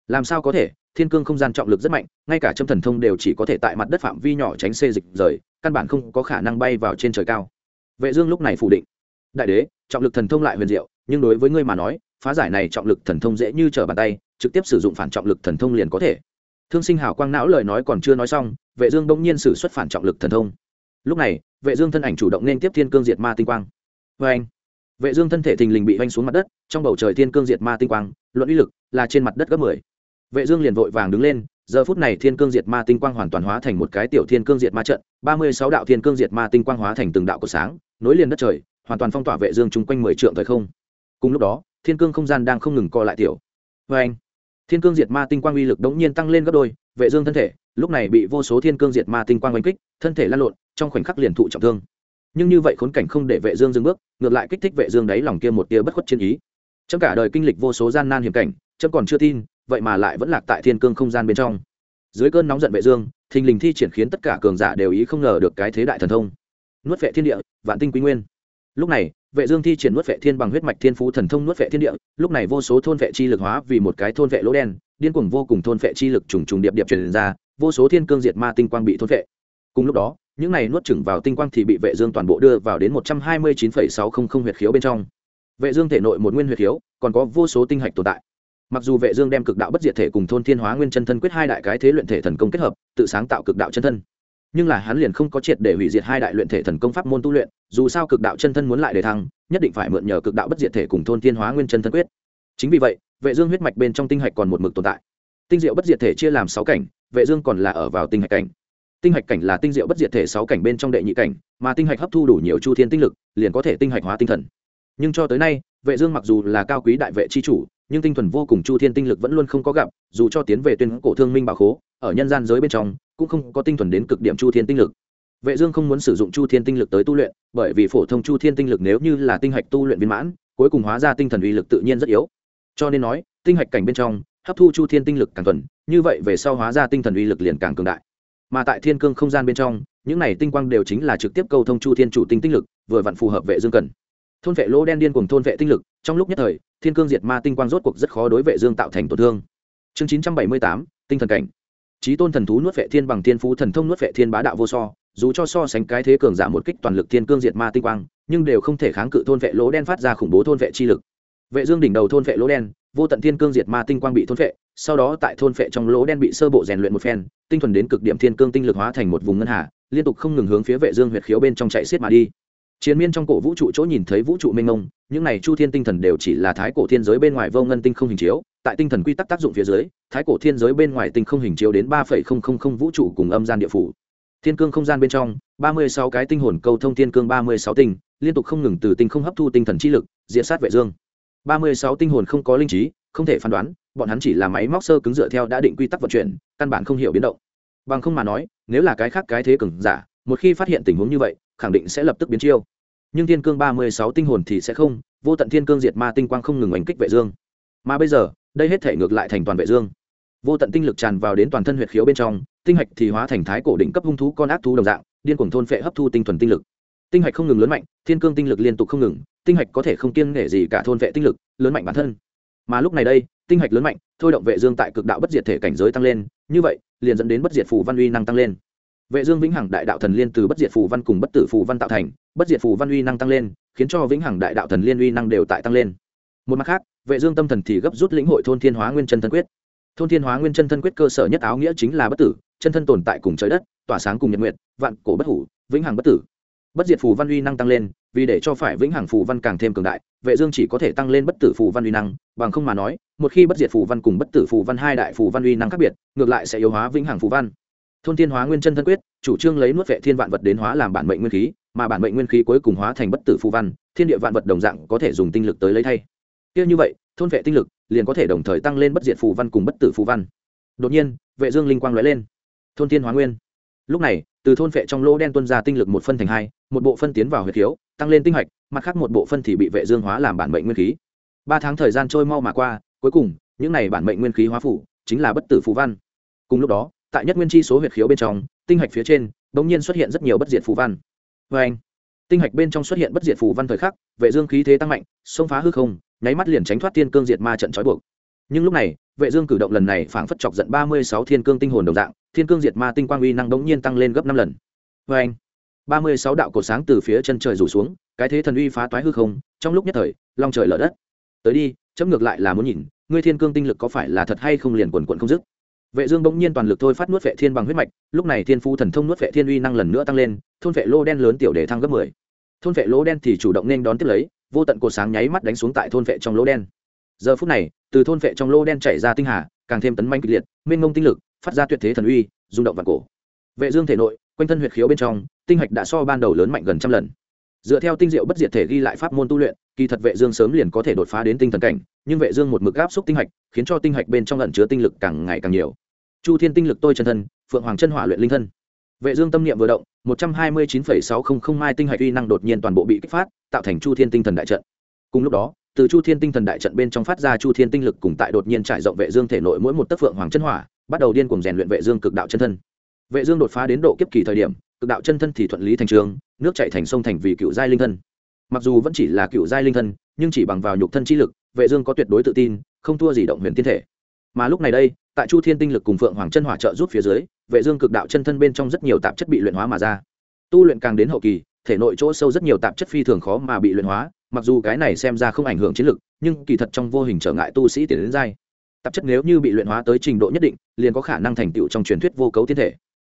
làm sao có thể? Thiên cương không gian trọng lực rất mạnh, ngay cả châm thần thông đều chỉ có thể tại mặt đất phạm vi nhỏ tránh xê dịch rời, căn bản không có khả năng bay vào trên trời cao. Vệ dương lúc này phủ định. Đại đế, trọng lực thần thông lại huyền diệu, nhưng đối với ngươi mà nói, phá giải này trọng lực thần thông dễ như trở bàn tay, trực tiếp sử dụng phản trọng lực thần thông liền có thể. Thương sinh hào quang não lời nói còn chưa nói xong, vệ dương đống nhiên sử xuất phản trọng lực thần thông. Lúc này, vệ dương thân ảnh chủ động nên tiếp thiên cương diệt ma tinh quang. Với anh, vệ dương thân thể thình lình bị vanh xuống mặt đất, trong bầu trời thiên cương diệt ma tinh quang, luận uy lực là trên mặt đất gấp 10 vệ dương liền vội vàng đứng lên, giờ phút này thiên cương diệt ma tinh quang hoàn toàn hóa thành một cái tiểu thiên cương diệt ma trận 36 đạo thiên cương diệt ma tinh quang hóa thành từng đạo của sáng, nối liền đất trời, hoàn toàn phong tỏa vệ dương chung quanh mười trượng thời không. Cùng lúc đó, thiên cương không gian đang không ngừng co lại tiểu. Với anh, thiên cương diệt ma tinh quang uy lực đống nhiên tăng lên gấp đôi, vệ dương thân thể, lúc này bị vô số thiên cương diệt ma tinh quang đánh kích, thân thể lăn lộn, trong khoảnh khắc liền thụ trọng thương. Nhưng như vậy khốn cảnh không để vệ dương dừng bước, ngược lại kích thích vệ dương đáy lòng kia một tia bất khuất chiến ý. Trong cả đời kinh lịch vô số gian nan hiểm cảnh, chấm còn chưa tin vậy mà lại vẫn lạc tại thiên cương không gian bên trong. Dưới cơn nóng giận vệ dương, thình lình thi triển khiến tất cả cường giả đều ý không ngờ được cái thế đại thần thông. Nuốt vệ thiên địa, vạn tinh quý nguyên. Lúc này, vệ dương thi triển nuốt vệ thiên bằng huyết mạch thiên phú thần thông nuốt vệ thiên địa, lúc này vô số thôn vệ chi lực hóa vì một cái thôn vệ lỗ đen, điên cuồng vô cùng thôn vệ chi lực trùng trùng điệp điệp truyền ra, vô số thiên cương diệt ma tinh quang bị thôn vệ. Cùng lúc đó, những này nuốt chửng vào tinh quang thì bị vệ dương toàn bộ đưa vào đến một trăm hai mươi chín sáu trăm linh huyệt khiếu bên trong. Vệ dương thể nội một nguyên huyệt khiếu, còn có vô số tinh hạch tồn tại mặc dù vệ dương đem cực đạo bất diệt thể cùng thôn thiên hóa nguyên chân thân quyết hai đại cái thế luyện thể thần công kết hợp, tự sáng tạo cực đạo chân thân. Nhưng là hắn liền không có triệt để hủy diệt hai đại luyện thể thần công pháp môn tu luyện, dù sao cực đạo chân thân muốn lại để thăng, nhất định phải mượn nhờ cực đạo bất diệt thể cùng thôn thiên hóa nguyên chân thân quyết. Chính vì vậy, vệ dương huyết mạch bên trong tinh hạch còn một mực tồn tại. Tinh diệu bất diệt thể chia làm sáu cảnh, vệ dương còn là ở vào tinh hạch cảnh. Tinh hạch cảnh là tinh diệu bất diệt thể sáu cảnh bên trong đệ nhị cảnh, mà tinh hạch hấp thu đủ nhiều chu thiên tinh lực, liền có thể tinh hạch hóa tinh thần. Nhưng cho tới nay, vệ dương mặc dù là cao quý đại vệ chi chủ nhưng tinh thuần vô cùng chu thiên tinh lực vẫn luôn không có gặp, dù cho tiến về tuyên cổ thương minh bảo khố, ở nhân gian giới bên trong, cũng không có tinh thuần đến cực điểm chu thiên tinh lực. Vệ dương không muốn sử dụng chu thiên tinh lực tới tu luyện, bởi vì phổ thông chu thiên tinh lực nếu như là tinh hạch tu luyện viên mãn, cuối cùng hóa ra tinh thần uy lực tự nhiên rất yếu. Cho nên nói, tinh hạch cảnh bên trong, hấp thu chu thiên tinh lực càng thuần, như vậy về sau hóa ra tinh thần uy lực liền càng cường đại. Mà tại thiên cương không gian bên trong, những này tinh quang đều chính là trực tiếp câu thông chu thiên chủ tinh tinh lực, vừa vặn phù hợp vệ dương cần thôn vệ lỗ đen điên cùng thôn vệ tinh lực trong lúc nhất thời thiên cương diệt ma tinh quang rốt cuộc rất khó đối vệ dương tạo thành tổn thương. Chương 978, tinh thần cảnh. Trí tôn thần thú nuốt vệ thiên bằng thiên phú thần thông nuốt vệ thiên bá đạo vô so dù cho so sánh cái thế cường giả một kích toàn lực thiên cương diệt ma tinh quang nhưng đều không thể kháng cự thôn vệ lỗ đen phát ra khủng bố thôn vệ chi lực. Vệ dương đỉnh đầu thôn vệ lỗ đen vô tận thiên cương diệt ma tinh quang bị thôn vệ sau đó tại thôn vệ trong lỗ đen bị sơ bộ rèn luyện một phen tinh thuần đến cực điểm thiên cương tinh lực hóa thành một vùng ngân hà liên tục không ngừng hướng phía vệ dương huyệt khiếu bên trong chạy xiết mà đi chiến miên trong cổ vũ trụ chỗ nhìn thấy vũ trụ mênh mông, những này chu thiên tinh thần đều chỉ là thái cổ thiên giới bên ngoài vô ngân tinh không hình chiếu, tại tinh thần quy tắc tác dụng phía dưới, thái cổ thiên giới bên ngoài tinh không hình chiếu đến ba vũ trụ cùng âm gian địa phủ. Thiên cương không gian bên trong, ba mươi sáu cái tinh hồn câu thông thiên cương ba mươi sáu tinh, liên tục không ngừng từ tinh không hấp thu tinh thần chi lực diện sát vệ dương. ba mươi sáu tinh hồn không có linh trí, không thể phán đoán, bọn hắn chỉ là máy móc sơ cứng dựa theo đã định quy tắc vận chuyển, căn bản không hiểu biến động. Bằng không mà nói, nếu là cái khác cái thế cường giả, một khi phát hiện tình huống như vậy, khẳng định sẽ lập tức biến chiêu nhưng thiên cương ba mươi sáu tinh hồn thì sẽ không, vô tận thiên cương diệt ma tinh quang không ngừng oanh kích vệ dương. Mà bây giờ, đây hết thể ngược lại thành toàn vệ dương. Vô tận tinh lực tràn vào đến toàn thân huyệt khiếu bên trong, tinh hạch thì hóa thành thái cổ đỉnh cấp hung thú con ác thú đồng dạng, điên cuồng thôn phệ hấp thu tinh thuần tinh lực. Tinh hạch không ngừng lớn mạnh, thiên cương tinh lực liên tục không ngừng, tinh hạch có thể không kiêng nể gì cả thôn vệ tinh lực, lớn mạnh bản thân. Mà lúc này đây, tinh hạch lớn mạnh, thôi động vệ dương tại cực đạo bất diệt thể cảnh giới tăng lên, như vậy, liền dẫn đến bất diệt phù văn uy năng tăng lên. Vệ dương vĩnh hằng đại đạo thần liên từ bất diệt phù văn cùng bất tử phù văn tạo thành bất diệt phù văn uy năng tăng lên, khiến cho vĩnh hằng đại đạo thần liên uy năng đều tại tăng lên. Một mặt khác, vệ dương tâm thần thì gấp rút lĩnh hội thôn thiên hóa nguyên chân thân quyết. Thôn thiên hóa nguyên chân thân quyết cơ sở nhất áo nghĩa chính là bất tử, chân thân tồn tại cùng trời đất, tỏa sáng cùng nhật nguyệt, vạn cổ bất hủ, vĩnh hằng bất tử. Bất diệt phù văn uy năng tăng lên, vì để cho phải vĩnh hằng phù văn càng thêm cường đại, vệ dương chỉ có thể tăng lên bất tử phù văn uy năng, bằng không mà nói, một khi bất diệt phù văn cùng bất tử phù văn hai đại phù văn uy năng khác biệt, ngược lại sẽ yếu hóa vĩnh hằng phù văn. Thôn thiên hóa nguyên chân thân quyết chủ trương lấy nuốt vệ thiên vạn vật đến hóa làm bản mệnh nguyên khí, mà bản mệnh nguyên khí cuối cùng hóa thành bất tử phù văn, thiên địa vạn vật đồng dạng có thể dùng tinh lực tới lấy thay. Kia như vậy, thôn vệ tinh lực liền có thể đồng thời tăng lên bất diệt phù văn cùng bất tử phù văn. Đột nhiên, vệ dương linh quang lóe lên. Thôn thiên hóa nguyên. Lúc này, từ thôn vệ trong lỗ đen tuôn ra tinh lực một phân thành hai, một bộ phân tiến vào huyệt thiếu tăng lên tinh hạch, mặt khác một bộ phân thì bị vệ dương hóa làm bản mệnh nguyên khí. Ba tháng thời gian trôi mau mà qua, cuối cùng, những này bản mệnh nguyên khí hóa phủ, chính là bất tử phù văn. Cùng lúc đó, tại nhất nguyên chi số huyệt khiếu bên trong tinh hạch phía trên, bỗng nhiên xuất hiện rất nhiều bất diệt phù văn. Vê anh, tinh hạch bên trong xuất hiện bất diệt phù văn thời khắc, vệ dương khí thế tăng mạnh, xông phá hư không, nháy mắt liền tránh thoát thiên cương diệt ma trận trói buộc. Nhưng lúc này, vệ dương cử động lần này phảng phất chọc giận 36 thiên cương tinh hồn đồng dạng, thiên cương diệt ma tinh quang uy năng bỗng nhiên tăng lên gấp 5 lần. Vê anh 36 đạo cột sáng từ phía chân trời rủ xuống, cái thế thần uy phá toái hư không, trong lúc nhất thời, long trời lở đất. Tới đi, chấm ngược lại là muốn nhìn, ngươi thiên cương tinh lực có phải là thật hay không liền quần quần không dứt vệ dương bỗng nhiên toàn lực thôi phát nuốt vệ thiên bằng huyết mạch, lúc này thiên phu thần thông nuốt vệ thiên uy năng lần nữa tăng lên, thôn vệ lô đen lớn tiểu để thăng gấp 10. thôn vệ lỗ đen thì chủ động nên đón tiếp lấy, vô tận cột sáng nháy mắt đánh xuống tại thôn vệ trong lỗ đen. Giờ phút này, từ thôn vệ trong lỗ đen chảy ra tinh hà, càng thêm tấn manh kịch liệt, mênh mông tinh lực, phát ra tuyệt thế thần uy, rung động vạn cổ. Vệ dương thể nội, quanh thân huyệt khiếu bên trong, tinh hạch đã so ban đầu lớn mạnh gần trăm lần. Dựa theo tinh diệu bất diệt thể ghi lại pháp môn tu luyện, kỳ thật vệ dương sớm liền có thể đột phá đến tinh thần cảnh, nhưng vệ dương một mực áp xúc tinh hạch, khiến cho tinh hạch bên trong ẩn chứa tinh lực càng ngày càng nhiều chu thiên tinh lực tôi chân thân, phượng hoàng chân hỏa luyện linh thân. Vệ dương tâm niệm vừa động, một trăm hai mươi chín phẩy sáu không không mai tinh hạch uy năng đột nhiên toàn bộ bị kích phát, tạo thành chu thiên tinh thần đại trận. Cùng lúc đó, từ chu thiên tinh thần đại trận bên trong phát ra chu thiên tinh lực cùng tại đột nhiên trải rộng vệ dương thể nội mỗi một tấc phượng hoàng chân hỏa, bắt đầu điên cuồng rèn luyện vệ dương cực đạo chân thân. Vệ dương đột phá đến độ kiếp kỳ thời điểm, cực đạo chân thân thì thuận lý thành trường, nước chảy thành sông thành vì cựu giai linh thân. Mặc dù vẫn chỉ là cựu giai linh thân, nhưng chỉ bằng vào nhục thân chi lực, vệ dương có tuyệt đối tự tin, không thua gì động huyền tiên thể mà lúc này đây, tại chu thiên tinh lực cùng phượng hoàng chân hỏa trợ giúp phía dưới, vệ dương cực đạo chân thân bên trong rất nhiều tạp chất bị luyện hóa mà ra. Tu luyện càng đến hậu kỳ, thể nội chỗ sâu rất nhiều tạp chất phi thường khó mà bị luyện hóa, mặc dù cái này xem ra không ảnh hưởng chiến lực, nhưng kỳ thật trong vô hình trở ngại tu sĩ tiến đến giai. Tạp chất nếu như bị luyện hóa tới trình độ nhất định, liền có khả năng thành tựu trong truyền thuyết vô cấu tiên thể.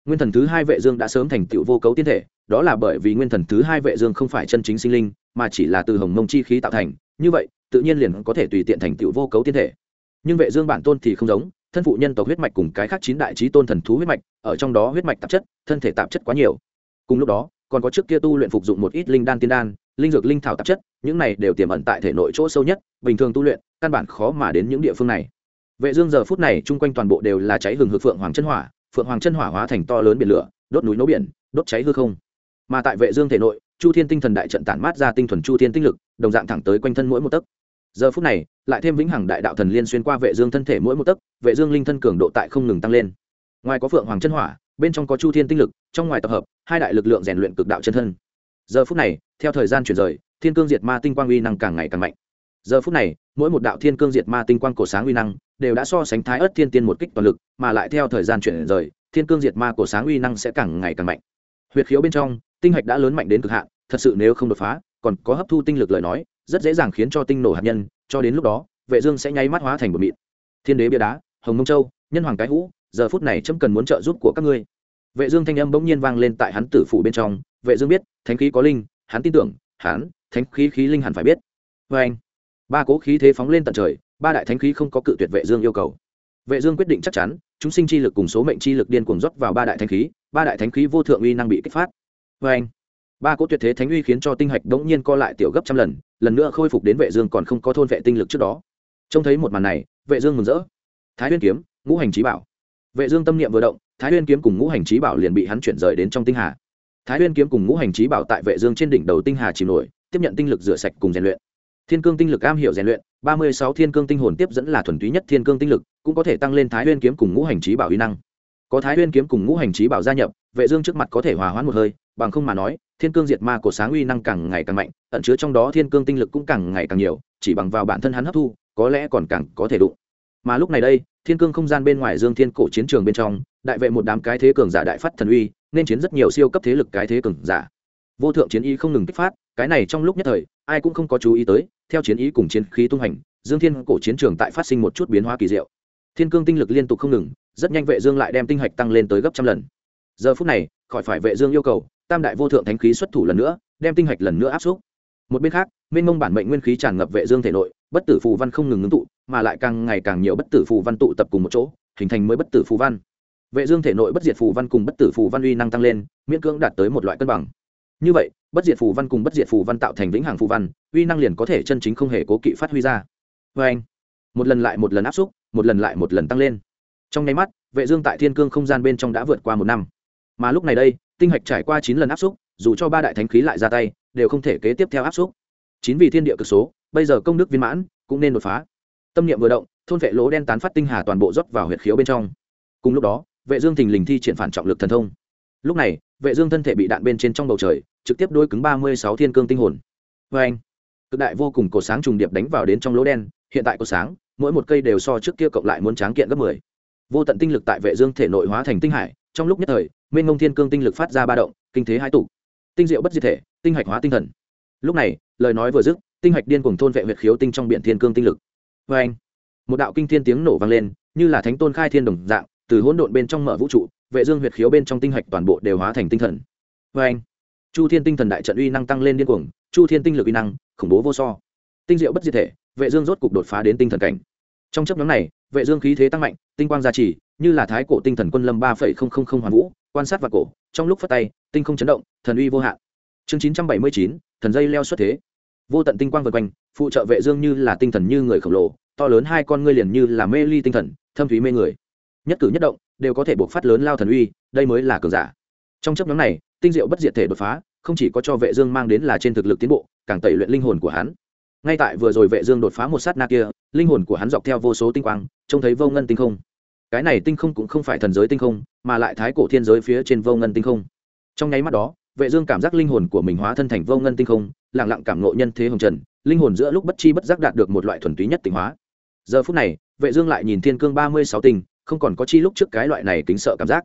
Nguyên thần thứ hai vệ dương đã sớm thành tựu vô cấu tiên thể, đó là bởi vì nguyên thần thứ hai vệ dương không phải chân chính sinh linh, mà chỉ là từ hồng mông chi khí tạo thành, như vậy, tự nhiên liền có thể tùy tiện thành tựu vô cấu tiên thể nhưng vệ dương bản tôn thì không giống, thân phụ nhân tộc huyết mạch cùng cái khác chín đại trí tôn thần thú huyết mạch, ở trong đó huyết mạch tạp chất, thân thể tạp chất quá nhiều. Cùng lúc đó, còn có trước kia tu luyện phục dụng một ít linh đan tiên đan, linh dược linh thảo tạp chất, những này đều tiềm ẩn tại thể nội chỗ sâu nhất, bình thường tu luyện, căn bản khó mà đến những địa phương này. Vệ dương giờ phút này chung quanh toàn bộ đều là cháy hừng hực phượng hoàng chân hỏa, phượng hoàng chân hỏa hóa thành to lớn biển lửa, đốt núi nấu biển, đốt cháy hư không. Mà tại vệ dương thể nội, chu thiên tinh thần đại trận tản mát ra tinh thuần chu thiên tinh lực, đồng dạng thẳng tới quanh thân mỗi một tấc giờ phút này, lại thêm vĩnh hằng đại đạo thần liên xuyên qua vệ dương thân thể mỗi một tấc, vệ dương linh thân cường độ tại không ngừng tăng lên. Ngoài có phượng hoàng chân hỏa, bên trong có chu thiên tinh lực, trong ngoài tập hợp, hai đại lực lượng rèn luyện cực đạo chân thân. Giờ phút này, theo thời gian chuyển rời, thiên cương diệt ma tinh quang uy năng càng ngày càng mạnh. Giờ phút này, mỗi một đạo thiên cương diệt ma tinh quang cổ sáng uy năng đều đã so sánh thái ớt thiên tiên một kích toàn lực, mà lại theo thời gian chuyển rời, thiên cương diệt ma cổ sáng uy năng sẽ càng ngày càng mạnh. Huyệt khiếu bên trong, tinh hạch đã lớn mạnh đến cực hạn, thật sự nếu không đột phá, còn có hấp thu tinh lực lời nói rất dễ dàng khiến cho tinh nổ hạt nhân, cho đến lúc đó, vệ dương sẽ nháy mắt hóa thành một mịn. Thiên đế bia đá, hồng mông châu, nhân hoàng cái hũ, giờ phút này chấm cần muốn trợ giúp của các ngươi. Vệ dương thanh âm bỗng nhiên vang lên tại hắn tử phủ bên trong. Vệ dương biết, thánh khí có linh, hắn tin tưởng, hắn, thánh khí khí linh hẳn phải biết. Với anh, ba cố khí thế phóng lên tận trời, ba đại thánh khí không có cự tuyệt vệ dương yêu cầu. Vệ dương quyết định chắc chắn, chúng sinh chi lực cùng số mệnh chi lực điên cuồng rót vào ba đại thánh khí, ba đại thánh khí vô thượng uy năng bị kích phát. Với anh, ba cỗ tuyệt thế thánh uy khiến cho tinh hạch đống nhiên co lại tiểu gấp trăm lần lần nữa khôi phục đến vệ dương còn không có thôn vệ tinh lực trước đó. Trông thấy một màn này, vệ dương mừng rỡ. Thái nguyên kiếm, ngũ hành chí bảo. Vệ dương tâm niệm vừa động, thái nguyên kiếm cùng ngũ hành chí bảo liền bị hắn chuyển rời đến trong tinh hà. Thái nguyên kiếm cùng ngũ hành chí bảo tại vệ dương trên đỉnh đầu tinh hà chìm nổi, tiếp nhận tinh lực rửa sạch cùng rèn luyện. Thiên cương tinh lực am hiểu rèn luyện, ba mươi sáu thiên cương tinh hồn tiếp dẫn là thuần túy nhất thiên cương tinh lực, cũng có thể tăng lên thái nguyên kiếm cùng ngũ hành chí bảo uy năng. Có thái nguyên kiếm cùng ngũ hành chí bảo gia nhập, vệ dương trước mặt có thể hòa hoãn một hơi, bằng không mà nói thiên cương diệt ma của sáng uy năng càng ngày càng mạnh, ẩn chứa trong đó thiên cương tinh lực cũng càng ngày càng nhiều, chỉ bằng vào bản thân hắn hấp thu, có lẽ còn càng có thể đụng. Mà lúc này đây, thiên cương không gian bên ngoài dương thiên cổ chiến trường bên trong, đại vệ một đám cái thế cường giả đại phát thần uy, nên chiến rất nhiều siêu cấp thế lực cái thế cường giả. Vô thượng chiến y không ngừng kích phát, cái này trong lúc nhất thời, ai cũng không có chú ý tới, theo chiến ý cùng chiến khí tung hành, dương thiên cổ chiến trường tại phát sinh một chút biến hóa kỳ diệu. Thiên cương tinh lực liên tục không ngừng, rất nhanh vệ dương lại đem tinh hạch tăng lên tới gấp trăm lần. Giờ phút này, khỏi phải vệ dương yêu cầu tam đại vô thượng thánh khí xuất thủ lần nữa, đem tinh hạch lần nữa áp xúc. Một bên khác minh mông bản mệnh nguyên khí tràn ngập vệ dương thể nội, bất tử phù văn không ngừng ngưng tụ, mà lại càng ngày càng nhiều bất tử phù văn tụ tập cùng một chỗ, hình thành mới bất tử phù văn. Vệ dương thể nội bất diệt phù văn cùng bất tử phù văn uy năng tăng lên, miễn cưỡng đạt tới một loại cân bằng. Như vậy, bất diệt phù văn cùng bất diệt phù văn tạo thành vĩnh hằng phù văn, uy năng liền có thể chân chính không hề cố kỵ phát huy ra. Với anh, một lần lại một lần áp xúc, một lần lại một lần tăng lên. Trong nháy mắt, vệ dương tại thiên cương không gian bên trong đã vượt qua một năm. Mà lúc này đây tinh hạch trải qua chín lần áp xúc, dù cho ba đại thánh khí lại ra tay, đều không thể kế tiếp theo áp xúc. Chín vị thiên địa cực số, bây giờ công đức viên mãn, cũng nên đột phá. Tâm niệm vừa động, thôn vệ lỗ đen tán phát tinh hà toàn bộ rót vào huyệt khiếu bên trong. Cùng lúc đó, vệ dương thình lình thi triển phản trọng lực thần thông. Lúc này, vệ dương thân thể bị đạn bên trên trong bầu trời, trực tiếp đối cứng ba mươi sáu thiên cương tinh hồn. Với anh, cực đại vô cùng cổ sáng trùng điệp đánh vào đến trong lỗ đen, hiện tại cổ sáng, mỗi một cây đều so trước kia cộng lại muốn tráng kiện gấp 10. vô tận tinh lực tại vệ dương thể nội hóa thành tinh hải, trong lúc nhất thời mênh mông thiên cương tinh lực phát ra ba động, kinh thế hai tụ. Tinh diệu bất diệt thể, tinh hạch hóa tinh thần. Lúc này, lời nói vừa dứt, tinh hạch điên cuồng thôn vệ huyệt khiếu tinh trong biển thiên cương tinh lực. Vê anh, một đạo kinh thiên tiếng nổ vang lên, như là thánh tôn khai thiên đồng dạng, từ hỗn độn bên trong mở vũ trụ, vệ dương huyệt khiếu bên trong tinh hạch toàn bộ đều hóa thành tinh thần. Vê anh, chu thiên tinh thần đại trận uy năng tăng lên điên cuồng, chu thiên tinh lực uy năng, khủng bố vô so. Tinh diệu bất diệt thể, vệ dương rốt cục đột phá đến tinh thần cảnh. Trong chấp nhóm này, vệ dương khí thế tăng mạnh, tinh quang gia trì, như là thái cổ tinh thần quân lâm ba hoàn vũ quan sát và cổ trong lúc phát tay tinh không chấn động thần uy vô hạn. Chương 979, thần dây leo xuất thế. Vô tận tinh quang vượt quanh phụ trợ vệ dương như là tinh thần như người khổng lồ to lớn hai con ngươi liền như là mê ly tinh thần thâm thúy mê người. Nhất cử nhất động đều có thể buộc phát lớn lao thần uy đây mới là cường giả. Trong chấp nhóm này tinh diệu bất diệt thể đột phá không chỉ có cho vệ dương mang đến là trên thực lực tiến bộ càng tẩy luyện linh hồn của hắn. Ngay tại vừa rồi vệ dương đột phá một sát na kia linh hồn của hắn dọc theo vô số tinh quang trông thấy vô ngân tinh không cái này tinh không cũng không phải thần giới tinh không, mà lại thái cổ thiên giới phía trên vô ngân tinh không. Trong nháy mắt đó, vệ dương cảm giác linh hồn của mình hóa thân thành vô ngân tinh không, lặng lặng cảm ngộ nhân thế hồng trần, linh hồn giữa lúc bất chi bất giác đạt được một loại thuần túy nhất tinh hóa. Giờ phút này, vệ dương lại nhìn thiên cương ba mươi sáu tinh, không còn có chi lúc trước cái loại này kính sợ cảm giác.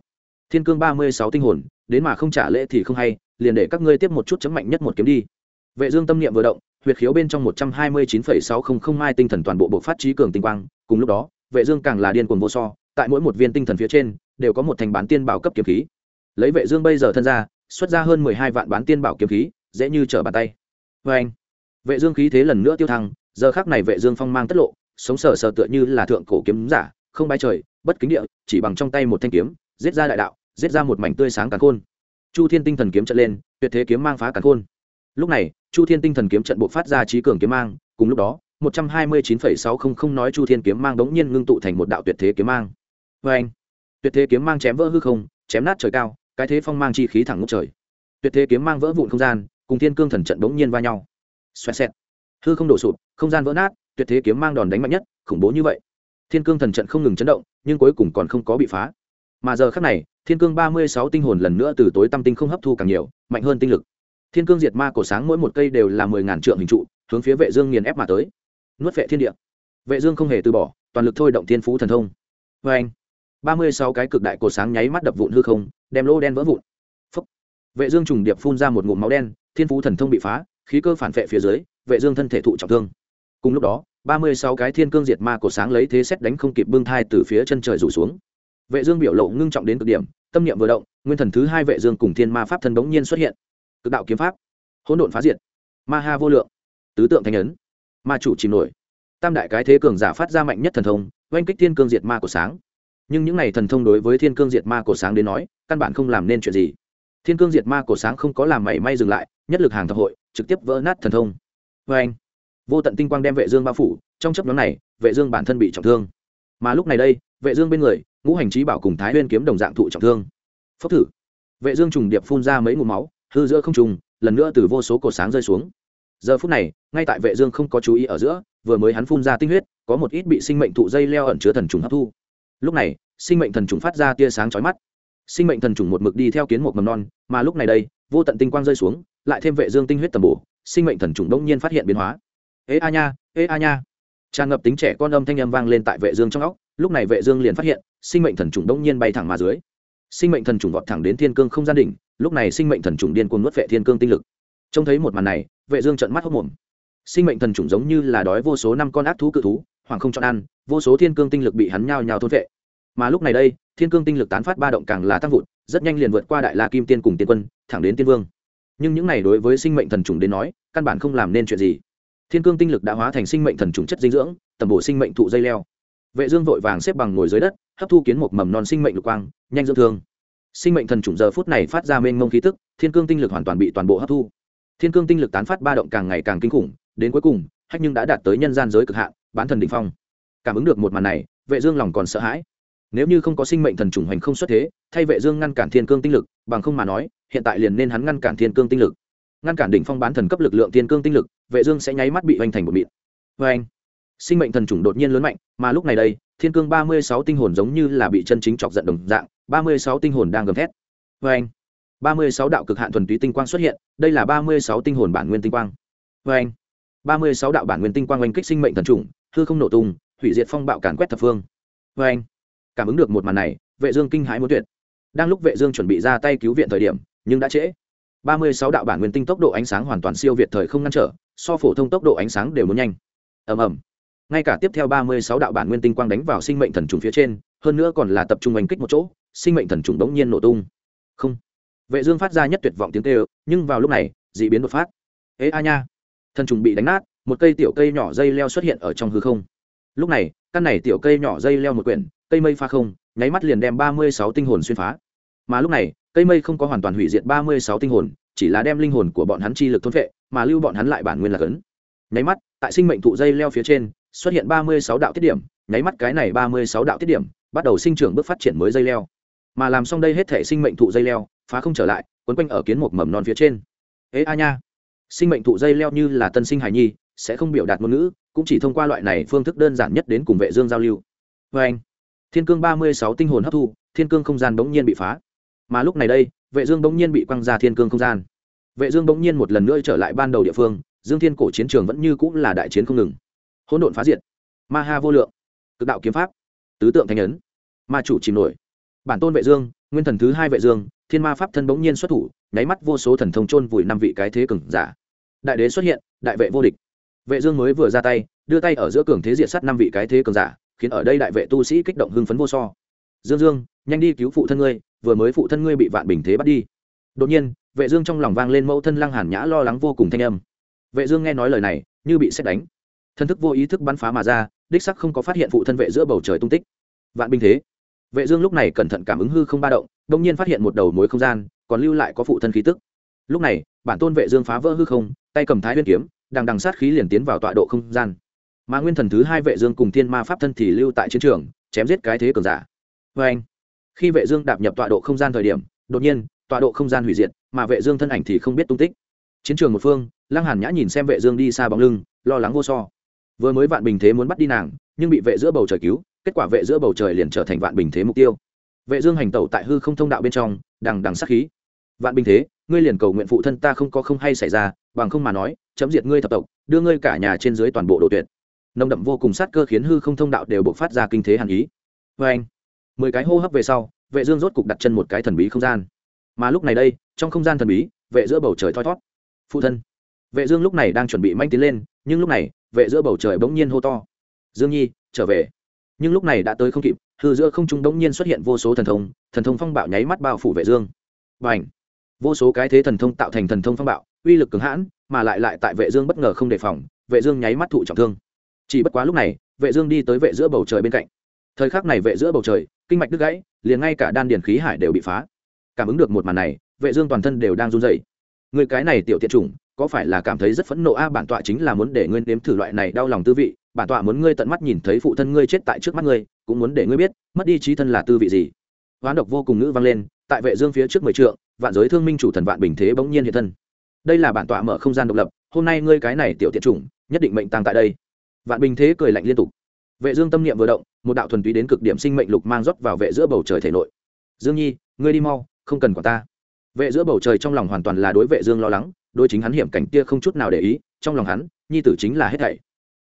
Thiên cương ba mươi sáu tinh hồn, đến mà không trả lễ thì không hay, liền để các ngươi tiếp một chút chấm mạnh nhất một kiếm đi. Vệ dương tâm niệm vừa động, huyệt khiếu bên trong một trăm hai mươi chín phẩy sáu không không mai tinh thần toàn bộ bộ phát trí cường tinh quang, cùng lúc đó, vệ dương càng là điên cuồng vô so tại mỗi một viên tinh thần phía trên, đều có một thành bán tiên bảo cấp kiếm khí. Lấy vệ dương bây giờ thân ra, xuất ra hơn mười hai vạn bán tiên bảo kiếm khí, dễ như trở bàn tay. Với anh, vệ dương khí thế lần nữa tiêu thăng, giờ khắc này vệ dương phong mang tất lộ, sống sờ sờ tựa như là thượng cổ kiếm giả, không bay trời, bất kính địa, chỉ bằng trong tay một thanh kiếm, giết ra đại đạo, giết ra một mảnh tươi sáng càn khôn. Chu thiên tinh thần kiếm trận lên, tuyệt thế kiếm mang phá càn khôn. Lúc này, chu thiên tinh thần kiếm trận bộ phát ra trí cường kiếm mang, cùng lúc đó, một trăm hai mươi chín phẩy sáu không không nói chu thiên kiếm mang đống nhiên ngưng tụ thành một đạo tuyệt thế kiếm mang vê anh. Tuyệt thế kiếm mang chém vỡ hư không, chém nát trời cao, cái thế phong mang chi khí thẳng ngút trời. Tuyệt thế kiếm mang vỡ vụn không gian, cùng thiên cương thần trận đống nhiên va nhau. Xoẹt xẹt. Hư không đổ sụp, không gian vỡ nát, tuyệt thế kiếm mang đòn đánh mạnh nhất, khủng bố như vậy. Thiên cương thần trận không ngừng chấn động, nhưng cuối cùng còn không có bị phá. Mà giờ khác này, thiên cương ba mươi sáu tinh hồn lần nữa từ tối tâm tinh không hấp thu càng nhiều, mạnh hơn tinh lực. Thiên cương diệt ma cổ sáng mỗi một cây đều là mười ngàn trượng hình trụ, hướng phía vệ dương nghiền ép mà tới. Nuốt vệ thiên địa. Vệ dương không hề từ bỏ, toàn lực thôi động thiên phú thần thông. Với anh ba mươi sáu cái cực đại cổ sáng nháy mắt đập vụn hư không, đem lô đen vỡ vụn. Phúc. vệ dương trùng điệp phun ra một ngụm máu đen, thiên phú thần thông bị phá, khí cơ phản vệ phía dưới, vệ dương thân thể thụ trọng thương. Cùng lúc đó, ba mươi sáu cái thiên cương diệt ma cổ sáng lấy thế xét đánh không kịp bưng thai từ phía chân trời rủ xuống. Vệ dương biểu lộ ngưng trọng đến cực điểm, tâm niệm vừa động, nguyên thần thứ hai vệ dương cùng thiên ma pháp thân bỗng nhiên xuất hiện. Cực đạo kiếm pháp. Hỗn độn phá diệt. Ma ha vô lượng. Tứ tượng thanh ấn. Ma chủ chìm nổi. Tam đại cái thế cường giả phát ra mạnh nhất thần thông, oanh kích thiên cương diệt ma của sáng nhưng những này thần thông đối với thiên cương diệt ma cổ sáng đến nói, căn bản không làm nên chuyện gì. Thiên cương diệt ma cổ sáng không có làm mảy may dừng lại, nhất lực hàng thập hội, trực tiếp vỡ nát thần thông. Vê anh, vô tận tinh quang đem vệ dương bao phủ, trong chấp nhóm này, vệ dương bản thân bị trọng thương. Mà lúc này đây, vệ dương bên người, ngũ hành trí bảo cùng thái nguyên kiếm đồng dạng thụ trọng thương. Phốc thử. Vệ dương trùng điệp phun ra mấy ngụm máu, hư giữa không trùng, lần nữa từ vô số cổ sáng rơi xuống. Giờ phút này, ngay tại vệ dương không có chú ý ở giữa, vừa mới hắn phun ra tinh huyết, có một ít bị sinh mệnh thụ dây leo ẩn chứa thần trùng hấp thu lúc này, sinh mệnh thần trùng phát ra tia sáng chói mắt. Sinh mệnh thần trùng một mực đi theo kiến một mầm non, mà lúc này đây, vô tận tinh quang rơi xuống, lại thêm vệ dương tinh huyết tầm bổ, sinh mệnh thần trùng đông nhiên phát hiện biến hóa. Ê a nha, ê a nha. Tràn ngập tính trẻ con âm thanh âm vang lên tại vệ dương trong óc, lúc này vệ dương liền phát hiện, sinh mệnh thần trùng đông nhiên bay thẳng mà dưới. Sinh mệnh thần trùng vọt thẳng đến thiên cương không gian đỉnh, lúc này sinh mệnh thần trùng điên cuồng nuốt vệ thiên cương tinh lực. Trông thấy một màn này, vệ dương trợn mắt hốt mồm sinh mệnh thần trùng giống như là đói vô số năm con ác thú cự thú hoàng không chọn ăn, vô số thiên cương tinh lực bị hắn nhào nhào thôn vệ. Mà lúc này đây, thiên cương tinh lực tán phát ba động càng là tăng vụt, rất nhanh liền vượt qua đại la kim tiên cùng tiên quân, thẳng đến tiên vương. Nhưng những này đối với sinh mệnh thần trùng đến nói, căn bản không làm nên chuyện gì. Thiên cương tinh lực đã hóa thành sinh mệnh thần trùng chất dinh dưỡng, tầm bổ sinh mệnh thụ dây leo. Vệ dương vội vàng xếp bằng ngồi dưới đất, hấp thu kiến một mầm non sinh mệnh lục quang, nhanh dưỡng thương. Sinh mệnh thần trùng giờ phút này phát ra mênh mông khí tức, thiên cương tinh lực hoàn toàn bị toàn bộ hấp thu. Thiên cương tinh lực tán phát ba động càng ngày càng kinh khủng, đến cuối cùng, hách nhưng đã đạt tới nhân gian giới cực hạn bán thần đỉnh phong. Cảm ứng được một màn này, vệ dương lòng còn sợ hãi. Nếu như không có sinh mệnh thần trùng hành không xuất thế, thay vệ dương ngăn cản thiên cương tinh lực, bằng không mà nói, hiện tại liền nên hắn ngăn cản thiên cương tinh lực. Ngăn cản đỉnh phong bán thần cấp lực lượng thiên cương tinh lực, vệ dương sẽ nháy mắt bị hoành thành một mịn. Với anh sinh mệnh thần trùng đột nhiên lớn mạnh, mà lúc này đây, thiên cương 36 tinh hồn giống như là bị chân chính chọc giận đồng dạng 36 tinh hồn đang gầm thét. Với anh 36 đạo cực hạn thuần túy tinh quang xuất hiện, đây là 36 tinh hồn bản nguyên tinh quang. Với anh 36 đạo bản nguyên tinh quang oanh kích sinh mệnh thần trùng hư không nổ tung, hủy diệt phong bạo càn quét thập phương. Với anh, cảm ứng được một màn này, vệ dương kinh hãi muốn tuyệt. Đang lúc vệ dương chuẩn bị ra tay cứu viện thời điểm, nhưng đã trễ. 36 đạo bản nguyên tinh tốc độ ánh sáng hoàn toàn siêu việt thời không ngăn trở, so phổ thông tốc độ ánh sáng đều muốn nhanh. Ầm ầm. Ngay cả tiếp theo 36 đạo bản nguyên tinh quang đánh vào sinh mệnh thần trùng phía trên, hơn nữa còn là tập trung đánh kích một chỗ, sinh mệnh thần trùng đống nhiên nổ tung. Không. Vệ dương phát ra nhất tuyệt vọng tiếng kêu, nhưng vào lúc này, dị biến đột phát. Ế a nha. Thần trùng bị đánh nát một cây tiểu cây nhỏ dây leo xuất hiện ở trong hư không. Lúc này, căn này tiểu cây nhỏ dây leo một quyển, cây mây pha không, nháy mắt liền đem 36 tinh hồn xuyên phá. Mà lúc này, cây mây không có hoàn toàn hủy diệt 36 tinh hồn, chỉ là đem linh hồn của bọn hắn chi lực thôn phệ, mà lưu bọn hắn lại bản nguyên là cấn. Nháy mắt, tại sinh mệnh thụ dây leo phía trên, xuất hiện 36 đạo tiết điểm, nháy mắt cái này 36 đạo tiết điểm, bắt đầu sinh trưởng bước phát triển mới dây leo. Mà làm xong đây hết thể sinh mệnh thụ dây leo, phá không trở lại, quấn quanh ở kiến một mầm non phía trên. Ế a nha. Sinh mệnh thụ dây leo như là tân sinh hài nhi sẽ không biểu đạt ngôn ngữ, cũng chỉ thông qua loại này phương thức đơn giản nhất đến cùng vệ dương giao lưu. Với anh, thiên cương ba mươi sáu tinh hồn hấp thu, thiên cương không gian bỗng nhiên bị phá. Mà lúc này đây, vệ dương bỗng nhiên bị quăng ra thiên cương không gian. Vệ dương bỗng nhiên một lần nữa trở lại ban đầu địa phương, dương thiên cổ chiến trường vẫn như cũ là đại chiến không ngừng. Hỗn độn phá diệt, ma ha vô lượng, cực đạo kiếm pháp, tứ tượng thanh ấn, ma chủ chìm nổi. Bản tôn vệ dương, nguyên thần thứ hai vệ dương, thiên ma pháp thân bỗng nhiên xuất thủ, nháy mắt vô số thần thông trôn vùi năm vị cái thế cường giả. Đại đế xuất hiện, đại vệ vô địch vệ dương mới vừa ra tay, đưa tay ở giữa cường thế diệt sát năm vị cái thế cường giả, khiến ở đây đại vệ tu sĩ kích động hưng phấn vô so. Dương dương, nhanh đi cứu phụ thân ngươi, vừa mới phụ thân ngươi bị vạn bình thế bắt đi. Đột nhiên, vệ dương trong lòng vang lên mẫu thân lăng hàn nhã lo lắng vô cùng thanh âm. Vệ dương nghe nói lời này, như bị xét đánh. Thân thức vô ý thức bắn phá mà ra, đích sắc không có phát hiện phụ thân vệ giữa bầu trời tung tích. Vạn bình thế. Vệ dương lúc này cẩn thận cảm ứng hư không ba động, đột nhiên phát hiện một đầu mối không gian, còn lưu lại có phụ thân khí tức. Lúc này, bản tôn vệ dương phá vỡ hư không, tay cầm thái nguyên kiếm đang đằng sát khí liền tiến vào tọa độ không gian. Mà nguyên thần thứ hai vệ dương cùng thiên ma pháp thân thì lưu tại chiến trường, chém giết cái thế cường giả. Với anh, khi vệ dương đạp nhập tọa độ không gian thời điểm, đột nhiên, tọa độ không gian hủy diệt, mà vệ dương thân ảnh thì không biết tung tích. Chiến trường một phương, lăng hàn nhã nhìn xem vệ dương đi xa bóng lưng, lo lắng vô so. Vừa mới vạn bình thế muốn bắt đi nàng, nhưng bị vệ giữa bầu trời cứu, kết quả vệ giữa bầu trời liền trở thành vạn bình thế mục tiêu. Vệ dương hành tẩu tại hư không thông đạo bên trong, đằng đằng sát khí. Vạn bình thế, ngươi liền cầu nguyện phụ thân ta không có không hay xảy ra, bằng không mà nói chấm diệt ngươi thập tộc, đưa ngươi cả nhà trên dưới toàn bộ đồ tuyệt. Nồng đậm vô cùng sát cơ khiến hư không thông đạo đều buộc phát ra kinh thế hàn ý. Vê anh. Mười cái hô hấp về sau, vệ dương rốt cục đặt chân một cái thần bí không gian. Mà lúc này đây, trong không gian thần bí, vệ giữa bầu trời thoi thót phụ thân. Vệ dương lúc này đang chuẩn bị manh tiến lên, nhưng lúc này, vệ giữa bầu trời bỗng nhiên hô to. Dương nhi, trở về. Nhưng lúc này đã tới không kịp, hư giữa không trung bỗng nhiên xuất hiện vô số thần thông thần thông phong bạo nháy mắt bao phủ vệ dương. Bành vô số cái thế thần thông tạo thành thần thông phong bạo uy lực cứng hãn mà lại lại tại vệ dương bất ngờ không đề phòng vệ dương nháy mắt thụ trọng thương. Chỉ bất quá lúc này vệ dương đi tới vệ giữa bầu trời bên cạnh. Thời khắc này vệ giữa bầu trời kinh mạch đứt gãy liền ngay cả đan điền khí hải đều bị phá. Cảm ứng được một màn này vệ dương toàn thân đều đang run rẩy. Người cái này tiểu tiện trùng, có phải là cảm thấy rất phẫn nộ a? Bản tọa chính là muốn để ngươi nếm thử loại này đau lòng tư vị. Bản tọa muốn ngươi tận mắt nhìn thấy phụ thân ngươi chết tại trước mắt ngươi cũng muốn để ngươi biết mất đi trí thân là tư vị gì. Hoán độc vô cùng ngữ vang lên tại vệ dương phía trước mười trượng vạn giới thương minh chủ thần vạn bình thế bỗng nhiên hiện thân. Đây là bản tọa mở không gian độc lập, hôm nay ngươi cái này tiểu tiện chủng, nhất định mệnh tăng tại đây. Vạn bình thế cười lạnh liên tục. Vệ dương tâm niệm vừa động, một đạo thuần túy đến cực điểm sinh mệnh lục mang rót vào vệ giữa bầu trời thể nội. Dương nhi, ngươi đi mau, không cần quản ta. Vệ giữa bầu trời trong lòng hoàn toàn là đối vệ dương lo lắng, đối chính hắn hiểm cảnh kia không chút nào để ý, trong lòng hắn, nhi tử chính là hết thảy.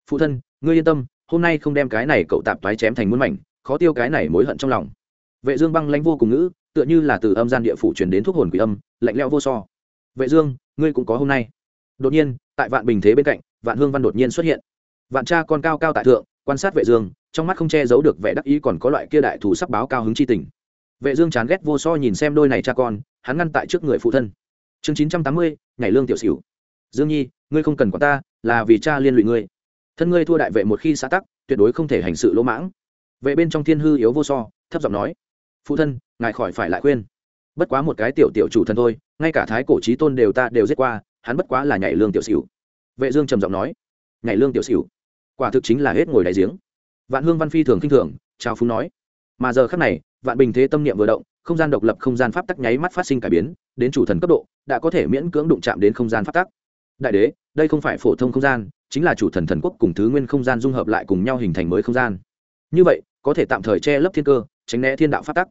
Phụ thân, ngươi yên tâm, hôm nay không đem cái này cậu tạm toái chém thành muôn mảnh, khó tiêu cái này mối hận trong lòng. Vệ dương băng lãnh vô cùng ngữ tựa như là từ âm gian địa phủ truyền đến thuốc hồn quỷ âm lạnh lẽo vô so. Vệ dương ngươi cũng có hôm nay. Đột nhiên tại vạn bình thế bên cạnh vạn hương văn đột nhiên xuất hiện. Vạn cha con cao cao tại thượng quan sát vệ dương trong mắt không che giấu được vẻ đắc ý còn có loại kia đại thủ sắp báo cao hứng chi tình. Vệ dương chán ghét vô so nhìn xem đôi này cha con hắn ngăn tại trước người phụ thân. Chương 980, ngày lương tiểu xỉu. Dương nhi ngươi không cần quản ta là vì cha liên lụy ngươi. Thân ngươi thua đại vệ một khi xã tắc tuyệt đối không thể hành sự lỗ mãng. Vệ bên trong thiên hư yếu vô so thấp giọng nói phụ thân, ngài khỏi phải lại khuyên. Bất quá một cái tiểu tiểu chủ thân thôi, ngay cả thái cổ trí tôn đều ta đều giết qua, hắn bất quá là nhảy lương tiểu xỉu. Vệ dương trầm giọng nói, nhảy lương tiểu xỉu? Quả thực chính là hết ngồi đáy giếng. Vạn hương văn phi thường kinh thường, chào phúng nói, mà giờ khắc này, vạn bình thế tâm niệm vừa động, không gian độc lập, không gian pháp tắc nháy mắt phát sinh cải biến, đến chủ thần cấp độ, đã có thể miễn cưỡng đụng chạm đến không gian pháp tắc. Đại đế, đây không phải phổ thông không gian, chính là chủ thần thần quốc cùng thứ nguyên không gian dung hợp lại cùng nhau hình thành mới không gian. Như vậy, có thể tạm thời che lấp thiên cơ, tránh né thiên đạo pháp tắc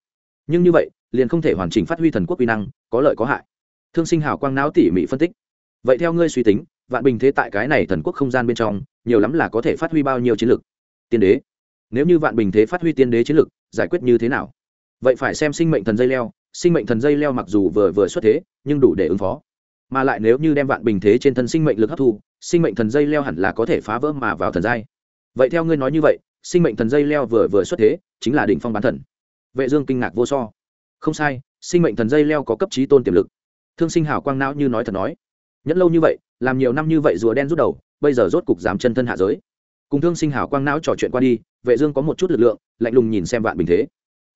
nhưng như vậy, liền không thể hoàn chỉnh phát huy thần quốc uy năng, có lợi có hại. Thương sinh hào quang não tỉ mỉ phân tích. Vậy theo ngươi suy tính, vạn bình thế tại cái này thần quốc không gian bên trong, nhiều lắm là có thể phát huy bao nhiêu chiến lược tiên đế. Nếu như vạn bình thế phát huy tiên đế chiến lược giải quyết như thế nào? Vậy phải xem sinh mệnh thần dây leo, sinh mệnh thần dây leo mặc dù vừa vừa xuất thế, nhưng đủ để ứng phó. Mà lại nếu như đem vạn bình thế trên thân sinh mệnh lực hấp thu, sinh mệnh thần dây leo hẳn là có thể phá vỡ mà vào thần giai. Vậy theo ngươi nói như vậy, sinh mệnh thần dây leo vừa vừa xuất thế, chính là đỉnh phong bán thần vệ dương kinh ngạc vô so. Không sai, sinh mệnh thần dây leo có cấp trí tôn tiềm lực. Thương sinh hảo quang não như nói thật nói. Nhẫn lâu như vậy, làm nhiều năm như vậy rùa đen rút đầu, bây giờ rốt cục dám chân thân hạ giới. Cùng thương sinh hảo quang não trò chuyện qua đi, vệ dương có một chút lực lượng, lạnh lùng nhìn xem vạn bình thế.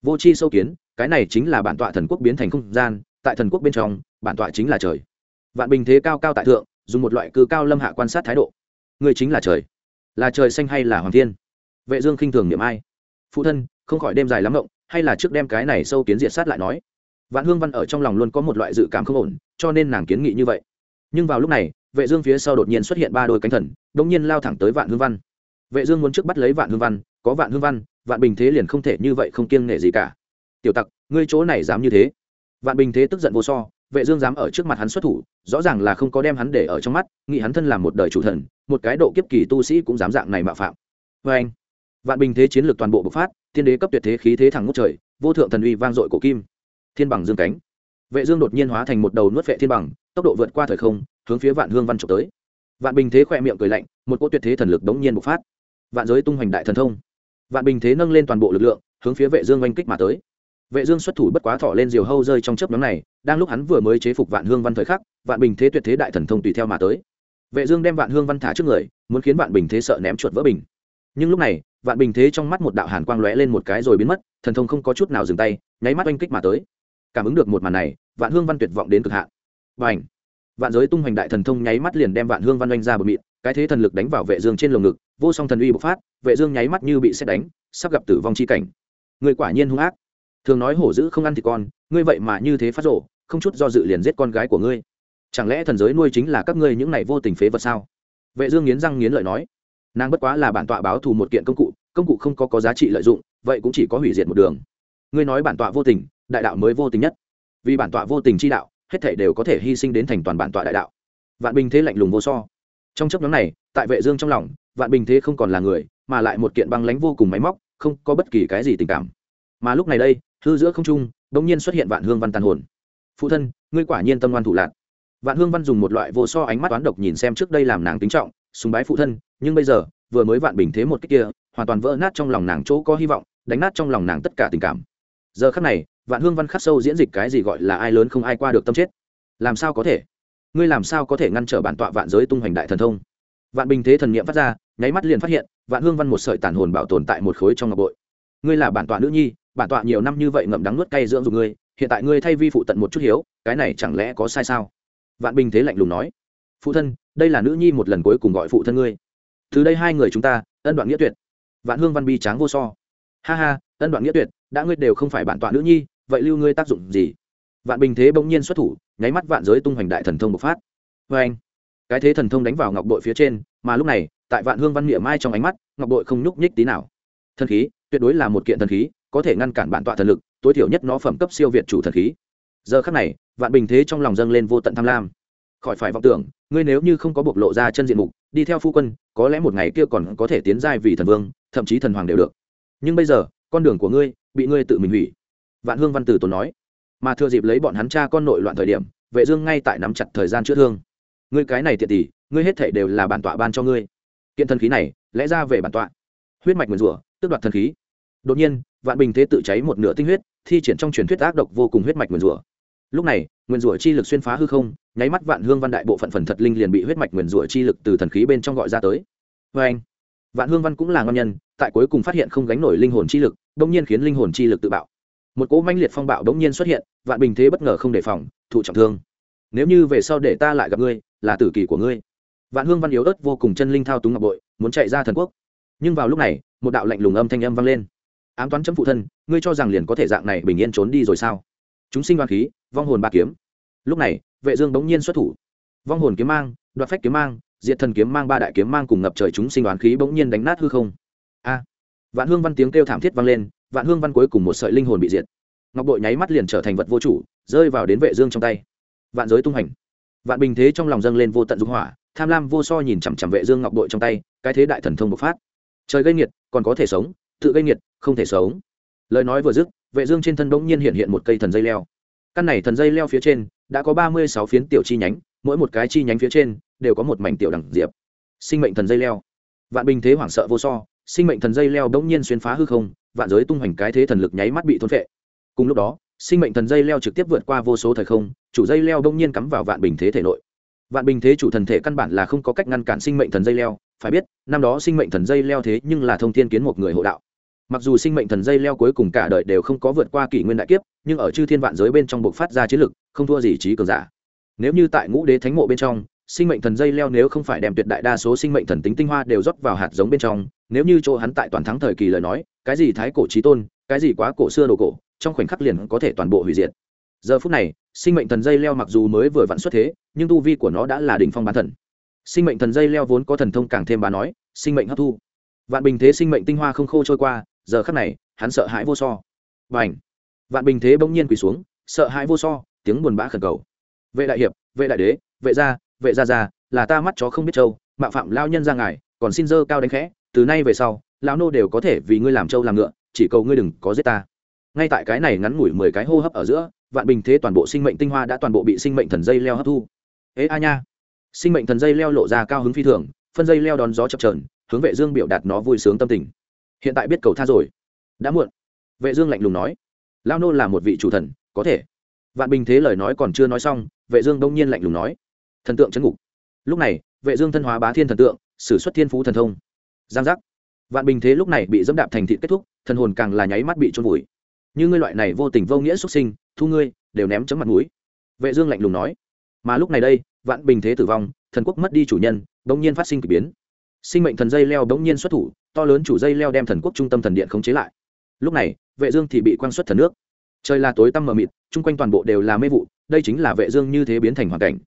Vô chi sâu kiến, cái này chính là bản tọa thần quốc biến thành không gian, tại thần quốc bên trong, bản tọa chính là trời. Vạn bình thế cao cao tại thượng, dùng một loại cư cao lâm hạ quan sát thái độ. Người chính là trời. Là trời xanh hay là hoàng thiên? Vệ dương khinh thường niệm ai? Phụ thân, không khỏi đêm dài lắm ngộng hay là trước đem cái này sâu kiến diệt sát lại nói? Vạn hương văn ở trong lòng luôn có một loại dự cảm không ổn, cho nên nàng kiến nghị như vậy. Nhưng vào lúc này, vệ dương phía sau đột nhiên xuất hiện ba đôi cánh thần đống nhiên lao thẳng tới vạn hương văn. Vệ dương muốn trước bắt lấy vạn hương văn, có vạn hương văn, vạn bình thế liền không thể như vậy không kiêng nể gì cả. Tiểu tặc, ngươi chỗ này dám như thế? Vạn bình thế tức giận vô so, vệ dương dám ở trước mặt hắn xuất thủ, rõ ràng là không có đem hắn để ở trong mắt, nghĩ hắn thân làm một đời chủ thần, một cái độ kiếp kỳ tu sĩ cũng dám dạng này mạo phạm. Với anh vạn bình thế chiến lược toàn bộ bộc phát, thiên đế cấp tuyệt thế khí thế thẳng ngút trời, vô thượng thần uy vang dội cổ kim. Thiên bằng dương cánh. Vệ dương đột nhiên hóa thành một đầu nuốt vệ thiên bằng, tốc độ vượt qua thời không, hướng phía vạn hương văn trục tới. Vạn bình thế khoe miệng cười lạnh, một cỗ tuyệt thế thần lực đống nhiên bộc phát. Vạn giới tung hoành đại thần thông. Vạn bình thế nâng lên toàn bộ lực lượng, hướng phía vệ dương oanh kích mà tới. Vệ dương xuất thủ bất quá thọ lên diều hâu rơi trong chớp nhoáng này, đang lúc hắn vừa mới chế phục vạn hương văn thời khắc, vạn bình thế tuyệt thế đại thần thông tùy theo mà tới. Vệ dương đem vạn hương văn thả trước người, muốn khiến vạn bình thế sợ ném chuột vỡ bình nhưng lúc này, vạn bình thế trong mắt một đạo hàn quang lóe lên một cái rồi biến mất, thần thông không có chút nào dừng tay, nháy mắt oanh kích mà tới. Cảm ứng được một màn này, vạn hương văn tuyệt vọng đến cực hạn. Bành! Vạn giới tung hoành đại thần thông nháy mắt liền đem vạn hương văn oanh ra bờ mịn cái thế thần lực đánh vào vệ dương trên lồng ngực, vô song thần uy bộc phát, vệ dương nháy mắt như bị xét đánh, sắp gặp tử vong chi cảnh. Người quả nhiên hung ác. Thường nói hổ dữ không ăn thì con, ngươi vậy mà như thế phát rộ không chút do dự liền giết con gái của ngươi. Chẳng lẽ thần giới nuôi chính là các ngươi những này vô tình phế vật sao? Vệ dương nghiến răng nghiến lợi nói nàng bất quá là bản tọa báo thù một kiện công cụ công cụ không có có giá trị lợi dụng, vậy cũng chỉ có hủy diệt một đường. Ngươi nói bản tọa vô tình, đại đạo mới vô tình nhất. Vì bản tọa vô tình chi đạo, hết thảy đều có thể hy sinh đến thành toàn bản tọa đại đạo. Vạn bình thế lạnh lùng vô so. Trong chấp nhóm này, tại vệ dương trong lòng, vạn bình thế không còn là người, mà lại một kiện băng lãnh vô cùng máy móc, không có bất kỳ cái gì tình cảm. Mà lúc này đây, hư giữa không trung, đột nhiên xuất hiện vạn hương văn tàn hồn. Phụ thân, ngươi quả nhiên tâm ngoan thủ lạn. vạn hương văn dùng một loại vô so ánh mắt toán độc nhìn xem trước đây làm nàng tính trọng, sùng bái phụ thân nhưng bây giờ, vừa mới vạn bình thế một cách kia, hoàn toàn vỡ nát trong lòng nàng chỗ có hy vọng, đánh nát trong lòng nàng tất cả tình cảm. Giờ khắc này, vạn hương văn khắc sâu diễn dịch cái gì gọi là ai lớn không ai qua được tâm chết. Làm sao có thể? Ngươi làm sao có thể ngăn trở bản tọa vạn giới tung hoành đại thần thông? Vạn bình thế thần niệm phát ra, nháy mắt liền phát hiện, vạn hương văn một sợi tản hồn bảo tồn tại một khối trong ngọc bội. Ngươi là bản tọa nữ nhi, bản tọa nhiều năm như vậy ngậm đắng nuốt cay dưỡng dục ngươi, hiện tại ngươi thay vi phụ tận một chút hiếu, cái này chẳng lẽ có sai sao? Vạn bình thế lạnh lùng nói. Phụ thân, đây là nữ nhi một lần cuối cùng gọi phụ thân ngươi từ đây hai người chúng ta, ân đoạn nghĩa tuyệt. Vạn hương văn bi tráng vô so. Ha ha, ân đoạn nghĩa tuyệt, đã ngươi đều không phải bản tọa nữ nhi, vậy lưu ngươi tác dụng gì? Vạn bình thế bỗng nhiên xuất thủ, nháy mắt vạn giới tung hoành đại thần thông bộc phát. Vê anh, cái thế thần thông đánh vào ngọc bội phía trên, mà lúc này, tại vạn hương văn miệng mai trong ánh mắt, ngọc bội không nhúc nhích tí nào. Thần khí, tuyệt đối là một kiện thần khí, có thể ngăn cản bản tọa thần lực, tối thiểu nhất nó phẩm cấp siêu việt chủ thần khí. Giờ khắc này, vạn bình thế trong lòng dâng lên vô tận tham lam khỏi phải vọng tưởng, ngươi nếu như không có bộc lộ ra chân diện mục, đi theo phu quân, có lẽ một ngày kia còn có thể tiến giai vì thần vương, thậm chí thần hoàng đều được. Nhưng bây giờ, con đường của ngươi bị ngươi tự mình hủy. Vạn hương văn tử tốn nói. Mà thừa dịp lấy bọn hắn cha con nội loạn thời điểm, vệ dương ngay tại nắm chặt thời gian chữa thương. Ngươi cái này tiện tỷ, ngươi hết thảy đều là bản tọa ban cho ngươi. Kiện thần khí này, lẽ ra về bản tọa. Huyết mạch nguyên rủa, tước đoạt thần khí. Đột nhiên, vạn bình thế tự cháy một nửa tinh huyết, thi triển trong truyền thuyết ác độc vô cùng huyết mạch nguyên rủa lúc này nguyên rủa chi lực xuyên phá hư không, nháy mắt vạn hương văn đại bộ phận phần thật linh liền bị huyết mạch nguyên rủa chi lực từ thần khí bên trong gọi ra tới. Vê anh, vạn hương văn cũng là ngon nhân, tại cuối cùng phát hiện không gánh nổi linh hồn chi lực đông nhiên khiến linh hồn chi lực tự bạo. Một cỗ manh liệt phong bạo đông nhiên xuất hiện, vạn bình thế bất ngờ không đề phòng, thụ trọng thương. Nếu như về sau để ta lại gặp ngươi, là tử kỳ của ngươi. Vạn hương văn yếu ớt vô cùng chân linh thao túng ngọc bội, muốn chạy ra thần quốc. Nhưng vào lúc này, một đạo lạnh lùng âm thanh âm vang lên. Ám toán chấm phụ thân, ngươi cho rằng liền có thể dạng này bình yên trốn đi rồi sao? Chúng sinh đoan khí vong hồn ba kiếm. Lúc này, vệ dương bỗng nhiên xuất thủ. Vong hồn kiếm mang đoạt phách kiếm mang, diệt thần kiếm mang, ba đại kiếm mang cùng ngập trời chúng sinh đoán khí bỗng nhiên đánh nát hư không. A! Vạn hương văn tiếng kêu thảm thiết vang lên, vạn hương văn cuối cùng một sợi linh hồn bị diệt. Ngọc bội nháy mắt liền trở thành vật vô chủ, rơi vào đến vệ dương trong tay. Vạn giới tung hành. Vạn bình thế trong lòng dâng lên vô tận dung hỏa, tham lam vô so nhìn chằm chằm vệ dương ngọc bội trong tay, cái thế đại thần thông bộc phát. Trời gây nghiệt, còn có thể sống, tự gây nghiệt, không thể sống. Lời nói vừa dứt, vệ dương trên thân đống nhiên hiện hiện một cây thần dây leo căn này thần dây leo phía trên, đã có ba mươi sáu phiến tiểu chi nhánh, mỗi một cái chi nhánh phía trên, đều có một mảnh tiểu đẳng diệp. Sinh mệnh thần dây leo. Vạn bình thế hoảng sợ vô so, sinh mệnh thần dây leo bỗng nhiên xuyên phá hư không, vạn giới tung hoành cái thế thần lực nháy mắt bị thôn phệ. Cùng lúc đó, sinh mệnh thần dây leo trực tiếp vượt qua vô số thời không, chủ dây leo bỗng nhiên cắm vào vạn bình thế thể nội. Vạn bình thế chủ thần thể căn bản là không có cách ngăn cản sinh mệnh thần dây leo, phải biết, năm đó sinh mệnh thần dây leo thế nhưng là thông thiên kiến một người hộ đạo mặc dù sinh mệnh thần dây leo cuối cùng cả đời đều không có vượt qua kỷ nguyên đại kiếp, nhưng ở chư thiên vạn giới bên trong buộc phát ra chiến lực, không thua gì trí cường giả. Nếu như tại ngũ đế thánh mộ bên trong, sinh mệnh thần dây leo nếu không phải đem tuyệt đại đa số sinh mệnh thần tính tinh hoa đều rót vào hạt giống bên trong, nếu như chỗ hắn tại toàn thắng thời kỳ lời nói, cái gì thái cổ trí tôn, cái gì quá cổ xưa đồ cổ, trong khoảnh khắc liền có thể toàn bộ hủy diệt. Giờ phút này, sinh mệnh thần dây leo mặc dù mới vừa vặn xuất thế, nhưng tu vi của nó đã là đỉnh phong bán thần. Sinh mệnh thần dây leo vốn có thần thông càng thêm bà nói, sinh mệnh hấp thu. Vạn bình thế sinh mệnh tinh hoa không khô trôi qua giờ khắc này, hắn sợ hãi vô so. Và ảnh vạn bình thế bỗng nhiên quỳ xuống, sợ hãi vô so, tiếng buồn bã khẩn cầu. Vệ đại hiệp, vệ đại đế, vệ gia vệ gia gia, là ta mắt chó không biết châu mạo phạm lao nhân ra ngài, còn xin dơ cao đánh khẽ, từ nay về sau, lão nô đều có thể vì ngươi làm trâu làm ngựa, chỉ cầu ngươi đừng có giết ta. Ngay tại cái này ngắn ngủi mười cái hô hấp ở giữa, vạn bình thế toàn bộ sinh mệnh tinh hoa đã toàn bộ bị sinh mệnh thần dây leo hấp thu. Ế a nha! Sinh mệnh thần dây leo lộ ra cao hứng phi thường, phân dây leo đón gió chập trờn hướng vệ dương biểu đạt nó vui sướng tâm tình hiện tại biết cầu tha rồi. Đã muộn. Vệ dương lạnh lùng nói. Lao nô là một vị chủ thần, có thể. Vạn bình thế lời nói còn chưa nói xong, vệ dương đông nhiên lạnh lùng nói. Thần tượng chấn ngục. Lúc này, vệ dương thân hóa bá thiên thần tượng, sử xuất thiên phú thần thông. Giang giác. Vạn bình thế lúc này bị dẫm đạp thành thị kết thúc, thần hồn càng là nháy mắt bị trôn vùi. Như ngươi loại này vô tình vô nghĩa xuất sinh, thu ngươi, đều ném chấm mặt mũi. Vệ dương lạnh lùng nói. Mà lúc này đây, vạn bình thế tử vong, thần quốc mất đi chủ nhân, đông nhiên phát sinh kỳ biến sinh mệnh thần dây leo đống nhiên xuất thủ, to lớn chủ dây leo đem thần quốc trung tâm thần điện khống chế lại. Lúc này, vệ dương thì bị quang xuất thần nước. Trời là tối tăm mờ mịt, chung quanh toàn bộ đều là mê vụ, đây chính là vệ dương như thế biến thành hoàn cảnh.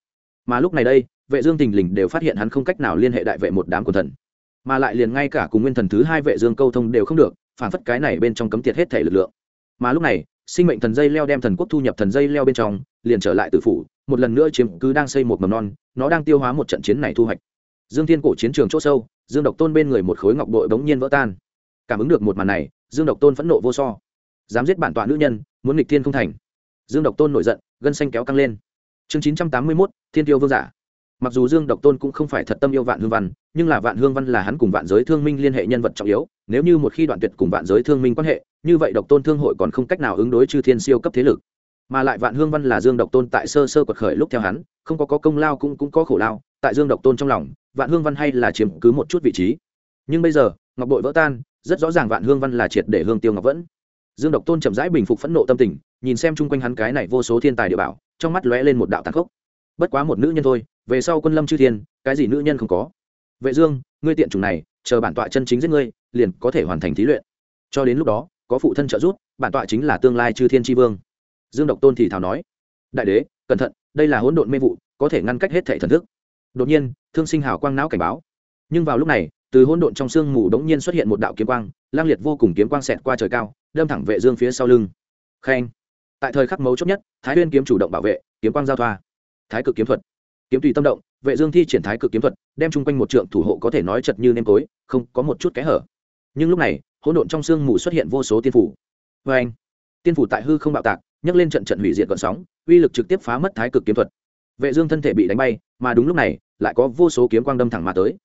Mà lúc này đây, vệ dương tình lình đều phát hiện hắn không cách nào liên hệ đại vệ một đám quần thần. Mà lại liền ngay cả cùng nguyên thần thứ hai vệ dương câu thông đều không được, phản phất cái này bên trong cấm tiệt hết thể lực lượng. Mà lúc này, sinh mệnh thần dây leo đem thần quốc thu nhập thần dây leo bên trong, liền trở lại tự phủ, một lần nữa chiếm cứ đang xây một mầm non, nó đang tiêu hóa một trận chiến này thu hoạch dương thiên cổ chiến trường chỗ sâu dương độc tôn bên người một khối ngọc bội bỗng nhiên vỡ tan. Cảm ứng được một màn này dương độc tôn phẫn nộ vô so. Dám giết bản tọa nữ nhân muốn nghịch thiên không thành. Dương độc tôn nổi giận gân xanh kéo căng lên. Chương chín trăm tám mươi mốt thiên tiêu vương giả. Mặc dù dương độc tôn cũng không phải thật tâm yêu vạn hương văn nhưng là vạn hương văn là hắn cùng vạn giới thương minh liên hệ nhân vật trọng yếu nếu như một khi đoạn tuyệt cùng vạn giới thương minh quan hệ như vậy độc tôn thương hội còn không cách nào ứng đối chư thiên siêu cấp thế lực. Mà lại vạn hương văn là dương độc tôn tại sơ sơ quật khởi lúc theo hắn không có, có công lao cũng cũng có khổ lao tại dương độc tôn trong lòng vạn hương văn hay là chiếm cứ một chút vị trí. Nhưng bây giờ, ngọc bội vỡ tan, rất rõ ràng vạn hương văn là triệt để hương tiêu ngọc vẫn. Dương độc tôn chậm rãi bình phục phẫn nộ tâm tình, nhìn xem chung quanh hắn cái này vô số thiên tài địa bảo, trong mắt lóe lên một đạo tàn khốc. Bất quá một nữ nhân thôi, về sau quân lâm chư thiên, cái gì nữ nhân không có. Vệ dương, ngươi tiện chủng này, chờ bản tọa chân chính giết ngươi, liền có thể hoàn thành thí luyện. Cho đến lúc đó, có phụ thân trợ giúp, bản tọa chính là tương lai chư thiên tri vương. Dương độc tôn thì thào nói, đại đế, cẩn thận, đây là hỗn độn mê vụ, có thể ngăn cách hết thảy thần thức đột nhiên, thương sinh hào quang não cảnh báo. Nhưng vào lúc này, từ hỗn độn trong sương mù đống nhiên xuất hiện một đạo kiếm quang, lang liệt vô cùng kiếm quang xẹt qua trời cao, đâm thẳng vệ dương phía sau lưng. Khen. Tại thời khắc mấu chốt nhất, thái nguyên kiếm chủ động bảo vệ, kiếm quang giao thoa. Thái cực kiếm thuật. Kiếm tùy tâm động, vệ dương thi triển thái cực kiếm thuật, đem chung quanh một trượng thủ hộ có thể nói chật như nêm tối, không có một chút kẽ hở. Nhưng lúc này, hỗn độn trong sương mù xuất hiện vô số tiên phủ. Với anh tiên phủ tại hư không bạo tạc, nhấc lên trận trận hủy diệt gợn sóng, uy lực trực tiếp phá mất thái cực kiếm thuật vệ dương thân thể bị đánh bay, mà đúng lúc này, lại có vô số kiếm quang đâm thẳng mà tới.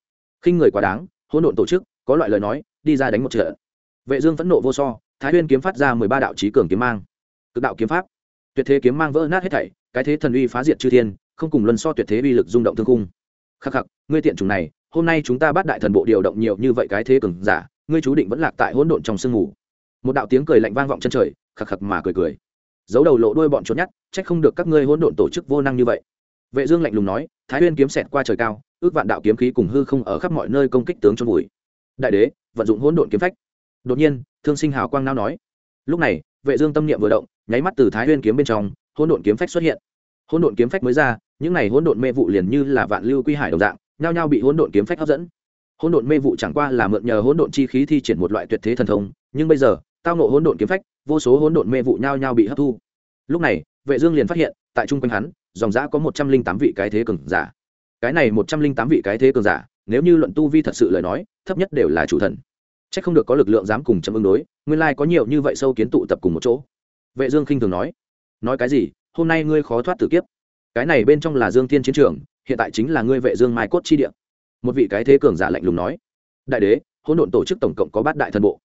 Khinh người quá đáng, hỗn độn tổ chức, có loại lời nói, đi ra đánh một trận. Vệ dương phẫn nộ vô so, thái nguyên kiếm phát ra mười ba đạo chí cường kiếm mang. Cực đạo kiếm pháp. Tuyệt thế kiếm mang vỡ nát hết thảy, cái thế thần uy phá diệt chư thiên, không cùng luân so tuyệt thế uy lực rung động thương cung khắc khắc, ngươi tiện chủng này, hôm nay chúng ta bắt đại thần bộ điều động nhiều như vậy cái thế cường giả, ngươi chú định vẫn lạc tại hỗn độn trong sương mù. Một đạo tiếng cười lạnh vang vọng chân trời, khắc khắc mà cười cười. Giấu đầu lộ đuôi bọn trốn nhát trách không được các ngươi hỗn độn tổ chức vô năng như vậy vệ dương lạnh lùng nói, thái nguyên kiếm xẹt qua trời cao, ước vạn đạo kiếm khí cùng hư không ở khắp mọi nơi công kích tướng chôn vùi. Đại đế, vận dụng hỗn độn kiếm phách. Đột nhiên, thương sinh hào quang nao nói, lúc này, vệ dương tâm niệm vừa động, nháy mắt từ thái nguyên kiếm bên trong, hỗn độn kiếm phách xuất hiện. Hỗn độn kiếm phách mới ra, những này hỗn độn mê vụ liền như là vạn lưu quy hải đồng dạng, nhao nhao bị hỗn độn kiếm phách hấp dẫn. Hỗn độn mê vụ chẳng qua là mượn nhờ hỗn độn chi khí thi triển một loại tuyệt thế thần thông, nhưng bây giờ, tao nộ hỗn độn kiếm phách, vô số hỗn độn mê vụ nhao nhao bị hấp thu. Lúc này, vệ dương liền phát hiện, tại trung quanh hắn dòng Giã có một trăm linh tám vị cái thế cường giả. Cái này một trăm linh tám vị cái thế cường giả, nếu như luận tu vi thật sự lời nói, thấp nhất đều là chủ thần. Chắc không được có lực lượng dám cùng chấm ứng đối, nguyên lai có nhiều như vậy sâu kiến tụ tập cùng một chỗ. Vệ dương khinh thường nói nói cái gì? Hôm nay ngươi khó thoát tử kiếp. Cái này bên trong là dương thiên chiến trường, hiện tại chính là ngươi vệ dương mai cốt chi địa. Một vị cái thế cường giả lạnh lùng nói, đại đế, hỗn độn tổ chức tổng cộng có bát đại thần bộ.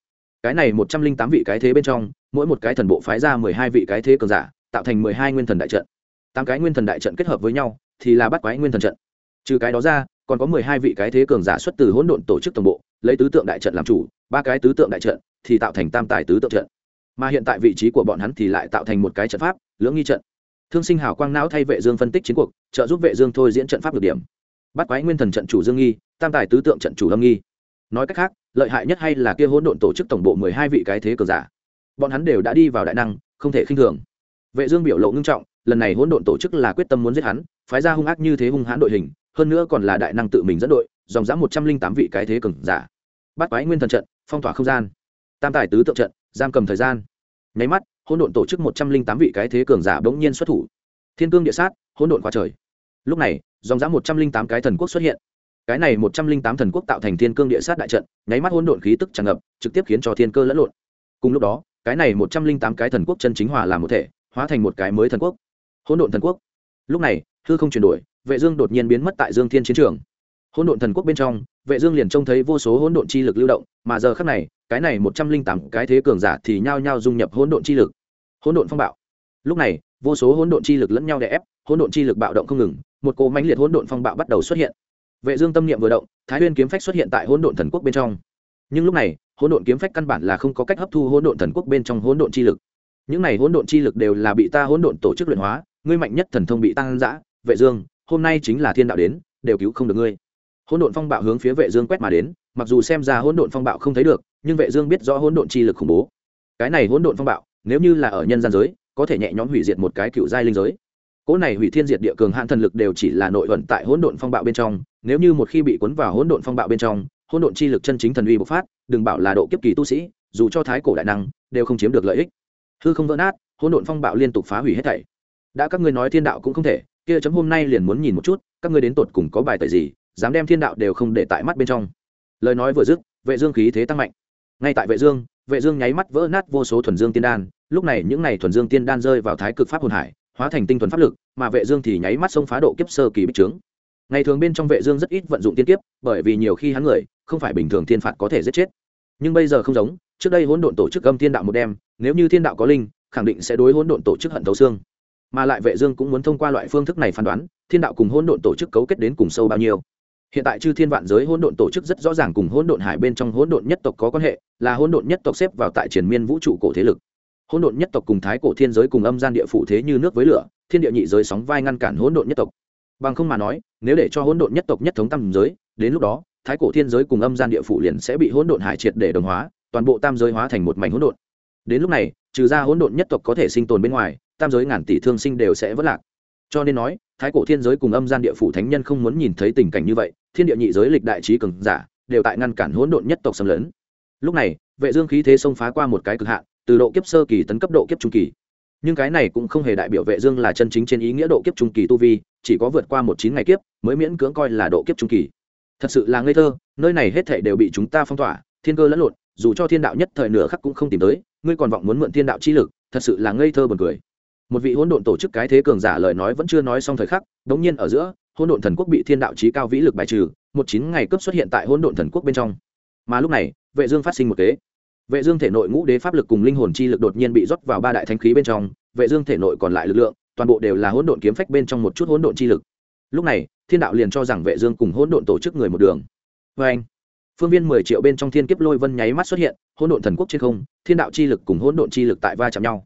Cái này một trăm linh tám vị cái thế bên trong, mỗi một cái thần bộ phái ra mười hai vị cái thế cường giả, tạo thành mười hai nguyên thần đại trận tám cái nguyên thần đại trận kết hợp với nhau, thì là bắt quái nguyên thần trận. Trừ cái đó ra, còn có mười hai vị cái thế cường giả xuất từ hỗn độn tổ chức tổng bộ, lấy tứ tượng đại trận làm chủ, ba cái tứ tượng đại trận thì tạo thành tam tài tứ tượng trận. Mà hiện tại vị trí của bọn hắn thì lại tạo thành một cái trận pháp, lưỡng nghi trận. Thương sinh hào quang não thay vệ dương phân tích chiến cuộc, trợ giúp vệ dương thôi diễn trận pháp được điểm. Bắt quái nguyên thần trận chủ dương nghi, tam tài tứ tượng trận chủ lâm nghi. Nói cách khác, lợi hại nhất hay là kia hỗn độn tổ chức tổng bộ mười hai vị cái thế cường giả. Bọn hắn đều đã đi vào đại năng, không thể khinh thường. Vệ dương biểu lộ ngưng trọng lần này hỗn độn tổ chức là quyết tâm muốn giết hắn, phái ra hung ác như thế hung hãn đội hình, hơn nữa còn là đại năng tự mình dẫn đội, dòng dã một trăm linh tám vị cái thế cường giả. Bắt quái nguyên thần trận, phong tỏa không gian. Tam tài tứ tượng trận, giam cầm thời gian. Nháy mắt, hỗn độn tổ chức một trăm linh tám vị cái thế cường giả bỗng nhiên xuất thủ. Thiên cương địa sát, hỗn độn qua trời. Lúc này, dòng dã một trăm linh tám cái thần quốc xuất hiện. Cái này một trăm linh tám thần quốc tạo thành thiên cương địa sát đại trận, nháy mắt hỗn độn khí tức tràn ngập, trực tiếp khiến cho thiên cơ lẫn lộn. Cùng lúc đó, cái này một trăm linh tám cái thần quốc chân chính hòa làm một thể, hóa thành một cái mới thần quốc hỗn độn thần quốc lúc này hư không chuyển đổi vệ dương đột nhiên biến mất tại dương thiên chiến trường hỗn độn thần quốc bên trong vệ dương liền trông thấy vô số hỗn độn chi lực lưu động mà giờ khắc này cái này một trăm linh tám cái thế cường giả thì nhao nhao dung nhập hỗn độn chi lực hỗn độn phong bạo lúc này vô số hỗn độn chi lực lẫn nhau đè ép hỗn độn chi lực bạo động không ngừng một cỗ mãnh liệt hỗn độn phong bạo bắt đầu xuất hiện vệ dương tâm niệm vừa động thái nguyên kiếm phách xuất hiện tại hỗn độn thần quốc bên trong nhưng lúc này hỗn độn kiếm phách căn bản là không có cách hấp thu hỗn độn thần quốc bên trong hỗn độn chi lực những này hỗn độn chi lực đều là bị ta hỗn độn tổ chức luyện hóa ngươi mạnh nhất thần thông bị tăng dã vệ dương, hôm nay chính là thiên đạo đến, đều cứu không được ngươi. Hỗn độn phong bạo hướng phía vệ dương quét mà đến, mặc dù xem ra hỗn độn phong bạo không thấy được, nhưng vệ dương biết rõ hỗn độn chi lực khủng bố. Cái này hỗn độn phong bạo, nếu như là ở nhân gian giới, có thể nhẹ nhõm hủy diệt một cái cựu giai linh giới. Cỗ này hủy thiên diệt địa cường hạn thần lực đều chỉ là nội ẩn tại hỗn độn phong bạo bên trong, nếu như một khi bị cuốn vào hỗn độn phong bạo bên trong, hỗn độn chi lực chân chính thần uy bộc phát, đừng bảo là độ kiếp kỳ tu sĩ, dù cho thái cổ đại năng, đều không chiếm được lợi ích. Hư không vỡ nát, hỗn độn phong bạo liên tục phá hủy hết thảy đã các ngươi nói thiên đạo cũng không thể, kia chấm hôm nay liền muốn nhìn một chút, các ngươi đến tột cùng có bài tẩy gì, dám đem thiên đạo đều không để tại mắt bên trong. Lời nói vừa dứt, vệ dương khí thế tăng mạnh. Ngay tại vệ dương vệ dương nháy mắt vỡ nát vô số thuần dương tiên đan, lúc này những này thuần dương tiên đan rơi vào thái cực pháp hồn hải, hóa thành tinh thuần pháp lực, mà vệ dương thì nháy mắt xông phá độ kiếp sơ kỳ bích trướng. Ngày thường bên trong vệ dương rất ít vận dụng tiên kiếp, bởi vì nhiều khi hắn người, không phải bình thường thiên phạt có thể giết chết. Nhưng bây giờ không giống, trước đây hỗn độn tổ chức âm thiên đạo một đêm, nếu như thiên đạo có linh, khẳng định sẽ đối hỗn độn tổ chức hận thấu xương mà lại vệ dương cũng muốn thông qua loại phương thức này phán đoán, thiên đạo cùng hỗn độn tổ chức cấu kết đến cùng sâu bao nhiêu. Hiện tại chư thiên vạn giới hỗn độn tổ chức rất rõ ràng cùng hỗn độn hải bên trong hỗn độn nhất tộc có quan hệ, là hỗn độn nhất tộc xếp vào tại triển miên vũ trụ cổ thế lực. Hỗn độn nhất tộc cùng thái cổ thiên giới cùng âm gian địa phủ thế như nước với lửa, thiên địa nhị giới sóng vai ngăn cản hỗn độn nhất tộc. Bằng không mà nói, nếu để cho hỗn độn nhất tộc nhất thống tam giới, đến lúc đó, thái cổ thiên giới cùng âm gian địa phủ liền sẽ bị hỗn độn hải triệt để đồng hóa, toàn bộ tam giới hóa thành một mảnh hỗn độn. Đến lúc này, trừ ra hỗn độn nhất tộc có thể sinh tồn bên ngoài tam giới ngàn tỷ thương sinh đều sẽ vất lạc. Cho nên nói, thái cổ thiên giới cùng âm gian địa phủ thánh nhân không muốn nhìn thấy tình cảnh như vậy, thiên địa nhị giới lịch đại trí cường giả, đều tại ngăn cản hỗn độn nhất tộc xâm lấn. Lúc này, vệ dương khí thế xông phá qua một cái cực hạn, từ độ kiếp sơ kỳ tấn cấp độ kiếp trung kỳ. Nhưng cái này cũng không hề đại biểu vệ dương là chân chính trên ý nghĩa độ kiếp trung kỳ tu vi, chỉ có vượt qua một chín ngày kiếp mới miễn cưỡng coi là độ kiếp trung kỳ. Thật sự là ngây thơ, nơi này hết thảy đều bị chúng ta phong tỏa, thiên cơ lẫn lộn, dù cho thiên đạo nhất thời nửa khắc cũng không tìm tới, ngươi còn vọng muốn mượn thiên đạo chi lực, thật sự là ngây thơ buồn cười một vị hỗn độn tổ chức cái thế cường giả lời nói vẫn chưa nói xong thời khắc, đống nhiên ở giữa, hỗn độn thần quốc bị thiên đạo trí cao vĩ lực bài trừ, một chín ngày cấp xuất hiện tại hỗn độn thần quốc bên trong. Mà lúc này, vệ dương phát sinh một kế. Vệ dương thể nội ngũ đế pháp lực cùng linh hồn chi lực đột nhiên bị rót vào ba đại thánh khí bên trong, vệ dương thể nội còn lại lực lượng, toàn bộ đều là hỗn độn kiếm phách bên trong một chút hỗn độn chi lực. Lúc này, thiên đạo liền cho rằng vệ dương cùng hỗn độn tổ chức người một đường. Với anh, phương viên mười triệu bên trong thiên kiếp lôi vân nháy mắt xuất hiện, hỗn độn thần quốc trên không, thiên đạo chi lực cùng hỗn độn chi lực tại va chạm nhau.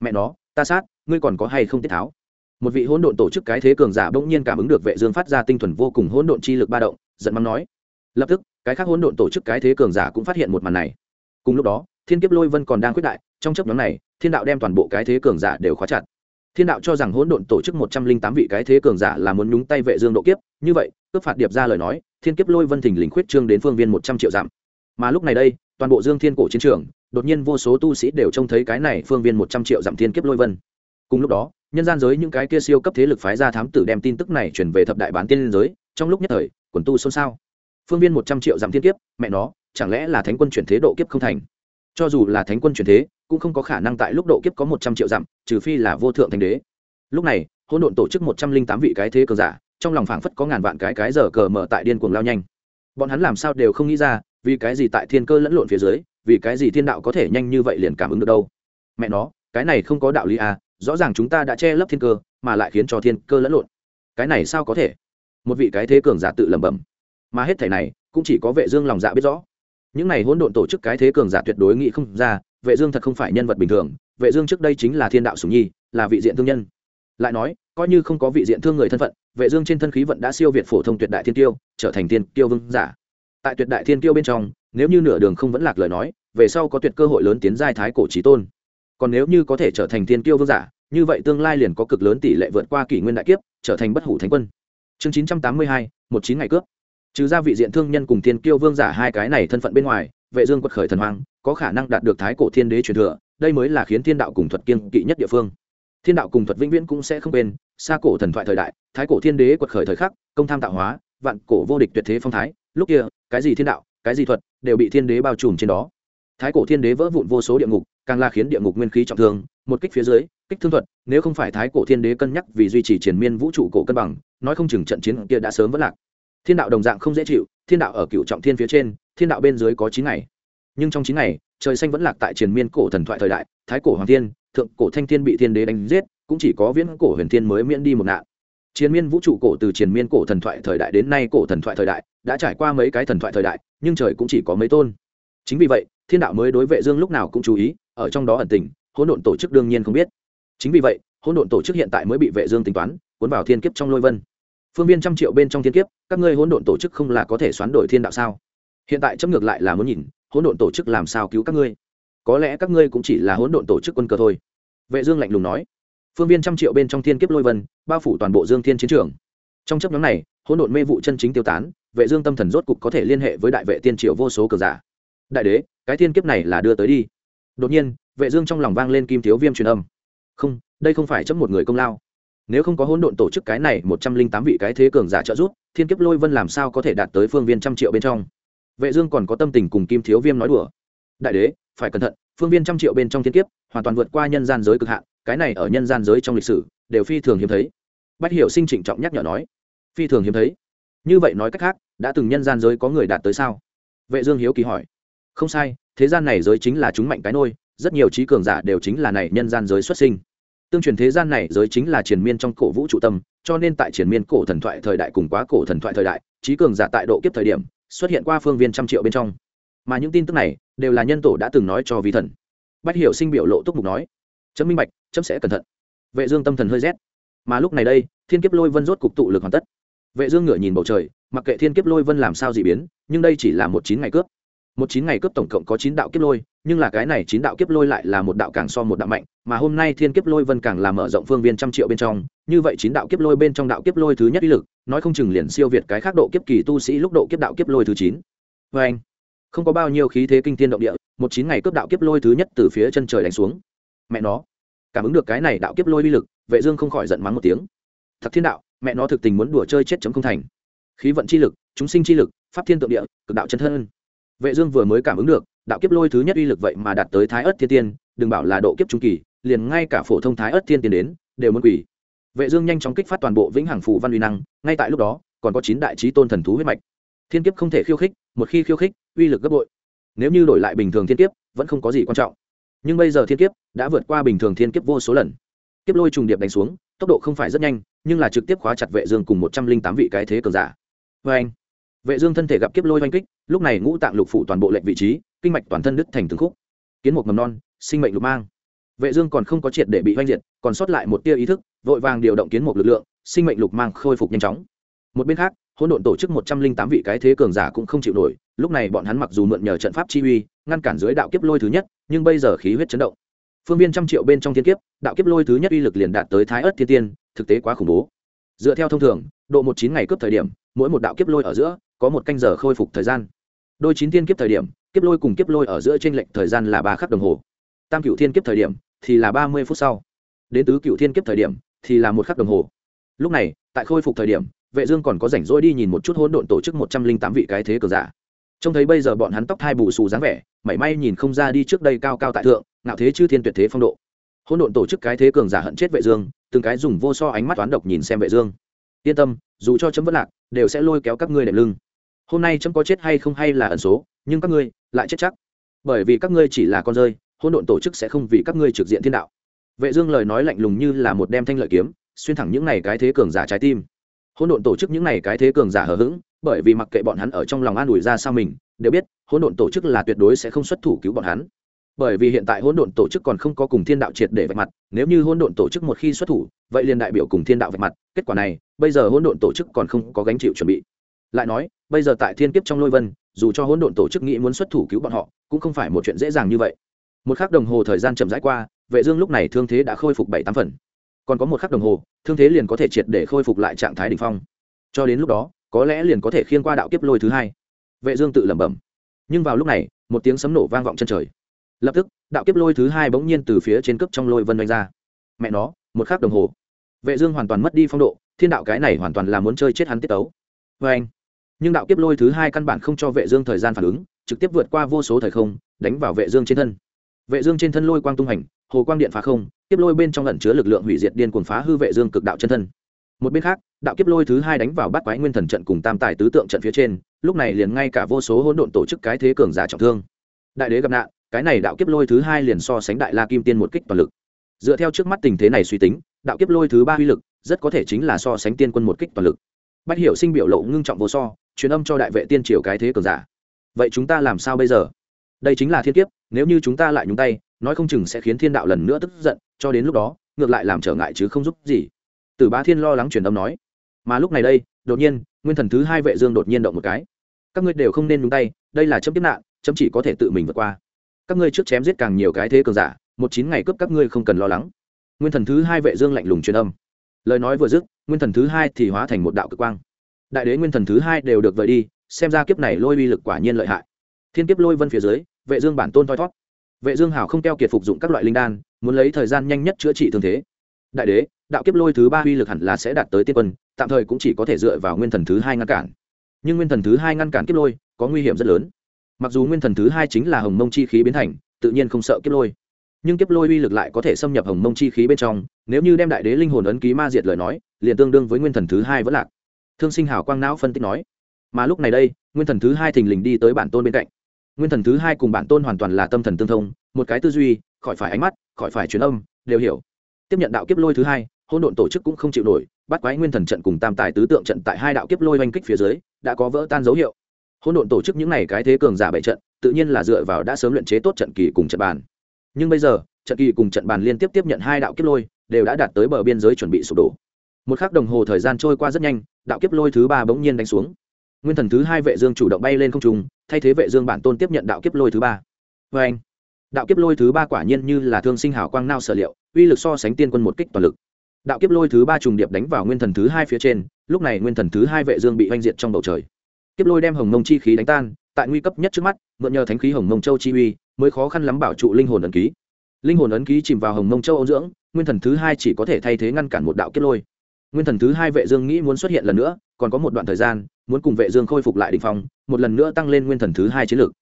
Mẹ nó, ta sát ngươi còn có hay không tiết tháo? Một vị hỗn độn tổ chức cái thế cường giả bỗng nhiên cảm ứng được vệ dương phát ra tinh thuần vô cùng hỗn độn chi lực ba động, giận mắng nói. Lập tức, cái khác hỗn độn tổ chức cái thế cường giả cũng phát hiện một màn này. Cùng lúc đó, thiên kiếp lôi vân còn đang quyết đại, trong chấp nhóm này, thiên đạo đem toàn bộ cái thế cường giả đều khóa chặt. Thiên đạo cho rằng hỗn độn tổ chức một trăm linh tám vị cái thế cường giả là muốn nhúng tay vệ dương độ kiếp, như vậy, cướp phạt điệp ra lời nói, thiên kiếp lôi vân thình lình khuyết trương đến phương viên một trăm triệu dặm. Mà lúc này đây, toàn bộ dương thiên cổ chiến trường, đột nhiên vô số tu sĩ đều trông thấy cái này phương viên một trăm triệu dặm thiên kiếp lôi vân cùng lúc đó, nhân gian giới những cái kia siêu cấp thế lực phái ra thám tử đem tin tức này chuyển về thập đại bán tiên giới, trong lúc nhất thời, quần tu xôn xao. Phương viên một trăm triệu dặm thiên kiếp, mẹ nó, chẳng lẽ là thánh quân chuyển thế độ kiếp không thành? Cho dù là thánh quân chuyển thế, cũng không có khả năng tại lúc độ kiếp có một trăm triệu dặm, trừ phi là vô thượng thánh đế. Lúc này, hỗn độn tổ chức một trăm linh tám vị cái thế cờ giả, trong lòng phảng phất có ngàn vạn cái cái giờ cờ mở tại điên cuồng lao nhanh. Bọn hắn làm sao đều không nghĩ ra, vì cái gì tại thiên cơ lẫn lộn phía dưới, vì cái gì thiên đạo có thể nhanh như vậy liền cảm ứng được đâu? Mẹ nó, cái này không có đạo lý à rõ ràng chúng ta đã che lấp thiên cơ, mà lại khiến cho thiên cơ lẫn lộn. Cái này sao có thể? Một vị cái thế cường giả tự lẩm bẩm. Mà hết thảy này, cũng chỉ có vệ dương lòng dạ biết rõ. Những này hỗn độn tổ chức cái thế cường giả tuyệt đối nghĩ không ra, vệ dương thật không phải nhân vật bình thường. Vệ dương trước đây chính là thiên đạo sủng nhi, là vị diện thương nhân. Lại nói, coi như không có vị diện thương người thân phận, vệ dương trên thân khí vận đã siêu việt phổ thông tuyệt đại thiên tiêu trở thành thiên tiêu vương giả. Tại tuyệt đại thiên tiêu bên trong, nếu như nửa đường không vẫn lạc lời nói, về sau có tuyệt cơ hội lớn tiến giai thái cổ chí tôn còn nếu như có thể trở thành thiên kiêu vương giả như vậy tương lai liền có cực lớn tỷ lệ vượt qua kỷ nguyên đại kiếp trở thành bất hủ thánh quân. Chương 982, một chín ngày cướp. Trừ ra vị diện thương nhân cùng thiên kiêu vương giả hai cái này thân phận bên ngoài vệ dương quật khởi thần hoàng có khả năng đạt được thái cổ thiên đế truyền thừa đây mới là khiến thiên đạo cùng thuật kiên kỵ nhất địa phương. Thiên đạo cùng thuật vĩnh viễn cũng sẽ không quên xa cổ thần thoại thời đại thái cổ thiên đế quật khởi thời khắc công tham tạo hóa vạn cổ vô địch tuyệt thế phong thái lúc kia cái gì thiên đạo cái gì thuật đều bị thiên đế bao trùm trên đó. Thái cổ thiên đế vỡ vụn vô số địa ngục càng là khiến địa ngục nguyên khí trọng thương, một kích phía dưới, kích thương thuật, nếu không phải thái cổ thiên đế cân nhắc vì duy trì triển miên vũ trụ cổ cân bằng, nói không chừng trận chiến kia đã sớm vỡ lạc. Thiên đạo đồng dạng không dễ chịu, thiên đạo ở cựu trọng thiên phía trên, thiên đạo bên dưới có chín ngày. Nhưng trong chín ngày, trời xanh vẫn lạc tại triền miên cổ thần thoại thời đại, thái cổ hoàng thiên, thượng cổ thanh thiên bị thiên đế đánh giết, cũng chỉ có viễn cổ huyền thiên mới miễn đi một nạn. Chiến miên vũ trụ cổ từ triền miên cổ thần thoại thời đại đến nay cổ thần thoại thời đại, đã trải qua mấy cái thần thoại thời đại, nhưng trời cũng chỉ có mấy tôn. Chính vì vậy thiên đạo mới đối vệ dương lúc nào cũng chú ý, ở trong đó ẩn tình, hỗn độn tổ chức đương nhiên không biết. Chính vì vậy, hỗn độn tổ chức hiện tại mới bị vệ dương tính toán, cuốn vào thiên kiếp trong lôi vân. Phương viên trăm triệu bên trong thiên kiếp, các ngươi hỗn độn tổ chức không là có thể xoán đổi thiên đạo sao? Hiện tại chấm ngược lại là muốn nhìn, hỗn độn tổ chức làm sao cứu các ngươi? Có lẽ các ngươi cũng chỉ là hỗn độn tổ chức quân cờ thôi. Vệ dương lạnh lùng nói. Phương viên trăm triệu bên trong thiên kiếp lôi vân, bao phủ toàn bộ dương thiên chiến trường. Trong chấp nhóm này, hỗn độn mê vụ chân chính tiêu tán, vệ dương tâm thần rốt cục có thể liên hệ với đại vệ tiên triệu vô số cờ giả. Đại đế cái thiên kiếp này là đưa tới đi. Đột nhiên, vệ dương trong lòng vang lên kim thiếu viêm truyền âm. Không, đây không phải chấm một người công lao. Nếu không có hỗn độn tổ chức cái này một trăm linh tám vị cái thế cường giả trợ giúp, thiên kiếp lôi vân làm sao có thể đạt tới phương viên trăm triệu bên trong? Vệ dương còn có tâm tình cùng kim thiếu viêm nói đùa. Đại đế, phải cẩn thận, phương viên trăm triệu bên trong thiên kiếp, hoàn toàn vượt qua nhân gian giới cực hạn, cái này ở nhân gian giới trong lịch sử, đều phi thường hiếm thấy. Bách hiểu sinh trịnh trọng nhắc nhở nói, phi thường hiếm thấy. Như vậy nói cách khác, đã từng nhân gian giới có người đạt tới sao? Vệ dương hiếu kỳ hỏi không sai, thế gian này giới chính là chúng mạnh cái nôi, rất nhiều trí cường giả đều chính là này nhân gian giới xuất sinh. Tương truyền thế gian này giới chính là triền miên trong cổ vũ trụ tâm, cho nên tại triền miên cổ thần thoại thời đại cùng quá cổ thần thoại thời đại, trí cường giả tại độ kiếp thời điểm, xuất hiện qua phương viên trăm triệu bên trong. Mà những tin tức này, đều là nhân tổ đã từng nói cho vi thần. Bách hiểu sinh biểu lộ túc mục nói, chấm minh bạch, chấm sẽ cẩn thận. Vệ dương tâm thần hơi rét. Mà lúc này đây, thiên kiếp lôi vân rốt cục tụ lực hoàn tất. Vệ dương ngửa nhìn bầu trời, mặc kệ thiên kiếp lôi vân làm sao dị biến, nhưng đây chỉ là một chín ngày cướp một chín ngày cướp tổng cộng có chín đạo kiếp lôi, nhưng là cái này chín đạo kiếp lôi lại là một đạo càng so một đạo mạnh, mà hôm nay thiên kiếp lôi vân càng làm mở rộng phương viên trăm triệu bên trong, như vậy chín đạo kiếp lôi bên trong đạo kiếp lôi thứ nhất uy lực, nói không chừng liền siêu việt cái khác độ kiếp kỳ tu sĩ lúc độ kiếp đạo kiếp lôi thứ chín. Vê anh, không có bao nhiêu khí thế kinh thiên động địa, một chín ngày cướp đạo kiếp lôi thứ nhất từ phía chân trời đánh xuống. Mẹ nó, cảm ứng được cái này đạo kiếp lôi uy lực, vệ dương không khỏi giận mắng một tiếng. Thật thiên đạo, mẹ nó thực tình muốn đùa chơi chết chấm không thành. Khí vận chi lực, chúng sinh chi lực, pháp thiên tượng địa, cực đạo chân thân vệ dương vừa mới cảm ứng được, đạo kiếp lôi thứ nhất uy lực vậy mà đạt tới thái ất thiên tiên, đừng bảo là độ kiếp trung kỳ, liền ngay cả phổ thông thái ất thiên tiên đến, đều muốn quỷ vệ dương nhanh chóng kích phát toàn bộ vĩnh hằng phù văn uy năng, ngay tại lúc đó, còn có chín đại chí tôn thần thú huyết mạch. Thiên kiếp không thể khiêu khích, một khi khiêu khích, uy lực gấp bội. Nếu như đổi lại bình thường thiên kiếp, vẫn không có gì quan trọng. Nhưng bây giờ thiên kiếp đã vượt qua bình thường thiên kiếp vô số lần. Kiếp lôi trùng điệp đánh xuống, tốc độ không phải rất nhanh, nhưng là trực tiếp khóa chặt vệ dương cùng một trăm linh tám vị cái thế cường giả. Với anh vệ dương thân thể gặp kiếp lôi oanh kích, lúc này ngũ tạng lục phủ toàn bộ lệnh vị trí, kinh mạch toàn thân đứt thành từng khúc. Kiến một mầm non, sinh mệnh lục mang. Vệ dương còn không có triệt để bị oanh diệt, còn sót lại một tia ý thức, vội vàng điều động kiến một lực lượng, sinh mệnh lục mang khôi phục nhanh chóng. Một bên khác, hỗn độn tổ chức một trăm linh tám vị cái thế cường giả cũng không chịu nổi, lúc này bọn hắn mặc dù mượn nhờ trận pháp chi uy, ngăn cản dưới đạo kiếp lôi thứ nhất, nhưng bây giờ khí huyết chấn động. Phương viên trăm triệu bên trong thiên kiếp, đạo kiếp lôi thứ nhất uy lực liền đạt tới thái ớt thiên tiên, thực tế quá khủng bố. Dựa theo thông thường, độ một chín ngày cướp thời điểm, mỗi một đạo kiếp lôi ở giữa có một canh giờ khôi phục thời gian. Đôi chín thiên kiếp thời điểm, kiếp lôi cùng kiếp lôi ở giữa trên lệnh thời gian là ba khắc đồng hồ. Tam cựu thiên kiếp thời điểm thì là ba mươi phút sau. Đến tứ cựu thiên kiếp thời điểm thì là một khắc đồng hồ. Lúc này, tại khôi phục thời điểm, vệ dương còn có rảnh rỗi đi nhìn một chút hỗn độn tổ chức một trăm linh tám vị cái thế cường giả. Trông thấy bây giờ bọn hắn tóc thai bù xù dáng vẻ, mảy may nhìn không ra đi trước đây cao cao tại thượng, ngạo thế chư thiên tuyệt thế phong độ. Hỗn độn tổ chức cái thế cường giả hận chết vệ dương, từng cái dùng vô so ánh mắt toán độc nhìn xem vệ dương. Yên tâm, dù cho chấm vất lạc, đều sẽ lôi kéo các ngươi đệm lưng hôm nay chấm có chết hay không hay là ẩn số, nhưng các ngươi lại chết chắc. Bởi vì các ngươi chỉ là con rơi hôn độn tổ chức sẽ không vì các ngươi trực diện thiên đạo. Vệ dương lời nói lạnh lùng như là một đem thanh lợi kiếm, xuyên thẳng những này cái thế cường giả trái tim. Hôn độn tổ chức những này cái thế cường giả hờ hững, bởi vì mặc kệ bọn hắn ở trong lòng an ủi ra sao mình, đều biết hôn độn tổ chức là tuyệt đối sẽ không xuất thủ cứu bọn hắn. Bởi vì hiện tại hỗn độn tổ chức còn không có cùng thiên đạo triệt để vạch mặt, nếu như hỗn độn tổ chức một khi xuất thủ, vậy liền đại biểu cùng thiên đạo vạch mặt. Kết quả này, bây giờ hỗn độn tổ chức còn không có gánh chịu chuẩn bị. Lại nói bây giờ tại thiên kiếp trong lôi vân, dù cho hỗn độn tổ chức nghĩ muốn xuất thủ cứu bọn họ, cũng không phải một chuyện dễ dàng như vậy. Một khắc đồng hồ thời gian chậm rãi qua, vệ dương lúc này thương thế đã khôi phục bảy tám phần. Còn có một khắc đồng hồ, thương thế liền có thể triệt để khôi phục lại trạng thái đỉnh phong. Cho đến lúc đó, có lẽ liền có thể khiên qua đạo kiếp lôi thứ hai. Vệ dương tự lẩm bẩm. Nhưng vào lúc này, một tiếng sấm nổ vang vọng chân trời. Lập tức, đạo kiếp lôi thứ hai bỗng nhiên từ phía trên cấp trong lôi vân đánh ra. Mẹ nó, một khắc đồng hồ. Vệ dương hoàn toàn mất đi phong độ, thiên đạo cái này hoàn toàn là muốn chơi chết hắn tiết tấu. Với anh nhưng đạo kiếp lôi thứ hai căn bản không cho vệ dương thời gian phản ứng, trực tiếp vượt qua vô số thời không, đánh vào vệ dương trên thân. Vệ dương trên thân lôi quang tung hành, hồ quang điện phá không, kiếp lôi bên trong ẩn chứa lực lượng hủy diệt điên cuồng phá hư vệ dương cực đạo chân thân. Một bên khác, đạo kiếp lôi thứ hai đánh vào bát quái nguyên thần trận cùng tam tài tứ tượng trận phía trên, lúc này liền ngay cả vô số hỗn độn tổ chức cái thế cường giả trọng thương. Đại đế gặp nạn, cái này đạo kiếp lôi thứ hai liền so sánh đại la kim tiên một kích toàn lực. Dựa theo trước mắt tình thế này suy tính, đạo kiếp lôi thứ ba uy lực rất có thể chính là so sánh tiên quân một kích toàn lực. Bách hiểu sinh biểu lộ ngưng trọng vô so truyền âm cho đại vệ tiên triều cái thế cường giả. Vậy chúng ta làm sao bây giờ? Đây chính là thiên kiếp, nếu như chúng ta lại nhúng tay, nói không chừng sẽ khiến thiên đạo lần nữa tức giận, cho đến lúc đó, ngược lại làm trở ngại chứ không giúp gì. Tử bá thiên lo lắng truyền âm nói. Mà lúc này đây, đột nhiên, nguyên thần thứ hai vệ dương đột nhiên động một cái. Các ngươi đều không nên nhúng tay, đây là chấm tiếp nạn, chấm chỉ có thể tự mình vượt qua. Các ngươi trước chém giết càng nhiều cái thế cường giả, một chín ngày cướp các ngươi không cần lo lắng. Nguyên thần thứ hai vệ dương lạnh lùng truyền âm. Lời nói vừa dứt, nguyên thần thứ hai thì hóa thành một đạo cực quang đại đế nguyên thần thứ hai đều được vậy đi, xem ra kiếp này lôi uy lực quả nhiên lợi hại. Thiên kiếp lôi vân phía dưới, vệ dương bản tôn thoi thoát vệ dương hảo không keo kiệt phục dụng các loại linh đan, muốn lấy thời gian nhanh nhất chữa trị thương thế. Đại đế, đạo kiếp lôi thứ ba uy lực hẳn là sẽ đạt tới tiên quân, tạm thời cũng chỉ có thể dựa vào nguyên thần thứ hai ngăn cản. Nhưng nguyên thần thứ hai ngăn cản kiếp lôi, có nguy hiểm rất lớn. Mặc dù nguyên thần thứ hai chính là hồng mông chi khí biến thành, tự nhiên không sợ kiếp lôi. Nhưng kiếp lôi uy lực lại có thể xâm nhập hồng mông chi khí bên trong, nếu như đem đại đế linh hồn ấn ký ma diệt lời nói, liền tương đương với nguyên thần thứ hai vẫn lạc thương sinh hảo quang não phân tích nói, mà lúc này đây, nguyên thần thứ hai thình lình đi tới bản tôn bên cạnh. Nguyên thần thứ hai cùng bản tôn hoàn toàn là tâm thần tương thông, một cái tư duy, khỏi phải ánh mắt, khỏi phải truyền âm, đều hiểu. Tiếp nhận đạo kiếp lôi thứ hai hôn độn tổ chức cũng không chịu nổi, bắt quái nguyên thần trận cùng tam tài tứ tượng trận tại hai đạo kiếp lôi oanh kích phía dưới, đã có vỡ tan dấu hiệu. Hôn độn tổ chức những này cái thế cường giả bảy trận, tự nhiên là dựa vào đã sớm luyện chế tốt trận kỳ cùng trận bàn. Nhưng bây giờ, trận kỳ cùng trận bàn liên tiếp tiếp nhận hai đạo kiếp lôi, đều đã đạt tới bờ biên giới chuẩn bị sụp đổ. Một k h ắ c đồng hồ thời gian trôi qua rất nhanh đạo kiếp lôi thứ ba bỗng nhiên đánh xuống. Nguyên thần thứ hai vệ dương chủ động bay lên không trung, thay thế vệ dương bản tôn tiếp nhận đạo kiếp lôi thứ ba. Vê anh, đạo kiếp lôi thứ ba quả nhiên như là thương sinh hào quang nao sở liệu, uy lực so sánh tiên quân một kích toàn lực. Đạo kiếp lôi thứ ba trùng điệp đánh vào nguyên thần thứ hai phía trên, lúc này nguyên thần thứ hai vệ dương bị oanh diệt trong bầu trời. Kiếp lôi đem hồng mông chi khí đánh tan, tại nguy cấp nhất trước mắt, mượn nhờ thánh khí hồng mông châu chi uy, mới khó khăn lắm bảo trụ linh hồn ấn ký. Linh hồn ấn ký chìm vào hồng mông châu ôn dưỡng, nguyên thần thứ hai chỉ có thể thay thế ngăn cản một đạo kiếp lôi nguyên thần thứ hai vệ dương nghĩ muốn xuất hiện lần nữa, còn có một đoạn thời gian, muốn cùng vệ dương khôi phục lại đỉnh phong, một lần nữa tăng lên nguyên thần thứ hai chiến lược.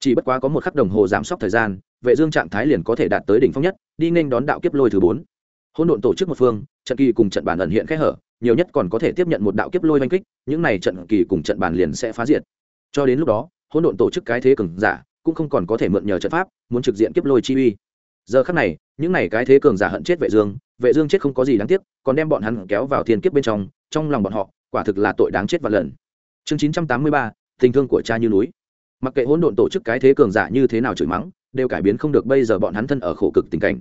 Chỉ bất quá có một khắc đồng hồ giảm sốc thời gian, vệ dương trạng thái liền có thể đạt tới đỉnh phong nhất, đi nên đón đạo kiếp lôi thứ bốn. Hỗn độn tổ chức một phương, trận kỳ cùng trận bản ẩn hiện khẽ hở, nhiều nhất còn có thể tiếp nhận một đạo kiếp lôi oanh kích, những này trận kỳ cùng trận bản liền sẽ phá diệt. Cho đến lúc đó, hỗn độn tổ chức cái thế cường giả cũng không còn có thể mượn nhờ trận pháp, muốn trực diện kiếp lôi chi uy. Giờ khắc này, những này cái thế cường giả hận chết vệ dương vệ dương chết không có gì đáng tiếc, còn đem bọn hắn kéo vào thiên kiếp bên trong trong lòng bọn họ, quả thực là tội đáng chết vạn lần. Chương chín trăm tám mươi ba, tình thương của cha như núi. Mặc kệ hỗn độn tổ chức cái thế cường giả như thế nào chửi mắng, đều cải biến không được bây giờ bọn hắn thân ở khổ cực tình cảnh.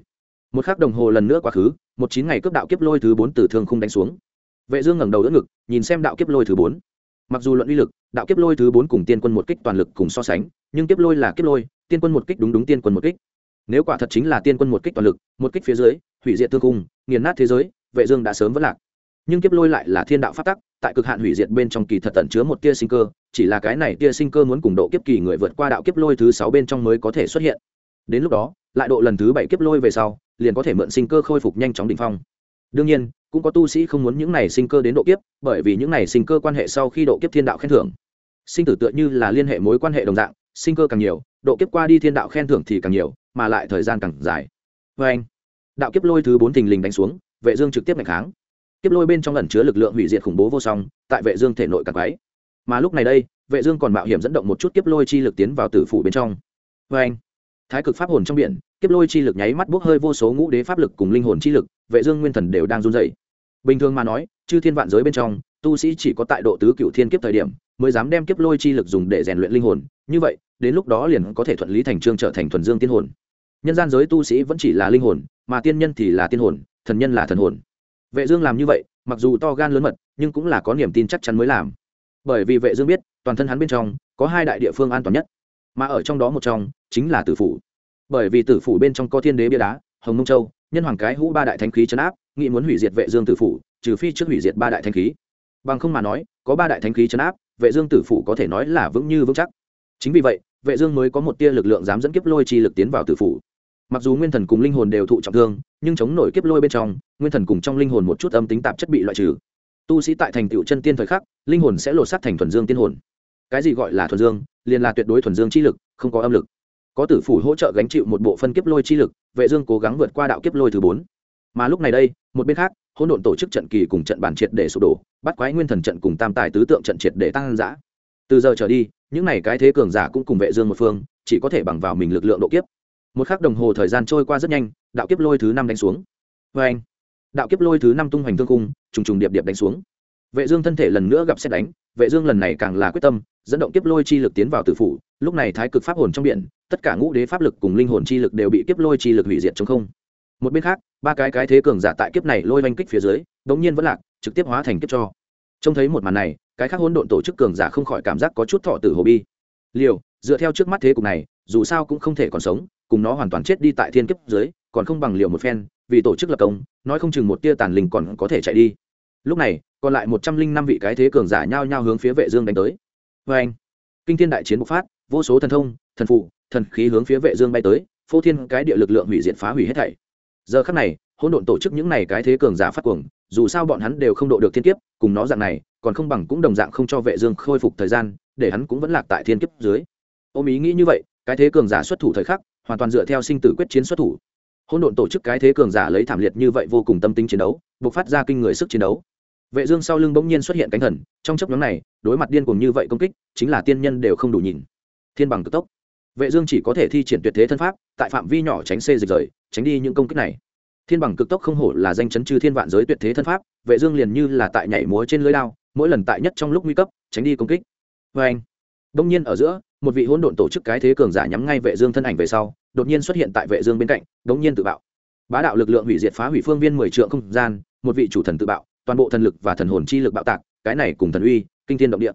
Một khắc đồng hồ lần nữa quá khứ, một chín ngày cướp đạo kiếp lôi thứ bốn từ thương không đánh xuống. Vệ dương ngẩng đầu đỡ ngực, nhìn xem đạo kiếp lôi thứ bốn. Mặc dù luận uy lực, đạo kiếp lôi thứ bốn cùng tiên quân một kích toàn lực cùng so sánh, nhưng kiếp lôi là kiếp lôi, tiên quân một kích đúng đúng tiên quân một kích nếu quả thật chính là tiên quân một kích toàn lực, một kích phía dưới, hủy diệt thương cung, nghiền nát thế giới, vệ dương đã sớm vỡ lạc. Nhưng kiếp lôi lại là thiên đạo phát tắc, tại cực hạn hủy diệt bên trong kỳ thật tận chứa một tia sinh cơ, chỉ là cái này tia sinh cơ muốn cùng độ kiếp kỳ người vượt qua đạo kiếp lôi thứ sáu bên trong mới có thể xuất hiện. Đến lúc đó, lại độ lần thứ bảy kiếp lôi về sau, liền có thể mượn sinh cơ khôi phục nhanh chóng đỉnh phong. Đương nhiên, cũng có tu sĩ không muốn những này sinh cơ đến độ kiếp, bởi vì những này sinh cơ quan hệ sau khi độ kiếp thiên đạo khen thưởng. Sinh tử tựa như là liên hệ mối quan hệ đồng dạng, sinh cơ càng nhiều, độ kiếp qua đi thiên đạo khen thưởng thì càng nhiều mà lại thời gian càng dài. Vê anh. Đạo kiếp lôi thứ bốn thình lình đánh xuống, vệ dương trực tiếp ngày kháng. Kiếp lôi bên trong ẩn chứa lực lượng hủy diệt khủng bố vô song, tại vệ dương thể nội càng quái. Mà lúc này đây, vệ dương còn mạo hiểm dẫn động một chút kiếp lôi chi lực tiến vào tử phủ bên trong. Vê anh. Thái cực pháp hồn trong biển, kiếp lôi chi lực nháy mắt bốc hơi vô số ngũ đế pháp lực cùng linh hồn chi lực, vệ dương nguyên thần đều đang run rẩy. Bình thường mà nói, chư thiên vạn giới bên trong, tu sĩ chỉ có tại độ tứ cửu thiên kiếp thời điểm mới dám đem kiếp lôi chi lực dùng để rèn luyện linh hồn. Như vậy, đến lúc đó liền có thể thuận lý thành trương trở thành thuần dương tiên hồn nhân gian giới tu sĩ vẫn chỉ là linh hồn, mà tiên nhân thì là tiên hồn, thần nhân là thần hồn. Vệ dương làm như vậy, mặc dù to gan lớn mật, nhưng cũng là có niềm tin chắc chắn mới làm. Bởi vì vệ dương biết, toàn thân hắn bên trong, có hai đại địa phương an toàn nhất. Mà ở trong đó một trong, chính là tử phủ. Bởi vì tử phủ bên trong có thiên đế bia đá, hồng mông châu, nhân hoàng cái hũ ba đại thánh khí chấn áp, nghị muốn hủy diệt vệ dương tử phủ, trừ phi trước hủy diệt ba đại thánh khí. Bằng không mà nói, có ba đại thánh khí chấn áp, vệ dương tử phủ có thể nói là vững như vững chắc. Chính vì vậy, vệ dương mới có một tia lực lượng dám dẫn kiếp lôi chi lực tiến vào tử phủ mặc dù nguyên thần cùng linh hồn đều thụ trọng thương, nhưng chống nổi kiếp lôi bên trong, nguyên thần cùng trong linh hồn một chút âm tính tạp chất bị loại trừ. Tu sĩ tại thành tựu chân tiên thời khắc, linh hồn sẽ lột xác thành thuần dương tiên hồn. Cái gì gọi là thuần dương? Liền là tuyệt đối thuần dương chi lực, không có âm lực. Có tử phủ hỗ trợ gánh chịu một bộ phân kiếp lôi chi lực, vệ dương cố gắng vượt qua đạo kiếp lôi thứ bốn. Mà lúc này đây, một bên khác, hỗn độn tổ chức trận kỳ cùng trận bản triệt để sụp đổ, bắt quái nguyên thần trận cùng tam tài tứ tượng trận triệt để tăng dã. Từ giờ trở đi, những này cái thế cường giả cũng cùng vệ dương một phương, chỉ có thể bằng vào mình lực lượng độ kiếp một khắc đồng hồ thời gian trôi qua rất nhanh, đạo kiếp lôi thứ năm đánh xuống. Vê anh, đạo kiếp lôi thứ năm tung hoành thương cung trùng trùng điệp điệp đánh xuống. Vệ dương thân thể lần nữa gặp xét đánh, vệ dương lần này càng là quyết tâm, dẫn động kiếp lôi chi lực tiến vào tử phủ, lúc này thái cực pháp hồn trong biển, tất cả ngũ đế pháp lực cùng linh hồn chi lực đều bị kiếp lôi chi lực hủy diệt trong không. Một bên khác, ba cái cái thế cường giả tại kiếp này lôi vanh kích phía dưới, đống nhiên vẫn lạc, trực tiếp hóa thành kiếp cho. Trông thấy một màn này, cái khác hỗn độn tổ chức cường giả không khỏi cảm giác có chút thọ tử hồ bi. Liều, dựa theo trước mắt thế cục này, dù sao cũng không thể còn sống cùng nó hoàn toàn chết đi tại thiên kiếp dưới, còn không bằng liều một phen, vì tổ chức lập công, nói không chừng một tia tàn linh còn có thể chạy đi. Lúc này, còn lại một trăm linh năm vị cái thế cường giả nhao nhao hướng phía vệ dương đánh tới. Vê anh, kinh thiên đại chiến bộc phát, vô số thần thông, thần phụ, thần khí hướng phía vệ dương bay tới, phô thiên cái địa lực lượng hủy diệt phá hủy hết thảy. Giờ khắc này, hỗn độn tổ chức những này cái thế cường giả phát cuồng, dù sao bọn hắn đều không độ được thiên kiếp, cùng nó dạng này, còn không bằng cũng đồng dạng không cho vệ dương khôi phục thời gian, để hắn cũng vẫn lạc tại thiên kiếp dưới. Ôm ý nghĩ như vậy, cái thế cường giả xuất thủ thời khắc hoàn toàn dựa theo sinh tử quyết chiến xuất thủ. Hỗn độn tổ chức cái thế cường giả lấy thảm liệt như vậy vô cùng tâm tính chiến đấu buộc phát ra kinh người sức chiến đấu. Vệ dương sau lưng bỗng nhiên xuất hiện cánh thần, trong chấp nhóm này, đối mặt điên cuồng như vậy công kích, chính là tiên nhân đều không đủ nhìn. Thiên bằng cực tốc. Vệ dương chỉ có thể thi triển tuyệt thế thân pháp, tại phạm vi nhỏ tránh xê dịch rời, tránh đi những công kích này. Thiên bằng cực tốc không hổ là danh chấn chư thiên vạn giới tuyệt thế thân pháp, vệ dương liền như là tại nhảy múa trên lưới đao, mỗi lần tại nhất trong lúc nguy cấp, tránh đi công kích. Với anh đông nhiên ở giữa, một vị hỗn độn tổ chức cái thế cường giả nhắm ngay vệ dương thân ảnh về sau, đột nhiên xuất hiện tại vệ dương bên cạnh đông nhiên tự bạo. Bá đạo lực lượng hủy diệt phá hủy phương viên mười trượng không gian, một vị chủ thần tự bạo, toàn bộ thần lực và thần hồn chi lực bạo tạc, cái này cùng thần uy, kinh thiên động địa.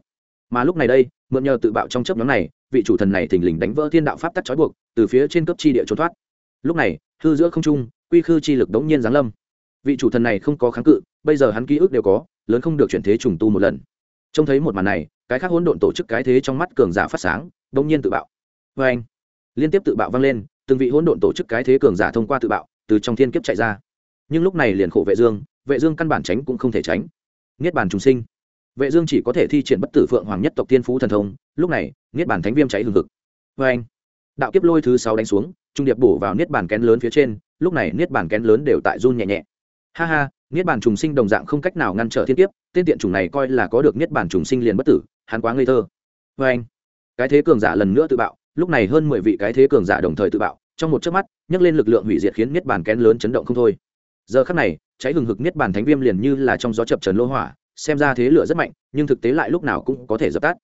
Mà lúc này đây, mượn nhờ tự bạo trong chớp nhóm này, vị chủ thần này thình lình đánh vỡ thiên đạo pháp tắc trói buộc, từ phía trên cấp chi địa trốn thoát. Lúc này, hư giữa không trung, quy khư chi lực đống nhiên giáng lâm. Vị chủ thần này không có kháng cự, bây giờ hắn ký ức đều có, lớn không được chuyển thế trùng tu một lần. Trông thấy một màn này cái khác hỗn độn tổ chức cái thế trong mắt cường giả phát sáng đông nhiên tự bạo. Vê anh, liên tiếp tự bạo vang lên, từng vị hỗn độn tổ chức cái thế cường giả thông qua tự bạo, từ trong thiên kiếp chạy ra. Nhưng lúc này liền khổ vệ dương vệ dương căn bản tránh cũng không thể tránh. Niết bàn trùng sinh. Vệ dương chỉ có thể thi triển bất tử phượng hoàng nhất tộc tiên phú thần thông, lúc này, niết bàn thánh viêm cháy hừng hực. Vê anh, đạo kiếp lôi thứ sáu đánh xuống, trung điệp bổ vào niết bàn kén lớn phía trên, lúc này niết bàn kén lớn đều tại run nhẹ nhẹ. Ha ha, niết bàn trùng sinh đồng dạng không cách nào ngăn trở thiên kiếp, tên tiện trùng này coi là có được niết bàn trùng sinh liền bất tử hắn quá ngây thơ. Vê anh, cái thế cường giả lần nữa tự bạo, lúc này hơn mười vị cái thế cường giả đồng thời tự bạo, trong một chớp mắt, nhấc lên lực lượng hủy diệt khiến niết bàn kén lớn chấn động không thôi. Giờ khắc này, cháy hừng hực niết bàn thánh viêm liền như là trong gió chập trần lô hỏa, xem ra thế lửa rất mạnh, nhưng thực tế lại lúc nào cũng có thể dập tắt.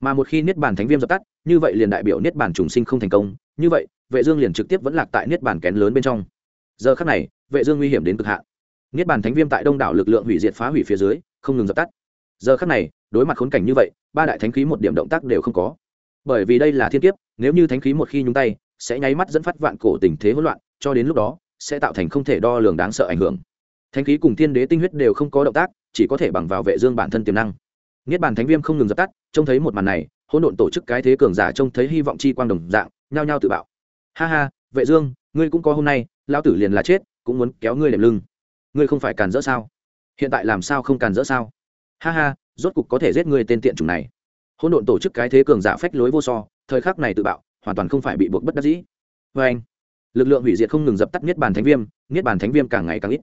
Mà một khi niết bàn thánh viêm dập tắt, như vậy liền đại biểu niết bàn trùng sinh không thành công, như vậy, vệ dương liền trực tiếp vẫn lạc tại niết bàn kén lớn bên trong. Giờ khắc này, vệ dương nguy hiểm đến cực hạn. Niết bàn thánh viêm tại đông đảo lực lượng hủy diệt phá hủy phía dưới, không ngừng dập tắt. Giờ khắc này đối mặt khốn cảnh như vậy, ba đại thánh khí một điểm động tác đều không có. Bởi vì đây là thiên kiếp, nếu như thánh khí một khi nhúng tay, sẽ nháy mắt dẫn phát vạn cổ tình thế hỗn loạn, cho đến lúc đó, sẽ tạo thành không thể đo lường đáng sợ ảnh hưởng. Thánh khí cùng thiên đế tinh huyết đều không có động tác, chỉ có thể bằng vào vệ dương bản thân tiềm năng. Niết bàn thánh viêm không ngừng dập tắt, trông thấy một màn này, hỗn độn tổ chức cái thế cường giả trông thấy hy vọng chi quang đồng dạng, nhao nhao tự bạo. Ha ha, vệ dương, ngươi cũng có hôm nay lao tử liền là chết, cũng muốn kéo ngươi đệm lưng. Ngươi không phải càn dỡ sao? Hiện tại làm sao không càn dỡ sao? Ha ha, rốt cục có thể giết ngươi tên tiện chủng này. Hỗn độn tổ chức cái thế cường giả phách lối vô so, thời khắc này tự bạo, hoàn toàn không phải bị buộc bất đắc dĩ. Vê anh, lực lượng hủy diệt không ngừng dập tắt niết bàn thánh viêm, niết bàn thánh viêm càng ngày càng ít.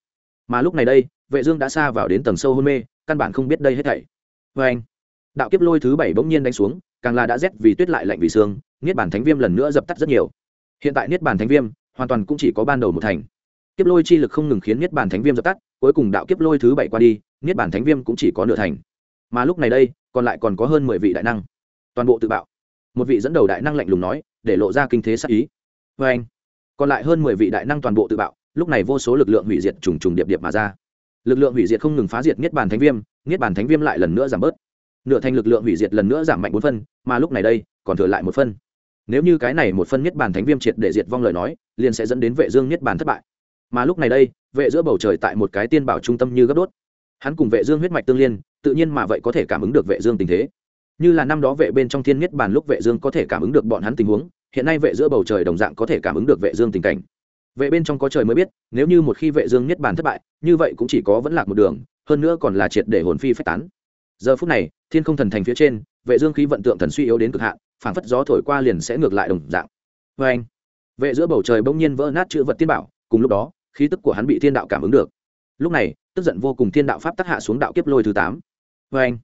Mà lúc này đây, vệ dương đã xa vào đến tầng sâu hôn mê, căn bản không biết đây hết thảy. Vê anh, đạo kiếp lôi thứ bảy bỗng nhiên đánh xuống, càng là đã rét vì tuyết lại lạnh vì xương niết bàn thánh viêm lần nữa dập tắt rất nhiều. Hiện tại niết bàn thánh viêm hoàn toàn cũng chỉ có ban đầu một thành. Kiếp lôi chi lực không ngừng khiến niết bàn thánh viêm dập tắt, cuối cùng đạo kiếp lôi thứ bảy qua đi niết bản thánh viêm cũng chỉ có nửa thành. Mà lúc này đây, còn lại còn có hơn mười vị đại năng. Toàn bộ tự bạo. Một vị dẫn đầu đại năng lạnh lùng nói, để lộ ra kinh thế sắc ý. Vê anh, còn lại hơn mười vị đại năng toàn bộ tự bạo, lúc này vô số lực lượng hủy diệt trùng trùng điệp điệp mà ra. Lực lượng hủy diệt không ngừng phá diệt niết bàn thánh viêm, niết bàn thánh viêm lại lần nữa giảm bớt. Nửa thành lực lượng hủy diệt lần nữa giảm mạnh bốn phân, mà lúc này đây, còn thừa lại một phân. Nếu như cái này một phân niết bàn thánh viêm triệt để diệt vong lời nói, liền sẽ dẫn đến vệ dương niết bàn thất bại. Mà lúc này đây, vệ giữa bầu trời tại một cái tiên bảo trung tâm như gấp đốt hắn cùng vệ dương huyết mạch tương liên, tự nhiên mà vậy có thể cảm ứng được vệ dương tình thế. Như là năm đó vệ bên trong thiên nhất bàn lúc vệ dương có thể cảm ứng được bọn hắn tình huống, hiện nay vệ giữa bầu trời đồng dạng có thể cảm ứng được vệ dương tình cảnh. Vệ bên trong có trời mới biết, nếu như một khi vệ dương nhất bàn thất bại, như vậy cũng chỉ có vẫn lạc một đường, hơn nữa còn là triệt để hồn phi phách tán. Giờ phút này, thiên không thần thành phía trên, vệ dương khí vận tượng thần suy yếu đến cực hạn, phảng phất gió thổi qua liền sẽ ngược lại đồng dạng. Với anh vệ giữa bầu trời bỗng nhiên vỡ nát chữ vật tiên bảo, cùng lúc đó, khí tức của hắn bị thiên đạo cảm ứng được lúc này, tức giận vô cùng thiên đạo pháp tác hạ xuống đạo kiếp lôi thứ tám. Với anh,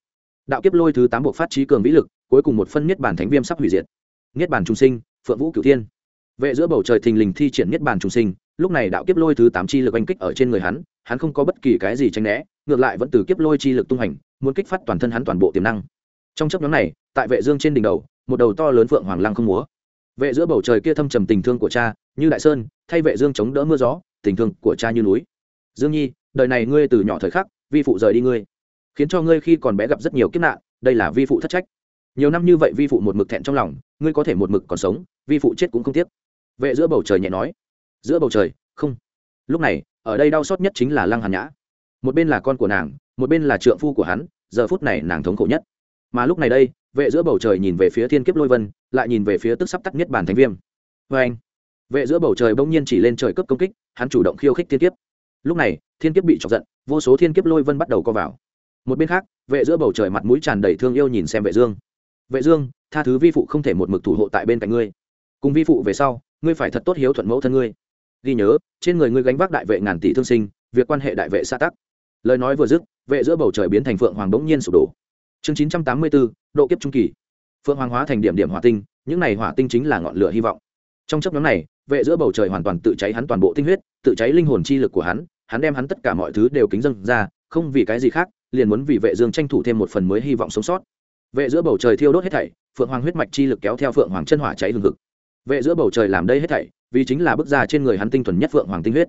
đạo kiếp lôi thứ tám buộc phát trí cường vĩ lực, cuối cùng một phân niết bàn thánh viêm sắp hủy diệt. Niết bàn trung sinh, phượng vũ cửu thiên. Vệ giữa bầu trời thình lình thi triển niết bàn trung sinh, lúc này đạo kiếp lôi thứ tám chi lực oanh kích ở trên người hắn hắn không có bất kỳ cái gì tránh né, ngược lại vẫn từ kiếp lôi chi lực tung hành, muốn kích phát toàn thân hắn toàn bộ tiềm năng. Trong chấp nhóm này, tại vệ dương trên đỉnh đầu, một đầu to lớn phượng hoàng lăng không múa. Vệ giữa bầu trời kia thâm trầm tình thương của cha, như đại sơn, thay vệ dương chống đỡ mưa gió, tình thương của cha như núi. Dương nhi đời này ngươi từ nhỏ thời khắc, vi phụ rời đi ngươi, khiến cho ngươi khi còn bé gặp rất nhiều kiếp nạn, đây là vi phụ thất trách. Nhiều năm như vậy vi phụ một mực thẹn trong lòng, ngươi có thể một mực còn sống, vi phụ chết cũng không tiếc. Vệ giữa bầu trời nhẹ nói, giữa bầu trời, không. Lúc này, ở đây đau xót nhất chính là lăng hàn nhã. Một bên là con của nàng, một bên là trượng phu của hắn, giờ phút này nàng thống khổ nhất. Mà lúc này đây, vệ giữa bầu trời nhìn về phía thiên kiếp lôi vân, lại nhìn về phía tức sắp tắt nhất bản thánh viêm. Vê anh vệ giữa bầu trời bỗng nhiên chỉ lên trời cấp công kích, hắn chủ động khiêu khích thiên kiếp. Lúc này thiên kiếp bị chọc giận vô số thiên kiếp lôi vân bắt đầu co vào. Một bên khác vệ giữa bầu trời mặt mũi tràn đầy thương yêu nhìn xem vệ dương. Vệ dương tha thứ vi phụ không thể một mực thủ hộ tại bên cạnh ngươi. Cùng vi phụ về sau ngươi phải thật tốt hiếu thuận mẫu thân ngươi. Ghi nhớ trên người ngươi gánh vác đại vệ ngàn tỷ thương sinh việc quan hệ đại vệ xa tắc. Lời nói vừa dứt vệ giữa bầu trời biến thành phượng hoàng đống nhiên sụp đổ. Chương 984, độ kiếp trung kỳ. Phượng hoàng hóa thành điểm điểm hỏa tinh những này hỏa tinh chính là ngọn lửa hy vọng. Trong chấp nhóm này vệ giữa bầu trời hoàn toàn tự cháy hắn toàn bộ tinh huyết tự cháy linh hồn chi lực của hắn hắn đem hắn tất cả mọi thứ đều kính dâng ra, không vì cái gì khác, liền muốn vì vệ dương tranh thủ thêm một phần mới hy vọng sống sót. Vệ giữa bầu trời thiêu đốt hết thảy, phượng hoàng huyết mạch chi lực kéo theo phượng hoàng chân hỏa cháy hừng hực. Vệ giữa bầu trời làm đây hết thảy, vì chính là bức ra trên người hắn tinh thuần nhất phượng hoàng tinh huyết.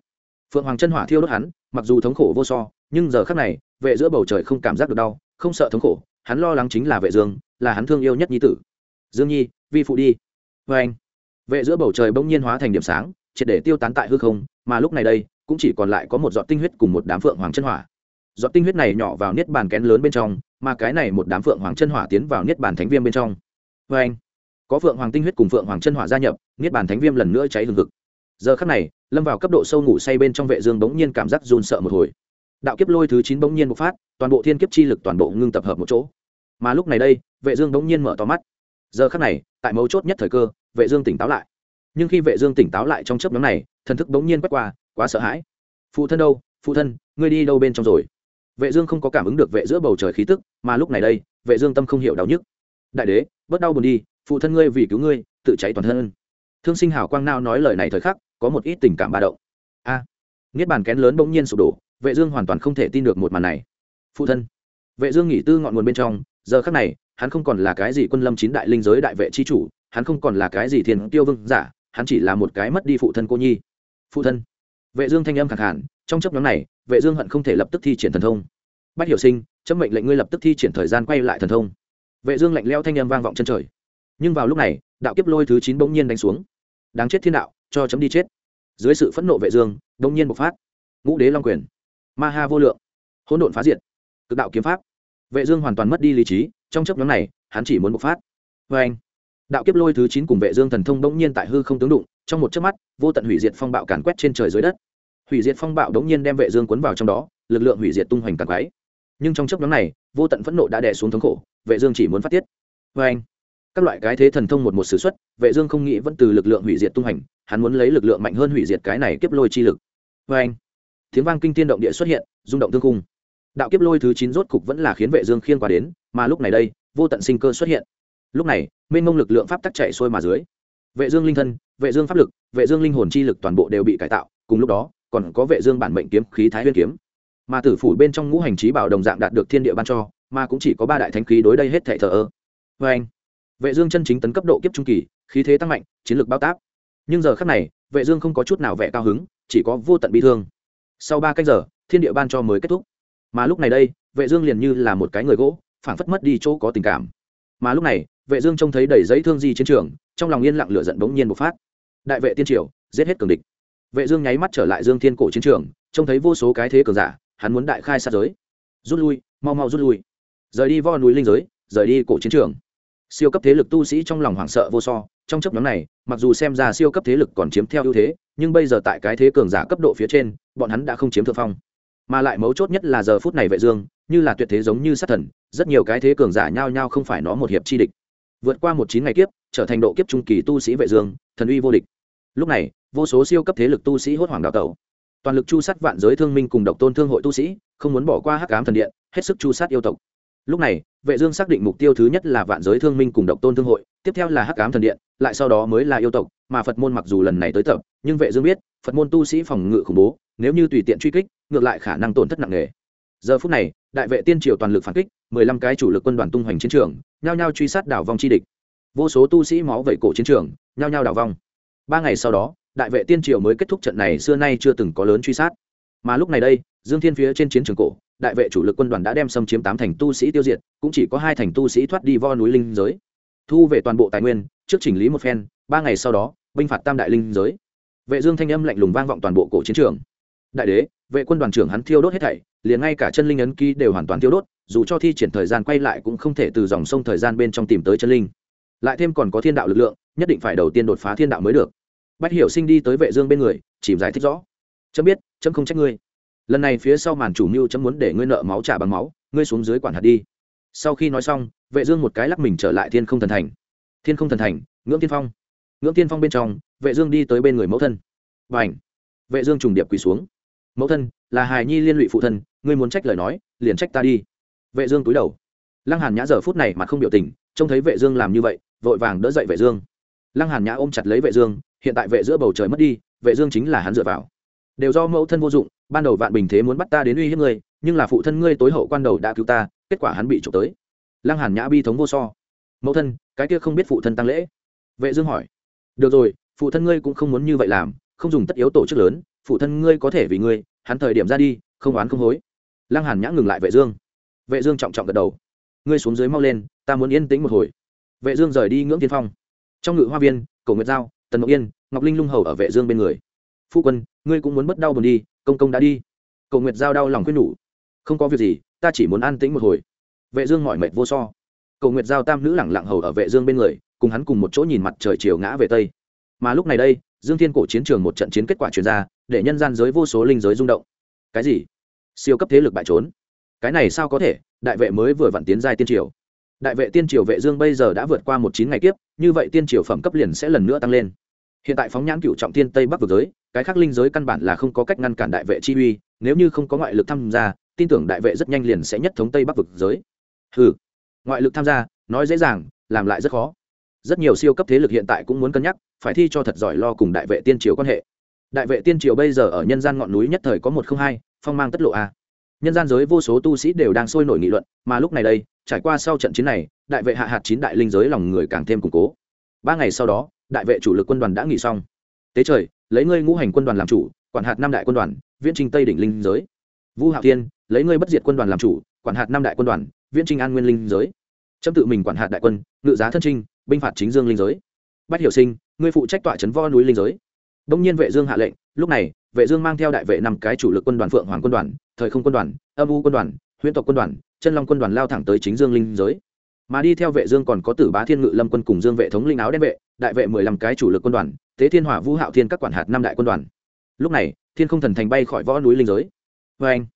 Phượng hoàng chân hỏa thiêu đốt hắn, mặc dù thống khổ vô so, nhưng giờ khắc này, vệ giữa bầu trời không cảm giác được đau, không sợ thống khổ, hắn lo lắng chính là vệ dương, là hắn thương yêu nhất nhi tử. Dương nhi, vi phụ đi. Với anh vệ giữa bầu trời bỗng nhiên hóa thành điểm sáng, triệt để tiêu tán tại hư không, mà lúc này đây cũng chỉ còn lại có một giọt tinh huyết cùng một đám phượng hoàng chân hỏa. Giọt tinh huyết này nhỏ vào niết bàn kén lớn bên trong, mà cái này một đám phượng hoàng chân hỏa tiến vào niết bàn thánh viêm bên trong. Với anh, có phượng hoàng tinh huyết cùng phượng hoàng chân hỏa gia nhập, niết bàn thánh viêm lần nữa cháy hừng hực. Giờ khắc này, lâm vào cấp độ sâu ngủ say bên trong vệ dương bỗng nhiên cảm giác run sợ một hồi. Đạo kiếp lôi thứ chín bỗng nhiên bộc phát, toàn bộ thiên kiếp chi lực toàn bộ ngưng tập hợp một chỗ. Mà lúc này đây, vệ dương bỗng nhiên mở to mắt. Giờ khắc này, tại mấu chốt nhất thời cơ, vệ dương tỉnh táo lại. Nhưng khi vệ dương tỉnh táo lại trong chớp nhoáng này, thần thức bỗng nhiên quét qua quá sợ hãi. Phụ thân đâu? Phụ thân ngươi đi đâu bên trong rồi? Vệ dương không có cảm ứng được vệ giữa bầu trời khí tức mà lúc này đây vệ dương tâm không hiểu đau nhức. Đại đế bớt đau buồn đi phụ thân ngươi vì cứu ngươi tự cháy toàn thân. Thương sinh hảo quang nao nói lời này thời khắc có một ít tình cảm ba động. A! À, niết bàn kén lớn bỗng nhiên sụp đổ vệ dương hoàn toàn không thể tin được một màn này. Phụ thân! Vệ dương nghỉ tư ngọn nguồn bên trong giờ khắc này hắn không còn là cái gì quân lâm chín đại linh giới đại vệ chi chủ hắn không còn là cái gì thiên tiêu vương giả hắn chỉ là một cái mất đi phụ thân cô nhi. Phụ thân! Vệ dương thanh âm khẳng hẳn trong chấp nhóm này, vệ dương hận không thể lập tức thi triển thần thông. Bách hiểu sinh, chấm mệnh lệnh ngươi lập tức thi triển thời gian quay lại thần thông. Vệ dương lạnh lẽo thanh âm vang vọng chân trời. Nhưng vào lúc này, đạo kiếp lôi thứ chín bỗng nhiên đánh xuống. Đáng chết thiên đạo, cho chấm đi chết. Dưới sự phẫn nộ vệ dương, bỗng nhiên bộc phát. Ngũ đế long quyền, ma ha vô lượng, hỗn độn phá diệt, cực đạo kiếm pháp. Vệ dương hoàn toàn mất đi lý trí, trong chớp nhoáng này, hắn chỉ muốn bộc phát. Với anh đạo kiếp lôi thứ chín cùng vệ dương thần thông bỗng nhiên tại hư không tướng đụng trong một chớp mắt, vô tận hủy diệt phong bạo càn quét trên trời dưới đất. Hủy diệt phong bạo đống nhiên đem vệ dương cuốn vào trong đó, lực lượng hủy diệt tung hoành càn quấy. Nhưng trong chớp nhoáng này, vô tận phẫn nộ đã đè xuống thống khổ, vệ dương chỉ muốn phát tiết. Với anh, các loại cái thế thần thông một một sử xuất, vệ dương không nghĩ vẫn từ lực lượng hủy diệt tung hành hắn muốn lấy lực lượng mạnh hơn hủy diệt cái này kiếp lôi chi lực. Với anh, tiếng vang kinh thiên động địa xuất hiện, rung động thương cung đạo kiếp lôi thứ chín rốt cục vẫn là khiến vệ dương khiên qua đến, mà lúc này đây, vô tận sinh cơ xuất hiện. Lúc này, mênh mông lực lượng pháp tắc chạy xuôi mà dưới. Vệ dương linh thân vệ dương pháp lực, vệ dương linh hồn chi lực toàn bộ đều bị cải tạo, cùng lúc đó, còn có vệ dương bản mệnh kiếm, khí thái nguyên kiếm. Mà tử phủ bên trong ngũ hành trí bảo đồng dạng đạt được thiên địa ban cho, mà cũng chỉ có ba đại thánh khí đối đây hết thảy thờ ơ. Với anh vệ dương chân chính tấn cấp độ kiếp trung kỳ, khí thế tăng mạnh, chiến lược bao tác. Nhưng giờ khắc này, vệ dương không có chút nào vẻ cao hứng, chỉ có vô tận bi thương. Sau ba canh giờ, thiên địa ban cho mới kết thúc. Mà lúc này đây, vệ dương liền như là một cái người gỗ, phảng phất mất đi chỗ có tình cảm. Mà lúc này, vệ dương trông thấy đầy giấy thương di chiến trường, trong lòng yên lặng lửa giận bỗng nhiên bộc phát đại vệ tiên triều, giết hết cường địch. Vệ dương nháy mắt trở lại dương thiên cổ chiến trường, trông thấy vô số cái thế cường giả, hắn muốn đại khai sát giới. Rút lui, mau mau rút lui. Rời đi vo núi linh giới, rời đi cổ chiến trường. Siêu cấp thế lực tu sĩ trong lòng hoảng sợ vô so, trong chấp nhóm này, mặc dù xem ra siêu cấp thế lực còn chiếm theo ưu thế, nhưng bây giờ tại cái thế cường giả cấp độ phía trên, bọn hắn đã không chiếm thượng phong. Mà lại mấu chốt nhất là giờ phút này vệ dương, như là tuyệt thế giống như sát thần, rất nhiều cái thế cường giả nhao nhao không phải nó một hiệp chi địch vượt qua một chín ngày kiếp, trở thành độ kiếp trung kỳ tu sĩ vệ dương, thần uy vô địch. Lúc này, vô số siêu cấp thế lực tu sĩ hốt hoảng đào tẩu. Toàn lực chu sát vạn giới thương minh cùng độc tôn thương hội tu sĩ, không muốn bỏ qua hắc ám thần điện, hết sức chu sát yêu tộc. Lúc này, vệ dương xác định mục tiêu thứ nhất là vạn giới thương minh cùng độc tôn thương hội, tiếp theo là hắc ám thần điện, lại sau đó mới là yêu tộc, mà phật môn mặc dù lần này tới tập, nhưng vệ dương biết, phật môn tu sĩ phòng ngự khủng bố, nếu như tùy tiện truy kích, ngược lại khả năng tổn thất nặng nề. Giờ phút này đại vệ tiên triều toàn lực phản kích, mười lăm cái chủ lực quân đoàn tung hoành chiến trường, nhao nhao truy sát đảo vong chi địch. Vô số tu sĩ máu vẩy cổ chiến trường, nhao nhao đảo vong ba ngày sau đó, đại vệ tiên triều mới kết thúc trận này xưa nay chưa từng có lớn truy sát. Mà lúc này đây, dương thiên phía trên chiến trường cổ, đại vệ chủ lực quân đoàn đã đem xâm chiếm tám thành tu sĩ tiêu diệt, cũng chỉ có hai thành tu sĩ thoát đi vo núi linh giới. Thu về toàn bộ tài nguyên, trước chỉnh lý một phen, ba ngày sau đó, binh phạt tam đại linh giới. Vệ dương thanh âm lạnh lùng vang vọng toàn bộ cổ chiến trường. Đại đế, vệ quân đoàn trưởng hắn thiêu đốt hết thảy liền ngay cả chân linh ấn ký đều hoàn toàn tiêu đốt, dù cho thi triển thời gian quay lại cũng không thể từ dòng sông thời gian bên trong tìm tới chân linh. Lại thêm còn có thiên đạo lực lượng, nhất định phải đầu tiên đột phá thiên đạo mới được. Bách hiểu sinh đi tới vệ dương bên người, chìm giải thích rõ. Chấm biết, chấm không trách ngươi. Lần này phía sau màn chủ mưu chấm muốn để ngươi nợ máu trả bằng máu, ngươi xuống dưới quản hạt đi. Sau khi nói xong, vệ dương một cái lắc mình trở lại thiên không thần thành. Thiên không thần thành, ngưỡng tiên phong. Ngưỡng tiên phong bên trong, vệ dương đi tới bên người mẫu thân. Bảnh vệ dương trùng điệp quỳ xuống. Mẫu thân là hài nhi liên lụy phụ thân, ngươi muốn trách lời nói, liền trách ta đi. Vệ dương cúi đầu. Lăng hàn nhã giờ phút này mà không biểu tình, trông thấy vệ dương làm như vậy, vội vàng đỡ dậy vệ dương. Lăng hàn nhã ôm chặt lấy vệ dương, hiện tại vệ giữa bầu trời mất đi, vệ dương chính là hắn dựa vào. Đều do mẫu thân vô dụng, ban đầu vạn bình thế muốn bắt ta đến uy hiếp ngươi, nhưng là phụ thân ngươi tối hậu quan đầu đã cứu ta, kết quả hắn bị trộm tới. Lăng hàn nhã bi thống vô so. Mẫu thân, cái kia không biết phụ thân tăng lễ. Vệ dương hỏi. Được rồi, phụ thân ngươi cũng không muốn như vậy làm, không dùng tất yếu tổ chức lớn, phụ thân ngươi có thể vì ngươi hắn thời điểm ra đi, không oán không hối. Lăng hàn nhã ngừng lại vệ dương. Vệ dương trọng trọng gật đầu. Ngươi xuống dưới mau lên, ta muốn yên tĩnh một hồi. Vệ dương rời đi ngưỡng thiên phong. Trong ngự hoa viên, cổ nguyệt giao, tần ngọc yên, ngọc linh lung hầu ở vệ dương bên người. Phu quân, ngươi cũng muốn bất đau buồn đi, công công đã đi. Cầu nguyệt giao đau lòng khuyên nhủ. Không có việc gì, ta chỉ muốn an tĩnh một hồi. Vệ dương mỏi mệt vô so. Cầu nguyệt giao tam nữ lẳng lặng hầu ở vệ dương bên người, cùng hắn cùng một chỗ nhìn mặt trời chiều ngã về tây. Mà lúc này đây dương thiên cổ chiến trường một trận chiến kết quả truyền ra, để nhân gian giới vô số linh giới rung động. Cái gì? Siêu cấp thế lực bại trốn. Cái này sao có thể? Đại vệ mới vừa vặn tiến giai tiên triều. Đại vệ tiên triều vệ dương bây giờ đã vượt qua một chín ngày tiếp như vậy tiên triều phẩm cấp liền sẽ lần nữa tăng lên. Hiện tại phóng nhãn cựu trọng thiên tây bắc vực giới, cái khác linh giới căn bản là không có cách ngăn cản đại vệ chi uy, nếu như không có ngoại lực tham gia, tin tưởng đại vệ rất nhanh liền sẽ nhất thống tây bắc vực giới. Ừ ngoại lực tham gia, nói dễ dàng, làm lại rất khó rất nhiều siêu cấp thế lực hiện tại cũng muốn cân nhắc, phải thi cho thật giỏi lo cùng đại vệ tiên triều quan hệ. Đại vệ tiên triều bây giờ ở nhân gian ngọn núi nhất thời có một không hai, phong mang tất lộ a. Nhân gian giới vô số tu sĩ đều đang sôi nổi nghị luận, mà lúc này đây, trải qua sau trận chiến này, đại vệ hạ hạt chín đại linh giới lòng người càng thêm củng cố. Ba ngày sau đó, đại vệ chủ lực quân đoàn đã nghỉ xong. Tế trời, lấy ngươi ngũ hành quân đoàn làm chủ, quản hạt năm đại quân đoàn, viễn trinh tây đỉnh linh giới. Vu hạo thiên, lấy ngươi bất diệt quân đoàn làm chủ, quản hạt năm đại quân đoàn, viễn trinh an nguyên linh giới. Trâm tự mình quản hạt đại quân, ngự giá thân trinh binh phạt chính dương linh giới. Bách hiểu sinh, ngươi phụ trách tọa trấn vo núi linh giới. Đông nhiên vệ dương hạ lệnh, lúc này, vệ dương mang theo đại vệ năm cái chủ lực quân đoàn phượng hoàng quân đoàn, thời không quân đoàn, âm u quân đoàn, huyễn tộc quân đoàn, chân long quân đoàn lao thẳng tới chính dương linh giới. Mà đi theo vệ dương còn có tử bá thiên ngự lâm quân cùng dương vệ thống linh áo đen vệ, đại vệ mười lăm cái chủ lực quân đoàn, tế thiên hỏa vũ hạo thiên các quản hạt năm đại quân đoàn. Lúc này, thiên không thần thành bay khỏi võ núi linh giới. Với anh.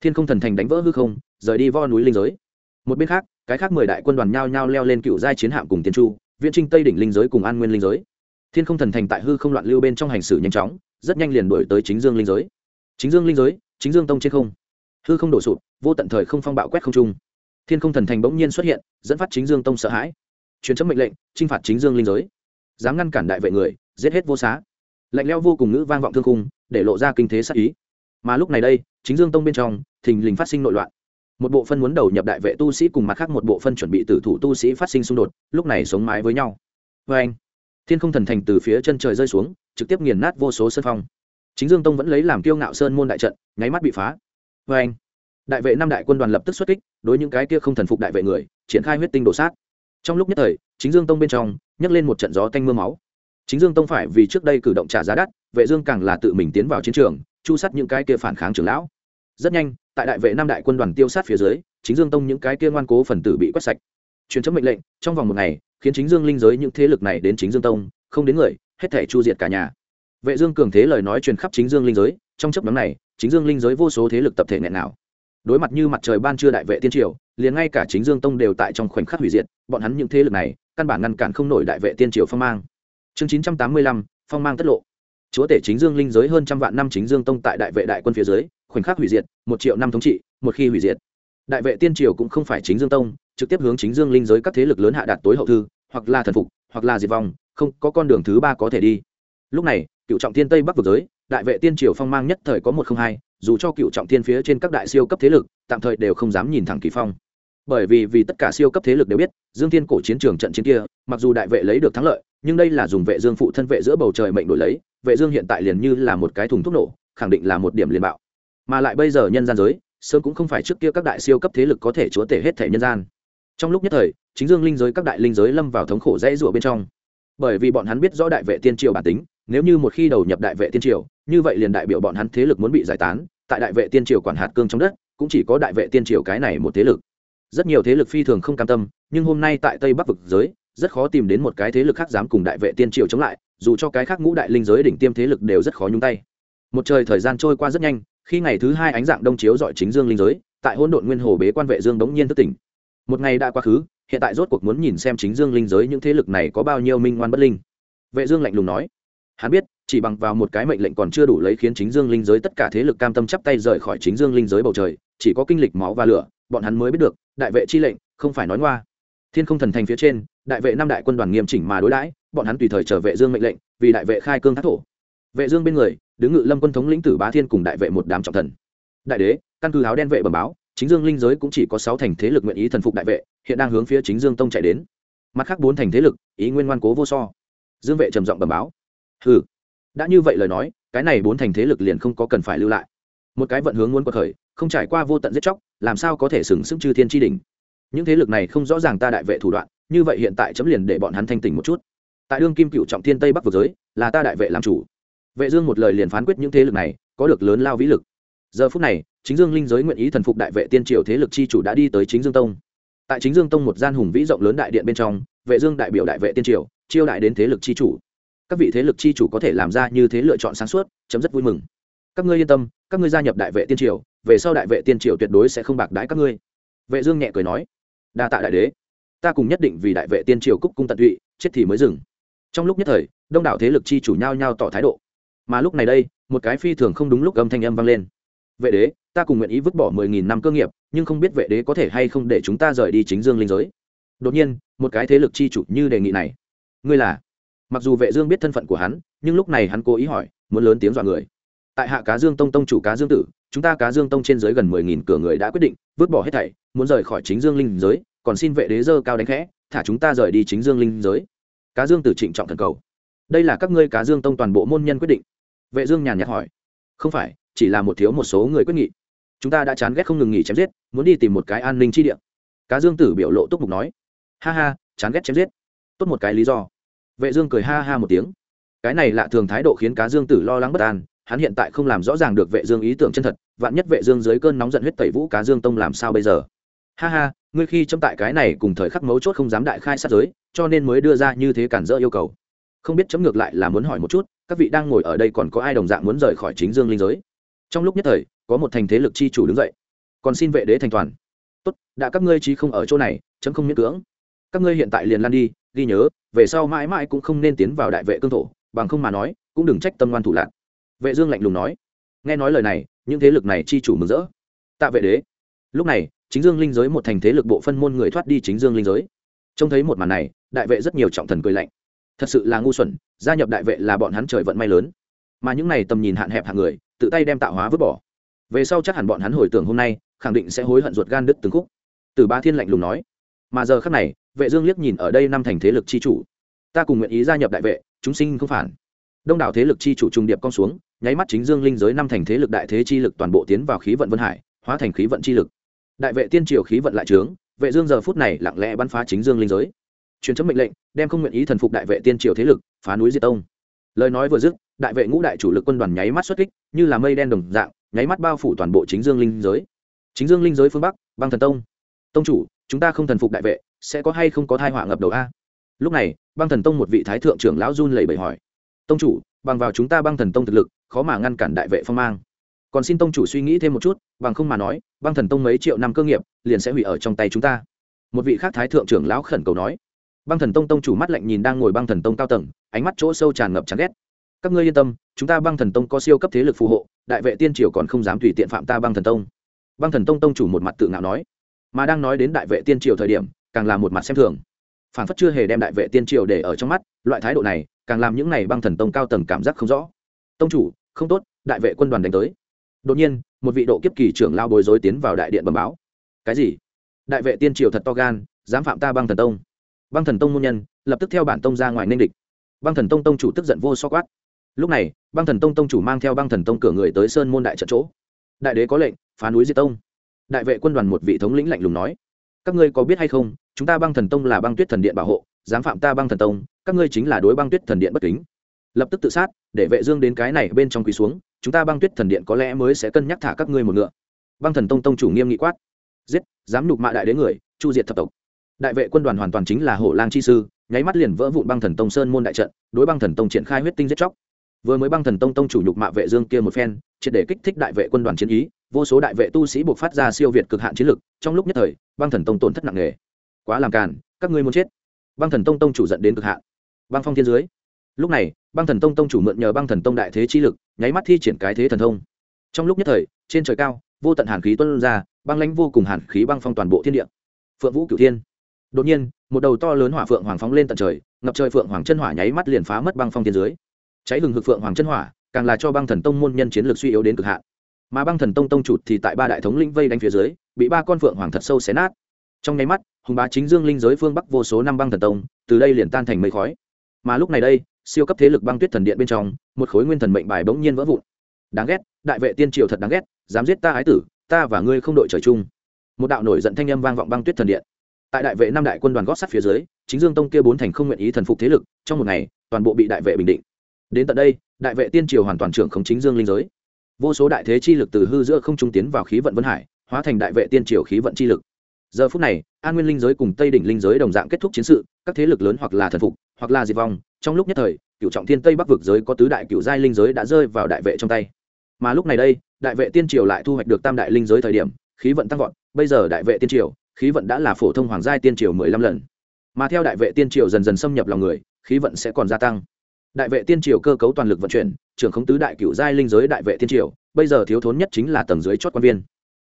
Thiên không thần thành đánh vỡ hư không, rời đi võ núi linh giới một bên khác, cái khác mười đại quân đoàn nhao nhao leo lên cựu giai chiến hạm cùng tiên chu, viễn trinh tây đỉnh linh giới cùng an nguyên linh giới. Thiên không thần thành tại hư không loạn lưu bên trong hành xử nhanh chóng, rất nhanh liền đuổi tới chính dương linh giới. Chính dương linh giới, chính dương tông trên không. Hư không đổ sụp, vô tận thời không phong bạo quét không trung. Thiên không thần thành bỗng nhiên xuất hiện, dẫn phát chính dương tông sợ hãi. Truyền chấm mệnh lệnh, chinh phạt chính dương linh giới. Dám ngăn cản đại vệ người, giết hết vô xá. Lạnh leo vô cùng ngữ vang vọng thương khung, để lộ ra kinh thế sắc ý. Mà lúc này đây, chính dương tông bên trong, thình lình phát sinh nội loạn một bộ phân muốn đầu nhập đại vệ tu sĩ cùng mặt khác một bộ phân chuẩn bị tử thủ tu sĩ phát sinh xung đột, lúc này sống mái với nhau. Vê anh, thiên không thần thành từ phía chân trời rơi xuống, trực tiếp nghiền nát vô số sân phong. Chính dương tông vẫn lấy làm kiêu ngạo sơn môn đại trận, nháy mắt bị phá. Vê anh, đại vệ năm đại quân đoàn lập tức xuất kích, đối những cái kia không thần phục đại vệ người, triển khai huyết tinh đổ sát. Trong lúc nhất thời, chính dương tông bên trong, nhấc lên một trận gió tanh m ư a máu. Chính dương tông phải vì trước đây cử động trả giá đắt, vệ dương càng là tự mình tiến vào chiến trường, chu sát những cái kia phản kháng trưởng lão. Rất nhanh tại đại vệ năm đại quân đoàn tiêu sát phía dưới, chính dương tông những cái kia ngoan cố phần tử bị quét sạch. Truyền chấm mệnh lệnh, trong vòng một ngày, khiến chính dương linh giới những thế lực này đến chính dương tông, không đến người, hết thể chu diệt cả nhà. Vệ dương cường thế lời nói truyền khắp chính dương linh giới, trong chấp nhóm này, chính dương linh giới vô số thế lực tập thể nghẹn nào. Đối mặt như mặt trời ban trưa đại vệ tiên triều, liền ngay cả chính dương tông đều tại trong khoảnh khắc hủy diệt, bọn hắn những thế lực này, căn bản ngăn cản không nổi đại vệ tiên triều phong mang. Chương chín trăm tám mươi lăm, phong mang tất lộ. Chúa tể chính dương linh giới hơn trăm vạn năm chính dương tông tại đại vệ đại quân phía dưới khoảnh khắc hủy diệt, một triệu năm thống trị, một khi hủy diệt. Đại vệ tiên triều cũng không phải chính dương tông, trực tiếp hướng chính dương linh giới các thế lực lớn hạ đạt tối hậu thư, hoặc là thần phục, hoặc là diệt vong, không có con đường thứ ba có thể đi. Lúc này, cựu trọng thiên tây bắc vực giới, đại vệ tiên triều phong mang nhất thời có một không hai, dù cho cựu trọng thiên phía trên các đại siêu cấp thế lực, tạm thời đều không dám nhìn thẳng kỳ phong. Bởi vì vì tất cả siêu cấp thế lực đều biết, dương thiên cổ chiến trường trận chiến kia, mặc dù đại vệ lấy được thắng lợi, nhưng đây là dùng vệ dương phụ thân vệ giữa bầu trời mệnh đổi lấy, vệ dương hiện tại liền như là một cái thùng thuốc nổ, khẳng định là một điểm liền bạo mà lại bây giờ nhân gian giới, sớm cũng không phải trước kia các đại siêu cấp thế lực có thể chúa tể hết thể nhân gian. Trong lúc nhất thời, chính dương linh giới các đại linh giới lâm vào thống khổ dãy rụa bên trong. Bởi vì bọn hắn biết rõ đại vệ tiên triều bản tính, nếu như một khi đầu nhập đại vệ tiên triều, như vậy liền đại biểu bọn hắn thế lực muốn bị giải tán, tại đại vệ tiên triều quản hạt cương trong đất, cũng chỉ có đại vệ tiên triều cái này một thế lực. Rất nhiều thế lực phi thường không cam tâm, nhưng hôm nay tại tây bắc vực giới, rất khó tìm đến một cái thế lực khác dám cùng đại vệ tiên triều chống lại, dù cho cái khác ngũ đại linh giới đỉnh tiêm thế lực đều rất khó nhúng tay. Một trời thời gian trôi qua rất nhanh khi ngày thứ hai ánh dạng đông chiếu dọi chính dương linh giới, tại hỗn độn nguyên hồ bế quan vệ dương đống nhiên thức tỉnh. Một ngày đã quá khứ, hiện tại rốt cuộc muốn nhìn xem chính dương linh giới những thế lực này có bao nhiêu minh ngoan bất linh. Vệ dương lạnh lùng nói, hắn biết, chỉ bằng vào một cái mệnh lệnh còn chưa đủ lấy khiến chính dương linh giới tất cả thế lực cam tâm chắp tay rời khỏi chính dương linh giới bầu trời, chỉ có kinh lịch máu và lửa, bọn hắn mới biết được, đại vệ chi lệnh, không phải nói ngoa. Thiên không thần thành phía trên, đại vệ năm đại quân đoàn nghiêm chỉnh mà đối đãi, bọn hắn tùy thời trở vệ dương mệnh lệnh, vì đại vệ khai cương thác thổ. Vệ dương bên người đứng ngự lâm quân thống lĩnh tử bá thiên cùng đại vệ một đám trọng thần. Đại đế, căn cứ áo đen vệ bẩm báo, chính dương linh giới cũng chỉ có sáu thành thế lực nguyện ý thần phục đại vệ, hiện đang hướng phía chính dương tông chạy đến. Mặt khác bốn thành thế lực, ý nguyên ngoan cố vô so. Dương vệ trầm giọng bẩm báo. Hừ. Đã như vậy lời nói, cái này bốn thành thế lực liền không có cần phải lưu lại. Một cái vận hướng muốn quật khởi, không trải qua vô tận giết chóc, làm sao có thể sừng sững chư thiên tri đình những thế lực này không rõ ràng ta đại vệ thủ đoạn, như vậy hiện tại chấm liền để bọn hắn thanh tỉnh một chút. Tại đương kim cựu trọng thiên tây bắc vực giới, là ta đại vệ làm chủ vệ dương một lời liền phán quyết những thế lực này, có được lớn lao vĩ lực. Giờ phút này, chính dương linh giới nguyện ý thần phục đại vệ tiên triều thế lực chi chủ đã đi tới chính dương tông. Tại chính dương tông một gian hùng vĩ rộng lớn đại điện bên trong, vệ dương đại biểu đại vệ tiên triều, chiêu đại đến thế lực chi chủ. Các vị thế lực chi chủ có thể làm ra như thế lựa chọn sáng suốt, chấm rất vui mừng. Các ngươi yên tâm, các ngươi gia nhập đại vệ tiên triều, về sau đại vệ tiên triều tuyệt đối sẽ không bạc đãi các ngươi. Vệ dương nhẹ cười nói, đa tạ đại đế. Ta cùng nhất định vì đại vệ tiên triều cúc cung tận tụy, chết thì mới dừng. Trong lúc nhất thời, đông đảo thế lực chi chủ nhau nhau tỏ thái độ mà lúc này đây, một cái phi thường không đúng lúc âm thanh âm vang lên. Vệ đế, ta cùng nguyện ý vứt bỏ mười nghìn năm cơ nghiệp, nhưng không biết vệ đế có thể hay không để chúng ta rời đi chính dương linh giới. Đột nhiên, một cái thế lực chi chủ như đề nghị này. Ngươi là? Mặc dù vệ dương biết thân phận của hắn, nhưng lúc này hắn cố ý hỏi, muốn lớn tiếng dọa người. Tại hạ cá dương tông tông chủ cá dương tử, chúng ta cá dương tông trên dưới gần mười nghìn cửa người đã quyết định, vứt bỏ hết thảy, muốn rời khỏi chính dương linh giới, còn xin vệ đế dơ cao đánh khẽ, thả chúng ta rời đi chính dương linh giới. Cá dương tử trịnh trọng thần cầu. Đây là các ngươi cá dương tông toàn bộ môn nhân quyết định vệ dương nhàn nhạt hỏi. Không phải, chỉ là một thiếu một số người quyết nghị. Chúng ta đã chán ghét không ngừng nghỉ chém giết, muốn đi tìm một cái an ninh chi địa. Cá dương tử biểu lộ túc mục nói. Ha ha, chán ghét chém giết. Tốt một cái lý do. Vệ dương cười ha ha một tiếng. Cái này lạ thường thái độ khiến cá dương tử lo lắng bất an. Hắn hiện tại không làm rõ ràng được vệ dương ý tưởng chân thật, vạn nhất vệ dương dưới cơn nóng giận huyết tẩy vũ cá dương tông làm sao bây giờ? Ha ha, ngươi khi châm tại cái này cùng thời khắc mấu chốt không dám đại khai sát giới, cho nên mới đưa ra như thế cản rỡ yêu cầu. Không biết chấm ngược lại là muốn hỏi một chút các vị đang ngồi ở đây còn có ai đồng dạng muốn rời khỏi chính dương linh giới? Trong lúc nhất thời, có một thành thế lực chi chủ đứng dậy. Còn xin vệ đế thành toàn. Tốt, đã các ngươi chí không ở chỗ này, chấm không miễn cưỡng. Các ngươi hiện tại liền lan đi, ghi nhớ, về sau mãi mãi cũng không nên tiến vào đại vệ cương thổ, bằng không mà nói, cũng đừng trách tâm ngoan thủ lạc. Vệ dương lạnh lùng nói. Nghe nói lời này, những thế lực này chi chủ mừng rỡ. Tạ vệ đế. Lúc này, chính dương linh giới một thành thế lực bộ phân môn người thoát đi chính dương linh giới. Trông thấy một màn này, đại vệ rất nhiều trọng thần cười lạnh thật sự là ngu xuẩn, gia nhập đại vệ là bọn hắn trời vận may lớn. Mà những này tầm nhìn hạn hẹp hàng người, tự tay đem tạo hóa vứt bỏ. Về sau chắc hẳn bọn hắn hồi tưởng hôm nay, khẳng định sẽ hối hận ruột gan đứt từng khúc. Từ ba thiên lạnh lùng nói. Mà giờ khắc này, vệ dương liếc nhìn ở đây năm thành thế lực chi chủ. Ta cùng nguyện ý gia nhập đại vệ, chúng sinh không phản. Đông đảo thế lực chi chủ trung điệp con xuống, nháy mắt chính dương linh giới năm thành thế lực đại thế chi lực toàn bộ tiến vào khí vận vân hải, hóa thành khí vận chi lực. Đại vệ tiên triều khí vận lại trướng, vệ dương giờ phút này lặng lẽ bắn phá chính dương linh giới truyền chấm mệnh lệnh, đem không nguyện ý thần phục đại vệ tiên triều thế lực, phá núi diệt tông. Lời nói vừa dứt, đại vệ ngũ đại chủ lực quân đoàn nháy mắt xuất kích, như là mây đen đồng dạng, nháy mắt bao phủ toàn bộ chính dương linh giới. Chính dương linh giới phương bắc, băng thần tông. Tông chủ, chúng ta không thần phục đại vệ, sẽ có hay không có thai họa ngập đầu a? Lúc này, băng thần tông một vị thái thượng trưởng lão run lẩy bẩy hỏi. Tông chủ, bằng vào chúng ta băng thần tông thực lực, khó mà ngăn cản đại vệ phong mang. Còn xin tông chủ suy nghĩ thêm một chút, bằng không mà nói, băng thần tông mấy triệu năm cơ nghiệp, liền sẽ hủy ở trong tay chúng ta. Một vị khác thái thượng trưởng lão khẩn cầu nói băng thần tông tông chủ mắt lạnh nhìn đang ngồi băng thần tông cao tầng, ánh mắt chỗ sâu tràn ngập chán ghét. Các ngươi yên tâm, chúng ta băng thần tông có siêu cấp thế lực phù hộ, đại vệ tiên triều còn không dám tùy tiện phạm ta băng thần tông. Băng thần tông tông chủ một mặt tự ngạo nói. Mà đang nói đến đại vệ tiên triều thời điểm, càng là một mặt xem thường. Phản phất chưa hề đem đại vệ tiên triều để ở trong mắt, loại thái độ này, càng làm những này băng thần tông cao tầng cảm giác không rõ. Tông chủ, không tốt, đại vệ quân đoàn đánh tới. Đột nhiên, một vị độ kiếp kỳ trưởng lao bối rối tiến vào đại điện bẩm báo. Cái gì? Đại vệ tiên triều thật to gan, dám phạm ta băng thần tông băng thần tông môn nhân, lập tức theo bản tông ra ngoài nên địch. Băng thần tông tông chủ tức giận vô so quát. Lúc này, băng thần tông tông chủ mang theo băng thần tông cửa người tới sơn môn đại trận chỗ. Đại đế có lệnh, phá núi diệt tông. Đại vệ quân đoàn một vị thống lĩnh lạnh lùng nói, các ngươi có biết hay không, chúng ta băng thần tông là băng tuyết thần điện bảo hộ, dám phạm ta băng thần tông, các ngươi chính là đối băng tuyết thần điện bất kính. Lập tức tự sát, để vệ dương đến cái này bên trong quỳ xuống, chúng ta băng tuyết thần điện có lẽ mới sẽ cân nhắc thả các ngươi một ngựa. Băng thần tông tông chủ nghiêm nghị quát, giết, dám nhục mạ đại đế người, chu diệt thập tộc đại vệ quân đoàn hoàn toàn chính là hổ lang chi sư, nháy mắt liền vỡ vụn băng thần tông sơn môn đại trận, đối băng thần tông triển khai huyết tinh giết chóc. Vừa mới băng thần tông tông chủ nhục mạ vệ dương kia một phen, triệt để kích thích đại vệ quân đoàn chiến ý, vô số đại vệ tu sĩ buộc phát ra siêu việt cực hạn chiến lực, trong lúc nhất thời, băng thần tông tổn thất nặng nề. Quá làm càn, các ngươi muốn chết. Băng thần tông tông chủ giận đến cực hạn. Băng phong thiên dưới. Lúc này, băng thần tông tông chủ mượn nhờ băng thần tông đại thế chi lực, nháy mắt thi triển cái thế thần thông. Trong lúc nhất thời, trên trời cao, vô tận hàn khí tuôn ra, băng lãnh vô cùng hàn khí băng phong toàn bộ thiên địa. Phượng vũ cửu thiên đột nhiên, một đầu to lớn hỏa phượng hoàng phóng lên tận trời, ngập trời phượng hoàng chân hỏa nháy mắt liền phá mất băng phong tiên dưới cháy hừng hực phượng hoàng chân hỏa, càng là cho băng thần tông môn nhân chiến lược suy yếu đến cực hạn. Mà băng thần tông tông chủ thì tại ba đại thống linh vây đánh phía dưới, bị ba con phượng hoàng thật sâu xé nát. Trong nháy mắt, hùng bá chính dương linh giới phương bắc vô số năm băng thần tông, từ đây liền tan thành mây khói. Mà lúc này đây, siêu cấp thế lực băng tuyết thần điện bên trong, một khối nguyên thần mệnh bài bỗng nhiên vỡ vụn. Đáng ghét, đại vệ tiên triều thật đáng ghét, dám giết ta ái tử, ta và ngươi không đội trời chung. Một đạo nổi giận thanh âm vang vọng băng tuyết thần điện tại đại vệ năm đại quân đoàn gót sắt phía dưới, chính dương tông kia bốn thành không nguyện ý thần phục thế lực, trong một ngày, toàn bộ bị đại vệ bình định. Đến tận đây, đại vệ tiên triều hoàn toàn trưởng khống chính dương linh giới. Vô số đại thế chi lực từ hư giữa không trung tiến vào khí vận vân hải, hóa thành đại vệ tiên triều khí vận chi lực. Giờ phút này, an nguyên linh giới cùng tây đỉnh linh giới đồng dạng kết thúc chiến sự, các thế lực lớn hoặc là thần phục, hoặc là diệt vong. Trong lúc nhất thời, cựu trọng thiên tây bắc vực giới có tứ đại cựu giai linh giới đã rơi vào đại vệ trong tay. Mà lúc này đây, đại vệ tiên triều lại thu hoạch được tam đại linh giới thời điểm, khí vận tăng vọt, bây giờ đại vệ tiên triều khí vận đã là phổ thông hoàng giai tiên triều mười lăm lần. Mà theo đại vệ tiên triều dần dần xâm nhập lòng người, khí vận sẽ còn gia tăng. Đại vệ tiên triều cơ cấu toàn lực vận chuyển, trưởng khống tứ đại cựu giai linh giới đại vệ tiên triều, bây giờ thiếu thốn nhất chính là tầng dưới chót quan viên.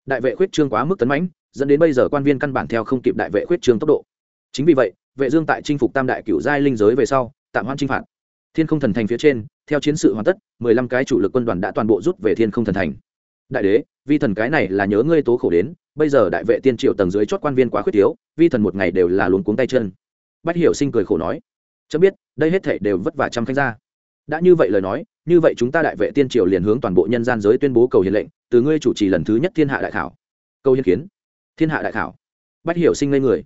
Đại vệ khuyết trương quá mức tấn mãnh, dẫn đến bây giờ quan viên căn bản theo không kịp đại vệ khuyết trương tốc độ. Chính vì vậy, vệ dương tại chinh phục tam đại cựu giai linh giới về sau, tạm hoãn chinh phạt. Thiên không thần thành phía trên, theo chiến sự hoàn tất, mười lăm cái chủ lực quân đoàn đã toàn bộ rút về thiên không thần thành. Đại đế, vi thần cái này là nhớ ngươi tố khổ đến bây giờ đại vệ tiên triều tầng dưới chót quan viên quá khuyết yếu vi thần một ngày đều là luống cuống tay chân. Bách hiểu sinh cười khổ nói chấm biết, đây hết thể đều vất vả trăm khanh ra đã như vậy lời nói, như vậy chúng ta đại vệ tiên triều liền hướng toàn bộ nhân gian giới tuyên bố cầu hiền lệnh, từ ngươi chủ trì lần thứ nhất thiên hạ đại khảo. Câu hiến kiến. Thiên hạ đại khảo. Bách hiểu sinh ngây người.